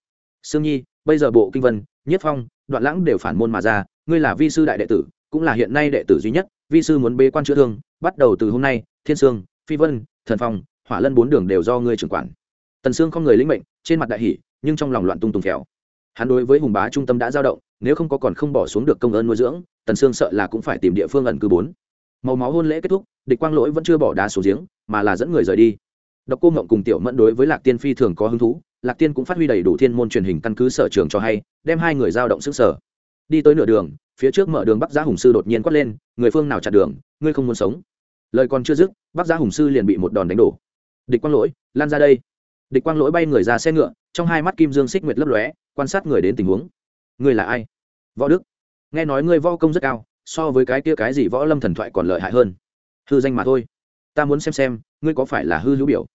Sương nhi, bây giờ bộ kinh vân, nhất phong, đoạn lãng đều phản môn mà ra ngươi là vi sư đại đệ tử, cũng là hiện nay đệ tử duy nhất, vi sư muốn bế quan chữa thương, bắt đầu từ hôm nay, thiên sương, phi vân, thần phong, hỏa lân bốn đường đều do ngươi trưởng quản. Tần sương không người lĩnh mệnh, trên mặt đại hỷ nhưng trong lòng loạn tung tùng phèo. Hắn đối với hùng bá trung tâm đã giao động, nếu không có còn không bỏ xuống được công ơn nuôi dưỡng, tần sương sợ là cũng phải tìm địa phương ẩn cư bốn. Màu máu hôn lễ kết thúc, địch quang lỗi vẫn chưa bỏ đá xuống giếng, mà là dẫn người rời đi. Độc cô ngộng cùng tiểu mẫn đối với lạc tiên phi thường có hứng thú, lạc tiên cũng phát huy đầy đủ thiên môn truyền hình căn cứ sở trường cho hay, đem hai người giao động sức sở đi tới nửa đường, phía trước mở đường bắc giá hùng sư đột nhiên quát lên, người phương nào chặn đường, ngươi không muốn sống? Lời còn chưa dứt, bắc giá hùng sư liền bị một đòn đánh đổ. Địch quang lỗi, lan ra đây. Địch quang lỗi bay người ra xe ngựa, trong hai mắt kim dương xích nguyệt lấp lóe, quan sát người đến tình huống. Ngươi là ai? Võ đức. Nghe nói ngươi võ công rất cao, so với cái kia cái gì võ lâm thần thoại còn lợi hại hơn. Hư danh mà thôi. Ta muốn xem xem, ngươi có phải là hư hữu biểu?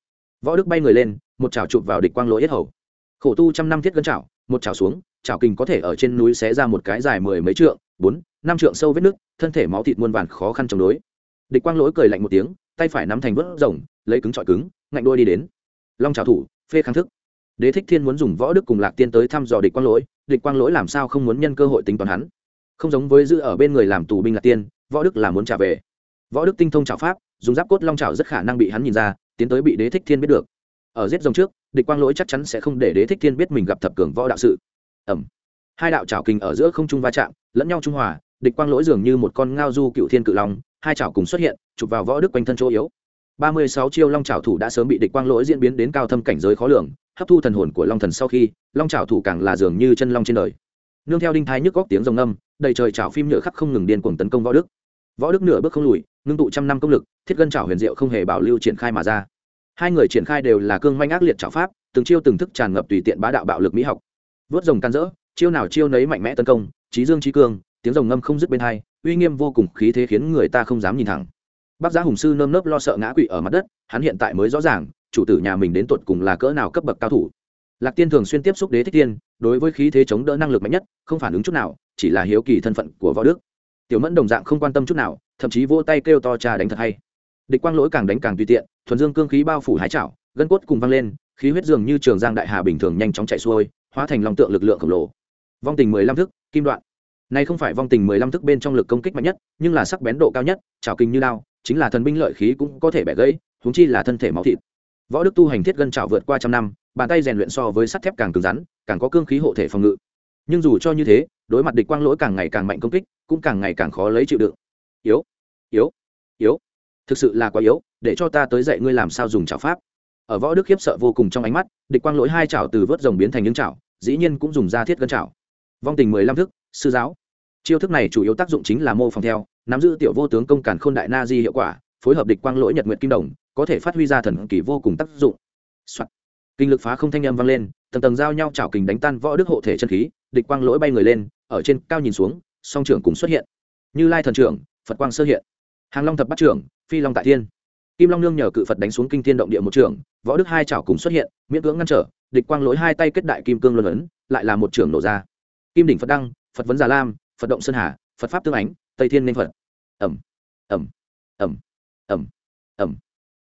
Võ đức bay người lên, một chảo chụp vào địch quang lỗi yết hầu. Khổ tu trăm năm thiết gân chảo, một chảo xuống chảo kình có thể ở trên núi xé ra một cái dài mười mấy trượng, bốn, năm trượng sâu vết nước thân thể máu thịt muôn vàn khó khăn chống đối. Địch quang lỗi cười lạnh một tiếng, tay phải nắm thành vớt rồng, lấy cứng trọi cứng, ngạnh đôi đi đến. Long trào thủ, phê kháng thức. Đế thích thiên muốn dùng võ đức cùng lạc tiên tới thăm dò địch quang lỗi, địch quang lỗi làm sao không muốn nhân cơ hội tính toán hắn? Không giống với giữ ở bên người làm tù binh lạc tiên, võ đức là muốn trả về. Võ đức tinh thông trào pháp, dùng giáp cốt long trào rất khả năng bị hắn nhìn ra, tiến tới bị đế thích thiên biết được. Ở giết rồng trước, địch quang lỗi chắc chắn sẽ không để đế thích thiên biết mình gặp thập cường võ đạo sự ẩm. Hai đạo trào kình ở giữa không trung va chạm, lẫn nhau trung hòa, địch quang lỗi dường như một con ngao du cựu thiên cự long, hai chảo cùng xuất hiện, chụp vào võ đức quanh thân chỗ yếu. Ba mươi sáu chiêu long trảo thủ đã sớm bị địch quang lỗi diễn biến đến cao thâm cảnh giới khó lường, hấp thu thần hồn của long thần sau khi, long trảo thủ càng là dường như chân long trên đời. Nương theo đinh thái nhức góc tiếng rồng âm đầy trời trảo phim nhựa khắc không ngừng điên cuồng tấn công võ đức. Võ đức nửa bước không lùi, ngưng tụ trăm năm công lực, thiết gân trảo huyền diệu không hề bảo lưu triển khai mà ra. Hai người triển khai đều là cương manh ác liệt trảo pháp, từng chiêu từng thức tràn ngập tùy tiện bá đạo bạo lực mỹ học vớt rồng can rỡ chiêu nào chiêu nấy mạnh mẽ tấn công trí dương trí cương, tiếng rồng ngâm không dứt bên hai, uy nghiêm vô cùng khí thế khiến người ta không dám nhìn thẳng. Bác giá hùng sư nơm nớp lo sợ ngã quỵ ở mặt đất, hắn hiện tại mới rõ ràng, chủ tử nhà mình đến tột cùng là cỡ nào cấp bậc cao thủ. Lạc tiên thường xuyên tiếp xúc đế thích tiên đối với khí thế chống đỡ năng lực mạnh nhất, không phản ứng chút nào, chỉ là hiếu kỳ thân phận của võ đức. Tiểu mẫn đồng dạng không quan tâm chút nào, thậm chí vỗ tay kêu to cha đánh thật hay. Địch quang lỗi càng đánh càng tùy tiện, thuần dương cương khí bao phủ hái chảo, gân cốt cùng văng lên khí huyết dường như trường giang đại hà bình thường nhanh chóng chạy xuôi, hóa thành lòng tượng lực lượng khổng lồ. Vong tình mười lăm thức, kim đoạn. Này không phải vong tình mười lăm thức bên trong lực công kích mạnh nhất, nhưng là sắc bén độ cao nhất trào kinh như lao, chính là thần binh lợi khí cũng có thể bẻ gãy húng chi là thân thể máu thịt. Võ đức tu hành thiết gân trào vượt qua trăm năm, bàn tay rèn luyện so với sắt thép càng cứng rắn, càng có cương khí hộ thể phòng ngự. Nhưng dù cho như thế, đối mặt địch quang lỗi càng ngày càng mạnh công kích, cũng càng ngày càng khó lấy chịu đựng. Yếu yếu yếu. Thực sự là quá yếu, để cho ta tới dạy ngươi làm sao dùng trào pháp ở võ đức khiếp sợ vô cùng trong ánh mắt, địch quang lỗi hai chảo từ vớt rồng biến thành những chảo, dĩ nhiên cũng dùng ra thiết gân chảo. Vong tình mười lăm thức, sư giáo. Chiêu thức này chủ yếu tác dụng chính là mô phòng theo, nắm giữ tiểu vô tướng công cản khôn đại na di hiệu quả, phối hợp địch quang lỗi nhật nguyện kim đồng, có thể phát huy ra thần kỳ vô cùng tác dụng、Soạn. kinh lực phá không thanh âm vang lên, tầng tầng giao nhau chảo kình đánh tan võ đức hộ thể chân khí, địch quang lỗi bay người lên, ở trên cao nhìn xuống, song trưởng cùng xuất hiện. Như lai thần trưởng, phật quang sơ hiện. Hàng long thập bắt trưởng, phi long tại thiên kim long nương nhờ cự phật đánh xuống kinh thiên động địa một trường, võ đức hai chảo cùng xuất hiện miễn cưỡng ngăn trở địch quang lỗi hai tay kết đại kim cương luân ấn lại là một trường nổ ra. Kim đỉnh phật đăng phật vấn già lam phật động sơn hà phật pháp tương ánh tây thiên nên phật. Ẩm ẩm ẩm ẩm ẩm.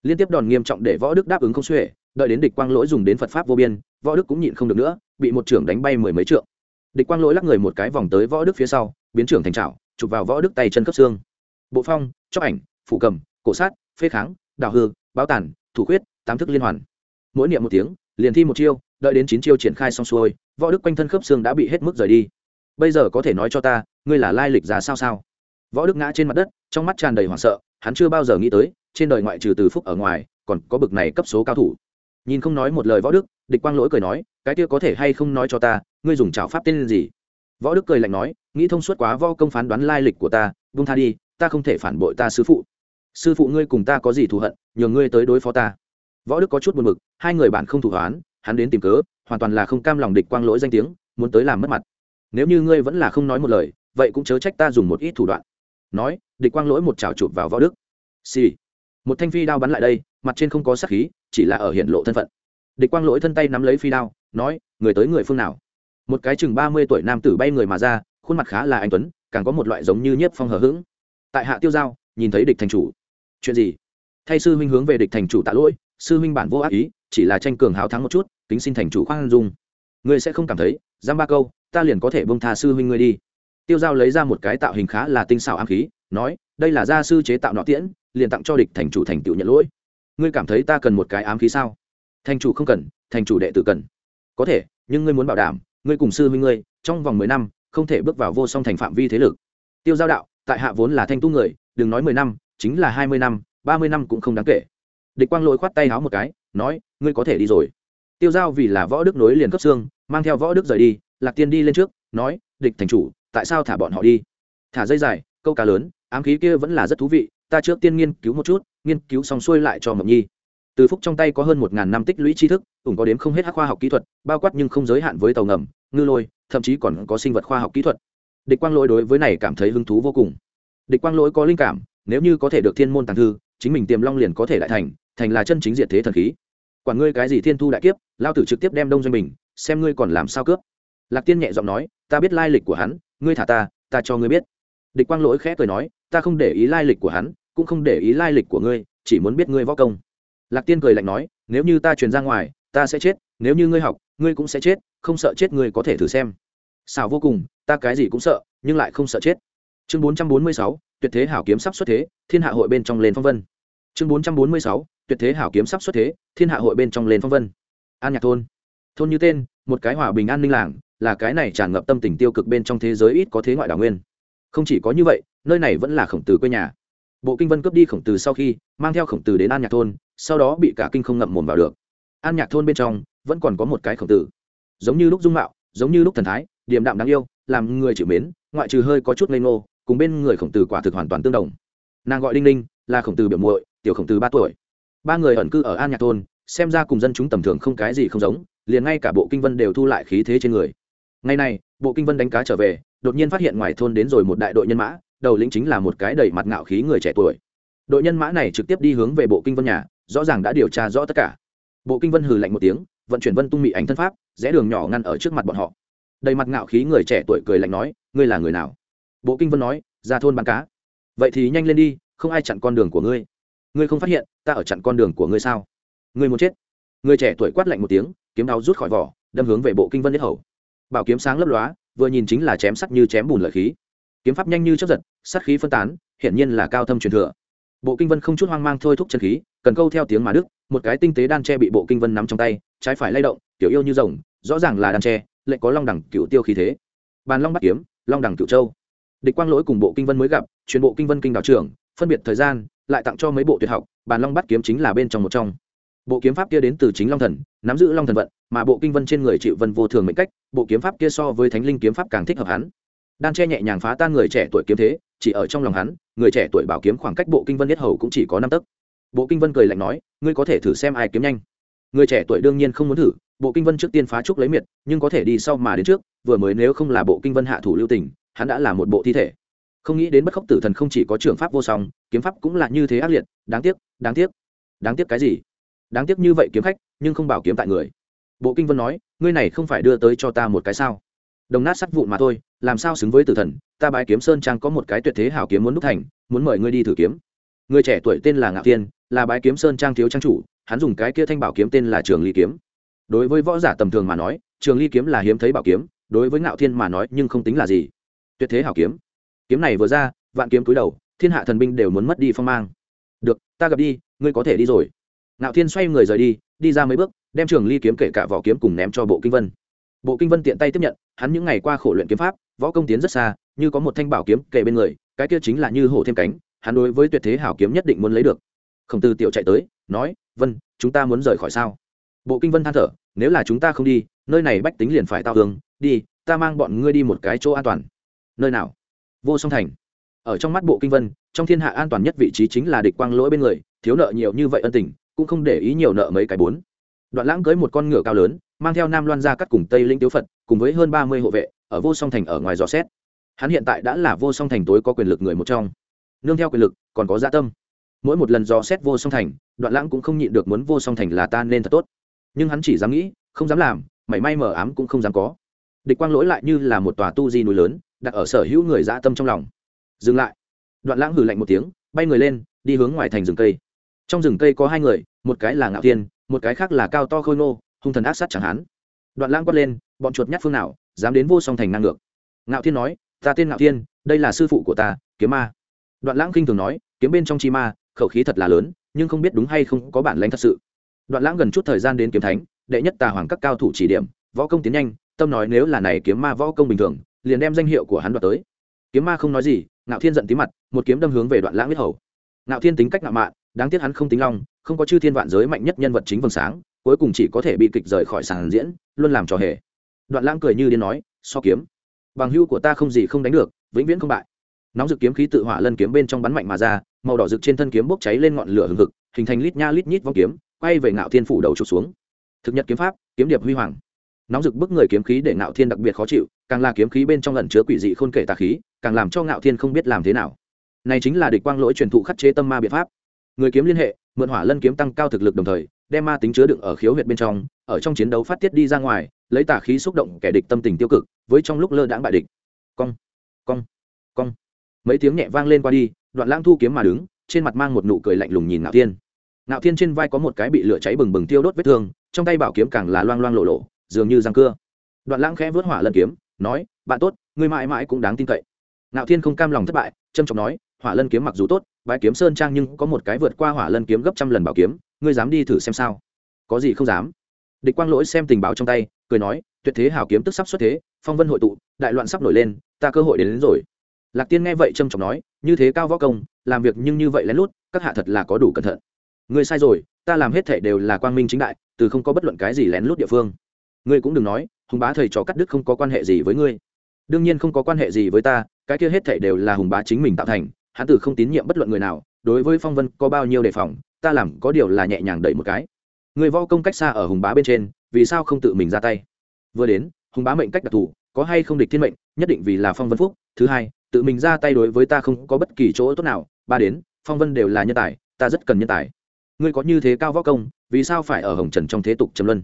Liên tiếp đòn nghiêm trọng để võ đức đáp ứng không xuể đợi đến địch quang lỗi dùng đến phật pháp vô biên võ đức cũng nhịn không được nữa bị một trưởng đánh bay mười mấy trượng. Địch quang lỗi lắc người một cái vòng tới võ đức phía sau biến trưởng thành trào chụp vào võ đức tay chân cấp xương. Bộ phong chóc ảnh phủ cầm cổ sát phê kháng đào hư, báo tản, thủ quyết tám thức liên hoàn. Mỗi niệm một tiếng, liền thi một chiêu, đợi đến chín chiêu triển khai xong xuôi, võ đức quanh thân khớp xương đã bị hết mức rời đi. Bây giờ có thể nói cho ta, ngươi là lai lịch giá sao sao? Võ đức ngã trên mặt đất, trong mắt tràn đầy hoảng sợ, hắn chưa bao giờ nghĩ tới, trên đời ngoại trừ từ phúc ở ngoài, còn có bực này cấp số cao thủ. Nhìn không nói một lời võ đức, địch quang lỗi cười nói, cái kia có thể hay không nói cho ta, ngươi dùng trào pháp tên gì? Võ đức cười lạnh nói, nghĩ thông suốt quá võ công phán đoán lai lịch của ta vung tha đi, ta không thể phản bội ta sứ phụ sư phụ ngươi cùng ta có gì thù hận, nhờ ngươi tới đối phó ta. Võ đức có chút buồn b ự c hai người bạn không thủ hoán, hắn đến tìm cớ, hoàn toàn là không cam lòng địch quang lỗi danh tiếng, muốn tới làm mất mặt. Nếu như ngươi vẫn là không nói một lời, vậy cũng chớ trách ta dùng một ít thủ đoạn. Nói, địch quang lỗi một trào chụp vào võ đức. Xì、sì. một thanh phi đao bắn lại đây, mặt trên không có sắc khí, chỉ là ở hiện lộ thân phận. Địch quang lỗi thân tay nắm lấy phi đao, nói, người tới người phương nào? Một cái chừng ba mươi tuổi nam tử bay người mà ra, khuôn mặt khá là anh tuấn, càng có một loại giống như nhiếp phong hờ hững. Tại hạ tiêu giao, nhìn thấy địch thành chủ chuyện gì? Thay sư huynh hướng về địch thành chủ tạ lỗi, sư huynh bản vô ác ý, chỉ là tranh cường hào thắng một chút tính xin thành chủ khoan dung. Ngươi sẽ không cảm thấy, giam ba câu, ta liền có thể bông tha sư huynh ngươi đi. Tiêu giao lấy ra một cái tạo hình khá là tinh xảo ám khí, nói, đây là gia sư chế tạo nọ tiễn, liền tặng cho địch thành chủ thành tựu nhận lỗi. Ngươi cảm thấy ta cần một cái ám khí sao? Thành chủ không cần, thành chủ đệ tử cần. Có thể, nhưng ngươi muốn bảo đảm, ngươi cùng sư huynh ngươi, trong vòng mười năm, không thể bước vào vô song thành phạm vi thế lực. Tiêu giao đạo, tại hạ vốn là thanh tu người, đừng nói mười năm chính là hai mươi năm, ba mươi năm cũng không đáng kể. Địch quang lỗi khoát tay háo một cái, nói, ngươi có thể đi rồi. Tiêu giao vì là võ đức nối liền cấp xương, mang theo võ đức rời đi, lạc tiên đi lên trước, nói, địch thành chủ, tại sao thả bọn họ đi? Thả dây dài, câu cá lớn, ám khí kia vẫn là rất thú vị, ta trước tiên nghiên cứu một chút, nghiên cứu xong xuôi lại cho mộng nhi. Từ phúc trong tay có hơn một ngàn năm tích lũy tri thức cũng có đếm không hết hắc khoa học kỹ thuật, bao quát nhưng không giới hạn với tàu ngầm, ngư lôi, thậm chí còn có sinh vật khoa học kỹ thuật. Địch quang lỗi đối với này cảm thấy hứng thú vô cùng. Địch quang lỗi có linh cảm nếu như có thể được thiên môn tàng thư, chính mình tiềm long liền có thể đại thành thành là chân chính diệt thế thần khí. Quản ngươi cái gì thiên thu đại kiếp, lao tử trực tiếp đem đông doanh mình xem ngươi còn làm sao cướp. Lạc tiên nhẹ giọng nói, ta biết lai lịch của hắn, ngươi thả ta ta cho ngươi biết. Địch quang lỗi khẽ cười nói, ta không để ý lai lịch của hắn, cũng không để ý lai lịch của ngươi, chỉ muốn biết ngươi võ công. Lạc tiên cười lạnh nói, nếu như ta truyền ra ngoài, ta sẽ chết, nếu như ngươi học, ngươi cũng sẽ chết, không sợ chết ngươi có thể thử xem. Xảo vô cùng, ta cái gì cũng sợ, nhưng lại không sợ chết chương bốn trăm bốn mươi sáu, tuyệt thế hảo kiếm sắp xuất thế, thiên hạ hội bên trong lên phong vân. Chương bốn trăm bốn mươi sáu, tuyệt thế hảo kiếm sắp xuất thế, thiên hạ hội bên trong lên phong vân. An nhạc thôn. Thôn như tên, một cái hòa bình an ninh làng, là cái này tràn ngập tâm tình tiêu cực bên trong thế giới ít có thế ngoại đảo nguyên. Không chỉ có như vậy, nơi này vẫn là khổng tử quê nhà. Bộ kinh vân cướp đi khổng tử sau khi, mang theo khổng tử đến an nhạc thôn, sau đó bị cả kinh không ngậm mồm vào được. An nhạc thôn bên trong, vẫn còn có một cái khổng tử. Giống như lúc dung mạo, giống như lúc thần thái, điềm đạm đáng yêu, làm người chịu mến, ngoại trừ hơi có chút ngây ngô cùng bên người khổng tử quả thực hoàn toàn tương đồng. Nàng gọi đinh ninh, là khổng tử biểu muội, tiểu khổng tử ba tuổi. Ba người ẩn cư ở an nhạc thôn, xem ra cùng dân chúng tầm thường không cái gì không giống, liền ngay cả bộ kinh vân đều thu lại khí thế trên người. Ngày này, bộ kinh vân đánh cá trở về, đột nhiên phát hiện ngoài thôn đến rồi một đại đội nhân mã, đầu lĩnh chính là một cái đầy mặt ngạo khí người trẻ tuổi. Đội nhân mã này trực tiếp đi hướng về bộ kinh vân nhà, rõ ràng đã điều tra rõ tất cả. Bộ kinh vân hừ lạnh một tiếng, vận chuyển vân tung mị ảnh thân pháp, rẽ đường nhỏ ngăn ở trước mặt bọn họ. Đầy mặt ngạo khí người trẻ tuổi cười lạnh nói, ngươi là người nào? Bộ kinh vân nói, ra thôn bán cá. Vậy thì nhanh lên đi, không ai chặn con đường của ngươi. Ngươi không phát hiện, ta ở chặn con đường của ngươi sao? Ngươi muốn chết. Người trẻ tuổi quát lạnh một tiếng, kiếm đao rút khỏi vỏ, đâm hướng về bộ kinh vân nhất hầu. Bảo kiếm sáng lấp lóa, vừa nhìn chính là chém sắc như chém bùn lợi khí. Kiếm pháp nhanh như chấp giật sát khí phân tán, hiển nhiên là cao thâm truyền thừa. Bộ kinh vân không chút hoang mang thôi thúc chân khí, cần câu theo tiếng mà đức một cái tinh tế đan tre bị bộ kinh vân nắm trong tay, trái phải lay động tiểu yêu như rồng, rõ ràng là đan tre, lại có long đẳng cựu tiêu khí thế. Bàn long bắt kiếm, long đẳng cựu châu địch quang lỗi cùng bộ kinh vân mới gặp chuyên bộ kinh vân kinh đạo trưởng, phân biệt thời gian, lại tặng cho mấy bộ tuyệt học, bàn long bắt kiếm chính là bên trong một trong. Bộ kiếm pháp kia đến từ chính long thần, nắm giữ long thần vận, mà bộ kinh vân trên người chịu vân vô thường mệnh cách, bộ kiếm pháp kia so với thánh linh kiếm pháp càng thích hợp hắn. Đan che nhẹ nhàng phá tan người trẻ tuổi kiếm thế, chỉ ở trong lòng hắn, người trẻ tuổi bảo kiếm khoảng cách bộ kinh vân nhất hầu cũng chỉ có năm tấc. Bộ kinh vân cười lạnh nói, ngươi có thể thử xem ai kiếm nhanh. Người trẻ tuổi đương nhiên không muốn thử, bộ kinh vân trước tiên phá trúc lấy miệt, nhưng có thể đi sau mà đến trước, vừa mới nếu không là bộ kinh vân hạ thủ lưu tình hắn đã là một bộ thi thể. Không nghĩ đến bất khốc tử thần không chỉ có trường pháp vô song, kiếm pháp cũng là như thế ác liệt, đáng tiếc đáng tiếc. Đáng tiếc cái gì? Đáng tiếc như vậy kiếm khách, nhưng không bảo kiếm tại người. Bộ kinh vân nói, ngươi này không phải đưa tới cho ta một cái sao? Đồng nát sắt vụn mà thôi, làm sao xứng với tử thần? Ta bái kiếm sơn trang có một cái tuyệt thế hảo kiếm muốn đúc thành, muốn mời ngươi đi thử kiếm. Người trẻ tuổi tên là ngạo tiên là bái kiếm sơn trang thiếu trang chủ, hắn dùng cái kia thanh bảo kiếm tên là trường ly kiếm. Đối với võ giả tầm thường mà nói, trường ly kiếm là hiếm thấy bảo kiếm, đối với ngạo thiên mà nói nhưng không tính là gì tuyệt thế hảo kiếm. Kiếm này vừa ra, vạn kiếm cúi đầu, thiên hạ thần binh đều muốn mất đi phong mang. Được, ta gặp đi, ngươi có thể đi rồi. Nạo thiên xoay người rời đi đi ra mấy bước, đem trường ly kiếm kể cả vỏ kiếm cùng ném cho bộ kinh vân. Bộ kinh vân tiện tay tiếp nhận, hắn những ngày qua khổ luyện kiếm pháp, võ công tiến rất xa, như có một thanh bảo kiếm kề bên người, cái kia chính là như hổ thêm cánh, hắn đối với tuyệt thế hảo kiếm nhất định muốn lấy được. Khổng tử tiểu chạy tới, nói, vân, chúng ta muốn rời khỏi sao? Bộ kinh vân than thở, nếu là chúng ta không đi, nơi này bách tính liền phải tao hương đi, ta mang bọn ngươi đi một cái chỗ an toàn nơi nào? Vô song thành. Ở trong mắt bộ kinh vân, trong thiên hạ an toàn nhất vị trí chính là địch quang lỗi bên người, thiếu nợ nhiều như vậy ân tình, cũng không để ý nhiều nợ mấy cái bốn. Đoạn lãng cưới một con ngựa cao lớn, mang theo nam loan ra cắt cùng tây linh tiếu phật, cùng với hơn ba mươi hộ vệ, ở vô song thành ở ngoài dò xét. Hắn hiện tại đã là vô song thành tối có quyền lực người một trong. Nương theo quyền lực, còn có gia dạ tâm. Mỗi một lần dò xét vô song thành, đoạn lãng cũng không nhịn được muốn vô song thành là ta nên thật tốt. Nhưng hắn chỉ dám nghĩ, không dám làm, mảy may mờ ám cũng không dám có. Địch quang lỗi lại như là một tòa tu di núi lớn đặt ở sở hữu người dã tâm trong lòng. Dừng lại. Đoạn lãng hử lạnh một tiếng, bay người lên, đi hướng ngoài thành rừng cây. Trong rừng cây có hai người, một cái là ngạo thiên, một cái khác là cao to khôi nô hung thần ác sát chẳng hán đoạn lãng quát lên, bọn chuột nhát phương nào, dám đến vô song thành năng ngược. Ngạo thiên nói, ta tên ngạo thiên, đây là sư phụ của ta, kiếm ma. Đoạn lãng kinh thường nói, kiếm bên trong chi ma, khẩu khí thật là lớn, nhưng không biết đúng hay không có bản lãnh thật sự. Đoạn lãng gần chút thời gian đến kiếm thánh, đệ nhất tà hoàng các cao thủ chỉ điểm, võ công tiến nhanh, tâm nói nếu là này kiếm ma võ công bình thường liền đem danh hiệu của hắn đoạt tới. Kiếm ma không nói gì, ngạo thiên giận tí mặt, một kiếm đâm hướng về đoạn lãng huyết hầu. Ngạo thiên tính cách ngạo mạn, đáng tiếc hắn không tính long, không có chư thiên vạn giới mạnh nhất nhân vật chính vầng sáng, cuối cùng chỉ có thể bị kịch rời khỏi sàn diễn, luôn làm trò hề. Đoạn lãng cười như điên nói, so kiếm, bằng hưu của ta không gì không đánh được, vĩnh viễn không bại. Nóng rực kiếm khí tự hỏa lân kiếm bên trong bắn mạnh mà ra, màu đỏ rực trên thân kiếm bốc cháy lên ngọn lửa hừng hực, hình thành lít nha lít nhít vong kiếm, quay về ngạo thiên phủ đầu trục xuống. Thực nhật kiếm pháp, kiếm điệp huy hoàng nóng rực bức người kiếm khí để ngạo thiên đặc biệt khó chịu, càng là kiếm khí bên trong lần chứa quỷ dị khôn kể tà khí, càng làm cho ngạo thiên không biết làm thế nào. Này chính là địch quang lỗi truyền thụ khắc chế tâm ma biện pháp. Người kiếm liên hệ, mượn hỏa lân kiếm tăng cao thực lực đồng thời, đem ma tính chứa đựng ở khiếu huyệt bên trong, ở trong chiến đấu phát tiết đi ra ngoài, lấy tà khí xúc động kẻ địch tâm tình tiêu cực, với trong lúc lơ đãng bại địch. Cong cong cong. Mấy tiếng nhẹ vang lên qua đi, đoạn lãng thu kiếm mà đứng, trên mặt mang một nụ cười lạnh lùng nhìn ngạo thiên. Ngạo thiên trên vai có một cái bị lửa cháy bừng bừng tiêu đốt vết thương, trong tay bảo kiếm càng là loang loang lộ lộ dường như răng cưa. Đoạn lãng khẽ vớt hỏa lân kiếm nói bạn tốt ngươi mãi mãi cũng đáng tin cậy. Nạo thiên không cam lòng thất bại trâm trọng nói hỏa lân kiếm mặc dù tốt bãi kiếm sơn trang nhưng có một cái vượt qua hỏa lân kiếm gấp trăm lần bảo kiếm ngươi dám đi thử xem sao? Có gì không dám. Địch quang lỗi xem tình báo trong tay cười nói tuyệt thế hảo kiếm tức sắp xuất thế phong vân hội tụ đại loạn sắp nổi lên ta cơ hội đến, đến rồi. Lạc tiên nghe vậy trâm trọng nói như thế cao võ công làm việc nhưng như vậy lén lút các hạ thật là có đủ cẩn thận. Ngươi sai rồi ta làm hết thể đều là quang minh chính đại từ không có bất luận cái gì lén lút địa phương ngươi cũng đừng nói, hùng bá thầy trò cắt đứt không có quan hệ gì với ngươi. Đương nhiên không có quan hệ gì với ta, cái kia hết thể đều là hùng bá chính mình tạo thành, hắn tử không tín nhiệm bất luận người nào, đối với phong vân có bao nhiêu đề phòng, ta làm có điều là nhẹ nhàng đẩy một cái. Người võ công cách xa ở hùng bá bên trên, vì sao không tự mình ra tay? Vừa đến, hùng bá mệnh cách đặc thù, có hay không địch thiên mệnh, nhất định vì là phong vân phúc. Thứ hai, tự mình ra tay đối với ta không có bất kỳ chỗ tốt nào. Ba đến, phong vân đều là nhân tài, ta rất cần nhân tài. Ngươi có như thế cao võ công, vì sao phải ở hồng trần trong thế tục trầm luân?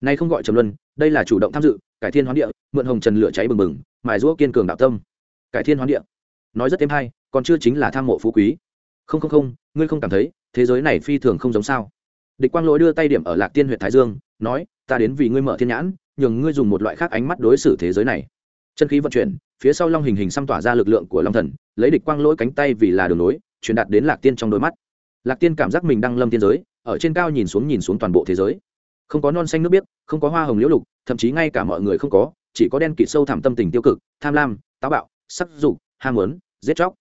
Nay không gọi trầm luân, đây là chủ động tham dự, cải thiên hoán địa, mượn hồng trần lửa cháy bừng bừng, mài rũa kiên cường đạo tâm. Cải thiên hoán địa. Nói rất thêm hay, còn chưa chính là tham mộ phú quý. Không không không, ngươi không cảm thấy, thế giới này phi thường không giống sao? Địch quang lỗi đưa tay điểm ở lạc tiên huyện thái dương, nói, ta đến vì ngươi mở thiên nhãn, nhường ngươi dùng một loại khác ánh mắt đối xử thế giới này. Chân khí vận chuyển, phía sau long hình hình xăm tỏa ra lực lượng của long thần, lấy địch quang lỗi cánh tay vì là đường nối, truyền đạt đến lạc tiên trong đôi mắt. Lạc tiên cảm giác mình đang lâm tiên giới, ở trên cao nhìn xuống nhìn xuống toàn bộ thế giới không có non xanh nước biếc, không có hoa hồng liễu lục, thậm chí ngay cả mọi người không có, chỉ có đen kịt sâu thẳm tâm tình tiêu cực, tham lam, táo bạo, sắc dục, ham muốn, giết chóc.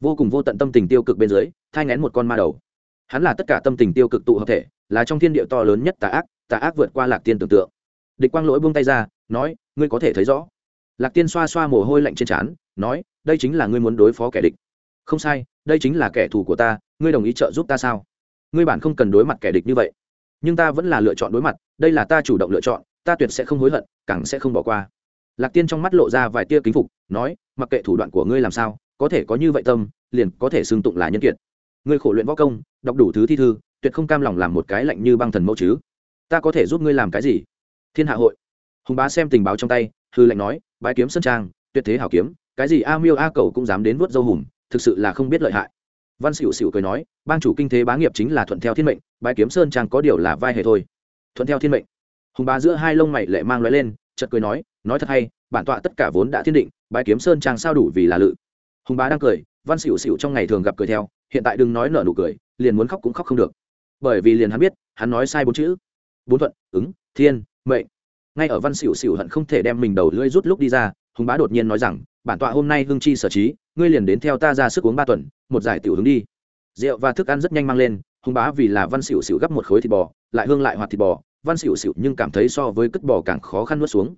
Vô cùng vô tận tâm tình tiêu cực bên dưới, thai ngén một con ma đầu. Hắn là tất cả tâm tình tiêu cực tụ hợp thể, là trong thiên địa to lớn nhất tà ác tà ác vượt qua lạc tiên tưởng tượng. Địch quang lỗi buông tay ra, nói, ngươi có thể thấy rõ. Lạc tiên xoa xoa mồ hôi lạnh trên trán, nói, đây chính là ngươi muốn đối phó kẻ địch. Không sai, đây chính là kẻ thù của ta, ngươi đồng ý trợ giúp ta sao? Ngươi bản không cần đối mặt kẻ địch như vậy nhưng ta vẫn là lựa chọn đối mặt, đây là ta chủ động lựa chọn, ta tuyệt sẽ không hối hận, càng sẽ không bỏ qua. Lạc tiên trong mắt lộ ra vài tia kính phục, nói, mặc kệ thủ đoạn của ngươi làm sao, có thể có như vậy tâm, liền có thể xưng tụng là nhân kiệt. Ngươi khổ luyện võ công, đọc đủ thứ thi thư, tuyệt không cam lòng làm một cái lạnh như băng thần mẫu chứ. Ta có thể giúp ngươi làm cái gì? Thiên hạ hội. Hùng bá xem tình báo trong tay, hư lạnh nói, bái kiếm sơn trang, tuyệt thế hảo kiếm, cái gì a miêu a cầu cũng dám đến vuốt dâu hùm, thực sự là không biết lợi hại văn xỉu xỉu cười nói, bang chủ kinh thế bá nghiệp chính là thuận theo thiên mệnh, bái kiếm sơn trang có điều là vai hề thôi. Thuận theo thiên mệnh? Hùng bá giữa hai lông mày lệ mang lóe lên, chợt cười nói nói thật hay, bản tọa tất cả vốn đã thiên định, bái kiếm sơn trang sao đủ vì là lự? Hùng bá đang cười, văn xỉu xỉu trong ngày thường gặp cười theo, hiện tại đừng nói nở nụ cười, liền muốn khóc cũng khóc không được. Bởi vì liền hắn biết, hắn nói sai bốn chữ. Bốn thuận, ứng, thiên, mệnh. Ngay ở văn xỉu xỉu hận không thể đem mình đầu lưỡi rút lúc đi ra, hùng bá đột nhiên nói rằng bản tọa hôm nay hưng chi sở trí, ngươi liền đến theo ta ra sức uống ba tuần, một giải tiểu hướng đi. Rượu và thức ăn rất nhanh mang lên hùng bá vì là văn xỉu xỉu gấp một khối thịt bò, lại hương lại hoạt thịt bò, văn xỉu xỉu nhưng cảm thấy so với cất bò càng khó khăn nuốt xuống.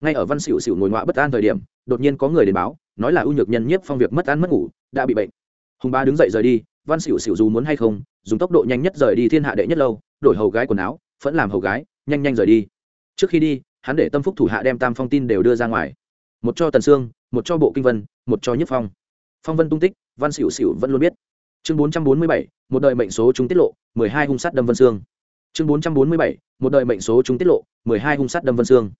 Ngay ở văn xỉu xỉu ngồi ngoạ bất an thời điểm, đột nhiên có người đến báo, nói là ưu nhược nhân nhiếp phong việc mất ăn mất ngủ, đã bị bệnh. Hùng bá đứng dậy rời đi, văn xỉu xỉu dù muốn hay không, dùng tốc độ nhanh nhất rời đi thiên hạ đệ nhất lâu, đổi hầu gái quần áo vẫn làm hầu gái, nhanh nhanh rời đi. Trước khi đi, hắn để tâm phúc thủ hạ đem tam phong tin đều đưa ra ngoài. Một cho tần sương một cho bộ kinh vân, một cho nhất phong. Phong vân tung tích, văn xỉu xỉu vẫn luôn biết. Chương bốn trăm bốn mươi bảy, một đời mệnh số chúng tiết lộ, mười hai hung sát đâm vân sương. Chương bốn trăm bốn mươi bảy, một đời mệnh số chúng tiết lộ, mười hai hung sát đâm vân sương.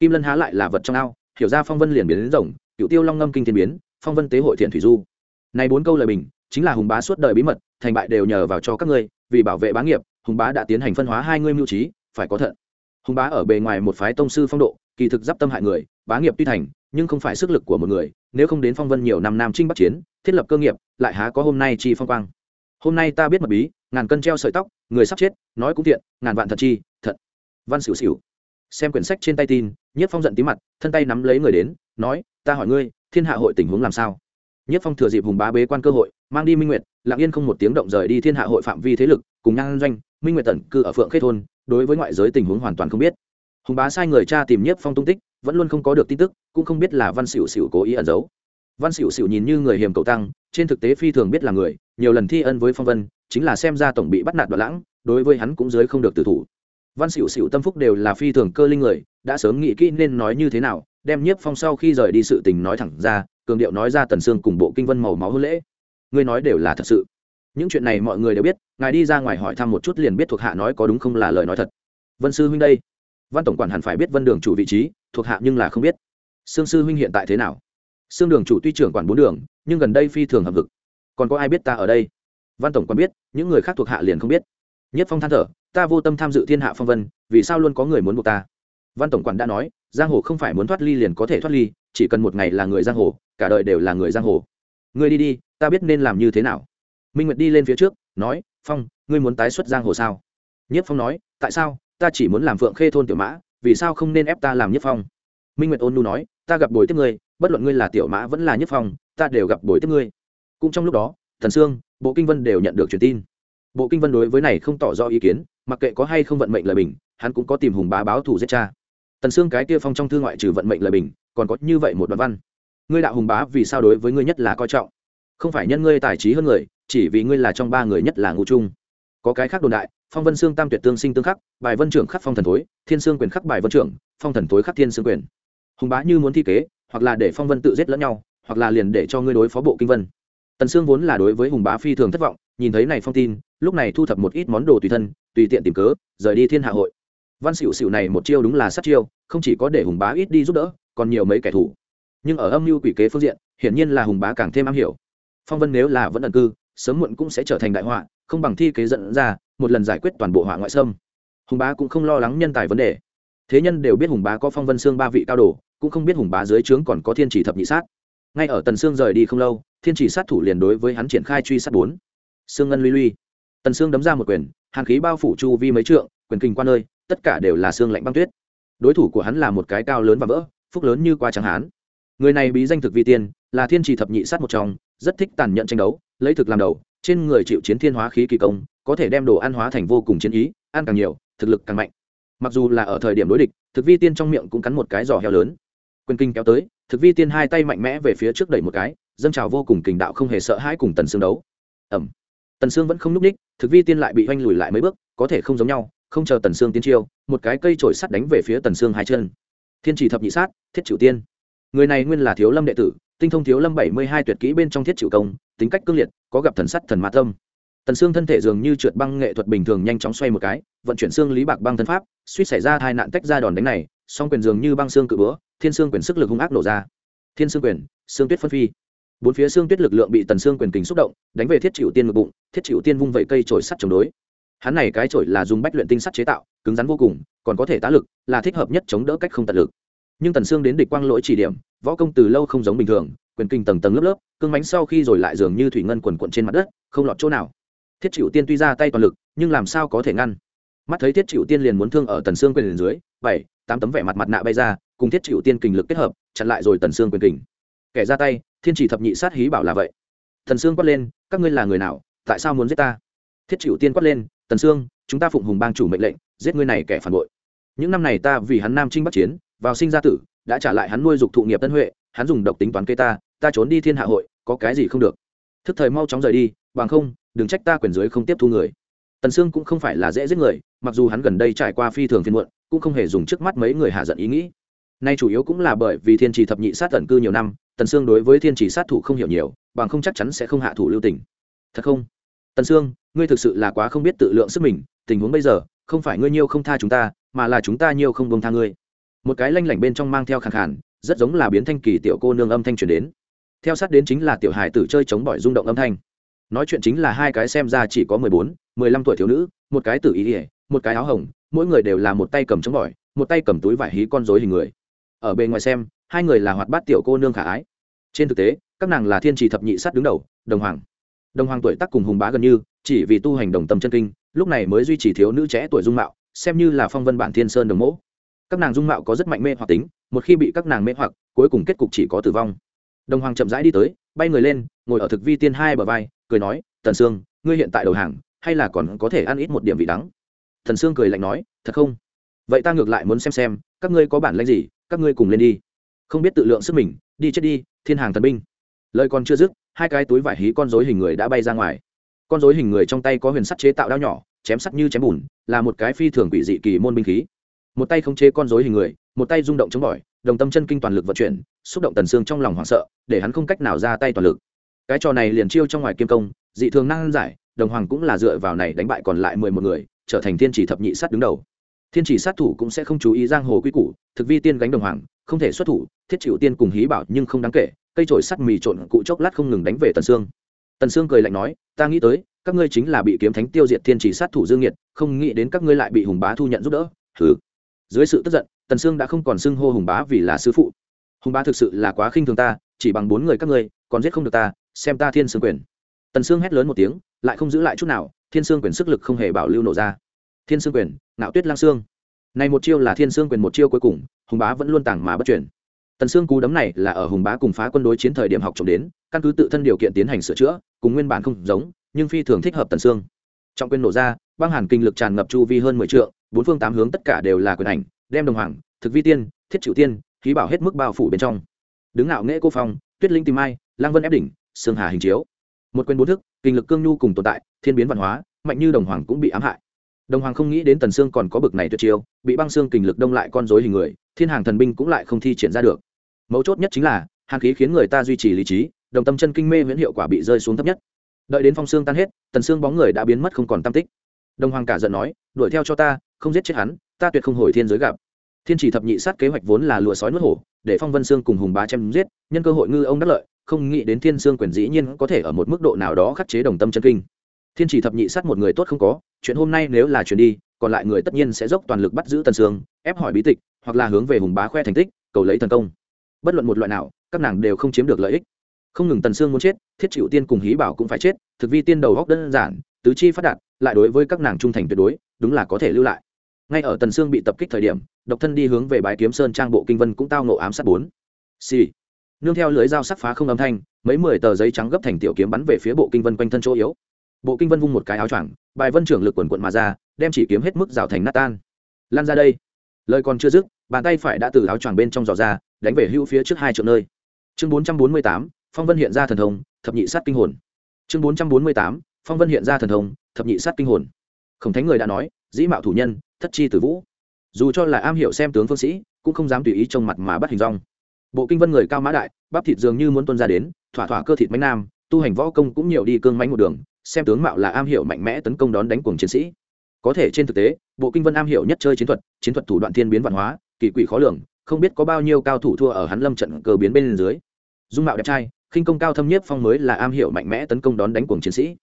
Kim lân há lại là vật trong ao, hiểu ra phong vân liền biến đến rồng, cựu tiêu long ngâm kinh thiên biến, phong vân tế hội thiện thủy du. Này bốn câu lời bình, chính là hùng bá suốt đời bí mật, thành bại đều nhờ vào cho các ngươi, vì bảo vệ bá nghiệp, hùng bá đã tiến hành phân hóa hai ngươi mưu trí, phải có thận. Hùng bá ở bề ngoài một phái tông sư phong độ kỳ thực giáp tâm hại người, bá nghiệp tuy thành, nhưng không phải sức lực của một người, nếu không đến phong vân nhiều năm nam trinh bắc chiến, thiết lập cơ nghiệp, lại há có hôm nay chi phong quang. Hôm nay ta biết mật bí, ngàn cân treo sợi tóc, người sắp chết, nói cũng tiện ngàn vạn thật chi, thật. Văn xỉu xỉu xem quyển sách trên tay tin, nhất phong giận tí mặt, thân tay nắm lấy người đến, nói, ta hỏi ngươi, thiên hạ hội tình huống làm sao? Nhất phong thừa dịp hùng bá bế quan cơ hội, mang đi minh nguyệt, lặng yên không một tiếng động rời đi thiên hạ hội phạm vi thế lực, cùng nhan doanh, minh nguyệt tận cư ở phượng khê thôn, đối với ngoại giới tình huống hoàn toàn không biết hùng bá sai người cha tìm nhiếp phong tung tích, vẫn luôn không có được tin tức, cũng không biết là văn xỉu xỉu cố ý ẩn giấu. Văn xỉu xỉu nhìn như người hiểm cầu tăng, trên thực tế phi thường biết là người, nhiều lần thi ân với phong vân, chính là xem ra tổng bị bắt nạt đoạn lãng, đối với hắn cũng dưới không được tự thủ. Văn xỉu xỉu tâm phúc đều là phi thường cơ linh người, đã sớm nghĩ kỹ nên nói như thế nào, đem nhiếp phong sau khi rời đi sự tình nói thẳng ra, cường điệu nói ra tần sương cùng bộ kinh vân màu máu hôn lễ. Ngươi nói đều là thật sự. Những chuyện này mọi người đều biết, ngài đi ra ngoài hỏi thăm một chút liền biết thuộc hạ nói có đúng không là lời nói thật. Vân sư huynh đây văn tổng quản hẳn phải biết vân đường chủ vị trí, thuộc hạ nhưng là không biết. Sương sư huynh hiện tại thế nào? Sương đường chủ tuy trưởng quản bốn đường, nhưng gần đây phi thường hợp vực. Còn có ai biết ta ở đây? Văn tổng quản biết, những người khác thuộc hạ liền không biết. Nhất phong than thở, ta vô tâm tham dự thiên hạ phong vân, vì sao luôn có người muốn buộc ta? Văn tổng quản đã nói, giang hồ không phải muốn thoát ly liền có thể thoát ly, chỉ cần một ngày là người giang hồ, cả đời đều là người giang hồ. Ngươi đi đi, ta biết nên làm như thế nào. Minh nguyệt đi lên phía trước, nói, phong, ngươi muốn tái xuất giang hồ sao? Nhất phong nói, tại sao? Ta chỉ muốn làm phượng khê thôn tiểu mã, vì sao không nên ép ta làm nhất phong? Minh nguyệt ôn nu nói, ta gặp bồi tiếp ngươi, bất luận ngươi là tiểu mã vẫn là nhất phong, ta đều gặp bồi tiếp ngươi. Cũng trong lúc đó, thần sương, bộ kinh vân đều nhận được truyền tin. Bộ kinh vân đối với này không tỏ rõ ý kiến, mặc kệ có hay không vận mệnh lời bình, hắn cũng có tìm hùng bá báo thủ giết cha. Tần sương cái kia phong trong thư ngoại trừ vận mệnh lời bình, còn có như vậy một đoạn văn. Ngươi đạo hùng bá vì sao đối với ngươi nhất là coi trọng? Không phải nhân ngươi tài trí hơn người, chỉ vì ngươi là trong ba người nhất là ngũ trung có cái khác đồn đại, phong vân xương tam tuyệt tương sinh tương khắc, bài vân trưởng khắc phong thần thối, thiên sương quyền khắc bài vân trưởng, phong thần thối khắc thiên sương quyền. Hùng bá như muốn thi kế, hoặc là để phong vân tự giết lẫn nhau, hoặc là liền để cho ngươi đối phó bộ kinh vân. Tần sương vốn là đối với hùng bá phi thường thất vọng, nhìn thấy này phong tin, lúc này thu thập một ít món đồ tùy thân, tùy tiện tìm cớ, rời đi thiên hạ hội. Văn xỉu xỉu này một chiêu đúng là sát chiêu, không chỉ có để hùng bá ít đi giúp đỡ, còn nhiều mấy kẻ thù. Nhưng ở âm mưu quỷ kế phương diện, hiển nhiên là hùng bá càng thêm am hiểu. Phong vân nếu là vẫn ẩn cư, sớm muộn cũng sẽ trở thành đại họa không bằng thi kế dẫn ra, một lần giải quyết toàn bộ họa ngoại sâm. hùng bá cũng không lo lắng nhân tài vấn đề. Thế nhân đều biết hùng bá có phong vân xương ba vị cao đồ, cũng không biết hùng bá dưới trướng còn có thiên chỉ thập nhị sát. Ngay ở tần sương rời đi không lâu, thiên chỉ sát thủ liền đối với hắn triển khai truy sát bốn. Sương ngân luy luy. Tần sương đấm ra một quyền, hàn khí bao phủ chu vi mấy trượng, quyền kinh qua nơi tất cả đều là xương lạnh băng tuyết. Đối thủ của hắn là một cái cao lớn và vỡ, phúc lớn như qua trắng hán. Người này bí danh thực vi tiên, là thiên trì thập nhị sát một trong, rất thích tàn nhẫn tranh đấu, lấy thực làm đầu trên người chịu chiến thiên hóa khí kỳ công, có thể đem đồ ăn hóa thành vô cùng chiến ý, ăn càng nhiều, thực lực càng mạnh. Mặc dù là ở thời điểm đối địch, thực vi tiên trong miệng cũng cắn một cái giò heo lớn. Quyền kinh kéo tới, thực vi tiên hai tay mạnh mẽ về phía trước đẩy một cái, dâng trào vô cùng kình đạo không hề sợ hãi cùng tần xương đấu. Ẩm tần xương vẫn không núp ních thực vi tiên lại bị oanh lùi lại mấy bước, có thể không giống nhau, không chờ tần xương tiến chiêu, một cái cây chổi sắt đánh về phía tần xương hai chân. Thiên chỉ thập nhị sát, thiết chịu tiên. Người này nguyên là thiếu lâm đệ tử tinh thông thiếu lâm bảy mươi hai tuyệt kỹ bên trong thiết chịu công, tính cách cương liệt, có gặp thần sắt thần mã tâm. Tần xương thân thể dường như trượt băng nghệ thuật bình thường nhanh chóng xoay một cái, vận chuyển xương lý bạc băng thân pháp, suýt xảy ra tai nạn tách ra đòn đánh này, song quyền dường như băng xương cự búa, thiên xương quyền sức lực hung ác nổ ra. Thiên xương quyền, xương tuyết phân phi. Bốn phía xương tuyết lực lượng bị tần xương quyền kình xúc động, đánh về thiết chịu tiên ngực bụng, thiết chịu tiên vung vẩy cây chổi sắt chống đối. Hắn này cái chổi là dùng bách luyện tinh sắt chế tạo, cứng rắn vô cùng, còn có thể tá lực, là thích hợp nhất chống đỡ cách không tận lực. Nhưng tần xương đến địch quang lỗi chỉ điểm võ công từ lâu không giống bình thường, quyền kinh tầng tầng lớp lớp, cương mánh sau khi rồi lại dường như thủy ngân quần quận trên mặt đất, không lọt chỗ nào. Thiết chịu tiên tuy ra tay toàn lực, nhưng làm sao có thể ngăn? Mắt thấy thiết chịu tiên liền muốn thương ở tần xương quyền dưới, bảy, tám tấm vẻ mặt mặt nạ bay ra, cùng thiết chịu tiên kình lực kết hợp, chặn lại rồi tần xương quyền kình kẻ ra tay, thiên chỉ thập nhị sát hí bảo là vậy. Thần xương quát lên, các ngươi là người nào? Tại sao muốn giết ta? Thiết chịu tiên quát lên, tần xương chúng ta phụng hùng bang chủ mệnh lệnh, giết ngươi này kẻ phản bội. Những năm này ta vì hắn nam trinh bắc chiến vào sinh ra tử, đã trả lại hắn nuôi dục thụ nghiệp tân huệ, hắn dùng độc tính toán kê ta ta trốn đi thiên hạ hội, có cái gì không được. Thức thời mau chóng rời đi, bằng không, đừng trách ta quyền dưới không tiếp thu người. Tần sương cũng không phải là dễ giết người, mặc dù hắn gần đây trải qua phi thường phiên muộn, cũng không hề dùng trước mắt mấy người hạ giận ý nghĩ. Nay chủ yếu cũng là bởi vì thiên trì thập nhị sát tận cư nhiều năm, tần sương đối với thiên trì sát thủ không hiểu nhiều, bằng không chắc chắn sẽ không hạ thủ lưu tình. Thật không? Tần sương, ngươi thực sự là quá không biết tự lượng sức mình, tình huống bây giờ, không phải ngươi nhiêu không tha chúng ta, mà là chúng ta nhiêu không bông tha ngươi một cái lanh lảnh bên trong mang theo khẳng khản rất giống là biến thanh kỳ tiểu cô nương âm thanh truyền đến. Theo sát đến chính là tiểu hài tử chơi chống bỏi rung động âm thanh. Nói chuyện chính là hai cái xem ra chỉ có mười bốn, mười lăm tuổi thiếu nữ, một cái tử ý ỉa một cái áo hồng, mỗi người đều là một tay cầm chống bỏi, một tay cầm túi vải hí con dối hình người. Ở bên ngoài xem, hai người là hoạt bát tiểu cô nương khả ái. Trên thực tế, các nàng là thiên trì thập nhị sát đứng đầu, đồng hoàng. Đồng hoàng tuổi tác cùng hùng bá gần như, chỉ vì tu hành đồng tâm chân kinh, lúc này mới duy trì thiếu nữ trẻ tuổi dung mạo, xem như là phong vân bản thiên sơn đồng mẫu các nàng dung mạo có rất mạnh mê hoặc tính, một khi bị các nàng mê hoặc, cuối cùng kết cục chỉ có tử vong. Đồng hoàng chậm rãi đi tới, bay người lên, ngồi ở thực vi tiên hai bờ vai, cười nói tần sương, ngươi hiện tại đầu hàng, hay là còn có thể ăn ít một điểm vị đắng? Thần sương cười lạnh nói, thật không? Vậy ta ngược lại muốn xem xem, các ngươi có bản lãnh gì, các ngươi cùng lên đi. Không biết tự lượng sức mình, đi chết đi, thiên hàng thần binh. Lời còn chưa dứt, hai cái túi vải hí con dối hình người đã bay ra ngoài. Con dối hình người trong tay có huyền sắt chế tạo đao nhỏ, chém sắt như chém bùn, là một cái phi thường quỷ dị kỳ môn binh khí một tay không chế con rối hình người, một tay rung động chống bỏi, đồng tâm chân kinh toàn lực vận chuyển, xúc động tần xương trong lòng hoảng sợ, để hắn không cách nào ra tay toàn lực. Cái trò này liền chiêu trong ngoài kiêm công, dị thường năng giải, đồng hoàng cũng là dựa vào này đánh bại còn lại mười một người, trở thành thiên chỉ thập nhị sát đứng đầu. Thiên chỉ sát thủ cũng sẽ không chú ý giang hồ quy củ, thực vi tiên gánh đồng hoàng, không thể xuất thủ, thiết chịu tiên cùng hí bảo nhưng không đáng kể, cây trổi sắt mì trộn cụ chốc lát không ngừng đánh về tần xương. tần sương cười lạnh nói, ta nghĩ tới, các ngươi chính là bị kiếm thánh tiêu diệt thiên chỉ sát thủ dương nhiệt, không nghĩ đến các ngươi lại bị hùng bá thu nhận giúp đỡ. Thử dưới sự tức giận, tần sương đã không còn xưng hô hùng bá vì là sư phụ. Hùng bá thực sự là quá khinh thường ta, chỉ bằng bốn người các ngươi, còn giết không được ta, xem ta thiên sương quyền. Tần sương hét lớn một tiếng, lại không giữ lại chút nào, thiên sương quyền sức lực không hề bảo lưu nổ ra. Thiên sương quyền, ngạo tuyết lang sương. Này một chiêu là thiên sương quyền một chiêu cuối cùng, hùng bá vẫn luôn tàng mà bất chuyển tần sương cú đấm này là ở hùng bá cùng phá quân đối chiến thời điểm học trộm đến, căn cứ tự thân điều kiện tiến hành sửa chữa, cùng nguyên bản không giống, nhưng phi thường thích hợp tần sương. Trọng quyền nổ ra băng hàn kinh lực tràn ngập chu vi hơn mười triệu, bốn phương tám hướng tất cả đều là quyền ảnh đem đồng hoàng thực vi tiên thiết chịu tiên khí bảo hết mức bao phủ bên trong. Đứng ngạo nghệ cô phong tuyết linh tìm mai lang vân ép đỉnh sương hà hình chiếu. Một quyền bốn thức kinh lực cương nhu cùng tồn tại thiên biến văn hóa mạnh như đồng hoàng cũng bị ám hại. Đồng hoàng không nghĩ đến tần sương còn có bực này tuyệt chiêu bị băng xương kinh lực đông lại con dối hình người thiên hàng thần binh cũng lại không thi triển ra được. Mấu chốt nhất chính là hàn khí khiến người ta duy trì lý trí đồng tâm chân kinh mê miễn hiệu quả bị rơi xuống thấp nhất. Đợi đến phong xương tan hết tần xương bóng người đã biến mất không còn tam tích đồng hoàng cả giận nói, đuổi theo cho ta, không giết chết hắn, ta tuyệt không hồi thiên giới gặp. Thiên chỉ thập nhị sát kế hoạch vốn là lùa sói nuốt hổ, để phong vân xương cùng hùng bá chém giết, nhân cơ hội ngư ông đắc lợi, không nghĩ đến thiên sương quyền dĩ nhiên có thể ở một mức độ nào đó khắc chế đồng tâm chân kinh. Thiên chỉ thập nhị sát một người tốt không có, chuyện hôm nay nếu là chuyện đi, còn lại người tất nhiên sẽ dốc toàn lực bắt giữ tần sương, ép hỏi bí tịch, hoặc là hướng về hùng bá khoe thành tích, cầu lấy thần công. Bất luận một loại nào, các nàng đều không chiếm được lợi ích không ngừng tần sương muốn chết, thiết chịu tiên cùng hí bảo cũng phải chết, thực vi tiên đầu góc đơn giản, tứ chi phát đạt, lại đối với các nàng trung thành tuyệt đối, đúng là có thể lưu lại. Ngay ở tần sương bị tập kích thời điểm, độc thân đi hướng về bái kiếm sơn trang bộ kinh vân cũng tao nộ ám sát bốn. Xì、sì. nương theo lưới dao sắc phá không âm thanh, mấy mười tờ giấy trắng gấp thành tiểu kiếm bắn về phía bộ kinh vân quanh thân chỗ yếu. Bộ kinh vân vung một cái áo choàng, bài vân trưởng lực quần quận mà ra, đem chỉ kiếm hết mức rào thành nát tan. Lan ra đây. Lời còn chưa dứt, bàn tay phải đã từ áo choàng bên trong giò ra, đánh về hữu phía trước hai triệu nơi. Chương bốn trăm bốn mươi tám phong vân hiện ra thần thông, thập nhị sát kinh hồn. Chương bốn trăm bốn mươi tám, phong vân hiện ra thần thông, thập nhị sát kinh hồn. Khổng thánh người đã nói, dĩ mạo thủ nhân, thất chi tử vũ. Dù cho là am hiểu xem tướng phương sĩ, cũng không dám tùy ý trông mặt mà bắt hình rong. Bộ kinh vân người cao mã đại, bắp thịt dường như muốn tuân ra đến, thỏa thỏa cơ thịt mánh nam, tu hành võ công cũng nhiều đi cương mánh một đường, xem tướng mạo là am hiểu mạnh mẽ tấn công đón đánh cuồng chiến sĩ. Có thể trên thực tế, bộ kinh vân am hiểu nhất chơi chiến thuật chiến thuật thủ đoạn thiên biến văn hóa, kỳ quỷ khó lường, không biết có bao nhiêu cao thủ thua ở hắn lâm trận cờ biến bên dưới. Dung mạo đẹp trai khinh công cao thâm nhất phong mới là am hiểu mạnh mẽ tấn công đón đánh cuồng chiến sĩ.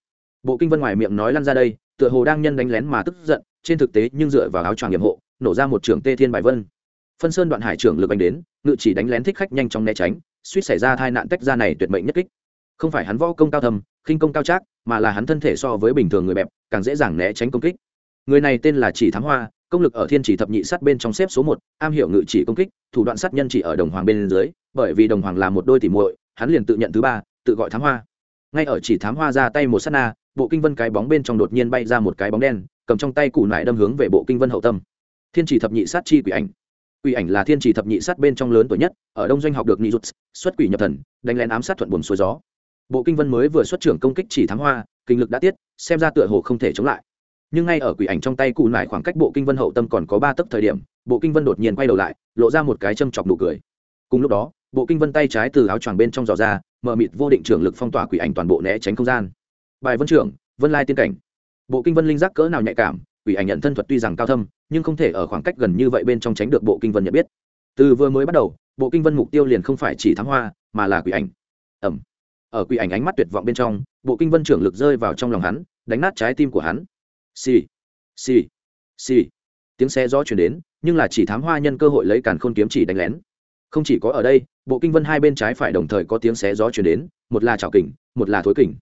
Bộ kinh vân ngoài miệng nói lăn ra đây, tựa hồ đang nhân đánh lén mà tức giận, trên thực tế nhưng dựa vào áo choàng nhiệm hộ, nổ ra một trường tê thiên bài vân. Phân sơn đoạn hải trưởng lực anh đến, ngự chỉ đánh lén thích khách nhanh chóng né tránh, suýt xảy ra tai nạn tách ra này tuyệt mệnh nhất kích. Không phải hắn võ công cao thầm khinh công cao trác, mà là hắn thân thể so với bình thường người bẹp, càng dễ dàng né tránh công kích. Người này tên là chỉ thám hoa, công lực ở thiên chỉ thập nhị sát bên trong xếp số một, am hiểu ngự chỉ công kích, thủ đoạn sát nhân chỉ ở đồng hoàng bên dưới, bởi vì đồng hoàng là một đôi tỉ muội hắn liền tự nhận thứ ba, tự gọi thám hoa. Ngay ở chỉ thám hoa ra tay một sát na, bộ kinh vân cái bóng bên trong đột nhiên bay ra một cái bóng đen, cầm trong tay củ nải đâm hướng về bộ kinh vân hậu tâm. Thiên chỉ thập nhị sát chi quỷ ảnh. Quỷ ảnh là thiên trì thập nhị sát bên trong lớn tuổi nhất, ở đông doanh học được nhị rút xuất quỷ nhập thần, đánh lén ám sát thuận buồn xuôi gió. Bộ kinh vân mới vừa xuất trưởng công kích chỉ thám hoa, kinh lực đã tiết, xem ra tựa hồ không thể chống lại. Nhưng ngay ở quỷ ảnh trong tay cụ nải khoảng cách bộ kinh vân hậu tâm còn có ba tấc thời điểm, bộ kinh vân đột nhiên quay đầu lại, lộ ra một cái châm chọc nụ cười. Cùng lúc đó bộ kinh vân tay trái từ áo choàng bên trong giò ra mở mịt vô định trưởng lực phong tỏa quỷ ảnh toàn bộ né tránh không gian. Bài vân trưởng, vân lai tiên cảnh. Bộ kinh vân linh giác cỡ nào nhạy cảm, quỷ ảnh nhận thân thuật tuy rằng cao thâm, nhưng không thể ở khoảng cách gần như vậy bên trong tránh được bộ kinh vân nhận biết. Từ vừa mới bắt đầu, bộ kinh vân mục tiêu liền không phải chỉ thám hoa, mà là quỷ ảnh. Ẩm. Ở quỷ ảnh ánh mắt tuyệt vọng bên trong, bộ kinh vân trưởng lực rơi vào trong lòng hắn, đánh nát trái tim của hắn. Xì. Xì. Xì. Tiếng xe gió chuyển đến, nhưng là chỉ thám hoa nhân cơ hội lấy càn khôn kiếm chỉ đánh lén không chỉ có ở đây, bộ kinh vân hai bên trái phải đồng thời có tiếng xé gió chuyển đến, một là trào kình, một là thối kình.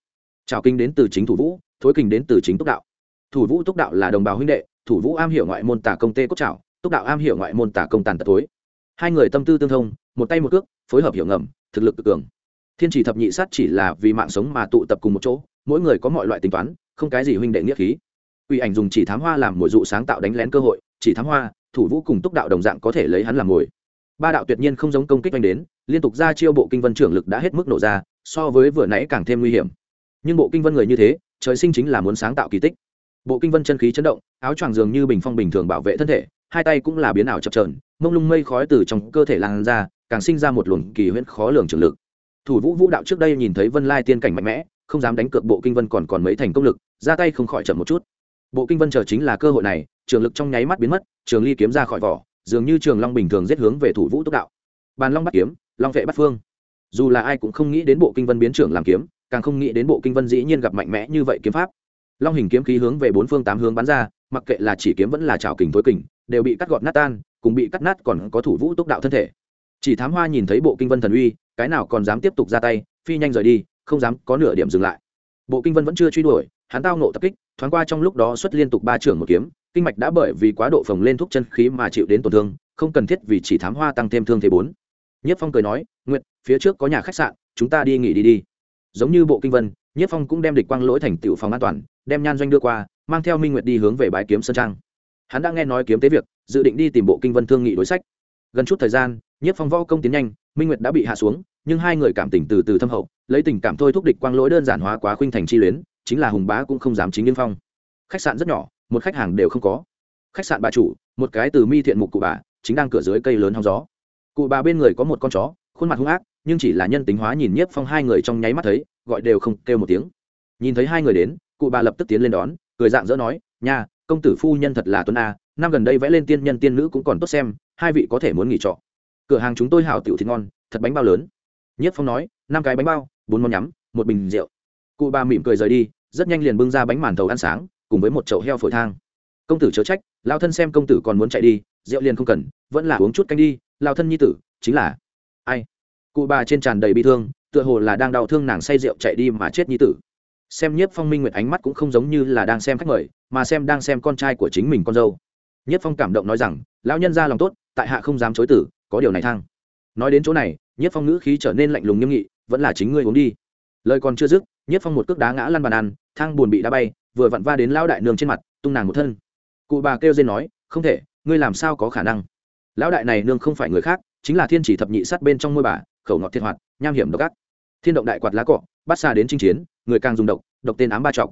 Trào kinh đến từ chính thủ vũ, thối kình đến từ chính túc đạo. Thủ vũ túc đạo là đồng bào huynh đệ, thủ vũ am hiểu ngoại môn tả công tê cốt trào túc đạo am hiểu ngoại môn tả công tàn tật tối hai người tâm tư tương thông, một tay một cước, phối hợp hiểu ngầm, thực lực cực cường. Thiên chỉ thập nhị sát chỉ là vì mạng sống mà tụ tập cùng một chỗ, mỗi người có mọi loại tính toán, không cái gì huynh đệ nghĩa khí. Uy ảnh dùng chỉ thám hoa làm mồi dụ sáng tạo đánh lén cơ hội, chỉ thám hoa, thủ vũ cùng túc đạo đồng dạng có thể lấy hắn làm mồi ba đạo tuyệt nhiên không giống công kích anh đến, liên tục ra chiêu bộ kinh vân trưởng lực đã hết mức nổ ra, so với vừa nãy càng thêm nguy hiểm. Nhưng bộ kinh vân người như thế, trời sinh chính là muốn sáng tạo kỳ tích. Bộ kinh vân chân khí chấn động, áo choàng dường như bình phong bình thường bảo vệ thân thể, hai tay cũng là biến ảo chập trờn mông lung mây khói từ trong cơ thể lan ra, càng sinh ra một luồng kỳ huyễn khó lường trường lực. Thủ vũ vũ đạo trước đây nhìn thấy vân lai tiên cảnh mạnh mẽ, không dám đánh cược bộ kinh vân còn còn mấy thành công lực, ra tay không khỏi chậm một chút. Bộ kinh vân chờ chính là cơ hội này, trường lực trong nháy mắt biến mất, trường ly kiếm ra khỏi vỏ dường như trường long bình thường giết hướng về thủ vũ tốc đạo bàn long bắt kiếm long vệ bắt phương dù là ai cũng không nghĩ đến bộ kinh vân biến trưởng làm kiếm càng không nghĩ đến bộ kinh vân dĩ nhiên gặp mạnh mẽ như vậy kiếm pháp long hình kiếm khí hướng về bốn phương tám hướng bắn ra mặc kệ là chỉ kiếm vẫn là trào kình tối kình đều bị cắt gọt nát tan cùng bị cắt nát còn có thủ vũ tốc đạo thân thể chỉ thám hoa nhìn thấy bộ kinh vân thần uy cái nào còn dám tiếp tục ra tay phi nhanh rời đi không dám có nửa điểm dừng lại bộ kinh vân vẫn chưa truy đuổi hắn tao nộ tập kích thoáng qua trong lúc đó xuất liên tục ba trưởng một kiếm kinh mạch đã bởi vì quá độ phồng lên thuốc chân khí mà chịu đến tổn thương, không cần thiết vì chỉ thám hoa tăng thêm thương thế bốn. Nhất phong cười nói, nguyệt, phía trước có nhà khách sạn, chúng ta đi nghỉ đi đi. Giống như bộ kinh vân, nhất phong cũng đem địch quang lỗi thành tiểu phòng an toàn, đem nhan doanh đưa qua, mang theo minh nguyệt đi hướng về bãi kiếm sơn trang. Hắn đã nghe nói kiếm tế việc, dự định đi tìm bộ kinh vân thương nghị đối sách. Gần chút thời gian, nhất phong võ công tiến nhanh, minh nguyệt đã bị hạ xuống, nhưng hai người cảm tình từ từ thâm hậu, lấy tình cảm thôi thúc địch quang lỗi đơn giản hóa quá khuynh thành chi luyến, chính là hùng bá cũng không dám chính liên phong. Khách sạn rất nhỏ một khách hàng đều không có. Khách sạn bà chủ, một cái từ mi thiện mục cụ bà, chính đang cửa dưới cây lớn hóng gió. Cụ bà bên người có một con chó, khuôn mặt hung ác, nhưng chỉ là nhân tính hóa nhìn nhiếp phong hai người trong nháy mắt thấy, gọi đều không kêu một tiếng. Nhìn thấy hai người đến, cụ bà lập tức tiến lên đón, cười dạng dỡ nói, nha, công tử phu nhân thật là tuấn a, năm gần đây vẽ lên tiên nhân tiên nữ cũng còn tốt xem, hai vị có thể muốn nghỉ trọ. Cửa hàng chúng tôi hảo tiểu thịt ngon, thật bánh bao lớn. Nhiếp phong nói, năm cái bánh bao, bốn món nhắm, một bình rượu. Cụ bà mỉm cười rời đi, rất nhanh liền bưng ra bánh màn thầu ăn sáng cùng với một chậu heo phổi thang. Công tử chớ trách lao thân xem công tử còn muốn chạy đi, rượu liền không cần, vẫn là uống chút canh đi lao thân nhi tử, chính là ai? Cụ bà trên tràn đầy bi thương, tựa hồ là đang đau thương nàng say rượu chạy đi mà chết nhi tử. Xem nhiếp phong minh nguyệt ánh mắt cũng không giống như là đang xem khách mời, mà xem đang xem con trai của chính mình con dâu. Nhiếp phong cảm động nói rằng, lão nhân ra lòng tốt, tại hạ không dám chối tử, có điều này thang. Nói đến chỗ này, nhiếp phong ngữ khí trở nên lạnh lùng nghiêm nghị, vẫn là chính ngươi uống đi. Lời còn chưa dứt, nhiếp phong một cước đá ngã lăn bàn ăn, thang buồn bị đá bay vừa vặn va đến lão đại nương trên mặt, tung nàng một thân. Cụ bà kêu dên nói, không thể, ngươi làm sao có khả năng? Lão đại này nương không phải người khác, chính là thiên chỉ thập nhị sát bên trong ngôi bà, khẩu ngọt thiên hoạt, nham hiểm độc ác. Thiên động đại quạt lá cọ, bắt xa đến chinh chiến, người càng dùng độc độc tên ám ba trọng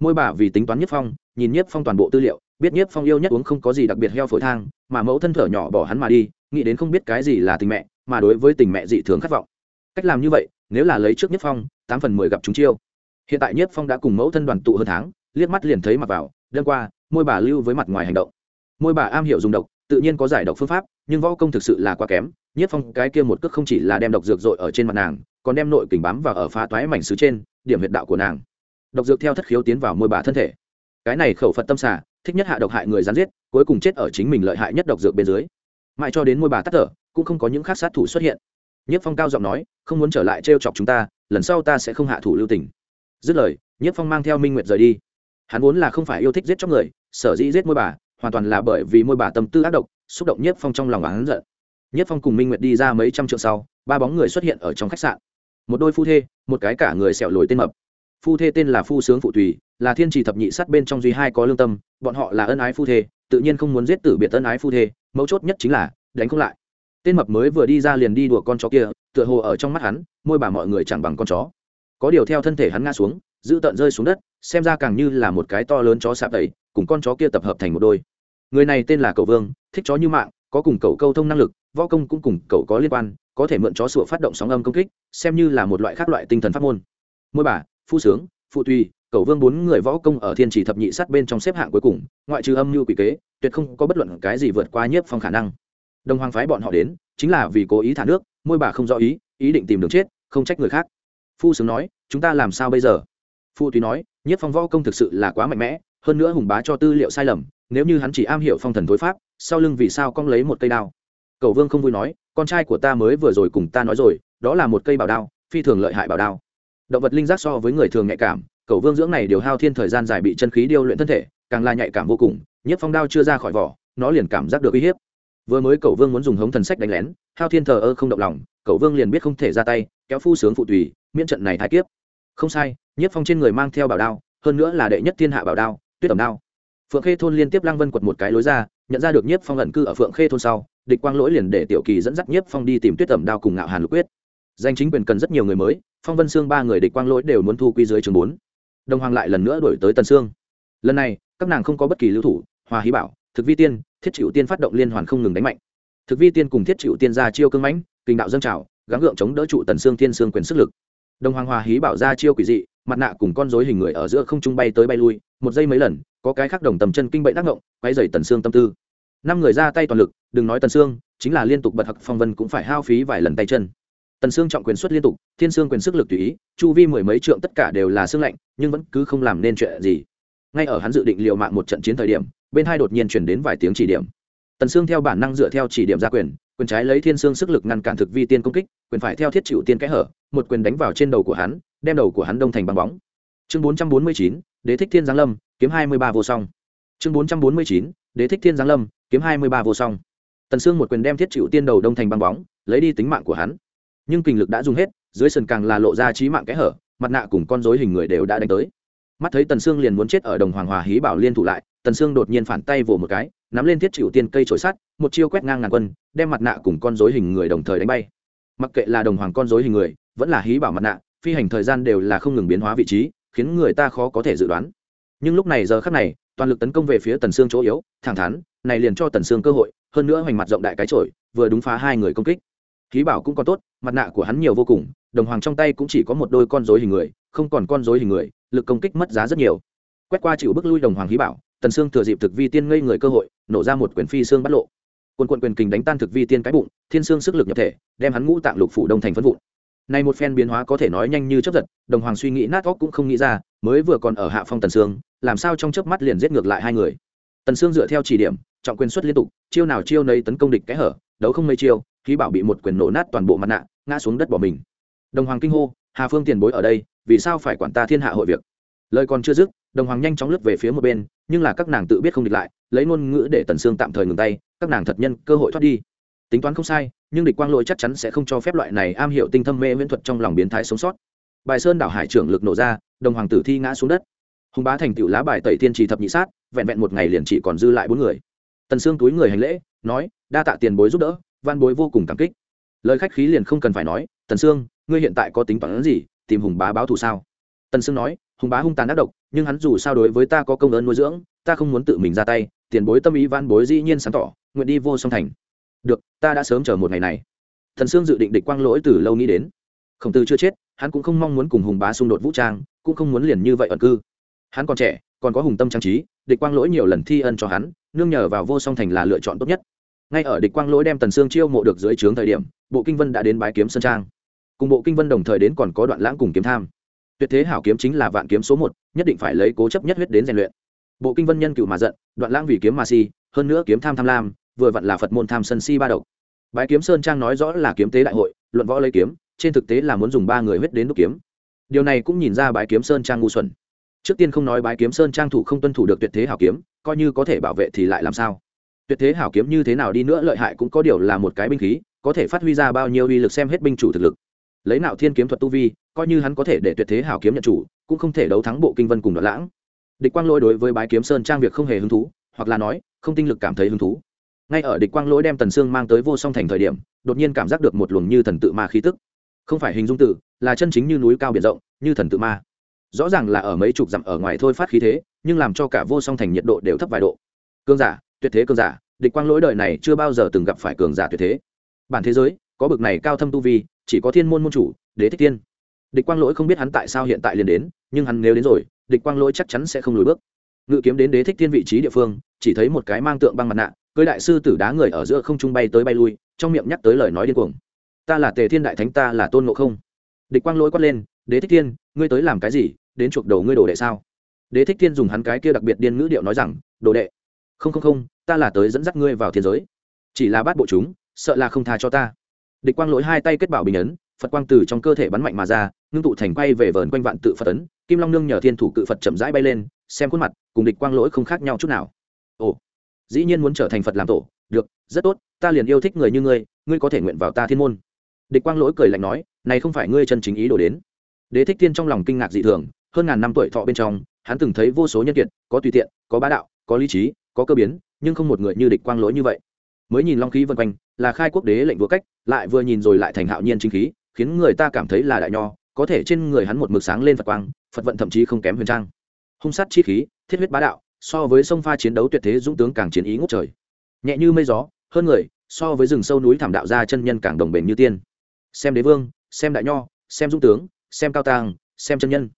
môi bà vì tính toán nhất phong, nhìn nhất phong toàn bộ tư liệu, biết nhất phong yêu nhất uống không có gì đặc biệt heo phổi thang, mà mẫu thân thở nhỏ bỏ hắn mà đi, nghĩ đến không biết cái gì là tình mẹ, mà đối với tình mẹ dị thường khát vọng. Cách làm như vậy, nếu là lấy trước nhất phong, tám phần mười gặp chúng chiêu. Hiện tại nhất phong đã cùng mẫu thân đoàn tụ hơn tháng liếc mắt liền thấy mặc vào, đêm qua, môi bà lưu với mặt ngoài hành động. Môi bà am hiểu dùng độc, tự nhiên có giải độc phương pháp, nhưng võ công thực sự là quá kém, nhất phong cái kia một cước không chỉ là đem độc dược dội ở trên mặt nàng, còn đem nội kình bám vào ở phá toái mảnh xứ trên, điểm huyệt đạo của nàng. Độc dược theo thất khiếu tiến vào môi bà thân thể. Cái này khẩu phật tâm xả thích nhất hạ độc hại người gián giết, cuối cùng chết ở chính mình lợi hại nhất độc dược bên dưới. Mãi cho đến môi bà tắt thở, cũng không có những khác sát thủ xuất hiện. Nhất phong cao giọng nói, không muốn trở lại t chọc chúng ta, lần sau ta sẽ không hạ thủ lưu tình. Dứt lời, nhất phong mang theo minh nguyệt rời đi hắn vốn là không phải yêu thích giết chóc người, sở dĩ giết môi bà, hoàn toàn là bởi vì môi bà tâm tư ác độc, xúc động nhất phong trong lòng hắn giận. Nhất phong cùng minh nguyệt đi ra mấy trăm triệu sau, ba bóng người xuất hiện ở trong khách sạn. Một đôi phu thê, một cái cả người sẹo lồi tên mập. Phu thê tên là phu sướng phụ tùy là thiên trì thập nhị sát bên trong duy hai có lương tâm, bọn họ là ân ái phu thê, tự nhiên không muốn giết tử biệt ân ái phu thê, mấu chốt nhất chính là đánh không lại. Tên mập mới vừa đi ra liền đi đùa con chó kia, tựa hồ ở trong mắt hắn, môi bà mọi người chẳng bằng con chó. Có điều theo thân thể hắn ngã xuống dữ tợn rơi xuống đất, xem ra càng như là một cái to lớn chó sạp tẩy cùng con chó kia tập hợp thành một đôi. Người này tên là cậu vương, thích chó như mạng, có cùng cậu câu thông năng lực, võ công cũng cùng cậu có liên quan, có thể mượn chó sủa phát động sóng âm công kích, xem như là một loại khác loại tinh thần pháp môn. Môi bà, phu sướng phụ tùy cậu vương bốn người võ công ở thiên chỉ thập nhị sát bên trong xếp hạng cuối cùng, ngoại trừ âm mưu quỷ kế, tuyệt không có bất luận cái gì vượt qua nhiếp phong khả năng. Đồng hoàng phái bọn họ đến, chính là vì cố ý thả nước, môi bà không rõ ý ý định tìm đường chết, không trách người khác. Phu sướng nói, chúng ta làm sao bây giờ? Phu tùy nói, nhiếp phong võ công thực sự là quá mạnh mẽ, hơn nữa hùng bá cho tư liệu sai lầm, nếu như hắn chỉ am hiểu phong thần tối pháp, sau lưng vì sao cong lấy một cây đao? Cầu vương không vui nói, con trai của ta mới vừa rồi cùng ta nói rồi, đó là một cây bảo đao, phi thường lợi hại bảo đao. Động vật linh giác so với người thường nhạy cảm, cầu vương dưỡng này điều hao thiên thời gian dài bị chân khí điêu luyện thân thể, càng là nhạy cảm vô cùng nhất phong đao chưa ra khỏi vỏ, nó liền cảm giác được uy hiếp. Vừa mới cầu vương muốn dùng hống thần sách đánh lén, hao thiên thờ ơ không động lòng, cầu vương liền biết không thể ra tay, kéo phu sướng phụ tùy, miễn trận này thái kiếp. Không sai nhất phong trên người mang theo bảo đao, hơn nữa là đệ nhất thiên hạ bảo đao, tuyết tẩm đao. Phượng khê thôn liên tiếp lăng vân quật một cái lối ra, nhận ra được nhiếp phong ẩn cư ở phượng khê thôn sau, địch quang lỗi liền để tiểu kỳ dẫn dắt nhiếp phong đi tìm tuyết tẩm đao cùng ngạo hàn lục quyết. Danh chính quyền cần rất nhiều người mới, phong vân xương ba người địch quang lỗi đều muốn thu quy dưới trường bốn. Đồng hoàng lại lần nữa đổi tới tần sương. Lần này, các nàng không có bất kỳ lưu thủ, hòa hí bảo, thực vi tiên, thiết chịu tiên phát động liên hoàn không ngừng đánh mạnh. Thực vi tiên cùng thiết chịu tiên ra chiêu cưng mãnh, kinh đạo dâng trào, gắng gượng chống đỡ trụ tần sương thiên sương quyền sức lực. Đồng hoàng hòa hí bảo ra chiêu quỷ dị mặt nạ cùng con rối hình người ở giữa không trung bay tới bay lui, một giây mấy lần, có cái khác đồng tầm chân kinh bệnh tác động quay dày tần xương tâm tư. Năm người ra tay toàn lực, đừng nói tần xương chính là liên tục bật hặc phong vân cũng phải hao phí vài lần tay chân. Tần xương trọng quyền xuất liên tục, thiên xương quyền sức lực tùy ý, chu vi mười mấy trượng tất cả đều là xương lạnh, nhưng vẫn cứ không làm nên chuyện gì. Ngay ở hắn dự định liều mạng một trận chiến thời điểm, bên hai đột nhiên truyền đến vài tiếng chỉ điểm. Tần xương theo bản năng dựa theo chỉ điểm ra quyền quyền trái lấy thiên xương sức lực ngăn cản thực vi tiên công kích, quyền phải theo thiết chịu tiên kẽ hở, một quyền đánh vào trên đầu của hắn đem đầu của hắn đông thành băng bóng. Chương 449, đế thích thiên giáng lâm kiếm 23 vô song. Chương 449, đế thích thiên giáng lâm kiếm 23 vô song. Tần sương một quyền đem thiết chịu tiên đầu đông thành băng bóng lấy đi tính mạng của hắn. Nhưng kinh lực đã dùng hết dưới sườn càng là lộ ra trí mạng kẽ hở mặt nạ cùng con rối hình người đều đã đánh tới. Mắt thấy tần sương liền muốn chết ở đồng hoàng hòa hí bảo liên thủ lại tần sương đột nhiên phản tay vồ một cái nắm lên thiết chịu tiên cây trổi sắt một chiêu quét ngang ngàn quân đem mặt nạ cùng con rối hình người đồng thời đánh bay. Mặc kệ là đồng hoàng con rối hình người vẫn là hí bảo mặt nạ phi hành thời gian đều là không ngừng biến hóa vị trí, khiến người ta khó có thể dự đoán. Nhưng lúc này giờ khắc này, toàn lực tấn công về phía tần sương chỗ yếu, thẳng thắn, này liền cho tần sương cơ hội, hơn nữa hoành mặt rộng đại cái trội vừa đúng phá hai người công kích. Khí bảo cũng còn tốt, mặt nạ của hắn nhiều vô cùng, đồng hoàng trong tay cũng chỉ có một đôi con rối hình người, không còn con rối hình người, lực công kích mất giá rất nhiều. Quét qua chịu bước lui đồng hoàng khí bảo, tần sương thừa dịp thực vi tiên ngây người cơ hội, nổ ra một quyền phi xương bắt lộ. Quân quận quyền kình đánh tan thực vi tiên cái bụng, thiên xương sức lực nhập thể, đem hắn ngũ tạng lục phủ đông thành phân vụn này một phen biến hóa có thể nói nhanh như chớp giật, Đồng Hoàng suy nghĩ nát óc cũng không nghĩ ra, mới vừa còn ở hạ phong Tần Sương, làm sao trong chớp mắt liền giết ngược lại hai người. Tần Sương dựa theo chỉ điểm, trọng quyền xuất liên tục, chiêu nào chiêu nấy tấn công địch cái hở, đấu không mấy chiêu, khí bảo bị một quyền nổ nát toàn bộ mặt nạ, ngã xuống đất bỏ mình. Đồng Hoàng kinh hô, Hà Phương tiền bối ở đây, vì sao phải quản ta thiên hạ hội việc? Lời còn chưa dứt, Đồng Hoàng nhanh chóng lướt về phía một bên, nhưng là các nàng tự biết không địch lại, lấy ngôn ngữ để Tần Sương tạm thời ngừng tay, các nàng thật nhân cơ hội thoát đi tính toán không sai nhưng địch quang lỗi chắc chắn sẽ không cho phép loại này am hiểu tinh thâm mê viễn thuật trong lòng biến thái sống sót. Bài sơn đảo hải trưởng lực nổ ra, đồng hoàng tử thi ngã xuống đất. Hùng bá thành tựu lá bài tẩy thiên trì thập nhị sát, vẹn vẹn một ngày liền chỉ còn dư lại bốn người. Tần sương túi người hành lễ, nói, đa tạ tiền bối giúp đỡ van bối vô cùng cảm kích. Lời khách khí liền không cần phải nói, tần sương, ngươi hiện tại có tính phản ứng gì, tìm hùng bá báo thù sao? Tần sương nói, hùng bá hung tàn ác độc, nhưng hắn dù sao đối với ta có công ơn nuôi dưỡng, ta không muốn tự mình ra tay, tiền bối tâm ý van bối dĩ nhiên sáng tỏ, nguyện đi vô song thành được, ta đã sớm chờ một ngày này. Thần sương dự định địch quang lỗi từ lâu nghĩ đến. Khổng tử chưa chết, hắn cũng không mong muốn cùng hùng bá xung đột vũ trang, cũng không muốn liền như vậy ẩn cư. Hắn còn trẻ, còn có hùng tâm trang trí, địch quang lỗi nhiều lần thi ân cho hắn, nương nhờ vào vô song thành là lựa chọn tốt nhất. Ngay ở địch quang lỗi đem tần sương chiêu mộ được dưới trướng thời điểm, bộ kinh vân đã đến bái kiếm sơn trang. Cùng bộ kinh vân đồng thời đến còn có đoạn lãng cùng kiếm tham. Tuyệt thế hảo kiếm chính là vạn kiếm số một, nhất định phải lấy cố chấp nhất huyết đến rèn luyện. Bộ kinh vân nhân cựu mà giận, đoạn lãng vì kiếm mà si, hơn nữa kiếm tham tham lam vừa vặn là phật môn tham sân si ba độc. Bái kiếm sơn trang nói rõ là kiếm tế đại hội, luận võ lấy kiếm, trên thực tế là muốn dùng ba người huyết đến đúc kiếm. Điều này cũng nhìn ra bái kiếm sơn trang ngu xuẩn. Trước tiên không nói bái kiếm sơn trang thủ không tuân thủ được tuyệt thế hảo kiếm, coi như có thể bảo vệ thì lại làm sao? Tuyệt thế hảo kiếm như thế nào đi nữa lợi hại cũng có điều là một cái binh khí, có thể phát huy ra bao nhiêu uy lực xem hết binh chủ thực lực. Lấy nạo thiên kiếm thuật tu vi, coi như hắn có thể để tuyệt thế hảo kiếm nhận chủ, cũng không thể đấu thắng bộ kinh vân cùng đoạn lãng. Địch quang lôi đối với bái kiếm sơn trang việc không hề hứng thú, hoặc là nói, không tinh lực cảm thấy hứng thú ngay ở địch quang lỗi đem tần sương mang tới vô song thành thời điểm, đột nhiên cảm giác được một luồng như thần tự ma khí tức. Không phải hình dung tự là chân chính như núi cao biển rộng, như thần tự ma. Rõ ràng là ở mấy chục dặm ở ngoài thôi phát khí thế, nhưng làm cho cả vô song thành nhiệt độ đều thấp vài độ. Cường giả, tuyệt thế cường giả, địch quang lỗi đời này chưa bao giờ từng gặp phải cường giả tuyệt thế. Bản thế giới, có bực này cao thâm tu vi, chỉ có thiên môn môn chủ, đế thích tiên. Địch quang lỗi không biết hắn tại sao hiện tại liền đến, nhưng hắn nếu đến rồi, địch quang lỗi chắc chắn sẽ không lùi bước. Ngự kiếm đến đế thích tiên vị trí địa phương, chỉ thấy một cái mang tượng băng mặt nạ cưới đại sư tử đá người ở giữa không trung bay tới bay lui, trong miệng nhắc tới lời nói điên cuồng. Ta là tề thiên đại thánh, ta là tôn ngộ không. Địch quang lỗi quát lên, đế thích thiên, ngươi tới làm cái gì? Đến chuộc đầu ngươi đồ đệ sao? Đế thích thiên dùng hắn cái kia đặc biệt điên ngữ điệu nói rằng, đồ đệ, không không không, ta là tới dẫn dắt ngươi vào thiên giới. Chỉ là bắt bộ chúng, sợ là không tha cho ta. Địch quang lỗi hai tay kết bảo bình ấn, phật quang từ trong cơ thể bắn mạnh mà ra, ngưng tụ thành quay về vờn quanh vạn tự phật ấn. Kim long nương nhờ thiên thủ cự phật chậm rãi bay lên, xem khuôn mặt, cùng địch quang lỗi không khác nhau chút nào. Ồ dĩ nhiên muốn trở thành phật làm tổ, được, rất tốt, ta liền yêu thích người như ngươi ngươi có thể nguyện vào ta thiên môn. Địch quang lỗi cười lạnh nói, này không phải ngươi chân chính ý đồ đến. Đế thích thiên trong lòng kinh ngạc dị thường, hơn ngàn năm tuổi thọ bên trong, hắn từng thấy vô số nhân kiệt, có tùy tiện, có bá đạo, có lý trí, có cơ biến, nhưng không một người như địch quang lỗi như vậy. Mới nhìn long khí vân quanh, là khai quốc đế lệnh vua cách, lại vừa nhìn rồi lại thành hạo nhiên chính khí, khiến người ta cảm thấy là đại nho, có thể trên người hắn một mực sáng lên phật quang, phật vận thậm chí không kém huyền trang. Hung sát chi khí, thiết huyết bá đạo so với sông pha chiến đấu tuyệt thế dũng tướng càng chiến ý ngút trời. Nhẹ như mây gió, hơn người, so với rừng sâu núi thảm đạo ra chân nhân càng đồng bền như tiên. Xem đế vương, xem đại nho, xem dũng tướng, xem cao tàng, xem chân nhân.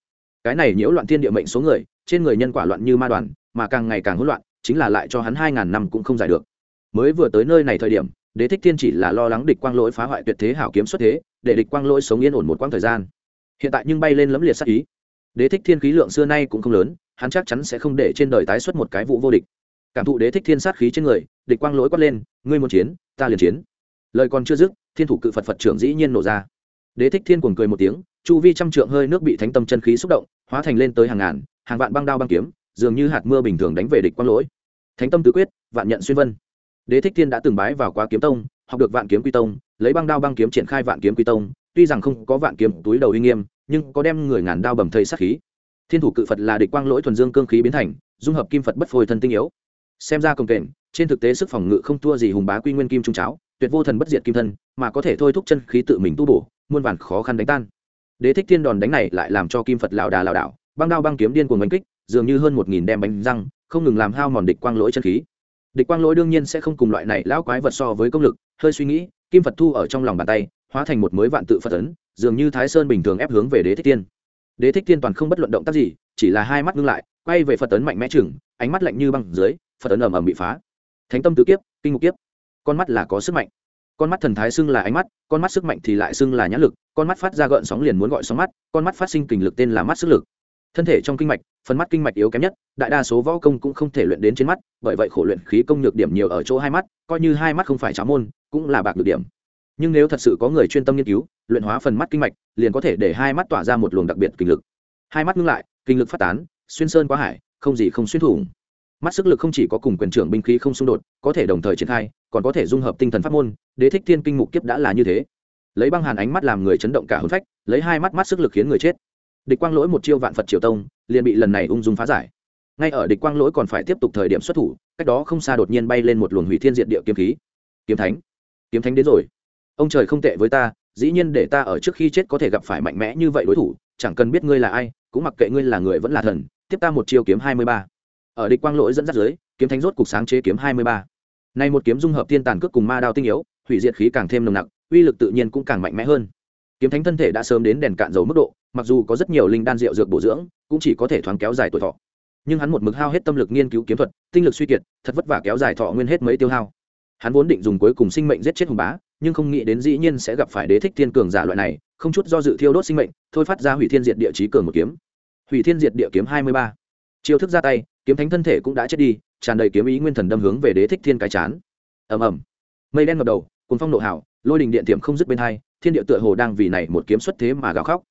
Cái này nhiễu loạn thiên địa mệnh số người, trên người nhân quả loạn như ma đoàn, mà càng ngày càng hỗn loạn, chính là lại cho hắn hai ngàn năm cũng không giải được. Mới vừa tới nơi này thời điểm, đế thích thiên chỉ là lo lắng địch quang lỗi phá hoại tuyệt thế hảo kiếm xuất thế, để địch quang lỗi sống yên ổn một quãng thời gian. Hiện tại nhưng bay lên lẫm liệt sắc ý. Đế thích thiên khí lượng xưa nay cũng không lớn hắn chắc chắn sẽ không để trên đời tái xuất một cái vụ vô địch. Cảm thụ đế thích thiên sát khí trên người, địch quang lỗi quát lên, ngươi muốn chiến, ta liền chiến. Lời còn chưa dứt, thiên thủ cự phật phật trưởng dĩ nhiên nổ ra. Đế thích thiên cuồng cười một tiếng, chu vi trăm trượng hơi nước bị thánh tâm chân khí xúc động, hóa thành lên tới hàng ngàn, hàng vạn băng đao băng kiếm, dường như hạt mưa bình thường đánh về địch quang lỗi. Thánh tâm tứ quyết, vạn nhận xuyên vân. Đế thích thiên đã từng bái vào quá kiếm tông, học được vạn kiếm quy tông, lấy băng đao băng kiếm triển khai vạn kiếm quy tông, tuy rằng không có vạn kiếm túi đầu uy nghiêm, nhưng có đem người ngàn đao bầm thây sát khí thiên thủ cự phật là địch quang lỗi thuần dương cương khí biến thành, dung hợp kim phật bất phôi thân tinh yếu. Xem ra công kềnh, trên thực tế sức phòng ngự không thua gì hùng bá quy nguyên kim trung cháo, tuyệt vô thần bất diệt kim thân, mà có thể thôi thúc chân khí tự mình tu bổ, muôn vàn khó khăn đánh tan. Đế thích thiên đòn đánh này lại làm cho kim phật lão đà lão đảo, băng đao băng kiếm điên cuồng đánh kích, dường như hơn một nghìn đem bánh răng, không ngừng làm hao mòn địch quang lỗi chân khí. Địch quang lỗi đương nhiên sẽ không cùng loại này lão quái vật so với công lực, hơi suy nghĩ, kim phật thu ở trong lòng bàn tay, hóa thành một mới vạn tự phật ấn, dường như thái sơn bình thường ép hướng về đế thích tiên đế thích tiên toàn không bất luận động tác gì, chỉ là hai mắt ngưng lại, quay về phật tấn mạnh mẽ chừng, ánh mắt lạnh như băng dưới, phật tấn ầm ầm bị phá. Thánh tâm tứ kiếp, kinh ngục kiếp. Con mắt là có sức mạnh. Con mắt thần thái xưng là ánh mắt, con mắt sức mạnh thì lại xưng là nhãn lực, con mắt phát ra gợn sóng liền muốn gọi sóng mắt, con mắt phát sinh kình lực tên là mắt sức lực. Thân thể trong kinh mạch, phần mắt kinh mạch yếu kém nhất, đại đa số võ công cũng không thể luyện đến trên mắt, bởi vậy khổ luyện khí công nhược điểm nhiều ở chỗ hai mắt, coi như hai mắt không phải cháo môn, cũng là bạc được điểm nhưng nếu thật sự có người chuyên tâm nghiên cứu, luyện hóa phần mắt kinh mạch, liền có thể để hai mắt tỏa ra một luồng đặc biệt kinh lực. Hai mắt ngưng lại, kinh lực phát tán, xuyên sơn quá hải, không gì không xuyên thủng. Mắt sức lực không chỉ có cùng quyền trưởng binh khí không xung đột, có thể đồng thời triển khai, còn có thể dung hợp tinh thần pháp môn, đế thích thiên kinh mục kiếp đã là như thế. Lấy băng hàn ánh mắt làm người chấn động cả hôn phách, lấy hai mắt mắt sức lực khiến người chết. Địch quang lỗi một chiêu vạn phật triều tông, liền bị lần này ung dung phá giải. Ngay ở địch quang lỗi còn phải tiếp tục thời điểm xuất thủ, cách đó không xa đột nhiên bay lên một luồng hủy thiên diện địa kiếm khí. Kiếm thánh kiếm thánh đến rồi ông trời không tệ với ta, dĩ nhiên để ta ở trước khi chết có thể gặp phải mạnh mẽ như vậy đối thủ, chẳng cần biết ngươi là ai, cũng mặc kệ ngươi là người vẫn là thần, tiếp ta một chiêu kiếm hai mươi ba. Ở địch quang lỗi dẫn dắt dưới, kiếm thánh rốt cục sáng chế kiếm hai mươi ba. Nay một kiếm dung hợp thiên tàn cước cùng ma đao tinh yếu, hủy diệt khí càng thêm nồng nặc, uy lực tự nhiên cũng càng mạnh mẽ hơn. Kiếm thánh thân thể đã sớm đến đèn cạn dầu mức độ, mặc dù có rất nhiều linh đan rượu dược bổ dưỡng, cũng chỉ có thể thoáng kéo dài tuổi thọ. Nhưng hắn một mực hao hết tâm lực nghiên cứu kiếm thuật, tinh lực suy kiệt, thật vất vả kéo dài thọ nguyên hết mấy tiêu hao hắn vốn định dùng cuối cùng sinh mệnh giết chết hùng bá, nhưng không nghĩ đến dĩ nhiên sẽ gặp phải đế thích thiên cường giả loại này, không chút do dự thiêu đốt sinh mệnh, thôi phát ra hủy thiên diệt địa chí cường một kiếm. Hủy thiên diệt địa kiếm hai mươi ba. Chiêu thức ra tay, kiếm thánh thân thể cũng đã chết đi, tràn đầy kiếm ý nguyên thần đâm hướng về đế thích thiên cái chán. Ầm ầm. Mây đen ngập đầu cùng phong nộ hảo lôi đình điện tiệm không dứt bên hai, thiên địa tựa hồ đang vì này một kiếm xuất thế mà gào khóc.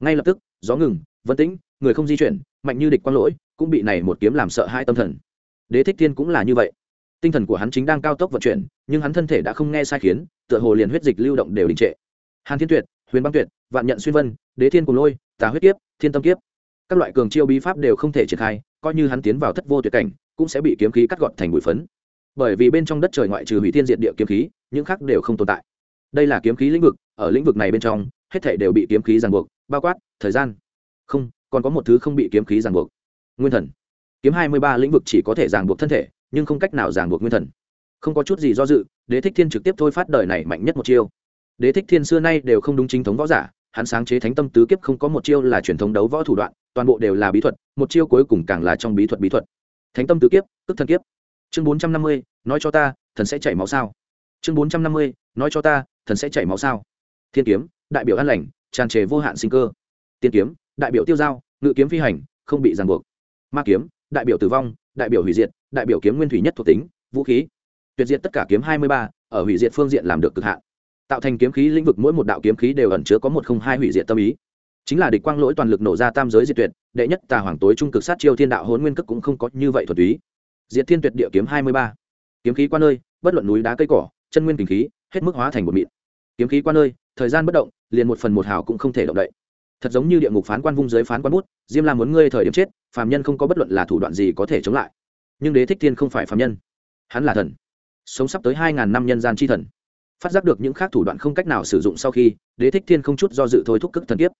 Ngay lập tức, gió ngừng, vân tĩnh, người không di chuyển, mạnh như địch quang lỗi, cũng bị này một kiếm làm sợ hai tâm thần. Đế thích thiên cũng là như vậy tinh thần của hắn chính đang cao tốc vận chuyển, nhưng hắn thân thể đã không nghe sai khiến, tựa hồ liền huyết dịch lưu động đều đình trệ. Hàn thiên tuyệt, huyền băng tuyệt, vạn nhận xuyên vân, đế thiên cùng lôi, tà huyết kiếp, thiên tâm kiếp. Các loại cường chiêu bí pháp đều không thể triển khai, coi như hắn tiến vào thất vô tuyệt cảnh, cũng sẽ bị kiếm khí cắt gọn thành bụi phấn. Bởi vì bên trong đất trời ngoại trừ hủy thiên diệt địa kiếm khí, những khác đều không tồn tại. Đây là kiếm khí lĩnh vực, ở lĩnh vực này bên trong, hết thể đều bị kiếm khí ràng buộc, bao quát thời gian. Không, còn có một thứ không bị kiếm khí ràng buộc. Nguyên thần. Kiếm hai mươi ba lĩnh vực chỉ có thể ràng buộc thân thể nhưng không cách nào ràng buộc nguyên thần. Không có chút gì do dự, đế thích thiên trực tiếp thôi phát đời này mạnh nhất một chiêu. Đế thích thiên xưa nay đều không đúng chính thống võ giả, hắn sáng chế thánh tâm tứ kiếp không có một chiêu là truyền thống đấu võ thủ đoạn, toàn bộ đều là bí thuật, một chiêu cuối cùng càng là trong bí thuật bí thuật. Thánh tâm tứ kiếp, tức thần kiếp. Chương bốn trăm năm mươi, nói cho ta, thần sẽ chảy máu sao? Chương bốn trăm năm mươi, nói cho ta, thần sẽ chảy máu sao? Thiên kiếm, đại biểu an lành, tràn trề vô hạn sinh cơ. Tiên kiếm, đại biểu tiêu giao ngự kiếm phi hành, không bị ràng buộc. Ma kiếm, đại biểu tử vong, đại biểu hủy diệt đại biểu kiếm nguyên thủy nhất thuộc tính, vũ khí. Tuyệt diệt tất cả kiếm hai mươi ba, ở hủy diệt phương diện làm được cực hạn. Tạo thành kiếm khí lĩnh vực mỗi một đạo kiếm khí đều ẩn chứa có một không hai hủy diệt tâm ý. Chính là địch quang lỗi toàn lực nổ ra tam giới diệt tuyệt, đệ nhất tà hoàng tối trung cực sát chiêu thiên đạo hôn nguyên cực cũng không có như vậy thuật túy. Diệt thiên tuyệt địa kiếm hai mươi ba. Kiếm khí qua nơi, bất luận núi đá cây cỏ, chân nguyên kinh khí, hết mức hóa thành một mịn. Kiếm khí qua nơi, thời gian bất động, liền một phần một hào cũng không thể động đậy. Thật giống như địa ngục phán quan vung giới phán quan bút, diêm la muốn ngươi thời điểm chết, phàm nhân không có bất luận là thủ đoạn gì có thể chống lại nhưng đế thích thiên không phải phàm nhân. Hắn là thần. Sống sắp tới hai ngàn năm nhân gian chi thần. Phát giác được những khác thủ đoạn không cách nào sử dụng sau khi, đế thích thiên không chút do dự thôi thúc cức thần kiếp.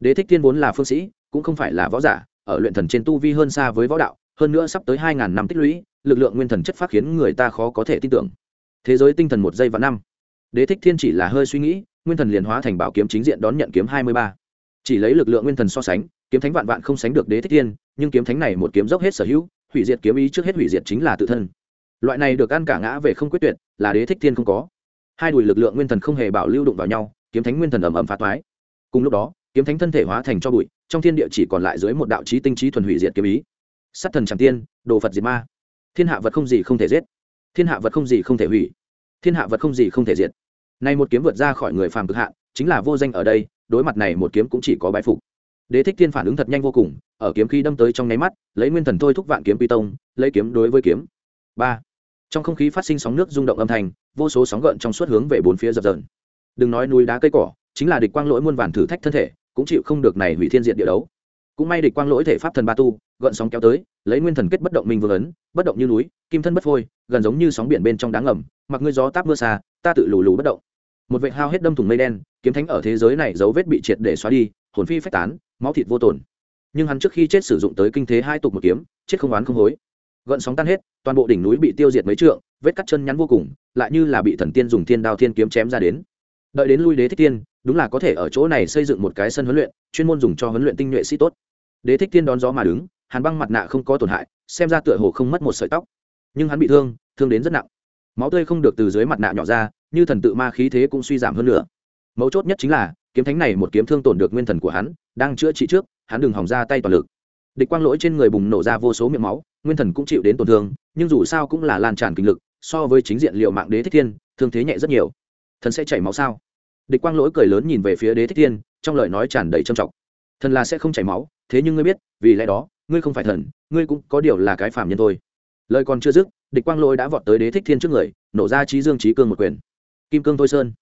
Đế thích thiên vốn là phương sĩ, cũng không phải là võ giả, ở luyện thần trên tu vi hơn xa với võ đạo, hơn nữa sắp tới hai ngàn năm tích lũy, lực lượng nguyên thần chất phát khiến người ta khó có thể tin tưởng. Thế giới tinh thần một giây và năm. Đế thích thiên chỉ là hơi suy nghĩ, nguyên thần liền hóa thành bảo kiếm chính diện đón nhận kiếm hai mươi ba. Chỉ lấy lực lượng nguyên thần so sánh, kiếm thánh vạn vạn không sánh được đế thích thiên, nhưng kiếm thánh này một kiếm dốc hết sở hữu hủy diệt kiếm ý trước hết hủy diệt chính là tự thân. Loại này được ăn cả ngã về không quyết tuyệt, là đế thích thiên không có. Hai đùi lực lượng nguyên thần không hề bảo lưu đụng vào nhau, kiếm thánh nguyên thần ầm ầm phá thoái cùng lúc đó, kiếm thánh thân thể hóa thành cho bụi, trong thiên địa chỉ còn lại dưới một đạo trí tinh trí thuần hủy diệt kiếm ý. Sát thần tràng tiên, đồ phật diệt ma. Thiên hạ vật không gì không thể giết. Thiên hạ vật không gì không thể hủy. Thiên hạ vật không gì không thể diệt. Nay một kiếm vượt ra khỏi người phàm cực hạ chính là vô danh ở đây, đối mặt này một kiếm cũng chỉ có bái phục đế thích thiên phản ứng thật nhanh vô cùng, ở kiếm khí đâm tới trong nháy mắt, lấy nguyên thần thôi thúc vạn kiếm pi tông, lấy kiếm đối với kiếm. Ba. Trong không khí phát sinh sóng nước rung động âm thanh, vô số sóng gợn trong suốt hướng về bốn phía dập dờn. Đừng nói núi đá cây cỏ, chính là địch quang lỗi muôn vàn thử thách thân thể, cũng chịu không được này hủy thiên diện địa đấu. Cũng may địch quang lỗi thể pháp thần ba tu, gợn sóng kéo tới, lấy nguyên thần kết bất động minh vương ấn, bất động như núi, kim thân bất phôi, gần giống như sóng biển bên trong đá ngầm, mặc ngươi gió táp mưa xa, ta tự lù lù bất động. Một vệ hao hết đâm thủng mây đen, kiếm thánh ở thế giới này dấu vết bị triệt để xóa đi, hồn phi phách tán máu thịt vô tổn. Nhưng hắn trước khi chết sử dụng tới kinh thế hai tục một kiếm, chết không oán không hối. Gợn sóng tan hết, toàn bộ đỉnh núi bị tiêu diệt mấy trượng, vết cắt chân nhắn vô cùng, lại như là bị thần tiên dùng thiên đao thiên kiếm chém ra đến. Đợi đến lui đế thích tiên, đúng là có thể ở chỗ này xây dựng một cái sân huấn luyện, chuyên môn dùng cho huấn luyện tinh nhuệ sĩ tốt. Đế thích tiên đón gió mà đứng, hàn băng mặt nạ không có tổn hại, xem ra tựa hồ không mất một sợi tóc. Nhưng hắn bị thương thương đến rất nặng. Máu tươi không được từ dưới mặt nạ nhỏ ra, như thần tự ma khí thế cũng suy giảm hơn nữa. Mấu chốt nhất chính là, kiếm thánh này một kiếm thương tổn được nguyên thần của hắn đang chữa trị trước, hắn đừng hỏng ra tay toàn lực. Địch quang lỗi trên người bùng nổ ra vô số miệng máu, nguyên thần cũng chịu đến tổn thương, nhưng dù sao cũng là lan tràn kinh lực, so với chính diện liệu mạng đế thích thiên, thương thế nhẹ rất nhiều. Thần sẽ chảy máu sao? Địch quang lỗi cười lớn nhìn về phía đế thích thiên, trong lời nói tràn đầy trầm trọng. Thần là sẽ không chảy máu, thế nhưng ngươi biết, vì lẽ đó, ngươi không phải thần, ngươi cũng có điều là cái phàm nhân thôi. Lời còn chưa dứt, địch quang lỗi đã vọt tới đế thích thiên trước người, nổ ra trí dương trí cương một quyền. Kim cương thôi sơn.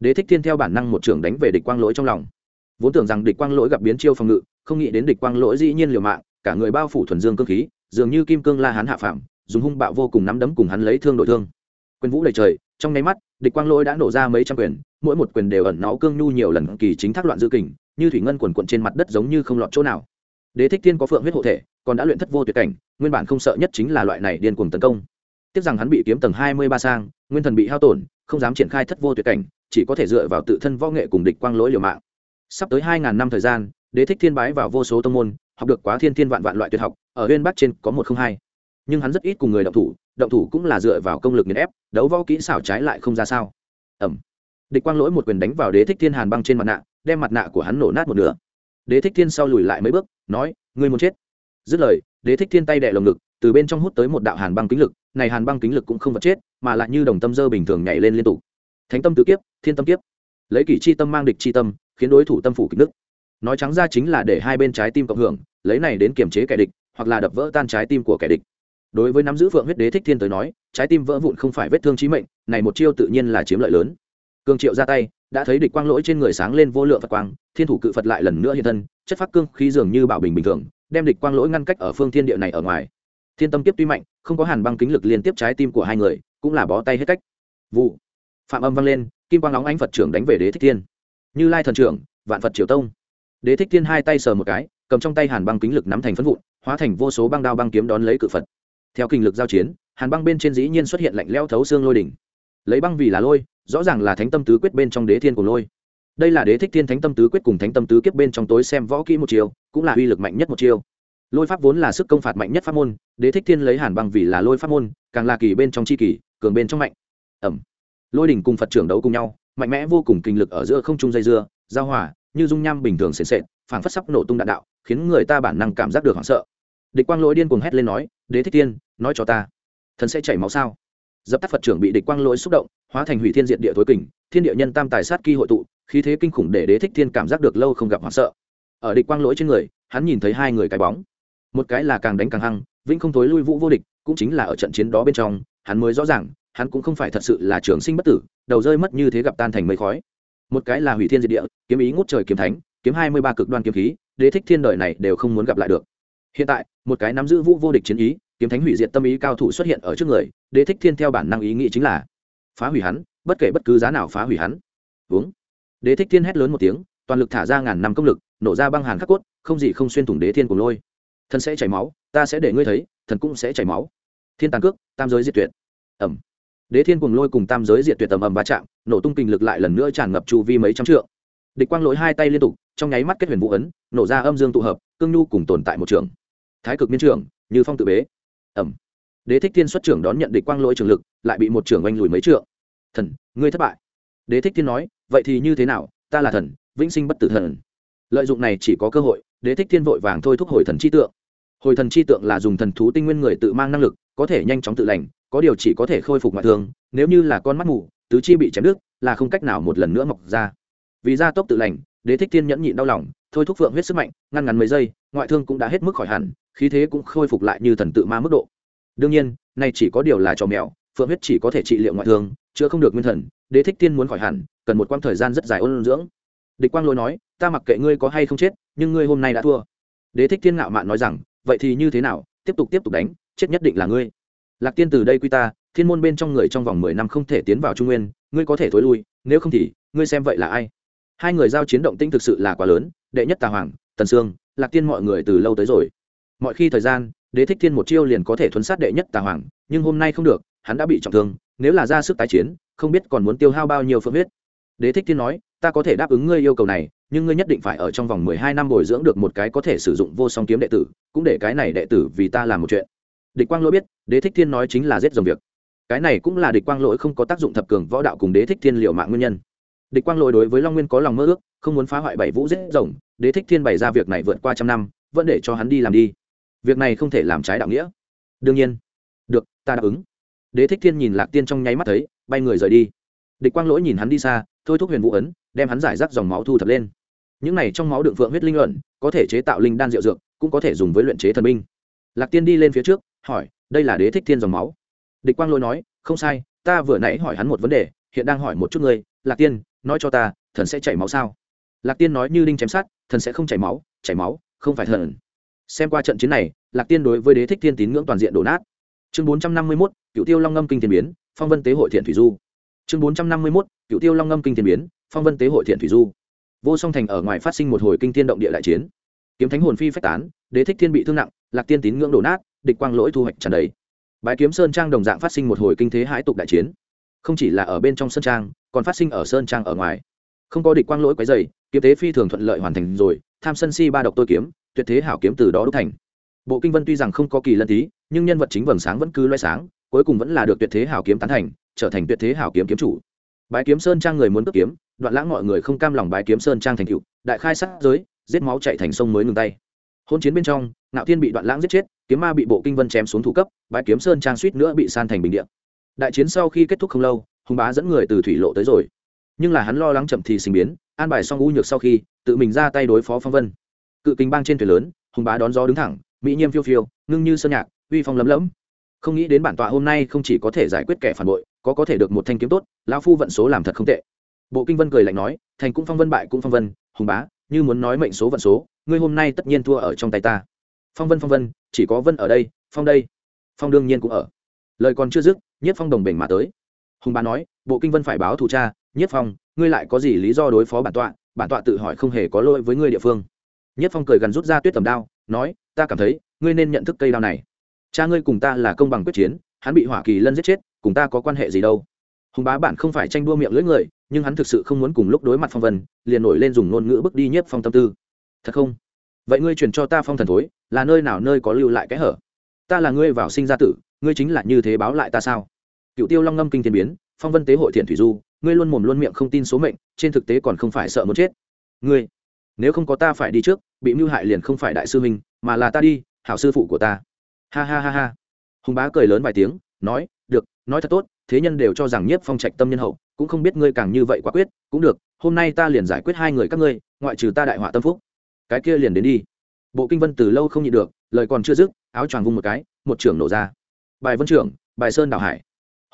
Đế thích thiên theo bản năng một trưởng đánh về địch quang lỗi trong lòng vốn tưởng rằng địch quang lỗi gặp biến chiêu phòng ngự, không nghĩ đến địch quang lỗi dĩ nhiên liều mạng, cả người bao phủ thuần dương cương khí, dường như kim cương la hán hạ phạm dùng hung bạo vô cùng nắm đấm cùng hắn lấy thương đội thương. Quyền vũ đầy trời, trong nháy mắt, địch quang lỗi đã nổ ra mấy trăm quyền, mỗi một quyền đều ẩn nó cương nhu nhiều lần kỳ chính thác loạn dư kình, như thủy ngân quần quận trên mặt đất giống như không lọt chỗ nào. Đế thích thiên có phượng huyết hộ thể, còn đã luyện thất vô tuyệt cảnh, nguyên bản không sợ nhất chính là loại này điên cuồng tấn công. Tiếc rằng hắn bị kiếm tầng hai mươi ba sang, nguyên thần bị hao tổn, không dám triển khai thất vô tuyệt cảnh, chỉ có thể dựa vào tự thân võ nghệ cùng địch quang lỗi liều mạng sắp tới hai ngàn năm thời gian, đế thích thiên bái vào vô số tông môn, học được quá thiên thiên vạn vạn loại tuyệt học, ở huyên bắc trên có một không hai. Nhưng hắn rất ít cùng người động thủ động thủ cũng là dựa vào công lực nghiền ép, đấu võ kỹ xảo trái lại không ra sao. Ẩm. Địch quang lỗi một quyền đánh vào đế thích thiên hàn băng trên mặt nạ, đem mặt nạ của hắn nổ nát một nửa. Đế thích thiên sau lùi lại mấy bước, nói, ngươi muốn chết. Dứt lời, đế thích thiên tay đẻ lồng ngực, từ bên trong hút tới một đạo hàn băng kính lực, này hàn băng kính lực cũng không vật chết, mà lại như đồng tâm dơ bình thường nhảy lên liên tục. Thánh tâm tự kiếp, thiên tâm kiếp. Lấy kỷ chi tâm mang địch chi tâm khiến đối thủ tâm phủ kịch nước nói trắng ra chính là để hai bên trái tim cộng hưởng, lấy này đến kiềm chế kẻ địch, hoặc là đập vỡ tan trái tim của kẻ địch. Đối với nắm giữ phượng huyết đế thích thiên tới nói, trái tim vỡ vụn không phải vết thương trí mệnh, này một chiêu tự nhiên là chiếm lợi lớn. Cương triệu ra tay, đã thấy địch quang lỗi trên người sáng lên vô lượng phật quang, thiên thủ cự phật lại lần nữa hiện thân, chất phát cương khí dường như bảo bình bình thường, đem địch quang lỗi ngăn cách ở phương thiên địa này ở ngoài. Thiên tâm kiếp tuy mạnh, không có hàn băng kính lực liên tiếp trái tim của hai người, cũng là bó tay hết cách. Vụ. Phạm âm vang lên, kim quang nóng ánh phật trưởng đánh về đế thích thiên như lai thần trưởng vạn phật triều tông. Đế thích thiên hai tay sờ một cái cầm trong tay hàn băng kính lực nắm thành phân vụn hóa thành vô số băng đao băng kiếm đón lấy cự phật. Theo kinh lực giao chiến hàn băng bên trên dĩ nhiên xuất hiện lạnh leo thấu xương lôi đỉnh. Lấy băng vì là lôi rõ ràng là thánh tâm tứ quyết bên trong đế thiên của lôi. Đây là đế thích thiên thánh tâm tứ quyết cùng thánh tâm tứ kiếp bên trong tối xem võ kỹ một chiều, cũng là uy lực mạnh nhất một chiều. lôi pháp vốn là sức công phạt mạnh nhất pháp môn đế thích thiên lấy hàn băng vì là lôi pháp môn càng là kỳ bên trong c h i kỳ cường bên trong mạnh. Ẩm. Lôi đỉnh cùng phật trưởng đấu cùng nhau mạnh mẽ vô cùng kinh lực ở giữa không trung dây dưa, giao hòa, như dung nham bình thường sền sệt, phảng phất sắp nổ tung đạn đạo, khiến người ta bản năng cảm giác được hoảng sợ. Địch quang lỗi điên cuồng hét lên nói, đế thích tiên nói cho ta, thần sẽ chảy máu sao? Dập tắt phật trưởng bị địch quang lỗi xúc động, hóa thành hủy thiên diện địa thối kình, thiên địa nhân tam tài sát kỳ hội tụ, khí thế kinh khủng để đế thích thiên cảm giác được lâu không gặp hoảng sợ. Ở địch quang lỗi trên người, hắn nhìn thấy hai người cái bóng. Một cái là càng đánh càng hăng, vĩnh không thối lui vũ vô địch, cũng chính là ở trận chiến đó bên trong, hắn mới rõ ràng hắn cũng không phải thật sự là trường sinh bất tử, đầu rơi mất như thế gặp tan thành mây khói. Một cái là hủy thiên diệt địa, kiếm ý ngút trời kiếm thánh, kiếm hai mươi ba cực đoan kiếm khí, đế thích thiên đời này đều không muốn gặp lại được. Hiện tại, một cái nắm giữ vũ vô địch chiến ý, kiếm thánh hủy diệt tâm ý cao thủ xuất hiện ở trước người, đế thích thiên theo bản năng ý nghĩ chính là phá hủy hắn, bất kể bất cứ giá nào phá hủy hắn. Uống đế thích thiên hét lớn một tiếng, toàn lực thả ra ngàn năm công lực, nổ ra băng hàn khắc cốt, không gì không xuyên thủng đế thiên cùng lôi. Thần sẽ chảy máu, ta sẽ để ngươi thấy, thần cũng sẽ chảy máu. Thiên tàn cước, tam giới diệt tuyệt. Ẩm đế thiên cùng lôi cùng tam giới diệt tuyệt tầm ầm va chạm, nổ tung kinh lực lại lần nữa tràn ngập chu vi mấy trăm trượng. Địch quang lỗi hai tay liên tục, trong nháy mắt kết huyền vũ ấn, nổ ra âm dương tụ hợp, cương nhu cùng tồn tại một trường. Thái cực miên trường, như phong tự bế. Ẩm đế thích thiên xuất trưởng đón nhận địch quang lỗi trường lực, lại bị một trưởng oanh lùi mấy trượng. Thần, ngươi thất bại. Đế thích thiên nói, vậy thì như thế nào? Ta là thần, vĩnh sinh bất tử thần. Lợi dụng này chỉ có cơ hội, đế thích thiên vội vàng thôi thúc hồi thần chi tượng. Hồi thần chi tượng là dùng thần thú tinh nguyên người tự mang năng lực, có thể nhanh chóng tự lành có điều chỉ có thể khôi phục ngoại thương, nếu như là con mắt mù, tứ chi bị chém đứt, là không cách nào một lần nữa mọc ra. Vì gia tốc tự lành, đế thích thiên nhẫn nhịn đau lòng, thôi thúc phượng huyết sức mạnh, ngăn ngắn mấy giây, ngoại thương cũng đã hết mức khỏi hẳn, khí thế cũng khôi phục lại như thần tự ma mức độ. Đương nhiên, nay chỉ có điều là trò mèo, phượng huyết chỉ có thể trị liệu ngoại thương, chữa không được nguyên thần, đế thích thiên muốn khỏi hẳn, cần một quãng thời gian rất dài ôn dưỡng. Địch quang lôi nói, ta mặc kệ ngươi có hay không chết, nhưng ngươi hôm nay đã thua. Đế thích thiên ngạo mạn nói rằng, vậy thì như thế nào? Tiếp tục tiếp tục đánh, chết nhất định là ngươi lạc tiên từ đây quy ta, thiên môn bên trong người trong vòng mười năm không thể tiến vào trung nguyên, ngươi có thể thối lui, nếu không thì, ngươi xem vậy là ai? Hai người giao chiến động tinh thực sự là quá lớn, đệ nhất tà hoàng, tần sương, lạc tiên mọi người từ lâu tới rồi. Mọi khi thời gian, đế thích thiên một chiêu liền có thể thuấn sát đệ nhất tà hoàng, nhưng hôm nay không được, hắn đã bị trọng thương, nếu là ra sức tái chiến, không biết còn muốn tiêu hao bao nhiêu phương huyết. Đế thích thiên nói, ta có thể đáp ứng ngươi yêu cầu này, nhưng ngươi nhất định phải ở trong vòng mười hai năm bồi dưỡng được một cái có thể sử dụng vô song kiếm đệ tử, cũng để cái này đệ tử vì ta làm một chuyện địch quang lỗi biết, đế thích thiên nói chính là giết dòng việc. Cái này cũng là địch quang lỗi không có tác dụng thập cường võ đạo cùng đế thích thiên liệu mạng nguyên nhân. Địch quang lỗi đối với long nguyên có lòng mơ ước, không muốn phá hoại bảy vũ giết rồng, đế thích thiên bày ra việc này vượt qua trăm năm, vẫn để cho hắn đi làm đi. Việc này không thể làm trái đạo nghĩa. Đương nhiên. Được, ta đáp ứng. Đế thích thiên nhìn lạc tiên trong nháy mắt thấy, bay người rời đi. Địch quang lỗi nhìn hắn đi xa, thôi thúc huyền vũ ấn, đem hắn giải rác dòng máu thu thập lên. Những này trong máu đựng phượng huyết linh luận, có thể chế tạo linh đan diệu dược, cũng có thể dùng với luyện chế thần binh. Lạc tiên đi lên phía trước hỏi, đây là đế thích thiên dòng máu. Địch quang lôi nói, không sai, ta vừa nãy hỏi hắn một vấn đề, hiện đang hỏi một chút ngươi, lạc tiên, nói cho ta, thần sẽ chảy máu sao? Lạc tiên nói như đinh chém sát thần sẽ không chảy máu chảy máu, không phải thần. Xem qua trận chiến này, lạc tiên đối với đế thích thiên tín ngưỡng toàn diện đổ nát. Chương bốn trăm năm mươi mốt cựu tiêu long ngâm kinh thiên biến, phong vân tế hội thiện thủy du. Chương bốn trăm năm mươi mốt cựu tiêu long ngâm kinh thiên biến, phong vân tế hội thiện thủy du. Vô song thành ở ngoài phát sinh một hồi kinh thiên động địa đại chiến. Kiếm thánh hồn phi phách tán, đế thích thiên bị thương nặng, lạc tiên tín ngưỡng đổ nát địch quang lỗi thu hoạch tràn đầy. Bái kiếm sơn trang đồng dạng phát sinh một hồi kinh thế hãi tục đại chiến. Không chỉ là ở bên trong sơn trang, còn phát sinh ở sơn trang ở ngoài. Không có địch quang lỗi quấy dày kiếm tế phi thường thuận lợi hoàn thành rồi, tham sân si ba độc tôi kiếm, tuyệt thế hảo kiếm từ đó đúc thành. Bộ kinh vân tuy rằng không có kỳ lân tí, nhưng nhân vật chính vầng sáng vẫn cứ loay sáng, cuối cùng vẫn là được tuyệt thế hảo kiếm tán thành, trở thành tuyệt thế hảo kiếm kiếm chủ. Bái kiếm sơn trang người muốn cướp kiếm, đoạn lãng mọi người không cam lòng bái kiếm sơn trang thành cựu đại khai sát giới, giết máu chạy thành sông mới ngừng tay hôn chiến bên trong, ngạo thiên bị đoạn lãng giết chết, kiếm ma bị bộ kinh vân chém xuống thủ cấp bãi kiếm sơn trang suýt nữa bị san thành bình điện đại chiến sau khi kết thúc không lâu, hùng bá dẫn người từ thủy lộ tới rồi. Nhưng là hắn lo lắng chậm thì sinh biến, an bài xong u nhược sau khi, tự mình ra tay đối phó phong vân. Cự kinh bang trên thuyền lớn, hùng bá đón gió đứng thẳng, mỹ nhiêm phiêu phiêu, ngưng như sơn nhạc, uy phong lấm lấm. không nghĩ đến bản tọa hôm nay không chỉ có thể giải quyết kẻ phản bội, có có thể được một thanh kiếm tốt, lão phu vận số làm thật không tệ. Bộ kinh vân cười lạnh nói, thành cũng phong vân, bại cũng phong vân, hùng bá như muốn nói mệnh số vận số, ngươi hôm nay tất nhiên thua ở trong tay ta. Phong vân phong vân, chỉ có vân ở đây, phong đây. Phong đương nhiên cũng ở. Lời còn chưa dứt, nhất phong đồng bình mà tới. Hùng bá nói, bộ kinh vân phải báo thù cha, nhất phong, ngươi lại có gì lý do đối phó bản tọa? Bản tọa tự hỏi không hề có lỗi với ngươi địa phương. Nhất phong cười gần rút ra tuyết tầm đao, nói, ta cảm thấy, ngươi nên nhận thức cây đao này. Cha ngươi cùng ta là công bằng quyết chiến, hắn bị hỏa kỳ lân giết chết, cùng ta có quan hệ gì đâu? Hùng bá bản không phải tranh đua miệng lưỡi người nhưng hắn thực sự không muốn cùng lúc đối mặt phong vân, liền nổi lên dùng ngôn ngữ bước đi nhiếp phong tâm tư. Thật không? Vậy ngươi truyền cho ta phong thần thối, là nơi nào nơi có lưu lại cái hở? Ta là ngươi vào sinh ra tử, ngươi chính là như thế báo lại ta sao? Cựu tiêu long ngâm kinh thiên biến, phong vân tế hội thiện thủy du, ngươi luôn mồm luôn miệng không tin số mệnh, trên thực tế còn không phải sợ muốn chết. Ngươi, nếu không có ta phải đi trước, bị mưu hại liền không phải đại sư huynh, mà là ta đi, hảo sư phụ của ta. Ha ha ha ha. Hùng bá cười lớn vài tiếng, nói, được, nói thật tốt, thế nhân đều cho rằng nhiếp phong trạch tâm nhân hậu cũng không biết ngươi càng như vậy quả quyết, cũng được, hôm nay ta liền giải quyết hai người các ngươi, ngoại trừ ta đại họa tâm phúc. Cái kia liền đến đi. Bộ kinh vân từ lâu không nhịn được, lời còn chưa dứt, áo choàng vung một cái, một trưởng nổ ra. Bài vân trưởng, bài sơn đào hải.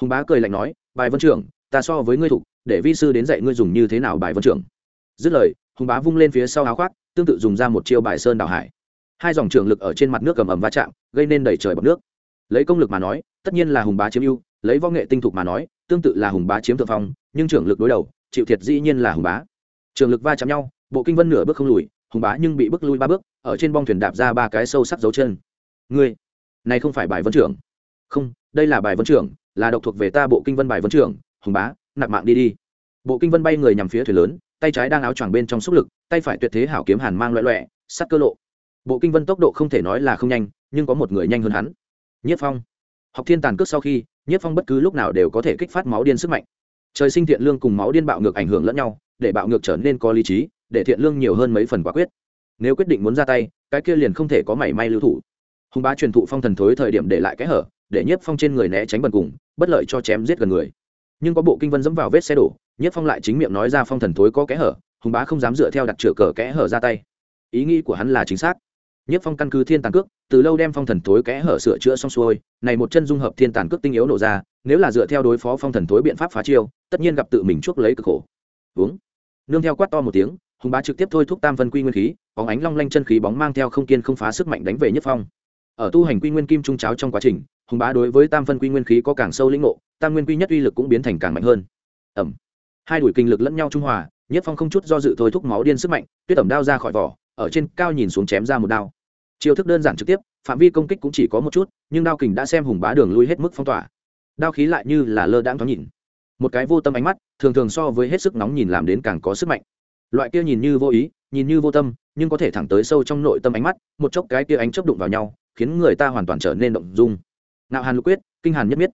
Hùng bá cười lạnh nói, bài vân trưởng, ta so với ngươi thục, để vi sư đến dạy ngươi dùng như thế nào bài vân trưởng. Dứt lời, hùng bá vung lên phía sau áo khoác, tương tự dùng ra một chiêu bài sơn đào hải. Hai dòng trưởng lực ở trên mặt nước cầm ẩm va chạm, gây nên đẩy trời bọc nước. Lấy công lực mà nói, tất nhiên là hùng bá chiếm ưu, lấy võ nghệ tinh thục mà nói tương tự là hùng bá chiếm thượng phong, nhưng trưởng lực đối đầu, chịu thiệt dĩ nhiên là hùng bá. Trường lực va chạm nhau, bộ kinh vân nửa bước không lùi, hùng bá nhưng bị bước lui ba bước, ở trên bong thuyền đạp ra ba cái sâu sắc dấu chân. Ngươi, này không phải bài vân trưởng. Không, đây là bài vân trưởng, là độc thuộc về ta bộ kinh vân bài vân trưởng, hùng bá, nạp mạng đi đi. Bộ kinh vân bay người nhằm phía thuyền lớn, tay trái đang áo choàng bên trong xúc lực, tay phải tuyệt thế hảo kiếm hàn mang loẹ loẹ, sắt cơ lộ. Bộ kinh vân tốc độ không thể nói là không nhanh, nhưng có một người nhanh hơn hắn. Nhất phong, học thiên tàn cước sau khi nhất phong bất cứ lúc nào đều có thể kích phát máu điên sức mạnh. Trời sinh thiện lương cùng máu điên bạo ngược ảnh hưởng lẫn nhau, để bạo ngược trở nên có lý trí, để thiện lương nhiều hơn mấy phần quả quyết. Nếu quyết định muốn ra tay, cái kia liền không thể có mảy may lưu thủ. Hùng bá truyền thụ phong thần thối thời điểm để lại cái hở, để nhiếp phong trên người né tránh bần cùng, bất lợi cho chém giết gần người. Nhưng có bộ kinh vân dẫm vào vết xe đổ nhiếp phong lại chính miệng nói ra phong thần thối có kẽ hở, hùng bá không dám dựa theo đặt chửa cờ kẽ hở ra tay. Ý nghĩ của hắn là chính xác. Nhất phong căn cứ thiên tàn cước, từ lâu đem phong thần thối kẽ hở sửa chữa xong xuôi, này một chân dung hợp thiên tàn cước tinh yếu nổ ra, nếu là dựa theo đối phó phong thần thối biện pháp phá chiêu, tất nhiên gặp tự mình chuốc lấy cực khổ. Uống. Nương theo quát to một tiếng, hùng bá trực tiếp thôi thúc tam phân quy nguyên khí, bóng ánh long lanh chân khí bóng mang theo không kiên không phá sức mạnh đánh về nhất phong. Ở tu hành quy nguyên kim trung cháo trong quá trình, hùng bá đối với tam phân quy nguyên khí có càng sâu lĩnh ngộ, tam nguyên quy nhất uy lực cũng biến thành càng mạnh hơn. Ẩm. Hai đuổi kinh lực lẫn nhau trung hòa, nhất phong không chút do dự thôi thúc máu điên sức mạnh, tuyết ẩm đao ra khỏi vỏ, ở trên cao nhìn xuống chém ra một đao chiêu thức đơn giản trực tiếp, phạm vi công kích cũng chỉ có một chút, nhưng đao kình đã xem hùng bá đường lui hết mức phong tỏa. Đao khí lại như là lơ đãng thoáng nhìn. Một cái vô tâm ánh mắt, thường thường so với hết sức nóng nhìn làm đến càng có sức mạnh. Loại kia nhìn như vô ý, nhìn như vô tâm, nhưng có thể thẳng tới sâu trong nội tâm ánh mắt, một chốc cái kia ánh chấp đụng vào nhau, khiến người ta hoàn toàn trở nên động dung. Ngạo hàn lục quyết, kinh hàn nhất miết.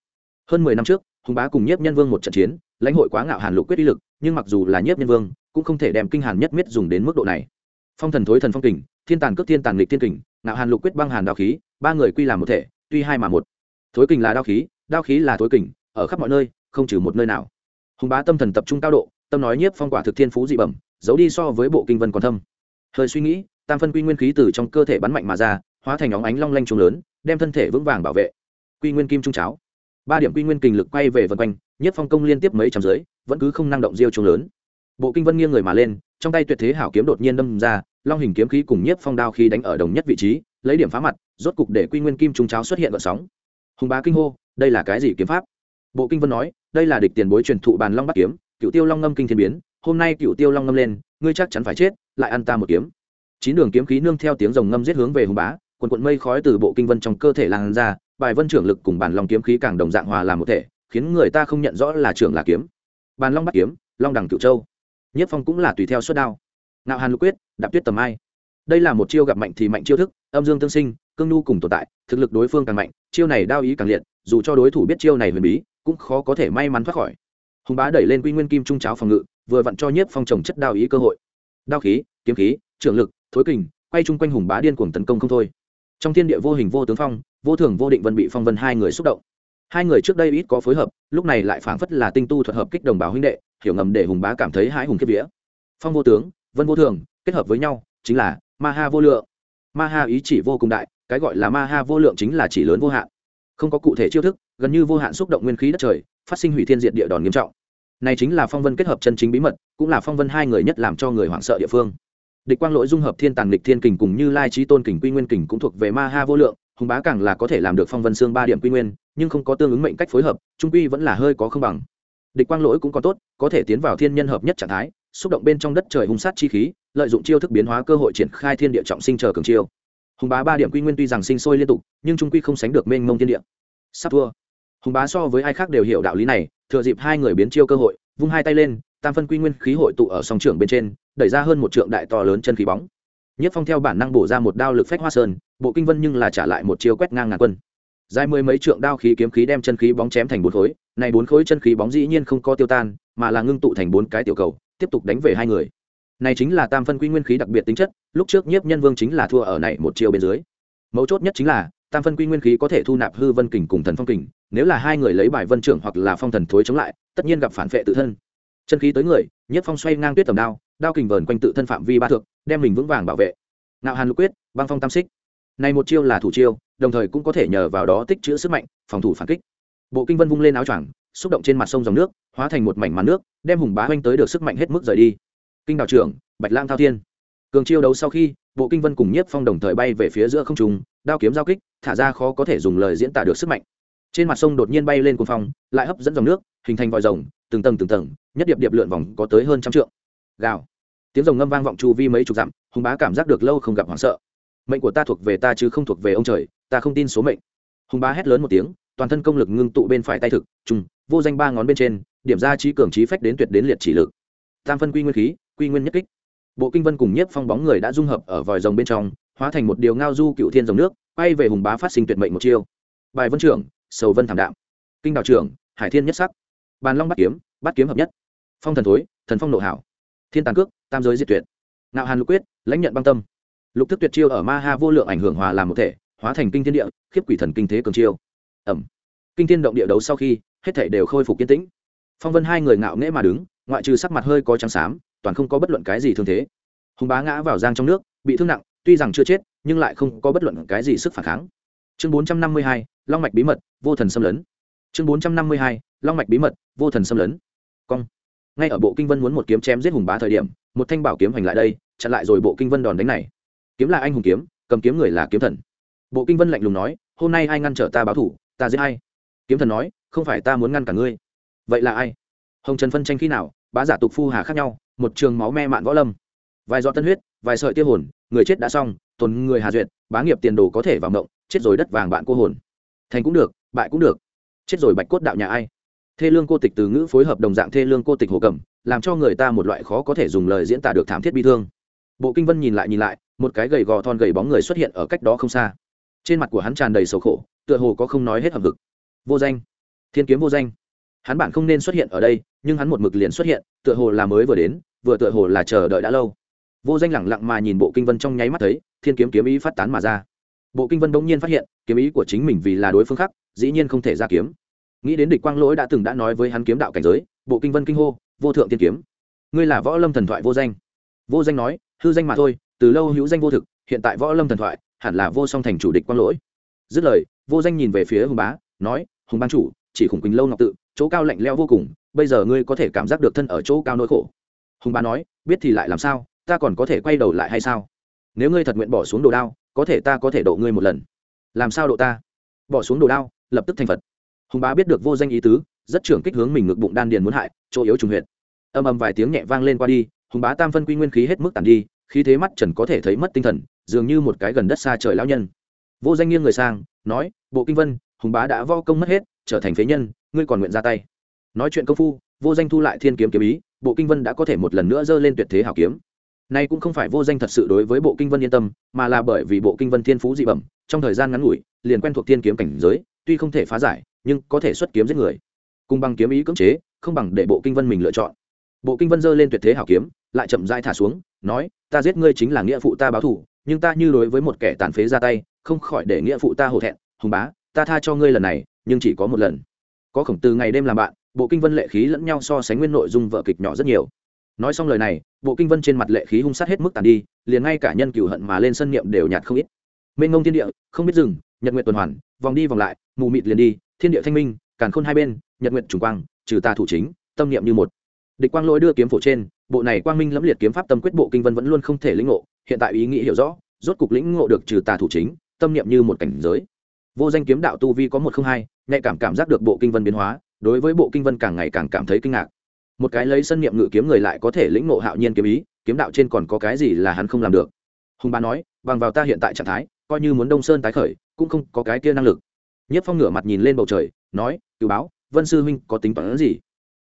Hơn mười năm trước, hùng bá cùng nhiếp nhân vương một trận chiến, lãnh hội quá ngạo hàn lục quyết uy lực, nhưng mặc dù là nhiếp nhân vương, cũng không thể đem kinh hàn nhất miết dùng đến mức độ này. Phong thần thối thần phong kình thiên tàn cước thiên tàn lịch thiên kình, ngạo hàn lục quyết băng hàn đao khí, ba người quy làm một thể, tuy hai mà một. Thối kình là đao khí đao khí là thối kình, ở khắp mọi nơi, không trừ một nơi nào. Hùng bá tâm thần tập trung cao độ, tâm nói nhiếp phong quả thực thiên phú dị bẩm, giấu đi so với bộ kinh vân còn thâm. Hơi suy nghĩ, tam phân quy nguyên khí từ trong cơ thể bắn mạnh mà ra, hóa thành óng ánh long lanh trùng lớn, đem thân thể vững vàng bảo vệ. Quy nguyên kim trung cháo. Ba điểm quy nguyên kình lực quay về vân quanh nhất phong công liên tiếp mấy trăm dưới vẫn cứ không năng động diêu trùng lớn. Bộ kinh vân nghiêng người mà lên, trong tay tuyệt thế hảo kiếm đột nhiên đâm ra long hình kiếm khí cùng nhiếp phong đao khí đánh ở đồng nhất vị trí, lấy điểm phá mặt, rốt cục để quy nguyên kim trung cháo xuất hiện gợn sóng. Hùng bá kinh hô, đây là cái gì kiếm pháp? Bộ kinh vân nói, đây là địch tiền bối truyền thụ bàn long bắt kiếm cựu tiêu long ngâm kinh thiên biến, hôm nay cựu tiêu long ngâm lên, ngươi chắc chắn phải chết, lại ăn ta một kiếm. Chín đường kiếm khí nương theo tiếng rồng ngâm giết hướng về hùng bá, quần quận mây khói từ bộ kinh vân trong cơ thể lan ra, bài vân trưởng lực cùng bản long kiếm khí càng đồng dạng hòa làm một thể, khiến người ta không nhận rõ là trưởng là kiếm. Bàn long bắt kiếm, long đằng cựu châu. Nhất phong cũng là tùy theo suất đao nạo hàn lục quyết, đạp tuyết tầm ai. Đây là một chiêu gặp mạnh thì mạnh chiêu thức, âm dương tương sinh, cương nhu cùng tồn tại, thực lực đối phương càng mạnh, chiêu này đao ý càng liệt, dù cho đối thủ biết chiêu này huyền bí, cũng khó có thể may mắn thoát khỏi. Hùng bá đẩy lên quy nguyên kim trung cháo phòng ngự, vừa vặn cho nhiếp phong trồng chất đao ý cơ hội. Đao khí, kiếm khí, trưởng lực, thối kình, quay chung quanh hùng bá điên cuồng tấn công không thôi. Trong thiên địa vô hình vô tướng phong, vô thường vô định vân bị phong vân hai người xúc động. Hai người trước đây ít có phối hợp, lúc này lại phảng phất là tinh tu thuật hợp kích đồng bào huynh đệ, hiểu ngầm để hùng bá cảm thấy hãi hùng kiếp vía. Phong vô tướng vân vô thường, kết hợp với nhau, chính là ma ha vô lượng. Ma ha ý chỉ vô cùng đại, cái gọi là ma ha vô lượng chính là chỉ lớn vô hạn. Không có cụ thể chiêu thức, gần như vô hạn xúc động nguyên khí đất trời, phát sinh hủy thiên diện địa đòn nghiêm trọng. Này chính là phong vân kết hợp chân chính bí mật, cũng là phong vân hai người nhất làm cho người hoảng sợ địa phương. Địch quang lỗi dung hợp thiên tàng lịch thiên kình cùng như lai trí tôn kình quy nguyên kình cũng thuộc về ma ha vô lượng, hùng bá càng là có thể làm được phong vân xương ba điểm quy nguyên, nhưng không có tương ứng mệnh cách phối hợp, trung quy vẫn là hơi có không bằng. Địch quang lỗi cũng có tốt, có thể tiến vào thiên nhân hợp nhất trạng thái xúc động bên trong đất trời hung sát chi khí, lợi dụng chiêu thức biến hóa cơ hội triển khai thiên địa trọng sinh chờ cường chiêu. Hùng bá ba điểm quy nguyên tuy rằng sinh sôi liên tục, nhưng trung quy không sánh được mênh mông thiên địa. Sắp thua. Hùng bá so với ai khác đều hiểu đạo lý này, thừa dịp hai người biến chiêu cơ hội, vung hai tay lên, tam phân quy nguyên khí hội tụ ở song trường bên trên, đẩy ra hơn một trượng đại to lớn chân khí bóng. Nhất phong theo bản năng bổ ra một đao lực phách hoa sơn, bộ kinh vân nhưng là trả lại một chiêu quét ngang ngàn quân. Dài mười mấy trượng đao khí kiếm khí đem chân khí bóng chém thành bốn khối, này bốn khối chân khí bóng dĩ nhiên không có tiêu tan, mà là ngưng tụ thành bốn cái tiểu cầu tiếp tục đánh về hai người. Này chính là tam phân quy nguyên khí đặc biệt tính chất, lúc trước nhiếp nhân vương chính là thua ở này một chiều bên dưới. Mấu chốt nhất chính là, tam phân quy nguyên khí có thể thu nạp hư vân kình cùng thần phong kình, nếu là hai người lấy bài vân trưởng hoặc là phong thần thối chống lại, tất nhiên gặp phản vệ tự thân. Chân khí tới người nhất phong xoay ngang tuyết tầm đao đao kình vờn quanh tự thân phạm vi ba thượng đem mình vững vàng bảo vệ. Nạo hàn lục quyết, băng phong tam xích. Này một chiêu là thủ chiêu, đồng thời cũng có thể nhờ vào đó tích trữ sức mạnh, phòng thủ phản kích. Bộ kinh vân vung lên áo choàng xúc động trên mặt sông dòng nước, hóa thành một mảnh màn nước, đem hùng bá oanh tới được sức mạnh hết mức rời đi. Kinh đào trưởng, bạch lang thao thiên. Cường chiêu đấu sau khi, bộ kinh vân cùng nhiếp phong đồng thời bay về phía giữa không trùng đao kiếm giao kích, thả ra khó có thể dùng lời diễn tả được sức mạnh. Trên mặt sông đột nhiên bay lên cuồng phong, lại hấp dẫn dòng nước, hình thành vòi rồng, từng tầng từng tầng, nhất điệp điệp lượn vòng có tới hơn trăm trượng. Gào. Tiếng rồng ngâm vang vọng chu vi mấy chục dặm, hùng bá cảm giác được lâu không gặp hoảng sợ. Mệnh của ta thuộc về ta chứ không thuộc về ông trời, ta không tin số mệnh. Hùng bá hét lớn một tiếng, toàn thân công lực ngưng tụ bên phải tay thực, trùng vô danh ba ngón bên trên, điểm ra trí cường trí phách đến tuyệt đến liệt chỉ lực. Tam phân quy nguyên khí, quy nguyên nhất kích. Bộ kinh vân cùng nhiếp phong bóng người đã dung hợp ở vòi rồng bên trong, hóa thành một điều ngao du cựu thiên dòng nước bay về hùng bá phát sinh tuyệt mệnh một chiêu. Bài vân trưởng, sầu vân thảm đạm. Kinh đạo trưởng, hải thiên nhất sắc. Bàn long bắt kiếm bắt kiếm hợp nhất. Phong thần thối, thần phong nộ hảo. Thiên tàn cước, tam giới diệt tuyệt. Nạo hàn lục quyết, lãnh nhận băng tâm. Lục thức tuyệt chiêu ở ma ha vô lượng ảnh hưởng hòa làm một thể, hóa thành kinh thiên địa, khiếp quỷ thần kinh thế cường chiêu. Ẩm kinh thiên động địa đấu sau khi, hết thể đều khôi phục kiên tĩnh. Phong vân hai người ngạo nghễ mà đứng, ngoại trừ sắc mặt hơi có trắng xám, toàn không có bất luận cái gì thương thế. Hùng bá ngã vào giang trong nước, bị thương nặng, tuy rằng chưa chết, nhưng lại không có bất luận cái gì sức phản kháng. Chương bốn trăm năm mươi hai, long mạch bí mật, vô thần xâm lấn. Chương bốn trăm năm mươi hai, long mạch bí mật, vô thần xâm lấn. Cong. Ngay ở bộ kinh vân muốn một kiếm chém giết hùng bá thời điểm, một thanh bảo kiếm hành lại đây, chặn lại rồi bộ kinh vân đòn đánh này. Kiếm là anh hùng kiếm, cầm kiếm người là kiếm thần. Bộ kinh vân lạnh lùng nói, hôm nay ai ngăn trở ta báo thủ, ta giết ai? Kiếm thần nói, không phải ta muốn ngăn cả ngươi. Vậy là ai? Hồng trần phân tranh khi nào, bá giả tục phu hà khác nhau, một trường máu me mạn võ lâm. Vài giọt tân huyết, vài sợi tiêu hồn, người chết đã xong, tồn người hà duyệt, bá nghiệp tiền đồ có thể vào mộng, chết rồi đất vàng bạn cô hồn. Thành cũng được, bại cũng được. Chết rồi bạch cốt đạo nhà ai? Thê lương cô tịch từ ngữ phối hợp đồng dạng thê lương cô tịch hồ cầm, làm cho người ta một loại khó có thể dùng lời diễn tả được thảm thiết bi thương. Bộ kinh vân nhìn lại nhìn lại, một cái gầy gò thon gầy bóng người xuất hiện ở cách đó không xa. Trên mặt của hắn tràn đầy sầu khổ, tựa hồ có không nói hết hầm vực vô danh. Thiên kiếm vô danh. Hắn bản không nên xuất hiện ở đây, nhưng hắn một mực liền xuất hiện, tựa hồ là mới vừa đến, vừa tựa hồ là chờ đợi đã lâu. Vô danh lẳng lặng mà nhìn bộ kinh vân trong nháy mắt thấy, thiên kiếm kiếm ý phát tán mà ra. Bộ kinh vân bỗng nhiên phát hiện, kiếm ý của chính mình vì là đối phương khác, dĩ nhiên không thể ra kiếm. Nghĩ đến địch quang lỗi đã từng đã nói với hắn kiếm đạo cảnh giới, bộ kinh vân kinh hô, vô thượng tiên kiếm, ngươi là võ lâm thần thoại vô danh. Vô danh nói, hư danh mà thôi, từ lâu hữu danh vô thực, hiện tại võ lâm thần thoại, hẳn là vô song thành chủ địch quang lỗi. Dứt lời, vô danh nhìn về phía hùng bá, nói hùng ban chủ, chỉ khủng quỳnh lâu ngọc tự, chỗ cao lạnh leo vô cùng, bây giờ ngươi có thể cảm giác được thân ở chỗ cao nỗi khổ. Hùng bá nói, biết thì lại làm sao, ta còn có thể quay đầu lại hay sao? Nếu ngươi thật nguyện bỏ xuống đồ đao, có thể ta có thể độ ngươi một lần. Làm sao độ ta? Bỏ xuống đồ đao, lập tức thành phật. Hùng bá biết được vô danh ý tứ, rất trưởng kích hướng mình ngực bụng đan điền muốn hại, chỗ yếu trùng huyệt. Âm âm vài tiếng nhẹ vang lên qua đi, hùng bá tam phân quy nguyên khí hết mức tàn đi, khí thế mắt trần có thể thấy mất tinh thần, dường như một cái gần đất xa trời lão nhân. Vô danh nghiêng người sang, nói, bộ kinh vân hùng bá đã vo công mất hết, trở thành phế nhân, ngươi còn nguyện ra tay. Nói chuyện công phu, vô danh thu lại thiên kiếm kiếm ý, bộ kinh vân đã có thể một lần nữa dơ lên tuyệt thế hảo kiếm. Nay cũng không phải vô danh thật sự đối với bộ kinh vân yên tâm, mà là bởi vì bộ kinh vân thiên phú dị bẩm, trong thời gian ngắn ngủi, liền quen thuộc thiên kiếm cảnh giới, tuy không thể phá giải, nhưng có thể xuất kiếm giết người. Cùng bằng kiếm ý cưỡng chế, không bằng để bộ kinh vân mình lựa chọn. Bộ kinh vân dơ lên tuyệt thế hảo kiếm, lại chậm dai thả xuống, nói, ta giết ngươi chính là nghĩa phụ ta báo thù, nhưng ta như đối với một kẻ tàn phế ra tay, không khỏi để nghĩa phụ ta hổ thẹn, hùng bá ta tha cho ngươi lần này, nhưng chỉ có một lần. Có khổng từ ngày đêm làm bạn, bộ kinh vân lệ khí lẫn nhau so sánh nguyên nội dung vợ kịch nhỏ rất nhiều. Nói xong lời này, bộ kinh vân trên mặt lệ khí hung sát hết mức tàn đi, liền ngay cả nhân cửu hận mà lên sân niệm đều nhạt không ít. Mênh ngông thiên địa, không biết dừng, nhật nguyện tuần hoàn, vòng đi vòng lại, mù mịt liền đi, thiên địa thanh minh, càn khôn hai bên, nhật nguyện trùng quang, trừ ta thủ chính, tâm niệm như một. Địch quang lỗi đưa kiếm phổ trên, bộ này quang minh lẫm liệt kiếm pháp tâm quyết bộ kinh vân vẫn luôn không thể lĩnh ngộ, hiện tại ý nghĩ hiểu rõ, rốt cục lĩnh ngộ được trừ tà thủ chính, tâm niệm như một cảnh giới vô danh kiếm đạo tu vi có một không hai, nhạy cảm cảm giác được bộ kinh vân biến hóa, đối với bộ kinh vân càng ngày càng cảm thấy kinh ngạc. Một cái lấy sân niệm ngự kiếm người lại có thể lĩnh ngộ hạo nhiên kiếm ý, kiếm đạo trên còn có cái gì là hắn không làm được? Hùng bá nói, bằng vào ta hiện tại trạng thái, coi như muốn đông sơn tái khởi, cũng không có cái kia năng lực. Nhất phong ngửa mặt nhìn lên bầu trời, nói cựu báo, vân sư huynh có tính toán gì?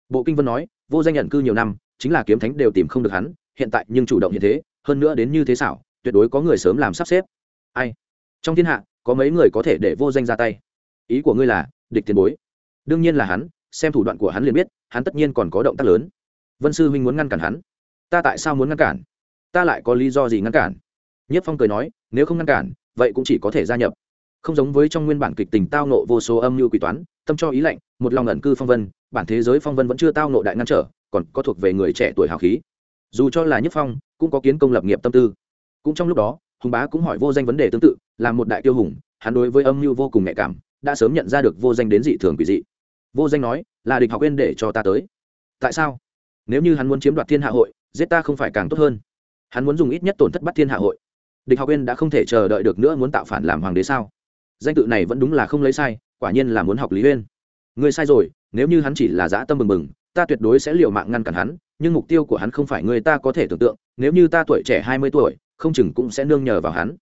Bộ kinh vân nói, vô danh nhận cư nhiều năm, chính là kiếm thánh đều tìm không được hắn, hiện tại nhưng chủ động như thế, hơn nữa đến như thế xảo, tuyệt đối có người sớm làm sắp xếp. Ai? Trong thiên hạ có mấy người có thể để vô danh ra tay. Ý của ngươi là, địch tiền bối. Đương nhiên là hắn, xem thủ đoạn của hắn liền biết, hắn tất nhiên còn có động tác lớn. Vân sư huynh muốn ngăn cản hắn. Ta tại sao muốn ngăn cản? Ta lại có lý do gì ngăn cản? Nhất phong cười nói, nếu không ngăn cản, vậy cũng chỉ có thể gia nhập. Không giống với trong nguyên bản kịch tình tao nộ vô số âm mưu quỷ toán, tâm cho ý lạnh, một lòng ẩn cư phong vân, bản thế giới phong vân vẫn chưa tao nộ đại ngăn trở, còn có thuộc về người trẻ tuổi hào khí. Dù cho là nhất phong, cũng có kiến công lập nghiệp tâm tư. Cũng trong lúc đó hùng bá cũng hỏi vô danh vấn đề tương tự, là một đại tiêu hùng, hắn đối với âm mưu vô cùng nhạy cảm, đã sớm nhận ra được vô danh đến dị thường quỷ dị. Vô danh nói, là địch học viên để cho ta tới. Tại sao? Nếu như hắn muốn chiếm đoạt thiên hạ hội, giết ta không phải càng tốt hơn? Hắn muốn dùng ít nhất tổn thất bắt thiên hạ hội. Địch học viên đã không thể chờ đợi được nữa muốn tạo phản làm hoàng đế sao? Danh tự này vẫn đúng là không lấy sai, quả nhiên là muốn học lý huyên ngươi sai rồi, nếu như hắn chỉ là dã tâm bừng bừng, ta tuyệt đối sẽ liều mạng ngăn cản hắn, nhưng mục tiêu của hắn không phải người ta có thể tưởng tượng. Nếu như ta tuổi trẻ hai mươi tuổi không chừng cũng sẽ nương nhờ vào hắn.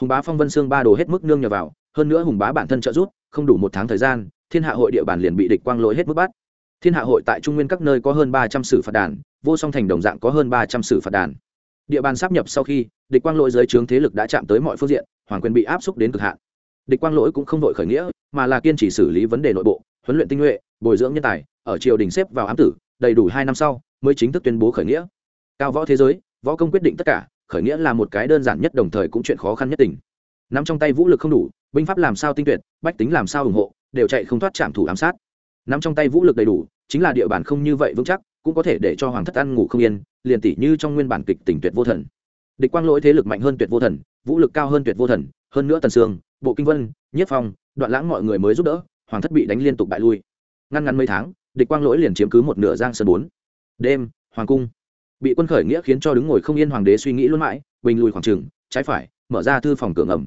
Hùng bá phong vân xương ba đồ hết mức nương nhờ vào, hơn nữa hùng bá bản thân trợ giúp, không đủ một tháng thời gian, thiên hạ hội địa bàn liền bị địch quang lỗi hết mức bắt. Thiên hạ hội tại trung nguyên các nơi có hơn ba trăm sử phạt đàn, vô song thành đồng dạng có hơn ba trăm sử phạt đàn. Địa bàn sắp nhập sau khi, địch quang lỗi dưới trướng thế lực đã chạm tới mọi phương diện, hoàng quyền bị áp xúc đến cực hạn. Địch quang lỗi cũng không đội khởi nghĩa, mà là kiên trì xử lý vấn đề nội bộ, huấn luyện tinh nhuệ, bồi dưỡng nhân tài, ở triều đình xếp vào ám tử, đầy đủ hai năm sau, mới chính thức tuyên bố khởi nghĩa. Cao võ thế giới, võ công quyết định tất cả khởi nghĩa là một cái đơn giản nhất đồng thời cũng chuyện khó khăn nhất tình. Nắm trong tay vũ lực không đủ, binh pháp làm sao tinh tuyệt, bách tính làm sao ủng hộ, đều chạy không thoát trạm thủ ám sát. Nắm trong tay vũ lực đầy đủ, chính là địa bàn không như vậy vững chắc, cũng có thể để cho hoàng thất ăn ngủ không yên, liền tỷ như trong nguyên bản kịch tỉnh tuyệt vô thần. Địch quang lỗi thế lực mạnh hơn tuyệt vô thần, vũ lực cao hơn tuyệt vô thần, hơn nữa tần sương, bộ kinh vân, nhất phong, đoạn lãng mọi người mới giúp đỡ, hoàng thất bị đánh liên tục bại lui. Ngăn ngắn mấy tháng, địch quang lỗi liền chiếm cứ một nửa giang sơn bốn. Đêm, hoàng cung bị quân khởi nghĩa khiến cho đứng ngồi không yên hoàng đế suy nghĩ luôn mãi, bình lùi khoảng trừng trái phải, mở ra thư phòng cửa ngầm.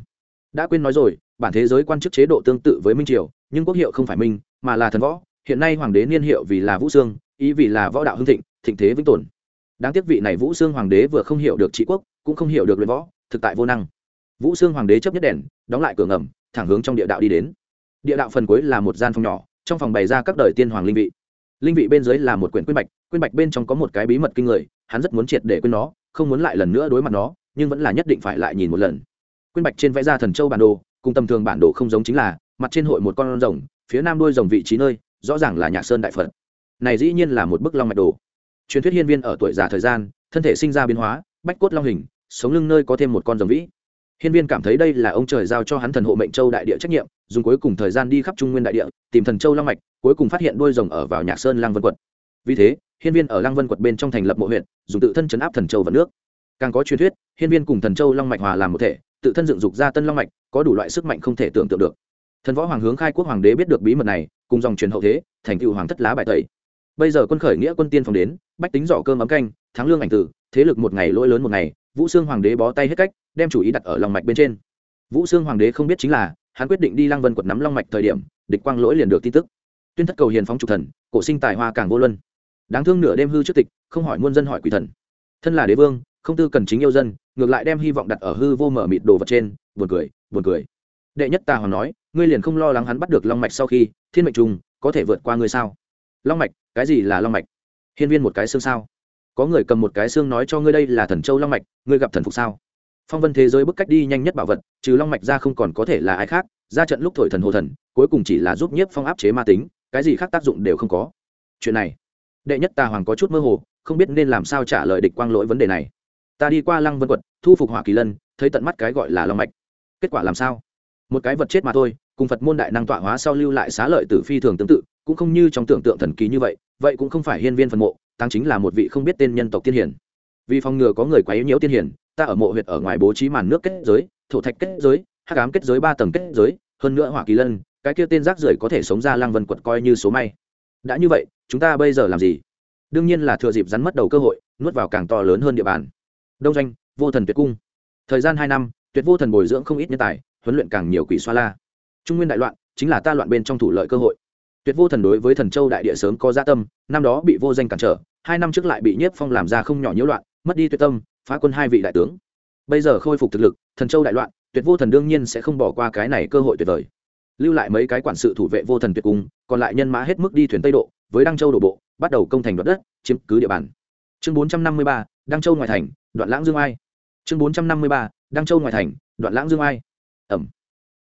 Đã quên nói rồi, bản thế giới quan chức chế độ tương tự với minh triều, nhưng quốc hiệu không phải minh, mà là thần võ. Hiện nay hoàng đế niên hiệu vì là vũ sương, ý vì là võ đạo hưng thịnh thịnh thế vĩnh tồn. Đáng tiếc vị này vũ sương hoàng đế vừa không hiểu được trị quốc, cũng không hiểu được luyện võ, thực tại vô năng. Vũ sương hoàng đế chấp nhất đèn, đóng lại cửa ngầm, thẳng hướng trong địa đạo đi đến. Địa đạo phần cuối là một gian phòng nhỏ, trong phòng bày ra các đời tiên hoàng linh vị linh vị bên dưới là một quyển quyên bạch quyên bạch bên trong có một cái bí mật kinh người, hắn rất muốn triệt để quên nó, không muốn lại lần nữa đối mặt nó, nhưng vẫn là nhất định phải lại nhìn một lần. Quyên bạch trên vẽ ra thần châu bản đồ, cùng tầm thường bản đồ không giống chính là, mặt trên hội một con rồng, phía nam đuôi rồng vị trí nơi, rõ ràng là nhạc sơn đại phật. Này dĩ nhiên là một bức long mạch đồ. Truyền thuyết hiên viên ở tuổi già thời gian, thân thể sinh ra biến hóa, bách cốt long hình, sống lưng nơi có thêm một con rồng vĩ. Hiên viên cảm thấy đây là ông trời giao cho hắn thần hộ mệnh châu đại địa trách nhiệm, dùng cuối cùng thời gian đi khắp trung nguyên đại địa, tìm thần châu long mạch cuối cùng phát hiện đuôi rồng ở vào nhạc sơn lăng vân quật vì thế, hiên viên ở lăng vân quật bên trong thành lập mộ huyện, dùng tự thân chấn áp thần châu và nước. Càng có truyền thuyết, hiên viên cùng thần châu long mạch hòa làm một thể, tự thân dựng dục ra tân long mạch, có đủ loại sức mạnh không thể tưởng tượng được. Thần võ hoàng hướng khai quốc hoàng đế biết được bí mật này, cùng dòng truyền hậu thế, thành cựu hoàng thất lá bài tẩy. Bây giờ quân khởi nghĩa quân tiên phòng đến, bách tính giỏ cơm ấm canh, thắng lương ảnh tử, thế lực một ngày lỗi lớn một ngày, vũ xương hoàng đế bó tay hết cách, đem chủ ý đặt ở lòng mạch bên trên. Vũ xương hoàng đế không biết chính là, hắn quyết định đi lăng vân quật nắm long mạch thời điểm, địch quang lỗi liền được tin tức tuyên thất cầu hiền phóng trục thần, cổ sinh tài hoa càng vô luân. Đáng thương nửa đêm hư trước tịch, không hỏi muôn dân hỏi quỷ thần. Thân là đế vương, không tư cần chính yêu dân, ngược lại đem hy vọng đặt ở hư vô mở mịt đồ vật trên, buồn cười buồn cười. Đệ nhất tà hoàng nói, ngươi liền không lo lắng hắn bắt được long mạch sau khi, thiên mệnh trùng, có thể vượt qua ngươi sao? Long mạch, cái gì là long mạch? Hiên viên một cái xương sao? Có người cầm một cái xương nói cho ngươi đây là thần châu long mạch, ngươi gặp thần phục sao? Phong vân thế giới bức cách đi nhanh nhất bảo vật, trừ long mạch ra không còn có thể là ai khác, ra trận lúc thổi thần hồ thần, cuối cùng chỉ là giúp nhiếp phong áp chế ma tính cái gì khác tác dụng đều không có. Chuyện này, đệ nhất tà hoàng có chút mơ hồ, không biết nên làm sao trả lời địch quang lỗi vấn đề này. Ta đi qua lăng vân quật thu phục hỏa kỳ lân, thấy tận mắt cái gọi là long mạch. Kết quả làm sao? Một cái vật chết mà thôi, cùng phật môn đại năng tọa hóa sau lưu lại xá lợi tử phi thường tương tự, cũng không như trong tưởng tượng thần kỳ như vậy vậy cũng không phải hiên viên phần mộ tăng chính là một vị không biết tên nhân tộc tiên hiển vì phòng ngừa có người quá yếu nhiễu tiên hiển ta ở mộ huyệt ở ngoài bố trí màn nước kết giới, thổ thạch kết giới, hắc ám kết giới ba tầng kết giới, hơn nữa hỏa kỳ lân cái kia tên rác rưởi có thể sống ra lăng vân quật coi như số may. Đã như vậy, chúng ta bây giờ làm gì? Đương nhiên là thừa dịp rắn mất đầu cơ hội, nuốt vào càng to lớn hơn địa bàn. Đông doanh, vô thần tuyệt cung. Thời gian hai năm, tuyệt vô thần bồi dưỡng không ít nhân tài, huấn luyện càng nhiều quỷ xoa la. Trung nguyên đại loạn, chính là ta loạn bên trong thủ lợi cơ hội. Tuyệt vô thần đối với thần châu đại địa sớm có gia tâm, năm đó bị vô danh cản trở, hai năm trước lại bị nhiếp phong làm ra không nhỏ nhiễu loạn, mất đi tuyệt tâm, phá quân hai vị đại tướng. Bây giờ khôi phục thực lực, thần châu đại loạn, tuyệt vô thần đương nhiên sẽ không bỏ qua cái này cơ hội tuyệt vời lưu lại mấy cái quản sự thủ vệ vô thần tuyệt cung, còn lại nhân mã hết mức đi thuyền tây độ, với đăng châu đổ bộ, bắt đầu công thành đoạt đất, chiếm cứ địa bàn. Chương bốn trăm năm mươi ba, đăng châu ngoài thành, đoạn lãng dương ai. Chương bốn trăm năm mươi ba, đăng châu ngoài thành, đoạn lãng dương ai. Ẩm.